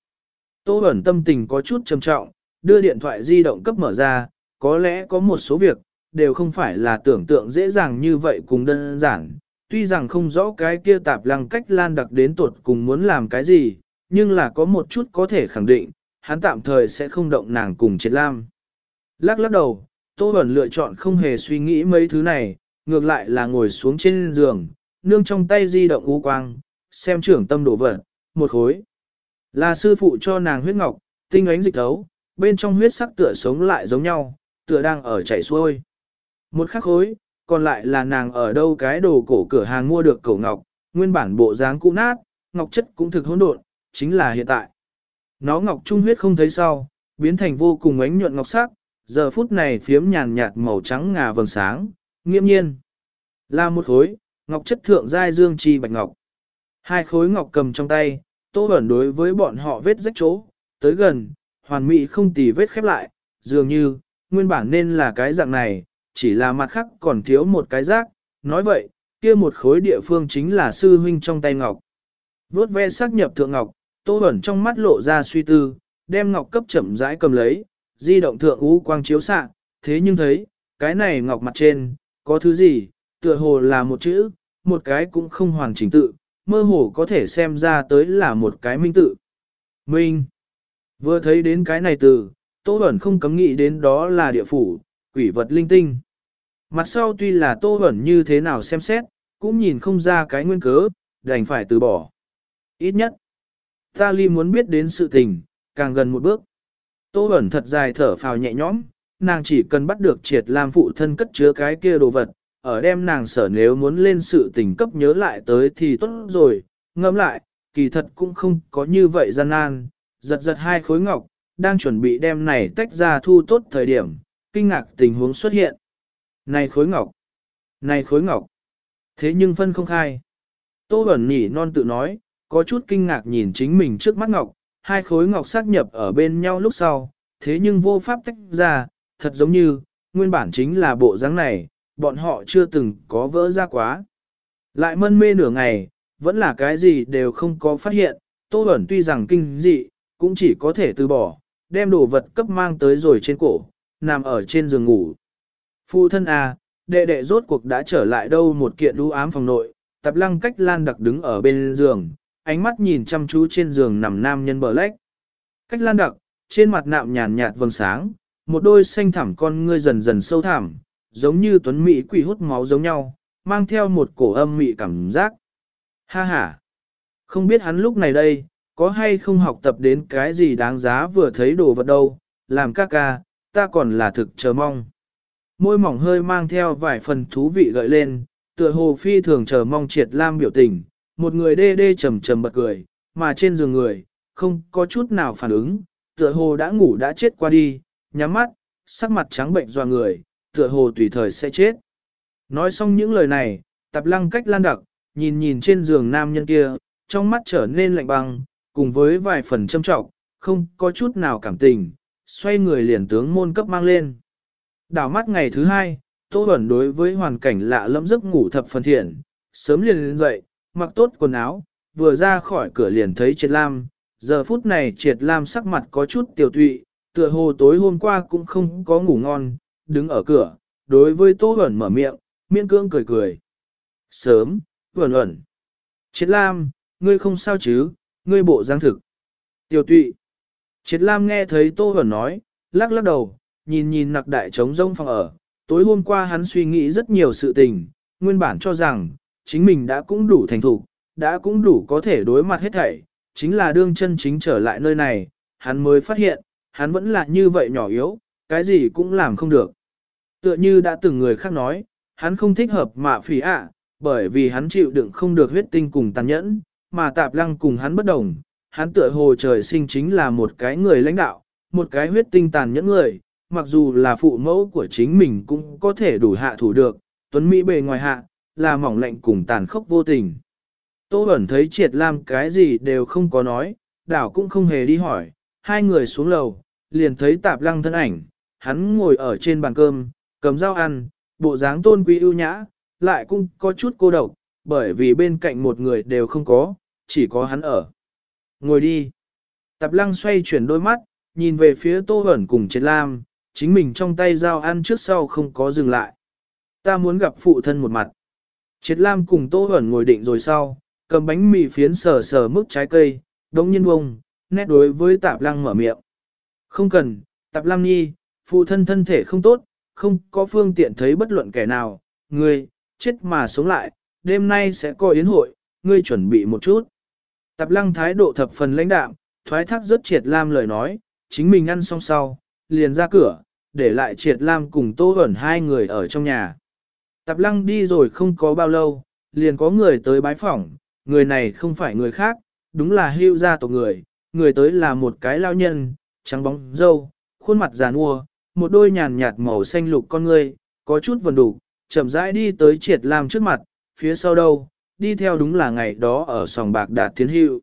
A: Tô ẩn tâm tình có chút trầm trọng, đưa điện thoại di động cấp mở ra, có lẽ có một số việc, đều không phải là tưởng tượng dễ dàng như vậy cùng đơn giản. Tuy rằng không rõ cái kia tạp lăng cách lan đặc đến tuột cùng muốn làm cái gì, nhưng là có một chút có thể khẳng định, hắn tạm thời sẽ không động nàng cùng triệt lam. Lắc lắc đầu, Tô Bẩn lựa chọn không hề suy nghĩ mấy thứ này, ngược lại là ngồi xuống trên giường, nương trong tay di động u quang, xem trưởng tâm đổ vật, một khối. Là sư phụ cho nàng huyết ngọc, tinh ánh dịch thấu, bên trong huyết sắc tựa sống lại giống nhau, tựa đang ở chảy xuôi. Một khắc khối, còn lại là nàng ở đâu cái đồ cổ cửa hàng mua được cổ ngọc, nguyên bản bộ dáng cũ nát, ngọc chất cũng thực hỗn độn, chính là hiện tại. Nó ngọc trung huyết không thấy sau, biến thành vô cùng ánh nhuận ngọc sắc, giờ phút này phiếm nhàn nhạt màu trắng ngà vầng sáng, nghiêm nhiên. Là một khối, ngọc chất thượng giai dương chi bạch ngọc. Hai khối ngọc cầm trong tay, tô ẩn đối với bọn họ vết rách chỗ, tới gần, hoàn mỹ không tì vết khép lại, dường như, nguyên bản nên là cái dạng này, chỉ là mặt khác còn thiếu một cái rác, nói vậy, kia một khối địa phương chính là sư huynh trong tay ngọc. Vốt ve xác nhập thượng ngọc, tô Bẩn trong mắt lộ ra suy tư, đem ngọc cấp chậm rãi cầm lấy, di động thượng ú quang chiếu xạ, thế nhưng thấy, cái này ngọc mặt trên, có thứ gì, tựa hồ là một chữ, một cái cũng không hoàn chỉnh tự, mơ hồ có thể xem ra tới là một cái minh tự. Minh. Vừa thấy đến cái này từ, Tô Bẩn không cấm nghĩ đến đó là địa phủ, quỷ vật linh tinh. Mặt sau tuy là Tô Bẩn như thế nào xem xét, cũng nhìn không ra cái nguyên cớ, đành phải từ bỏ. Ít nhất, ta ly muốn biết đến sự tình, càng gần một bước. Tô ẩn thật dài thở phào nhẹ nhõm, nàng chỉ cần bắt được triệt làm phụ thân cất chứa cái kia đồ vật, ở đem nàng sở nếu muốn lên sự tình cấp nhớ lại tới thì tốt rồi, ngẫm lại, kỳ thật cũng không có như vậy gian nan, giật giật hai khối ngọc, đang chuẩn bị đem này tách ra thu tốt thời điểm, kinh ngạc tình huống xuất hiện. Này khối ngọc! Này khối ngọc! Thế nhưng phân không khai. Tô Bẩn nhỉ non tự nói, có chút kinh ngạc nhìn chính mình trước mắt ngọc, hai khối ngọc xác nhập ở bên nhau lúc sau, thế nhưng vô pháp tách ra, thật giống như, nguyên bản chính là bộ dáng này, bọn họ chưa từng có vỡ ra quá. Lại mân mê nửa ngày, vẫn là cái gì đều không có phát hiện, Tô Bẩn tuy rằng kinh dị, cũng chỉ có thể từ bỏ, đem đồ vật cấp mang tới rồi trên cổ, nằm ở trên giường ngủ. Phu thân à, đệ đệ rốt cuộc đã trở lại đâu một kiện đu ám phòng nội, tập lăng cách lan đặc đứng ở bên giường, ánh mắt nhìn chăm chú trên giường nằm nam nhân bờ lách. Cách lan đặc, trên mặt nạm nhàn nhạt vầng sáng, một đôi xanh thẳm con ngươi dần dần sâu thẳm, giống như tuấn mỹ quỷ hút máu giống nhau, mang theo một cổ âm mị cảm giác. Ha ha! Không biết hắn lúc này đây, có hay không học tập đến cái gì đáng giá vừa thấy đồ vật đâu, làm ca ca, ta còn là thực chờ mong. Môi mỏng hơi mang theo vài phần thú vị gợi lên, tựa hồ phi thường chờ mong triệt lam biểu tình, một người đê đê trầm trầm bật cười, mà trên giường người, không có chút nào phản ứng, tựa hồ đã ngủ đã chết qua đi, nhắm mắt, sắc mặt trắng bệnh doa người, tựa hồ tùy thời sẽ chết. Nói xong những lời này, tập lăng cách lan đặc, nhìn nhìn trên giường nam nhân kia, trong mắt trở nên lạnh băng, cùng với vài phần châm trọng, không có chút nào cảm tình, xoay người liền tướng môn cấp mang lên. Đảo mắt ngày thứ hai, Tô Bẩn đối với hoàn cảnh lạ lẫm giấc ngủ thập phần thiện, sớm liền lên dậy, mặc tốt quần áo, vừa ra khỏi cửa liền thấy Triệt Lam, giờ phút này Triệt Lam sắc mặt có chút tiểu tụy, tựa hồ tối hôm qua cũng không có ngủ ngon, đứng ở cửa, đối với Tô Huẩn mở miệng, miễn cưỡng cười cười. Sớm, Huẩn Huẩn. Triệt Lam, ngươi không sao chứ, ngươi bộ giang thực. Tiểu tụy. Triệt Lam nghe thấy Tô Huẩn nói, lắc lắc đầu, nhìn nhìn nặc đại trống rông phòng ở. Tối hôm qua hắn suy nghĩ rất nhiều sự tình, nguyên bản cho rằng, chính mình đã cũng đủ thành thục, đã cũng đủ có thể đối mặt hết thảy, chính là đương chân chính trở lại nơi này, hắn mới phát hiện, hắn vẫn là như vậy nhỏ yếu, cái gì cũng làm không được. Tựa như đã từng người khác nói, hắn không thích hợp mạ phỉ ạ, bởi vì hắn chịu đựng không được huyết tinh cùng tàn nhẫn, mà tạp lăng cùng hắn bất đồng, hắn tựa hồ trời sinh chính là một cái người lãnh đạo, một cái huyết tinh tàn nhẫn người, mặc dù là phụ mẫu của chính mình cũng có thể đủ hạ thủ được, tuấn Mỹ bề ngoài hạ, là mỏng lạnh cùng tàn khốc vô tình. Tô Bẩn thấy triệt lam cái gì đều không có nói, đảo cũng không hề đi hỏi, hai người xuống lầu, liền thấy tạp lăng thân ảnh, hắn ngồi ở trên bàn cơm, cầm dao ăn, bộ dáng tôn quý ưu nhã, lại cũng có chút cô độc, bởi vì bên cạnh một người đều không có, chỉ có hắn ở. Ngồi đi. Tạp lăng xoay chuyển đôi mắt, nhìn về phía Tô Hẩn cùng Triệt Lam, chính mình trong tay dao ăn trước sau không có dừng lại. Ta muốn gặp phụ thân một mặt. Triệt Lam cùng Tô Hẩn ngồi định rồi sau, cầm bánh mì phiến sờ sờ mức trái cây, đống nhiên bông, nét đối với Tạp Lăng mở miệng. Không cần, Tạp Lăng nhi, phụ thân thân thể không tốt, không có phương tiện thấy bất luận kẻ nào, người, chết mà sống lại, đêm nay sẽ có yến hội, ngươi chuẩn bị một chút. Tạp lăng thái độ thập phần lãnh đạm, thoái thác rất triệt lam lời nói, chính mình ăn xong sau, liền ra cửa, để lại triệt lam cùng tô ẩn hai người ở trong nhà. Tạp lăng đi rồi không có bao lâu, liền có người tới bái phỏng, người này không phải người khác, đúng là hưu gia tộc người, người tới là một cái lao nhân, trắng bóng dâu, khuôn mặt già nua, một đôi nhàn nhạt màu xanh lục con người, có chút vần đủ, chậm rãi đi tới triệt lam trước mặt, phía sau đâu, đi theo đúng là ngày đó ở sòng bạc đạt tiến hữu.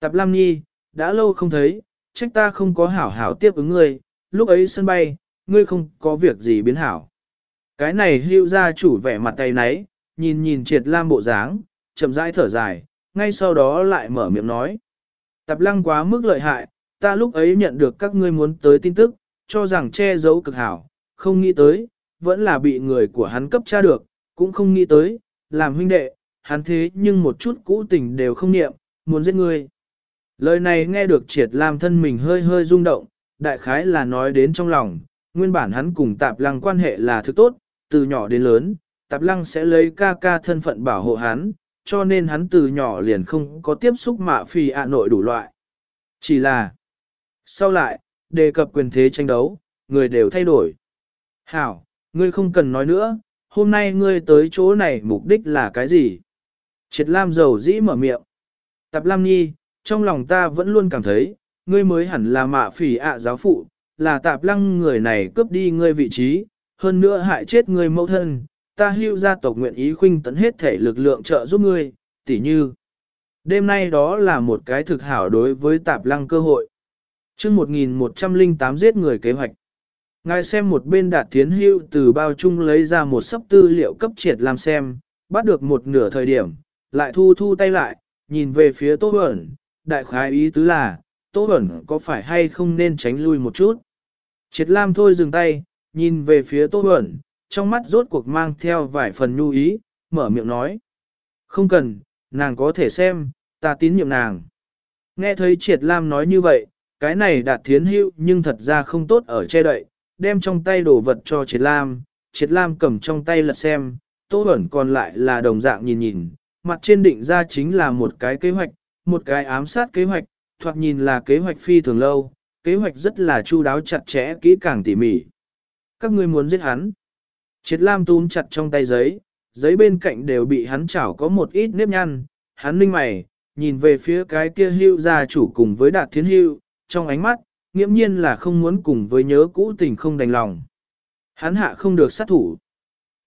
A: Tạp Lam Nhi, đã lâu không thấy, trách ta không có hảo hảo tiếp ứng ngươi, lúc ấy sân bay, ngươi không có việc gì biến hảo. Cái này hưu ra chủ vẻ mặt tay nấy, nhìn nhìn triệt lam bộ dáng, chậm rãi thở dài, ngay sau đó lại mở miệng nói. Tạp lăng quá mức lợi hại, ta lúc ấy nhận được các ngươi muốn tới tin tức, cho rằng che giấu cực hảo, không nghĩ tới, vẫn là bị người của hắn cấp tra được, cũng không nghĩ tới, làm huynh đệ, hắn thế nhưng một chút cũ tình đều không niệm, muốn giết ngươi. Lời này nghe được triệt lam thân mình hơi hơi rung động, đại khái là nói đến trong lòng, nguyên bản hắn cùng tạp lăng quan hệ là thứ tốt, từ nhỏ đến lớn, tạp lăng sẽ lấy ca ca thân phận bảo hộ hắn, cho nên hắn từ nhỏ liền không có tiếp xúc mạ phì ạ nội đủ loại. Chỉ là, sau lại, đề cập quyền thế tranh đấu, người đều thay đổi. Hảo, ngươi không cần nói nữa, hôm nay ngươi tới chỗ này mục đích là cái gì? Triệt Lam dầu dĩ mở miệng. Tạp Lam Nhi, trong lòng ta vẫn luôn cảm thấy, ngươi mới hẳn là mạ phỉ ạ giáo phụ, là tạp lăng người này cướp đi ngươi vị trí, hơn nữa hại chết ngươi mẫu thân, ta hưu gia tộc nguyện ý khuynh tấn hết thể lực lượng trợ giúp ngươi, tỉ như. Đêm nay đó là một cái thực hảo đối với tạp lăng cơ hội. chương 1108 giết người kế hoạch. Ngài xem một bên đạt tiến hưu từ bao chung lấy ra một sấp tư liệu cấp triệt làm xem, bắt được một nửa thời điểm, lại thu thu tay lại, nhìn về phía Tô Bẩn, đại khái ý tứ là, Tô Bẩn có phải hay không nên tránh lui một chút. Triệt Lam thôi dừng tay, nhìn về phía Tô Bẩn, trong mắt rốt cuộc mang theo vài phần nhu ý, mở miệng nói. Không cần, nàng có thể xem, ta tín nhiệm nàng. Nghe thấy Triệt Lam nói như vậy, cái này đạt thiến hữu nhưng thật ra không tốt ở che đậy, đem trong tay đồ vật cho Triệt Lam, Triệt Lam cầm trong tay lật xem, Tô Bẩn còn lại là đồng dạng nhìn nhìn, mặt trên định ra chính là một cái kế hoạch, một cái ám sát kế hoạch, thoạt nhìn là kế hoạch phi thường lâu, kế hoạch rất là chu đáo chặt chẽ kỹ càng tỉ mỉ. Các ngươi muốn giết hắn. Triệt Lam túm chặt trong tay giấy, giấy bên cạnh đều bị hắn chảo có một ít nếp nhăn, hắn ninh mày, nhìn về phía cái kia hưu gia chủ cùng với đạt thiến hưu, trong ánh mắt, nghiễm nhiên là không muốn cùng với nhớ cũ tình không đành lòng. Hắn hạ không được sát thủ.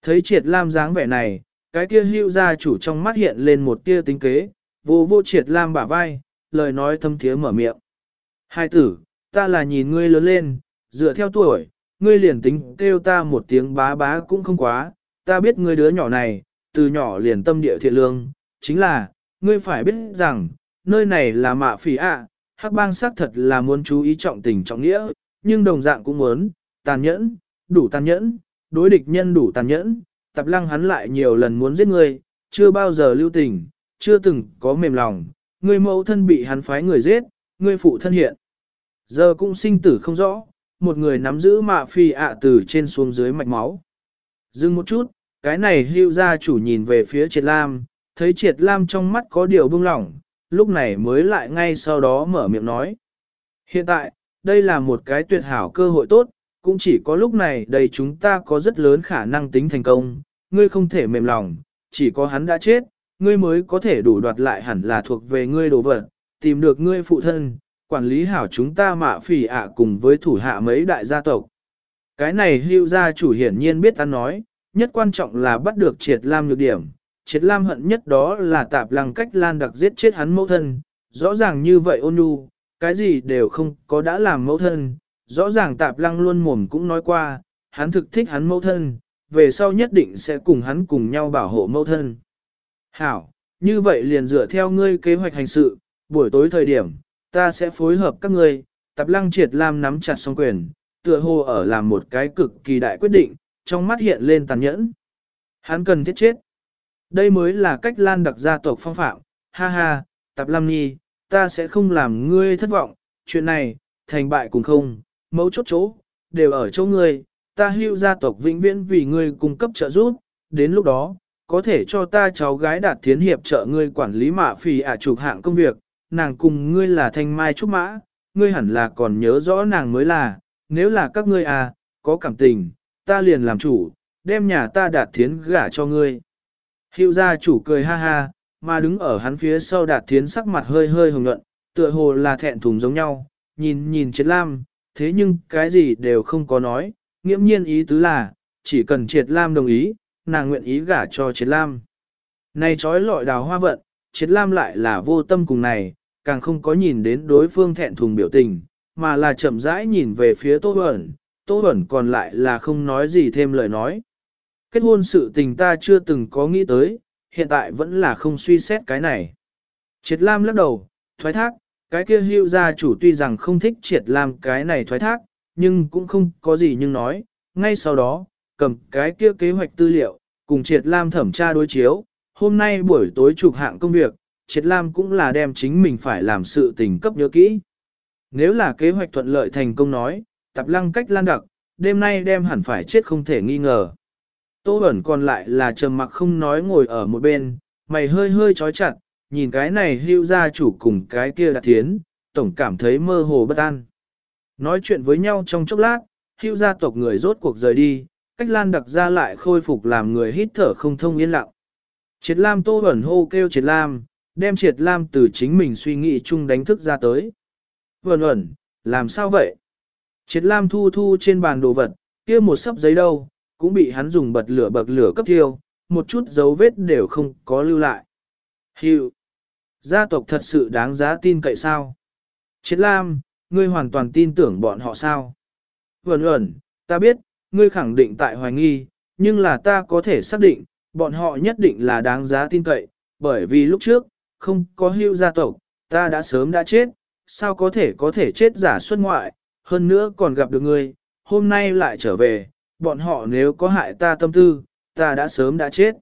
A: Thấy triệt lam dáng vẻ này, cái kia hưu gia chủ trong mắt hiện lên một tia tính kế, vô vô triệt lam bả vai, lời nói thâm thiế mở miệng. Hai tử, ta là nhìn ngươi lớn lên, dựa theo tuổi, ngươi liền tính kêu ta một tiếng bá bá cũng không quá, ta biết ngươi đứa nhỏ này, từ nhỏ liền tâm địa thiện lương, chính là, ngươi phải biết rằng, nơi này là mạ phỉ ạ, hắc bang xác thật là muốn chú ý trọng tình trọng nghĩa, nhưng đồng dạng cũng muốn, tàn nhẫn, đủ tàn nhẫn, đối địch nhân đủ tàn nhẫn, tập lăng hắn lại nhiều lần muốn giết ngươi, chưa bao giờ lưu tình, chưa từng có mềm lòng, ngươi mẫu thân bị hắn phái người giết, ngươi phụ thân hiện. Giờ cũng sinh tử không rõ, một người nắm giữ mạ phi ạ từ trên xuống dưới mạch máu. Dừng một chút, cái này hưu gia chủ nhìn về phía triệt lam, thấy triệt lam trong mắt có điều bưng lỏng, lúc này mới lại ngay sau đó mở miệng nói. Hiện tại, đây là một cái tuyệt hảo cơ hội tốt, cũng chỉ có lúc này đây chúng ta có rất lớn khả năng tính thành công, ngươi không thể mềm lòng, chỉ có hắn đã chết, ngươi mới có thể đủ đoạt lại hẳn là thuộc về ngươi đồ vật, tìm được ngươi phụ thân, quản lý hảo chúng ta mạ phỉ ạ cùng với thủ hạ mấy đại gia tộc. Cái này hưu gia chủ hiển nhiên biết ta nói, nhất quan trọng là bắt được triệt lam nhược điểm. Triệt lam hận nhất đó là tạp lăng cách lan đặc giết chết hắn mẫu thân, rõ ràng như vậy ôn nhu, cái gì đều không có đã làm mẫu thân, rõ ràng tạp lăng luôn mồm cũng nói qua, hắn thực thích hắn mẫu thân, về sau nhất định sẽ cùng hắn cùng nhau bảo hộ mẫu thân. Hảo, như vậy liền dựa theo ngươi kế hoạch hành sự, buổi tối thời điểm, ta sẽ phối hợp các ngươi, tạp lăng triệt lam nắm chặt song quyền, tựa hồ ở làm một cái cực kỳ đại quyết định, trong mắt hiện lên tàn nhẫn. Hắn cần thiết chết. Đây mới là cách lan đặc gia tộc phong phạm, ha ha, tạp lam nhi, ta sẽ không làm ngươi thất vọng, chuyện này, thành bại cùng không, mấu chốt chỗ, đều ở chỗ ngươi, ta hưu gia tộc vĩnh viễn vì ngươi cung cấp trợ giúp, đến lúc đó, có thể cho ta cháu gái đạt thiến hiệp trợ ngươi quản lý mạ phì ả à trục hạng công việc, nàng cùng ngươi là thanh mai trúc mã, ngươi hẳn là còn nhớ rõ nàng mới là, nếu là các ngươi à, có cảm tình, ta liền làm chủ, đem nhà ta đạt thiến gả cho ngươi. Hiệu gia chủ cười ha ha, mà đứng ở hắn phía sau đạt thiến sắc mặt hơi hơi hồng nhuận, tựa hồ là thẹn thùng giống nhau, nhìn nhìn triệt lam, thế nhưng cái gì đều không có nói, nghiễm nhiên ý tứ là, chỉ cần triệt lam đồng ý, nàng nguyện ý gả cho triệt lam. Này trói lọi đào hoa vận, triệt lam lại là vô tâm cùng này, càng không có nhìn đến đối phương thẹn thùng biểu tình, mà là chậm rãi nhìn về phía Tô Huẩn, Tô Huẩn còn lại là không nói gì thêm lời nói. Kết hôn sự tình ta chưa từng có nghĩ tới, hiện tại vẫn là không suy xét cái này. Triệt Lam lắc đầu, thoái thác, cái kia hưu gia chủ tuy rằng không thích Triệt Lam cái này thoái thác, nhưng cũng không có gì nhưng nói, ngay sau đó, cầm cái kia kế hoạch tư liệu, cùng Triệt Lam thẩm tra đối chiếu, hôm nay buổi tối chụp hạng công việc, Triệt Lam cũng là đem chính mình phải làm sự tình cấp nhớ kỹ. Nếu là kế hoạch thuận lợi thành công nói, tập lăng cách lan đặc, đêm nay đem hẳn phải chết không thể nghi ngờ. Tô ẩn còn lại là trầm mặc không nói ngồi ở một bên, mày hơi hơi chói chặt, nhìn cái này hưu gia chủ cùng cái kia đạt thiến, tổng cảm thấy mơ hồ bất an. Nói chuyện với nhau trong chốc lát, hưu gia tộc người rốt cuộc rời đi, cách lan đặc ra lại khôi phục làm người hít thở không thông yên lặng. Triệt Lam Tô ẩn hô kêu Triệt Lam, đem Triệt Lam từ chính mình suy nghĩ chung đánh thức ra tới. Vẩn ẩn, làm sao vậy? Triệt Lam thu thu trên bàn đồ vật, kia một sấp giấy đâu, cũng bị hắn dùng bật lửa bậc lửa cấp thiêu, một chút dấu vết đều không có lưu lại. Hiệu! Gia tộc thật sự đáng giá tin cậy sao? Triệt Lam, ngươi hoàn toàn tin tưởng bọn họ sao? Vẩn ẩn, ta biết, ngươi khẳng định tại hoài nghi, nhưng là ta có thể xác định, bọn họ nhất định là đáng giá tin cậy, bởi vì lúc trước, không có hưu gia tộc, ta đã sớm đã chết, sao có thể có thể chết giả xuất ngoại, hơn nữa còn gặp được ngươi, hôm nay lại trở về, bọn họ nếu có hại ta tâm tư, ta đã sớm đã chết.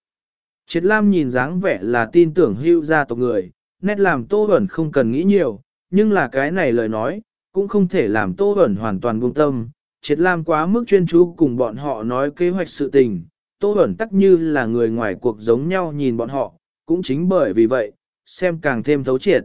A: Triệt Lam nhìn dáng vẻ là tin tưởng hưu gia tộc người, nét làm Tô Bẩn không cần nghĩ nhiều, nhưng là cái này lời nói, cũng không thể làm Tô Bẩn hoàn toàn buông tâm. Triệt Lam quá mức chuyên chú cùng bọn họ nói kế hoạch sự tình, Tô Bẩn tắc như là người ngoài cuộc giống nhau nhìn bọn họ, cũng chính bởi vì vậy, xem càng thêm thấu triệt.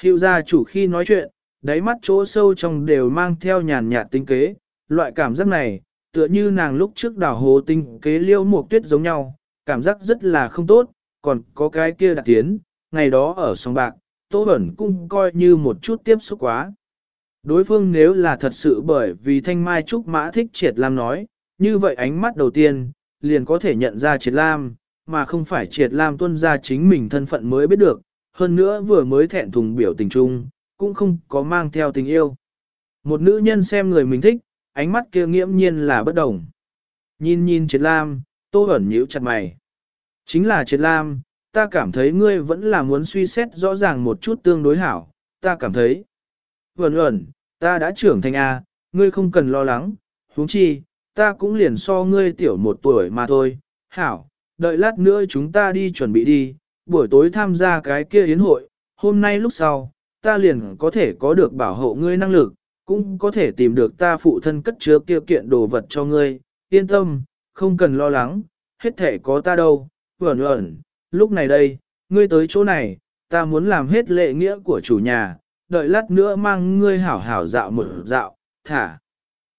A: Hiệu gia chủ khi nói chuyện, đáy mắt chỗ sâu trong đều mang theo nhàn nhạt tinh kế, loại cảm giác này, tựa như nàng lúc trước đào hồ tinh kế liêu mục tuyết giống nhau, cảm giác rất là không tốt, còn có cái kia đặc tiến, ngày đó ở sông bạc, Tô Bẩn cũng coi như một chút tiếp xúc quá. Đối phương nếu là thật sự bởi vì thanh mai trúc mã thích triệt lam nói, như vậy ánh mắt đầu tiên, liền có thể nhận ra triệt lam, mà không phải triệt lam tuân ra chính mình thân phận mới biết được, hơn nữa vừa mới thẹn thùng biểu tình chung, cũng không có mang theo tình yêu. Một nữ nhân xem người mình thích, ánh mắt kia nghiễm nhiên là bất đồng. Nhìn nhìn triệt lam, tô ẩn nhíu chặt mày. Chính là triệt lam, ta cảm thấy ngươi vẫn là muốn suy xét rõ ràng một chút tương đối hảo, ta cảm thấy. Vẩn ẩn, ta đã trưởng thành A, ngươi không cần lo lắng, huống chi, ta cũng liền so ngươi tiểu một tuổi mà thôi, hảo, đợi lát nữa chúng ta đi chuẩn bị đi, buổi tối tham gia cái kia yến hội, hôm nay lúc sau, ta liền có thể có được bảo hộ ngươi năng lực, cũng có thể tìm được ta phụ thân cất chứa kia kiện đồ vật cho ngươi, yên tâm, không cần lo lắng, hết thể có ta đâu, vẩn ẩn, lúc này đây, ngươi tới chỗ này, ta muốn làm hết lệ nghĩa của chủ nhà, đợi lát nữa mang ngươi hảo hảo dạo một dạo, thả,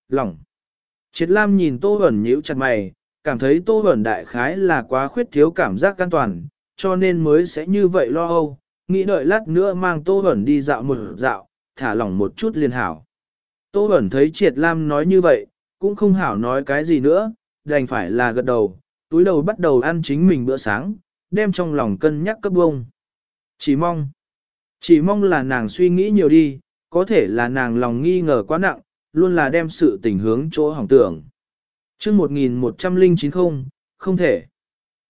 A: lỏng. Triệt Lam nhìn Tô Bẩn nhíu chặt mày, cảm thấy Tô Bẩn đại khái là quá khuyết thiếu cảm giác an toàn, cho nên mới sẽ như vậy lo âu, nghĩ đợi lát nữa mang Tô Bẩn đi dạo một dạo, thả lỏng một chút liền hảo. Tô Bẩn thấy Triệt Lam nói như vậy, cũng không hảo nói cái gì nữa, đành phải là gật đầu, túi đầu bắt đầu ăn chính mình bữa sáng, đem trong lòng cân nhắc cấp bông. Chỉ mong, chỉ mong là nàng suy nghĩ nhiều đi, có thể là nàng lòng nghi ngờ quá nặng, luôn là đem sự tình hướng chỗ hỏng tưởng chương 1190, không thể.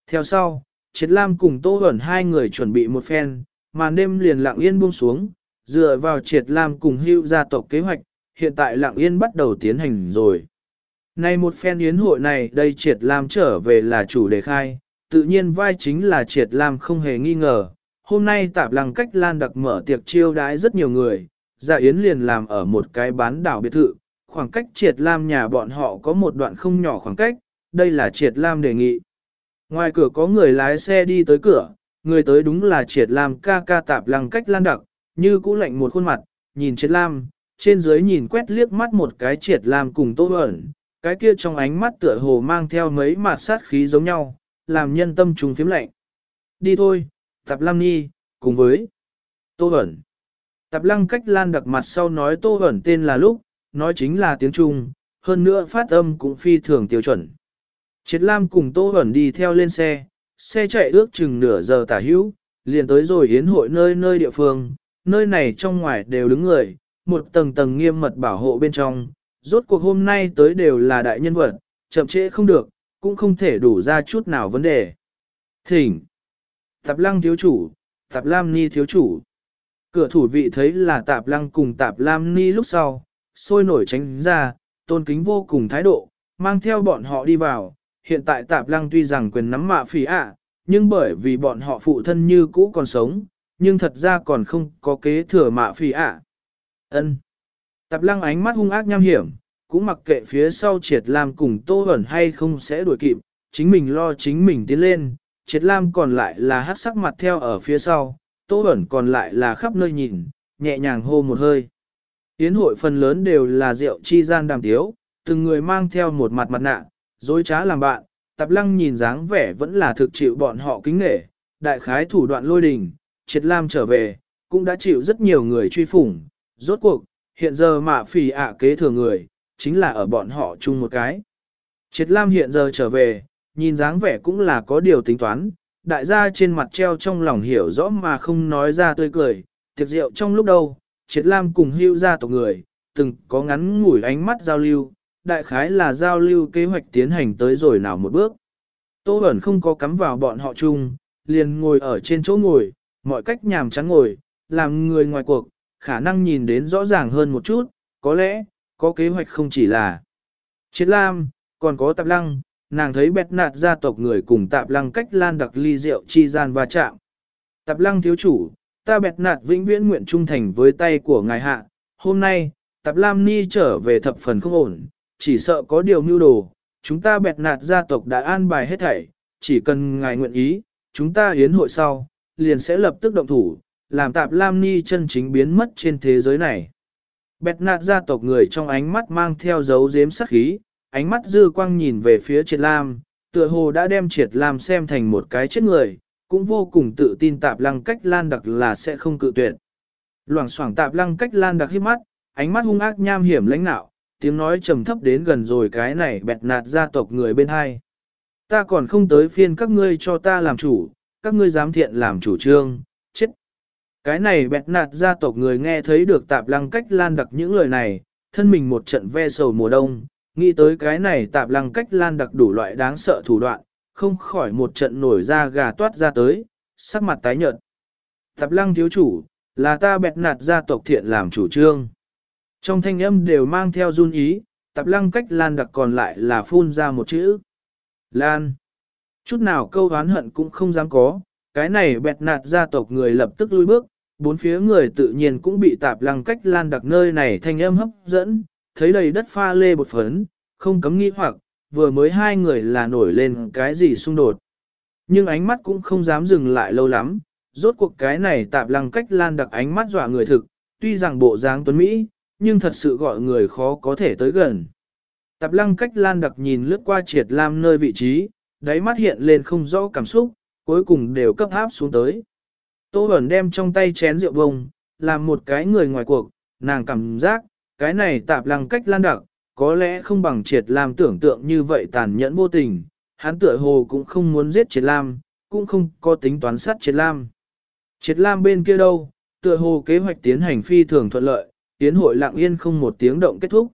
A: Theo sau, Triệt Lam cùng Tô Huẩn hai người chuẩn bị một phen, màn đêm liền lặng yên buông xuống, dựa vào Triệt Lam cùng hưu gia tộc kế hoạch, hiện tại lặng yên bắt đầu tiến hành rồi. Này một phen yến hội này đây Triệt Lam trở về là chủ đề khai, tự nhiên vai chính là Triệt Lam không hề nghi ngờ. Hôm nay tạp lăng cách Lan đặc mở tiệc chiêu đãi rất nhiều người, Dạ Yến liền làm ở một cái bán đảo biệt thự, khoảng cách Triệt Lam nhà bọn họ có một đoạn không nhỏ khoảng cách, đây là Triệt Lam đề nghị. Ngoài cửa có người lái xe đi tới cửa, người tới đúng là Triệt Lam ca ca tạp lăng cách Lan đặc, như cũ lạnh một khuôn mặt, nhìn triệt lam, trên dưới nhìn quét liếc mắt một cái triệt lam cùng tô ẩn, cái kia trong ánh mắt tựa hồ mang theo mấy mặt sát khí giống nhau, làm nhân tâm trùng phím lạnh. Đi thôi, Tạp Lam Nhi, cùng với Tô ẩn. Tạp Lăng cách lan đặc mặt sau nói Tô ẩn tên là lúc, nói chính là tiếng Trung, hơn nữa phát âm cũng phi thường tiêu chuẩn. Triệt Lam cùng Tô Hẩn đi theo lên xe, xe chạy ước chừng nửa giờ tả hữu, liền tới rồi yến hội nơi nơi địa phương, nơi này trong ngoài đều đứng người, một tầng tầng nghiêm mật bảo hộ bên trong, rốt cuộc hôm nay tới đều là đại nhân vật, chậm trễ không được, cũng không thể đủ ra chút nào vấn đề. Thỉnh! Tạp lăng thiếu chủ, tạp lam ni thiếu chủ. Cửa thủ vị thấy là tạp lăng cùng tạp lam ni lúc sau, sôi nổi tránh ra, tôn kính vô cùng thái độ, mang theo bọn họ đi vào. Hiện tại tạp lăng tuy rằng quyền nắm mạ phỉ ạ, nhưng bởi vì bọn họ phụ thân như cũ còn sống, nhưng thật ra còn không có kế thừa mạ phỉ ạ. Ân. Tạp lăng ánh mắt hung ác nham hiểm, cũng mặc kệ phía sau triệt lam cùng tô ẩn hay không sẽ đuổi kịp, chính mình lo chính mình tiến lên, triệt lam còn lại là hát sắc mặt theo ở phía sau, tô ẩn còn lại là khắp nơi nhìn, nhẹ nhàng hô một hơi. Yến hội phần lớn đều là rượu chi gian đàm tiếu, từng người mang theo một mặt mặt nạ, dối trá làm bạn, tạp lăng nhìn dáng vẻ vẫn là thực chịu bọn họ kính nghệ, đại khái thủ đoạn lôi đình, triệt lam trở về, cũng đã chịu rất nhiều người truy phủng, rốt cuộc, hiện giờ mạ phì ạ kế thừa người, chính là ở bọn họ chung một cái. Triệt lam hiện giờ trở về, nhìn dáng vẻ cũng là có điều tính toán, đại gia trên mặt treo trong lòng hiểu rõ mà không nói ra tươi cười, tiệc rượu trong lúc đâu, triệt lam cùng hưu gia tộc người, từng có ngắn ngủi ánh mắt giao lưu, đại khái là giao lưu kế hoạch tiến hành tới rồi nào một bước. Tô Bẩn không có cắm vào bọn họ chung, liền ngồi ở trên chỗ ngồi, mọi cách nhàm chán ngồi, làm người ngoài cuộc, khả năng nhìn đến rõ ràng hơn một chút, có lẽ, có kế hoạch không chỉ là Triệt Lam, còn có Tạp Lăng, nàng thấy bẹt nạt gia tộc người cùng Tạp Lăng cách lan đặc ly rượu chi gian va chạm. Tạp Lăng thiếu chủ, ta bẹt nạt vĩnh viễn nguyện trung thành với tay của ngài hạ, hôm nay, Tạp Lam Ni trở về thập phần không ổn, chỉ sợ có điều mưu đồ, chúng ta bẹt nạt gia tộc đã an bài hết thảy, chỉ cần ngài nguyện ý, chúng ta hiến hội sau, liền sẽ lập tức động thủ, làm tạp Lam Ni chân chính biến mất trên thế giới này. Bẹt nạt gia tộc người trong ánh mắt mang theo dấu dếm sắc khí, ánh mắt dư quang nhìn về phía triệt lam, tựa hồ đã đem triệt lam xem thành một cái chết người, cũng vô cùng tự tin tạp lăng cách lan đặc là sẽ không cự tuyệt. Loảng xoảng tạp lăng cách lan đặc hiếp mắt, ánh mắt hung ác nham hiểm lãnh nạo, tiếng nói trầm thấp đến gần rồi cái này bẹt nạt gia tộc người bên hai. Ta còn không tới phiên các ngươi cho ta làm chủ, các ngươi dám thiện làm chủ trương, chết. Cái này bẹt nạt gia tộc người nghe thấy được tạp lăng cách lan đặc những lời này, thân mình một trận ve sầu mùa đông, nghĩ tới cái này tạp lăng cách lan đặc đủ loại đáng sợ thủ đoạn, không khỏi một trận nổi ra gà toát ra tới, sắc mặt tái nhợt. Tạp lăng thiếu chủ, là ta bẹt nạt gia tộc thiện làm chủ trương. Trong thanh âm đều mang theo run ý, tạp lăng cách lan đặc còn lại là phun ra một chữ. Lan. Chút nào câu hán hận cũng không dám có, cái này bẹt nạt gia tộc người lập tức lui bước, bốn phía người tự nhiên cũng bị tạp lăng cách lan đặc nơi này thanh âm hấp dẫn, thấy đầy đất pha lê bột phấn, không cấm nghĩ hoặc, vừa mới hai người là nổi lên cái gì xung đột. Nhưng ánh mắt cũng không dám dừng lại lâu lắm, rốt cuộc cái này tạp lăng cách lan đặc ánh mắt dọa người thực, tuy rằng bộ dáng tuấn Mỹ, nhưng thật sự gọi người khó có thể tới gần. Tạp lăng cách lan đặc nhìn lướt qua triệt lam nơi vị trí, đáy mắt hiện lên không rõ cảm xúc, cuối cùng đều cấp áp xuống tới. Tô Bẩn đem trong tay chén rượu bông, làm một cái người ngoài cuộc, nàng cảm giác, cái này tạp lăng cách lan đặc, có lẽ không bằng triệt lam tưởng tượng như vậy tàn nhẫn vô tình, hắn tựa hồ cũng không muốn giết triệt lam, cũng không có tính toán sát triệt lam. Triệt lam bên kia đâu, tựa hồ kế hoạch tiến hành phi thường thuận lợi, tiến hội lặng yên không một tiếng động kết thúc.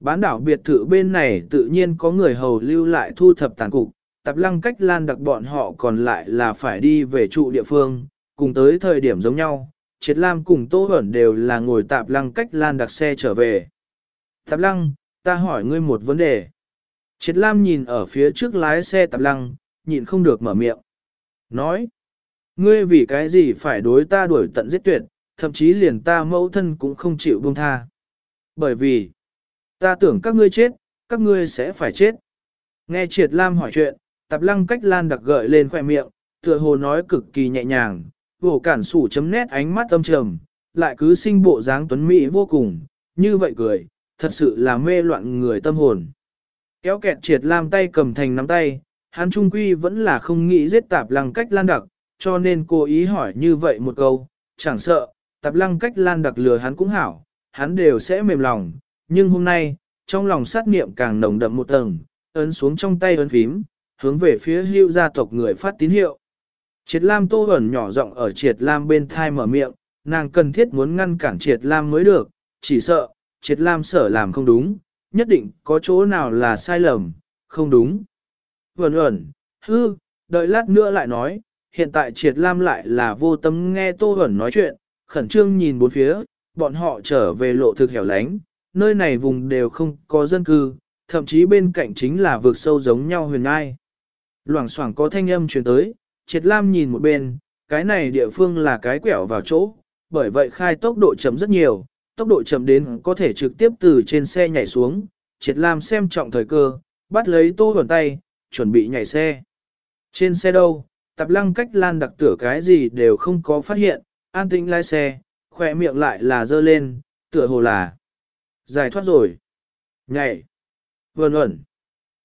A: Bán đảo biệt thự bên này tự nhiên có người hầu lưu lại thu thập tàn cục, tạp lăng cách lan đặc bọn họ còn lại là phải đi về trụ địa phương, cùng tới thời điểm giống nhau, Triệt Lam cùng Tô Huẩn đều là ngồi tạp lăng cách lan đặc xe trở về. Tạp lăng, ta hỏi ngươi một vấn đề. Triệt Lam nhìn ở phía trước lái xe tạp lăng, nhịn không được mở miệng. Nói, ngươi vì cái gì phải đối ta đuổi tận giết tuyệt, thậm chí liền ta mẫu thân cũng không chịu buông tha. Bởi vì, ta tưởng các ngươi chết, các ngươi sẽ phải chết. Nghe Triệt Lam hỏi chuyện, tạp lăng cách lan đặc gợi lên khoẻ miệng, tựa hồ nói cực kỳ nhẹ nhàng, vổ cản sủ chấm nét ánh mắt âm trầm, lại cứ sinh bộ dáng tuấn mỹ vô cùng, như vậy cười, thật sự là mê loạn người tâm hồn. Kéo kẹt triệt lam tay cầm thành nắm tay, hắn trung quy vẫn là không nghĩ giết tạp lăng cách lan đặc, cho nên cố ý hỏi như vậy một câu, chẳng sợ, tạp lăng cách lan đặc lừa hắn cũng hảo, hắn đều sẽ mềm lòng, nhưng hôm nay, trong lòng sát niệm càng nồng đậm một tầng, ấn xuống trong tay ấn phím, hướng về phía hưu gia tộc người phát tín hiệu. Triệt Lam Tô ẩn nhỏ giọng ở Triệt Lam bên thai mở miệng, nàng cần thiết muốn ngăn cản Triệt Lam mới được, chỉ sợ, Triệt Lam sở làm không đúng, nhất định có chỗ nào là sai lầm, không đúng. Vẩn ẩn, hư, đợi lát nữa lại nói, hiện tại Triệt Lam lại là vô tâm nghe Tô vẩn nói chuyện, khẩn trương nhìn bốn phía, bọn họ trở về lộ thực hẻo lánh, nơi này vùng đều không có dân cư, thậm chí bên cạnh chính là vực sâu giống nhau huyền ai. Loảng xoảng có thanh âm truyền tới, Triệt Lam nhìn một bên, cái này địa phương là cái quẹo vào chỗ, bởi vậy khai tốc độ chậm rất nhiều, tốc độ chậm đến có thể trực tiếp từ trên xe nhảy xuống. Triệt Lam xem trọng thời cơ, bắt lấy tô hồn tay, chuẩn bị nhảy xe. Trên xe đâu, tập lăng cách lan đặc tửa cái gì đều không có phát hiện, an tĩnh lái xe, khỏe miệng lại là dơ lên, tựa hồ là giải thoát rồi. Nhảy. Vườn ẩn.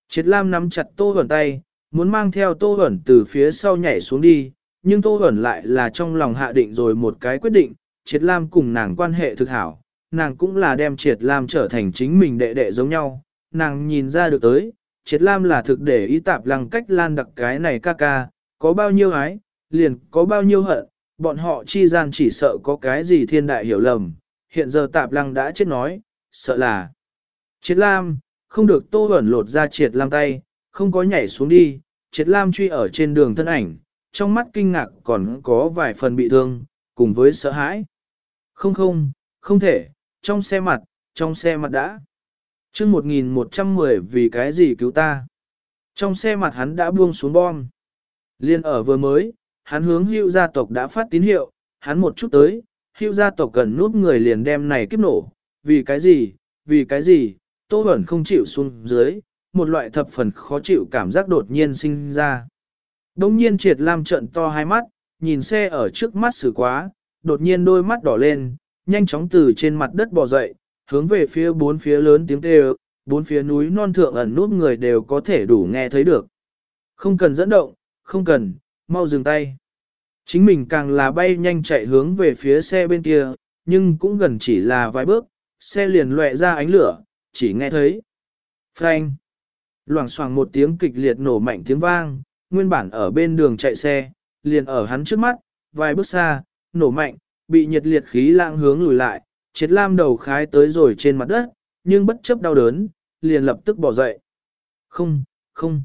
A: Triệt Lam nắm chặt tô hồn tay, muốn mang theo Tô Huẩn từ phía sau nhảy xuống đi, nhưng Tô Huẩn lại là trong lòng hạ định rồi một cái quyết định, Triệt Lam cùng nàng quan hệ thực hảo, nàng cũng là đem Triệt Lam trở thành chính mình đệ đệ giống nhau, nàng nhìn ra được tới, Triệt Lam là thực để ý tạp lăng cách lan đặc cái này ca ca, có bao nhiêu ái, liền có bao nhiêu hận, bọn họ chi gian chỉ sợ có cái gì thiên đại hiểu lầm, hiện giờ tạp lăng đã chết nói, sợ là Triệt Lam, không được Tô ẩn lột ra Triệt Lam tay, không có nhảy xuống đi, triệt lam truy ở trên đường thân ảnh, trong mắt kinh ngạc còn có vài phần bị thương, cùng với sợ hãi. Không không, không thể, trong xe mặt, trong xe mặt đã. chương 1110 vì cái gì cứu ta? Trong xe mặt hắn đã buông xuống bom. Liên ở vừa mới, hắn hướng hưu gia tộc đã phát tín hiệu, hắn một chút tới, hưu gia tộc cần núp người liền đem này kiếp nổ. Vì cái gì, vì cái gì, tô ẩn không chịu xuống dưới, một loại thập phần khó chịu cảm giác đột nhiên sinh ra. Đông nhiên triệt lam trận to hai mắt, nhìn xe ở trước mắt xử quá, đột nhiên đôi mắt đỏ lên, nhanh chóng từ trên mặt đất bò dậy, hướng về phía bốn phía lớn tiếng kêu, bốn phía núi non thượng ẩn nút người đều có thể đủ nghe thấy được. Không cần dẫn động, không cần, mau dừng tay. Chính mình càng là bay nhanh chạy hướng về phía xe bên kia, nhưng cũng gần chỉ là vài bước, xe liền lệ ra ánh lửa, chỉ nghe thấy. Frank! Loảng xoảng một tiếng kịch liệt nổ mạnh tiếng vang, nguyên bản ở bên đường chạy xe, liền ở hắn trước mắt, vài bước xa, nổ mạnh, bị nhiệt liệt khí lãng hướng lùi lại, triệt lam đầu khái tới rồi trên mặt đất, nhưng bất chấp đau đớn, liền lập tức bỏ dậy. Không, không.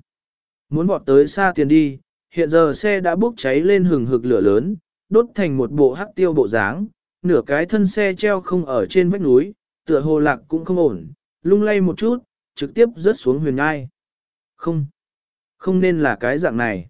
A: Muốn vọt tới xa tiền đi, hiện giờ xe đã bốc cháy lên hừng hực lửa lớn, đốt thành một bộ hắc tiêu bộ dáng, nửa cái thân xe treo không ở trên vách núi, tựa hồ lạc cũng không ổn, lung lay một chút, trực tiếp rớt xuống huyền ngai. Không, không nên là cái dạng này.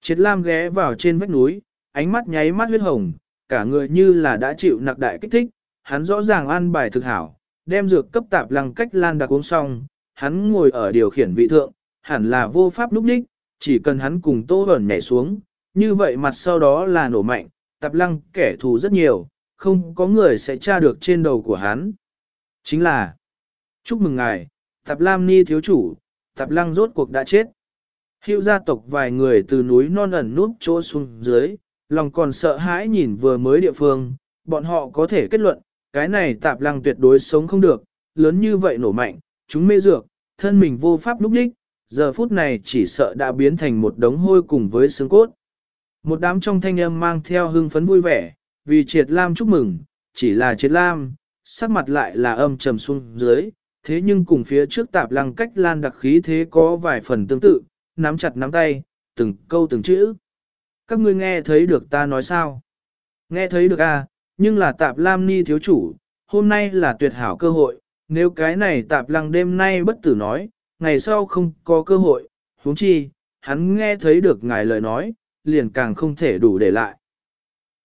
A: Triệt Lam ghé vào trên vách núi, ánh mắt nháy mắt huyết hồng, cả người như là đã chịu nặc đại kích thích, hắn rõ ràng ăn bài thực hảo, đem dược cấp tạp lăng cách lan đặc uống xong, hắn ngồi ở điều khiển vị thượng, hẳn là vô pháp lúc đích, chỉ cần hắn cùng tô ẩn nhảy xuống, như vậy mặt sau đó là nổ mạnh, tạp lăng kẻ thù rất nhiều, không có người sẽ tra được trên đầu của hắn. Chính là, chúc mừng ngài, Tạp Lam Ni thiếu chủ, Tạp Lăng rốt cuộc đã chết. Hiệu gia tộc vài người từ núi non ẩn núp chỗ xuống dưới, lòng còn sợ hãi nhìn vừa mới địa phương, bọn họ có thể kết luận, cái này Tạp Lăng tuyệt đối sống không được, lớn như vậy nổ mạnh, chúng mê dược, thân mình vô pháp lúc đích, giờ phút này chỉ sợ đã biến thành một đống hôi cùng với xương cốt. Một đám trong thanh âm mang theo hưng phấn vui vẻ, vì triệt lam chúc mừng, chỉ là triệt lam, sắc mặt lại là âm trầm xuống dưới, thế nhưng cùng phía trước tạp lăng cách lan đặc khí thế có vài phần tương tự, nắm chặt nắm tay, từng câu từng chữ. Các ngươi nghe thấy được ta nói sao? Nghe thấy được à, nhưng là tạp lam ni thiếu chủ, hôm nay là tuyệt hảo cơ hội, nếu cái này tạp lăng đêm nay bất tử nói, ngày sau không có cơ hội, huống chi, hắn nghe thấy được ngài lời nói, liền càng không thể đủ để lại.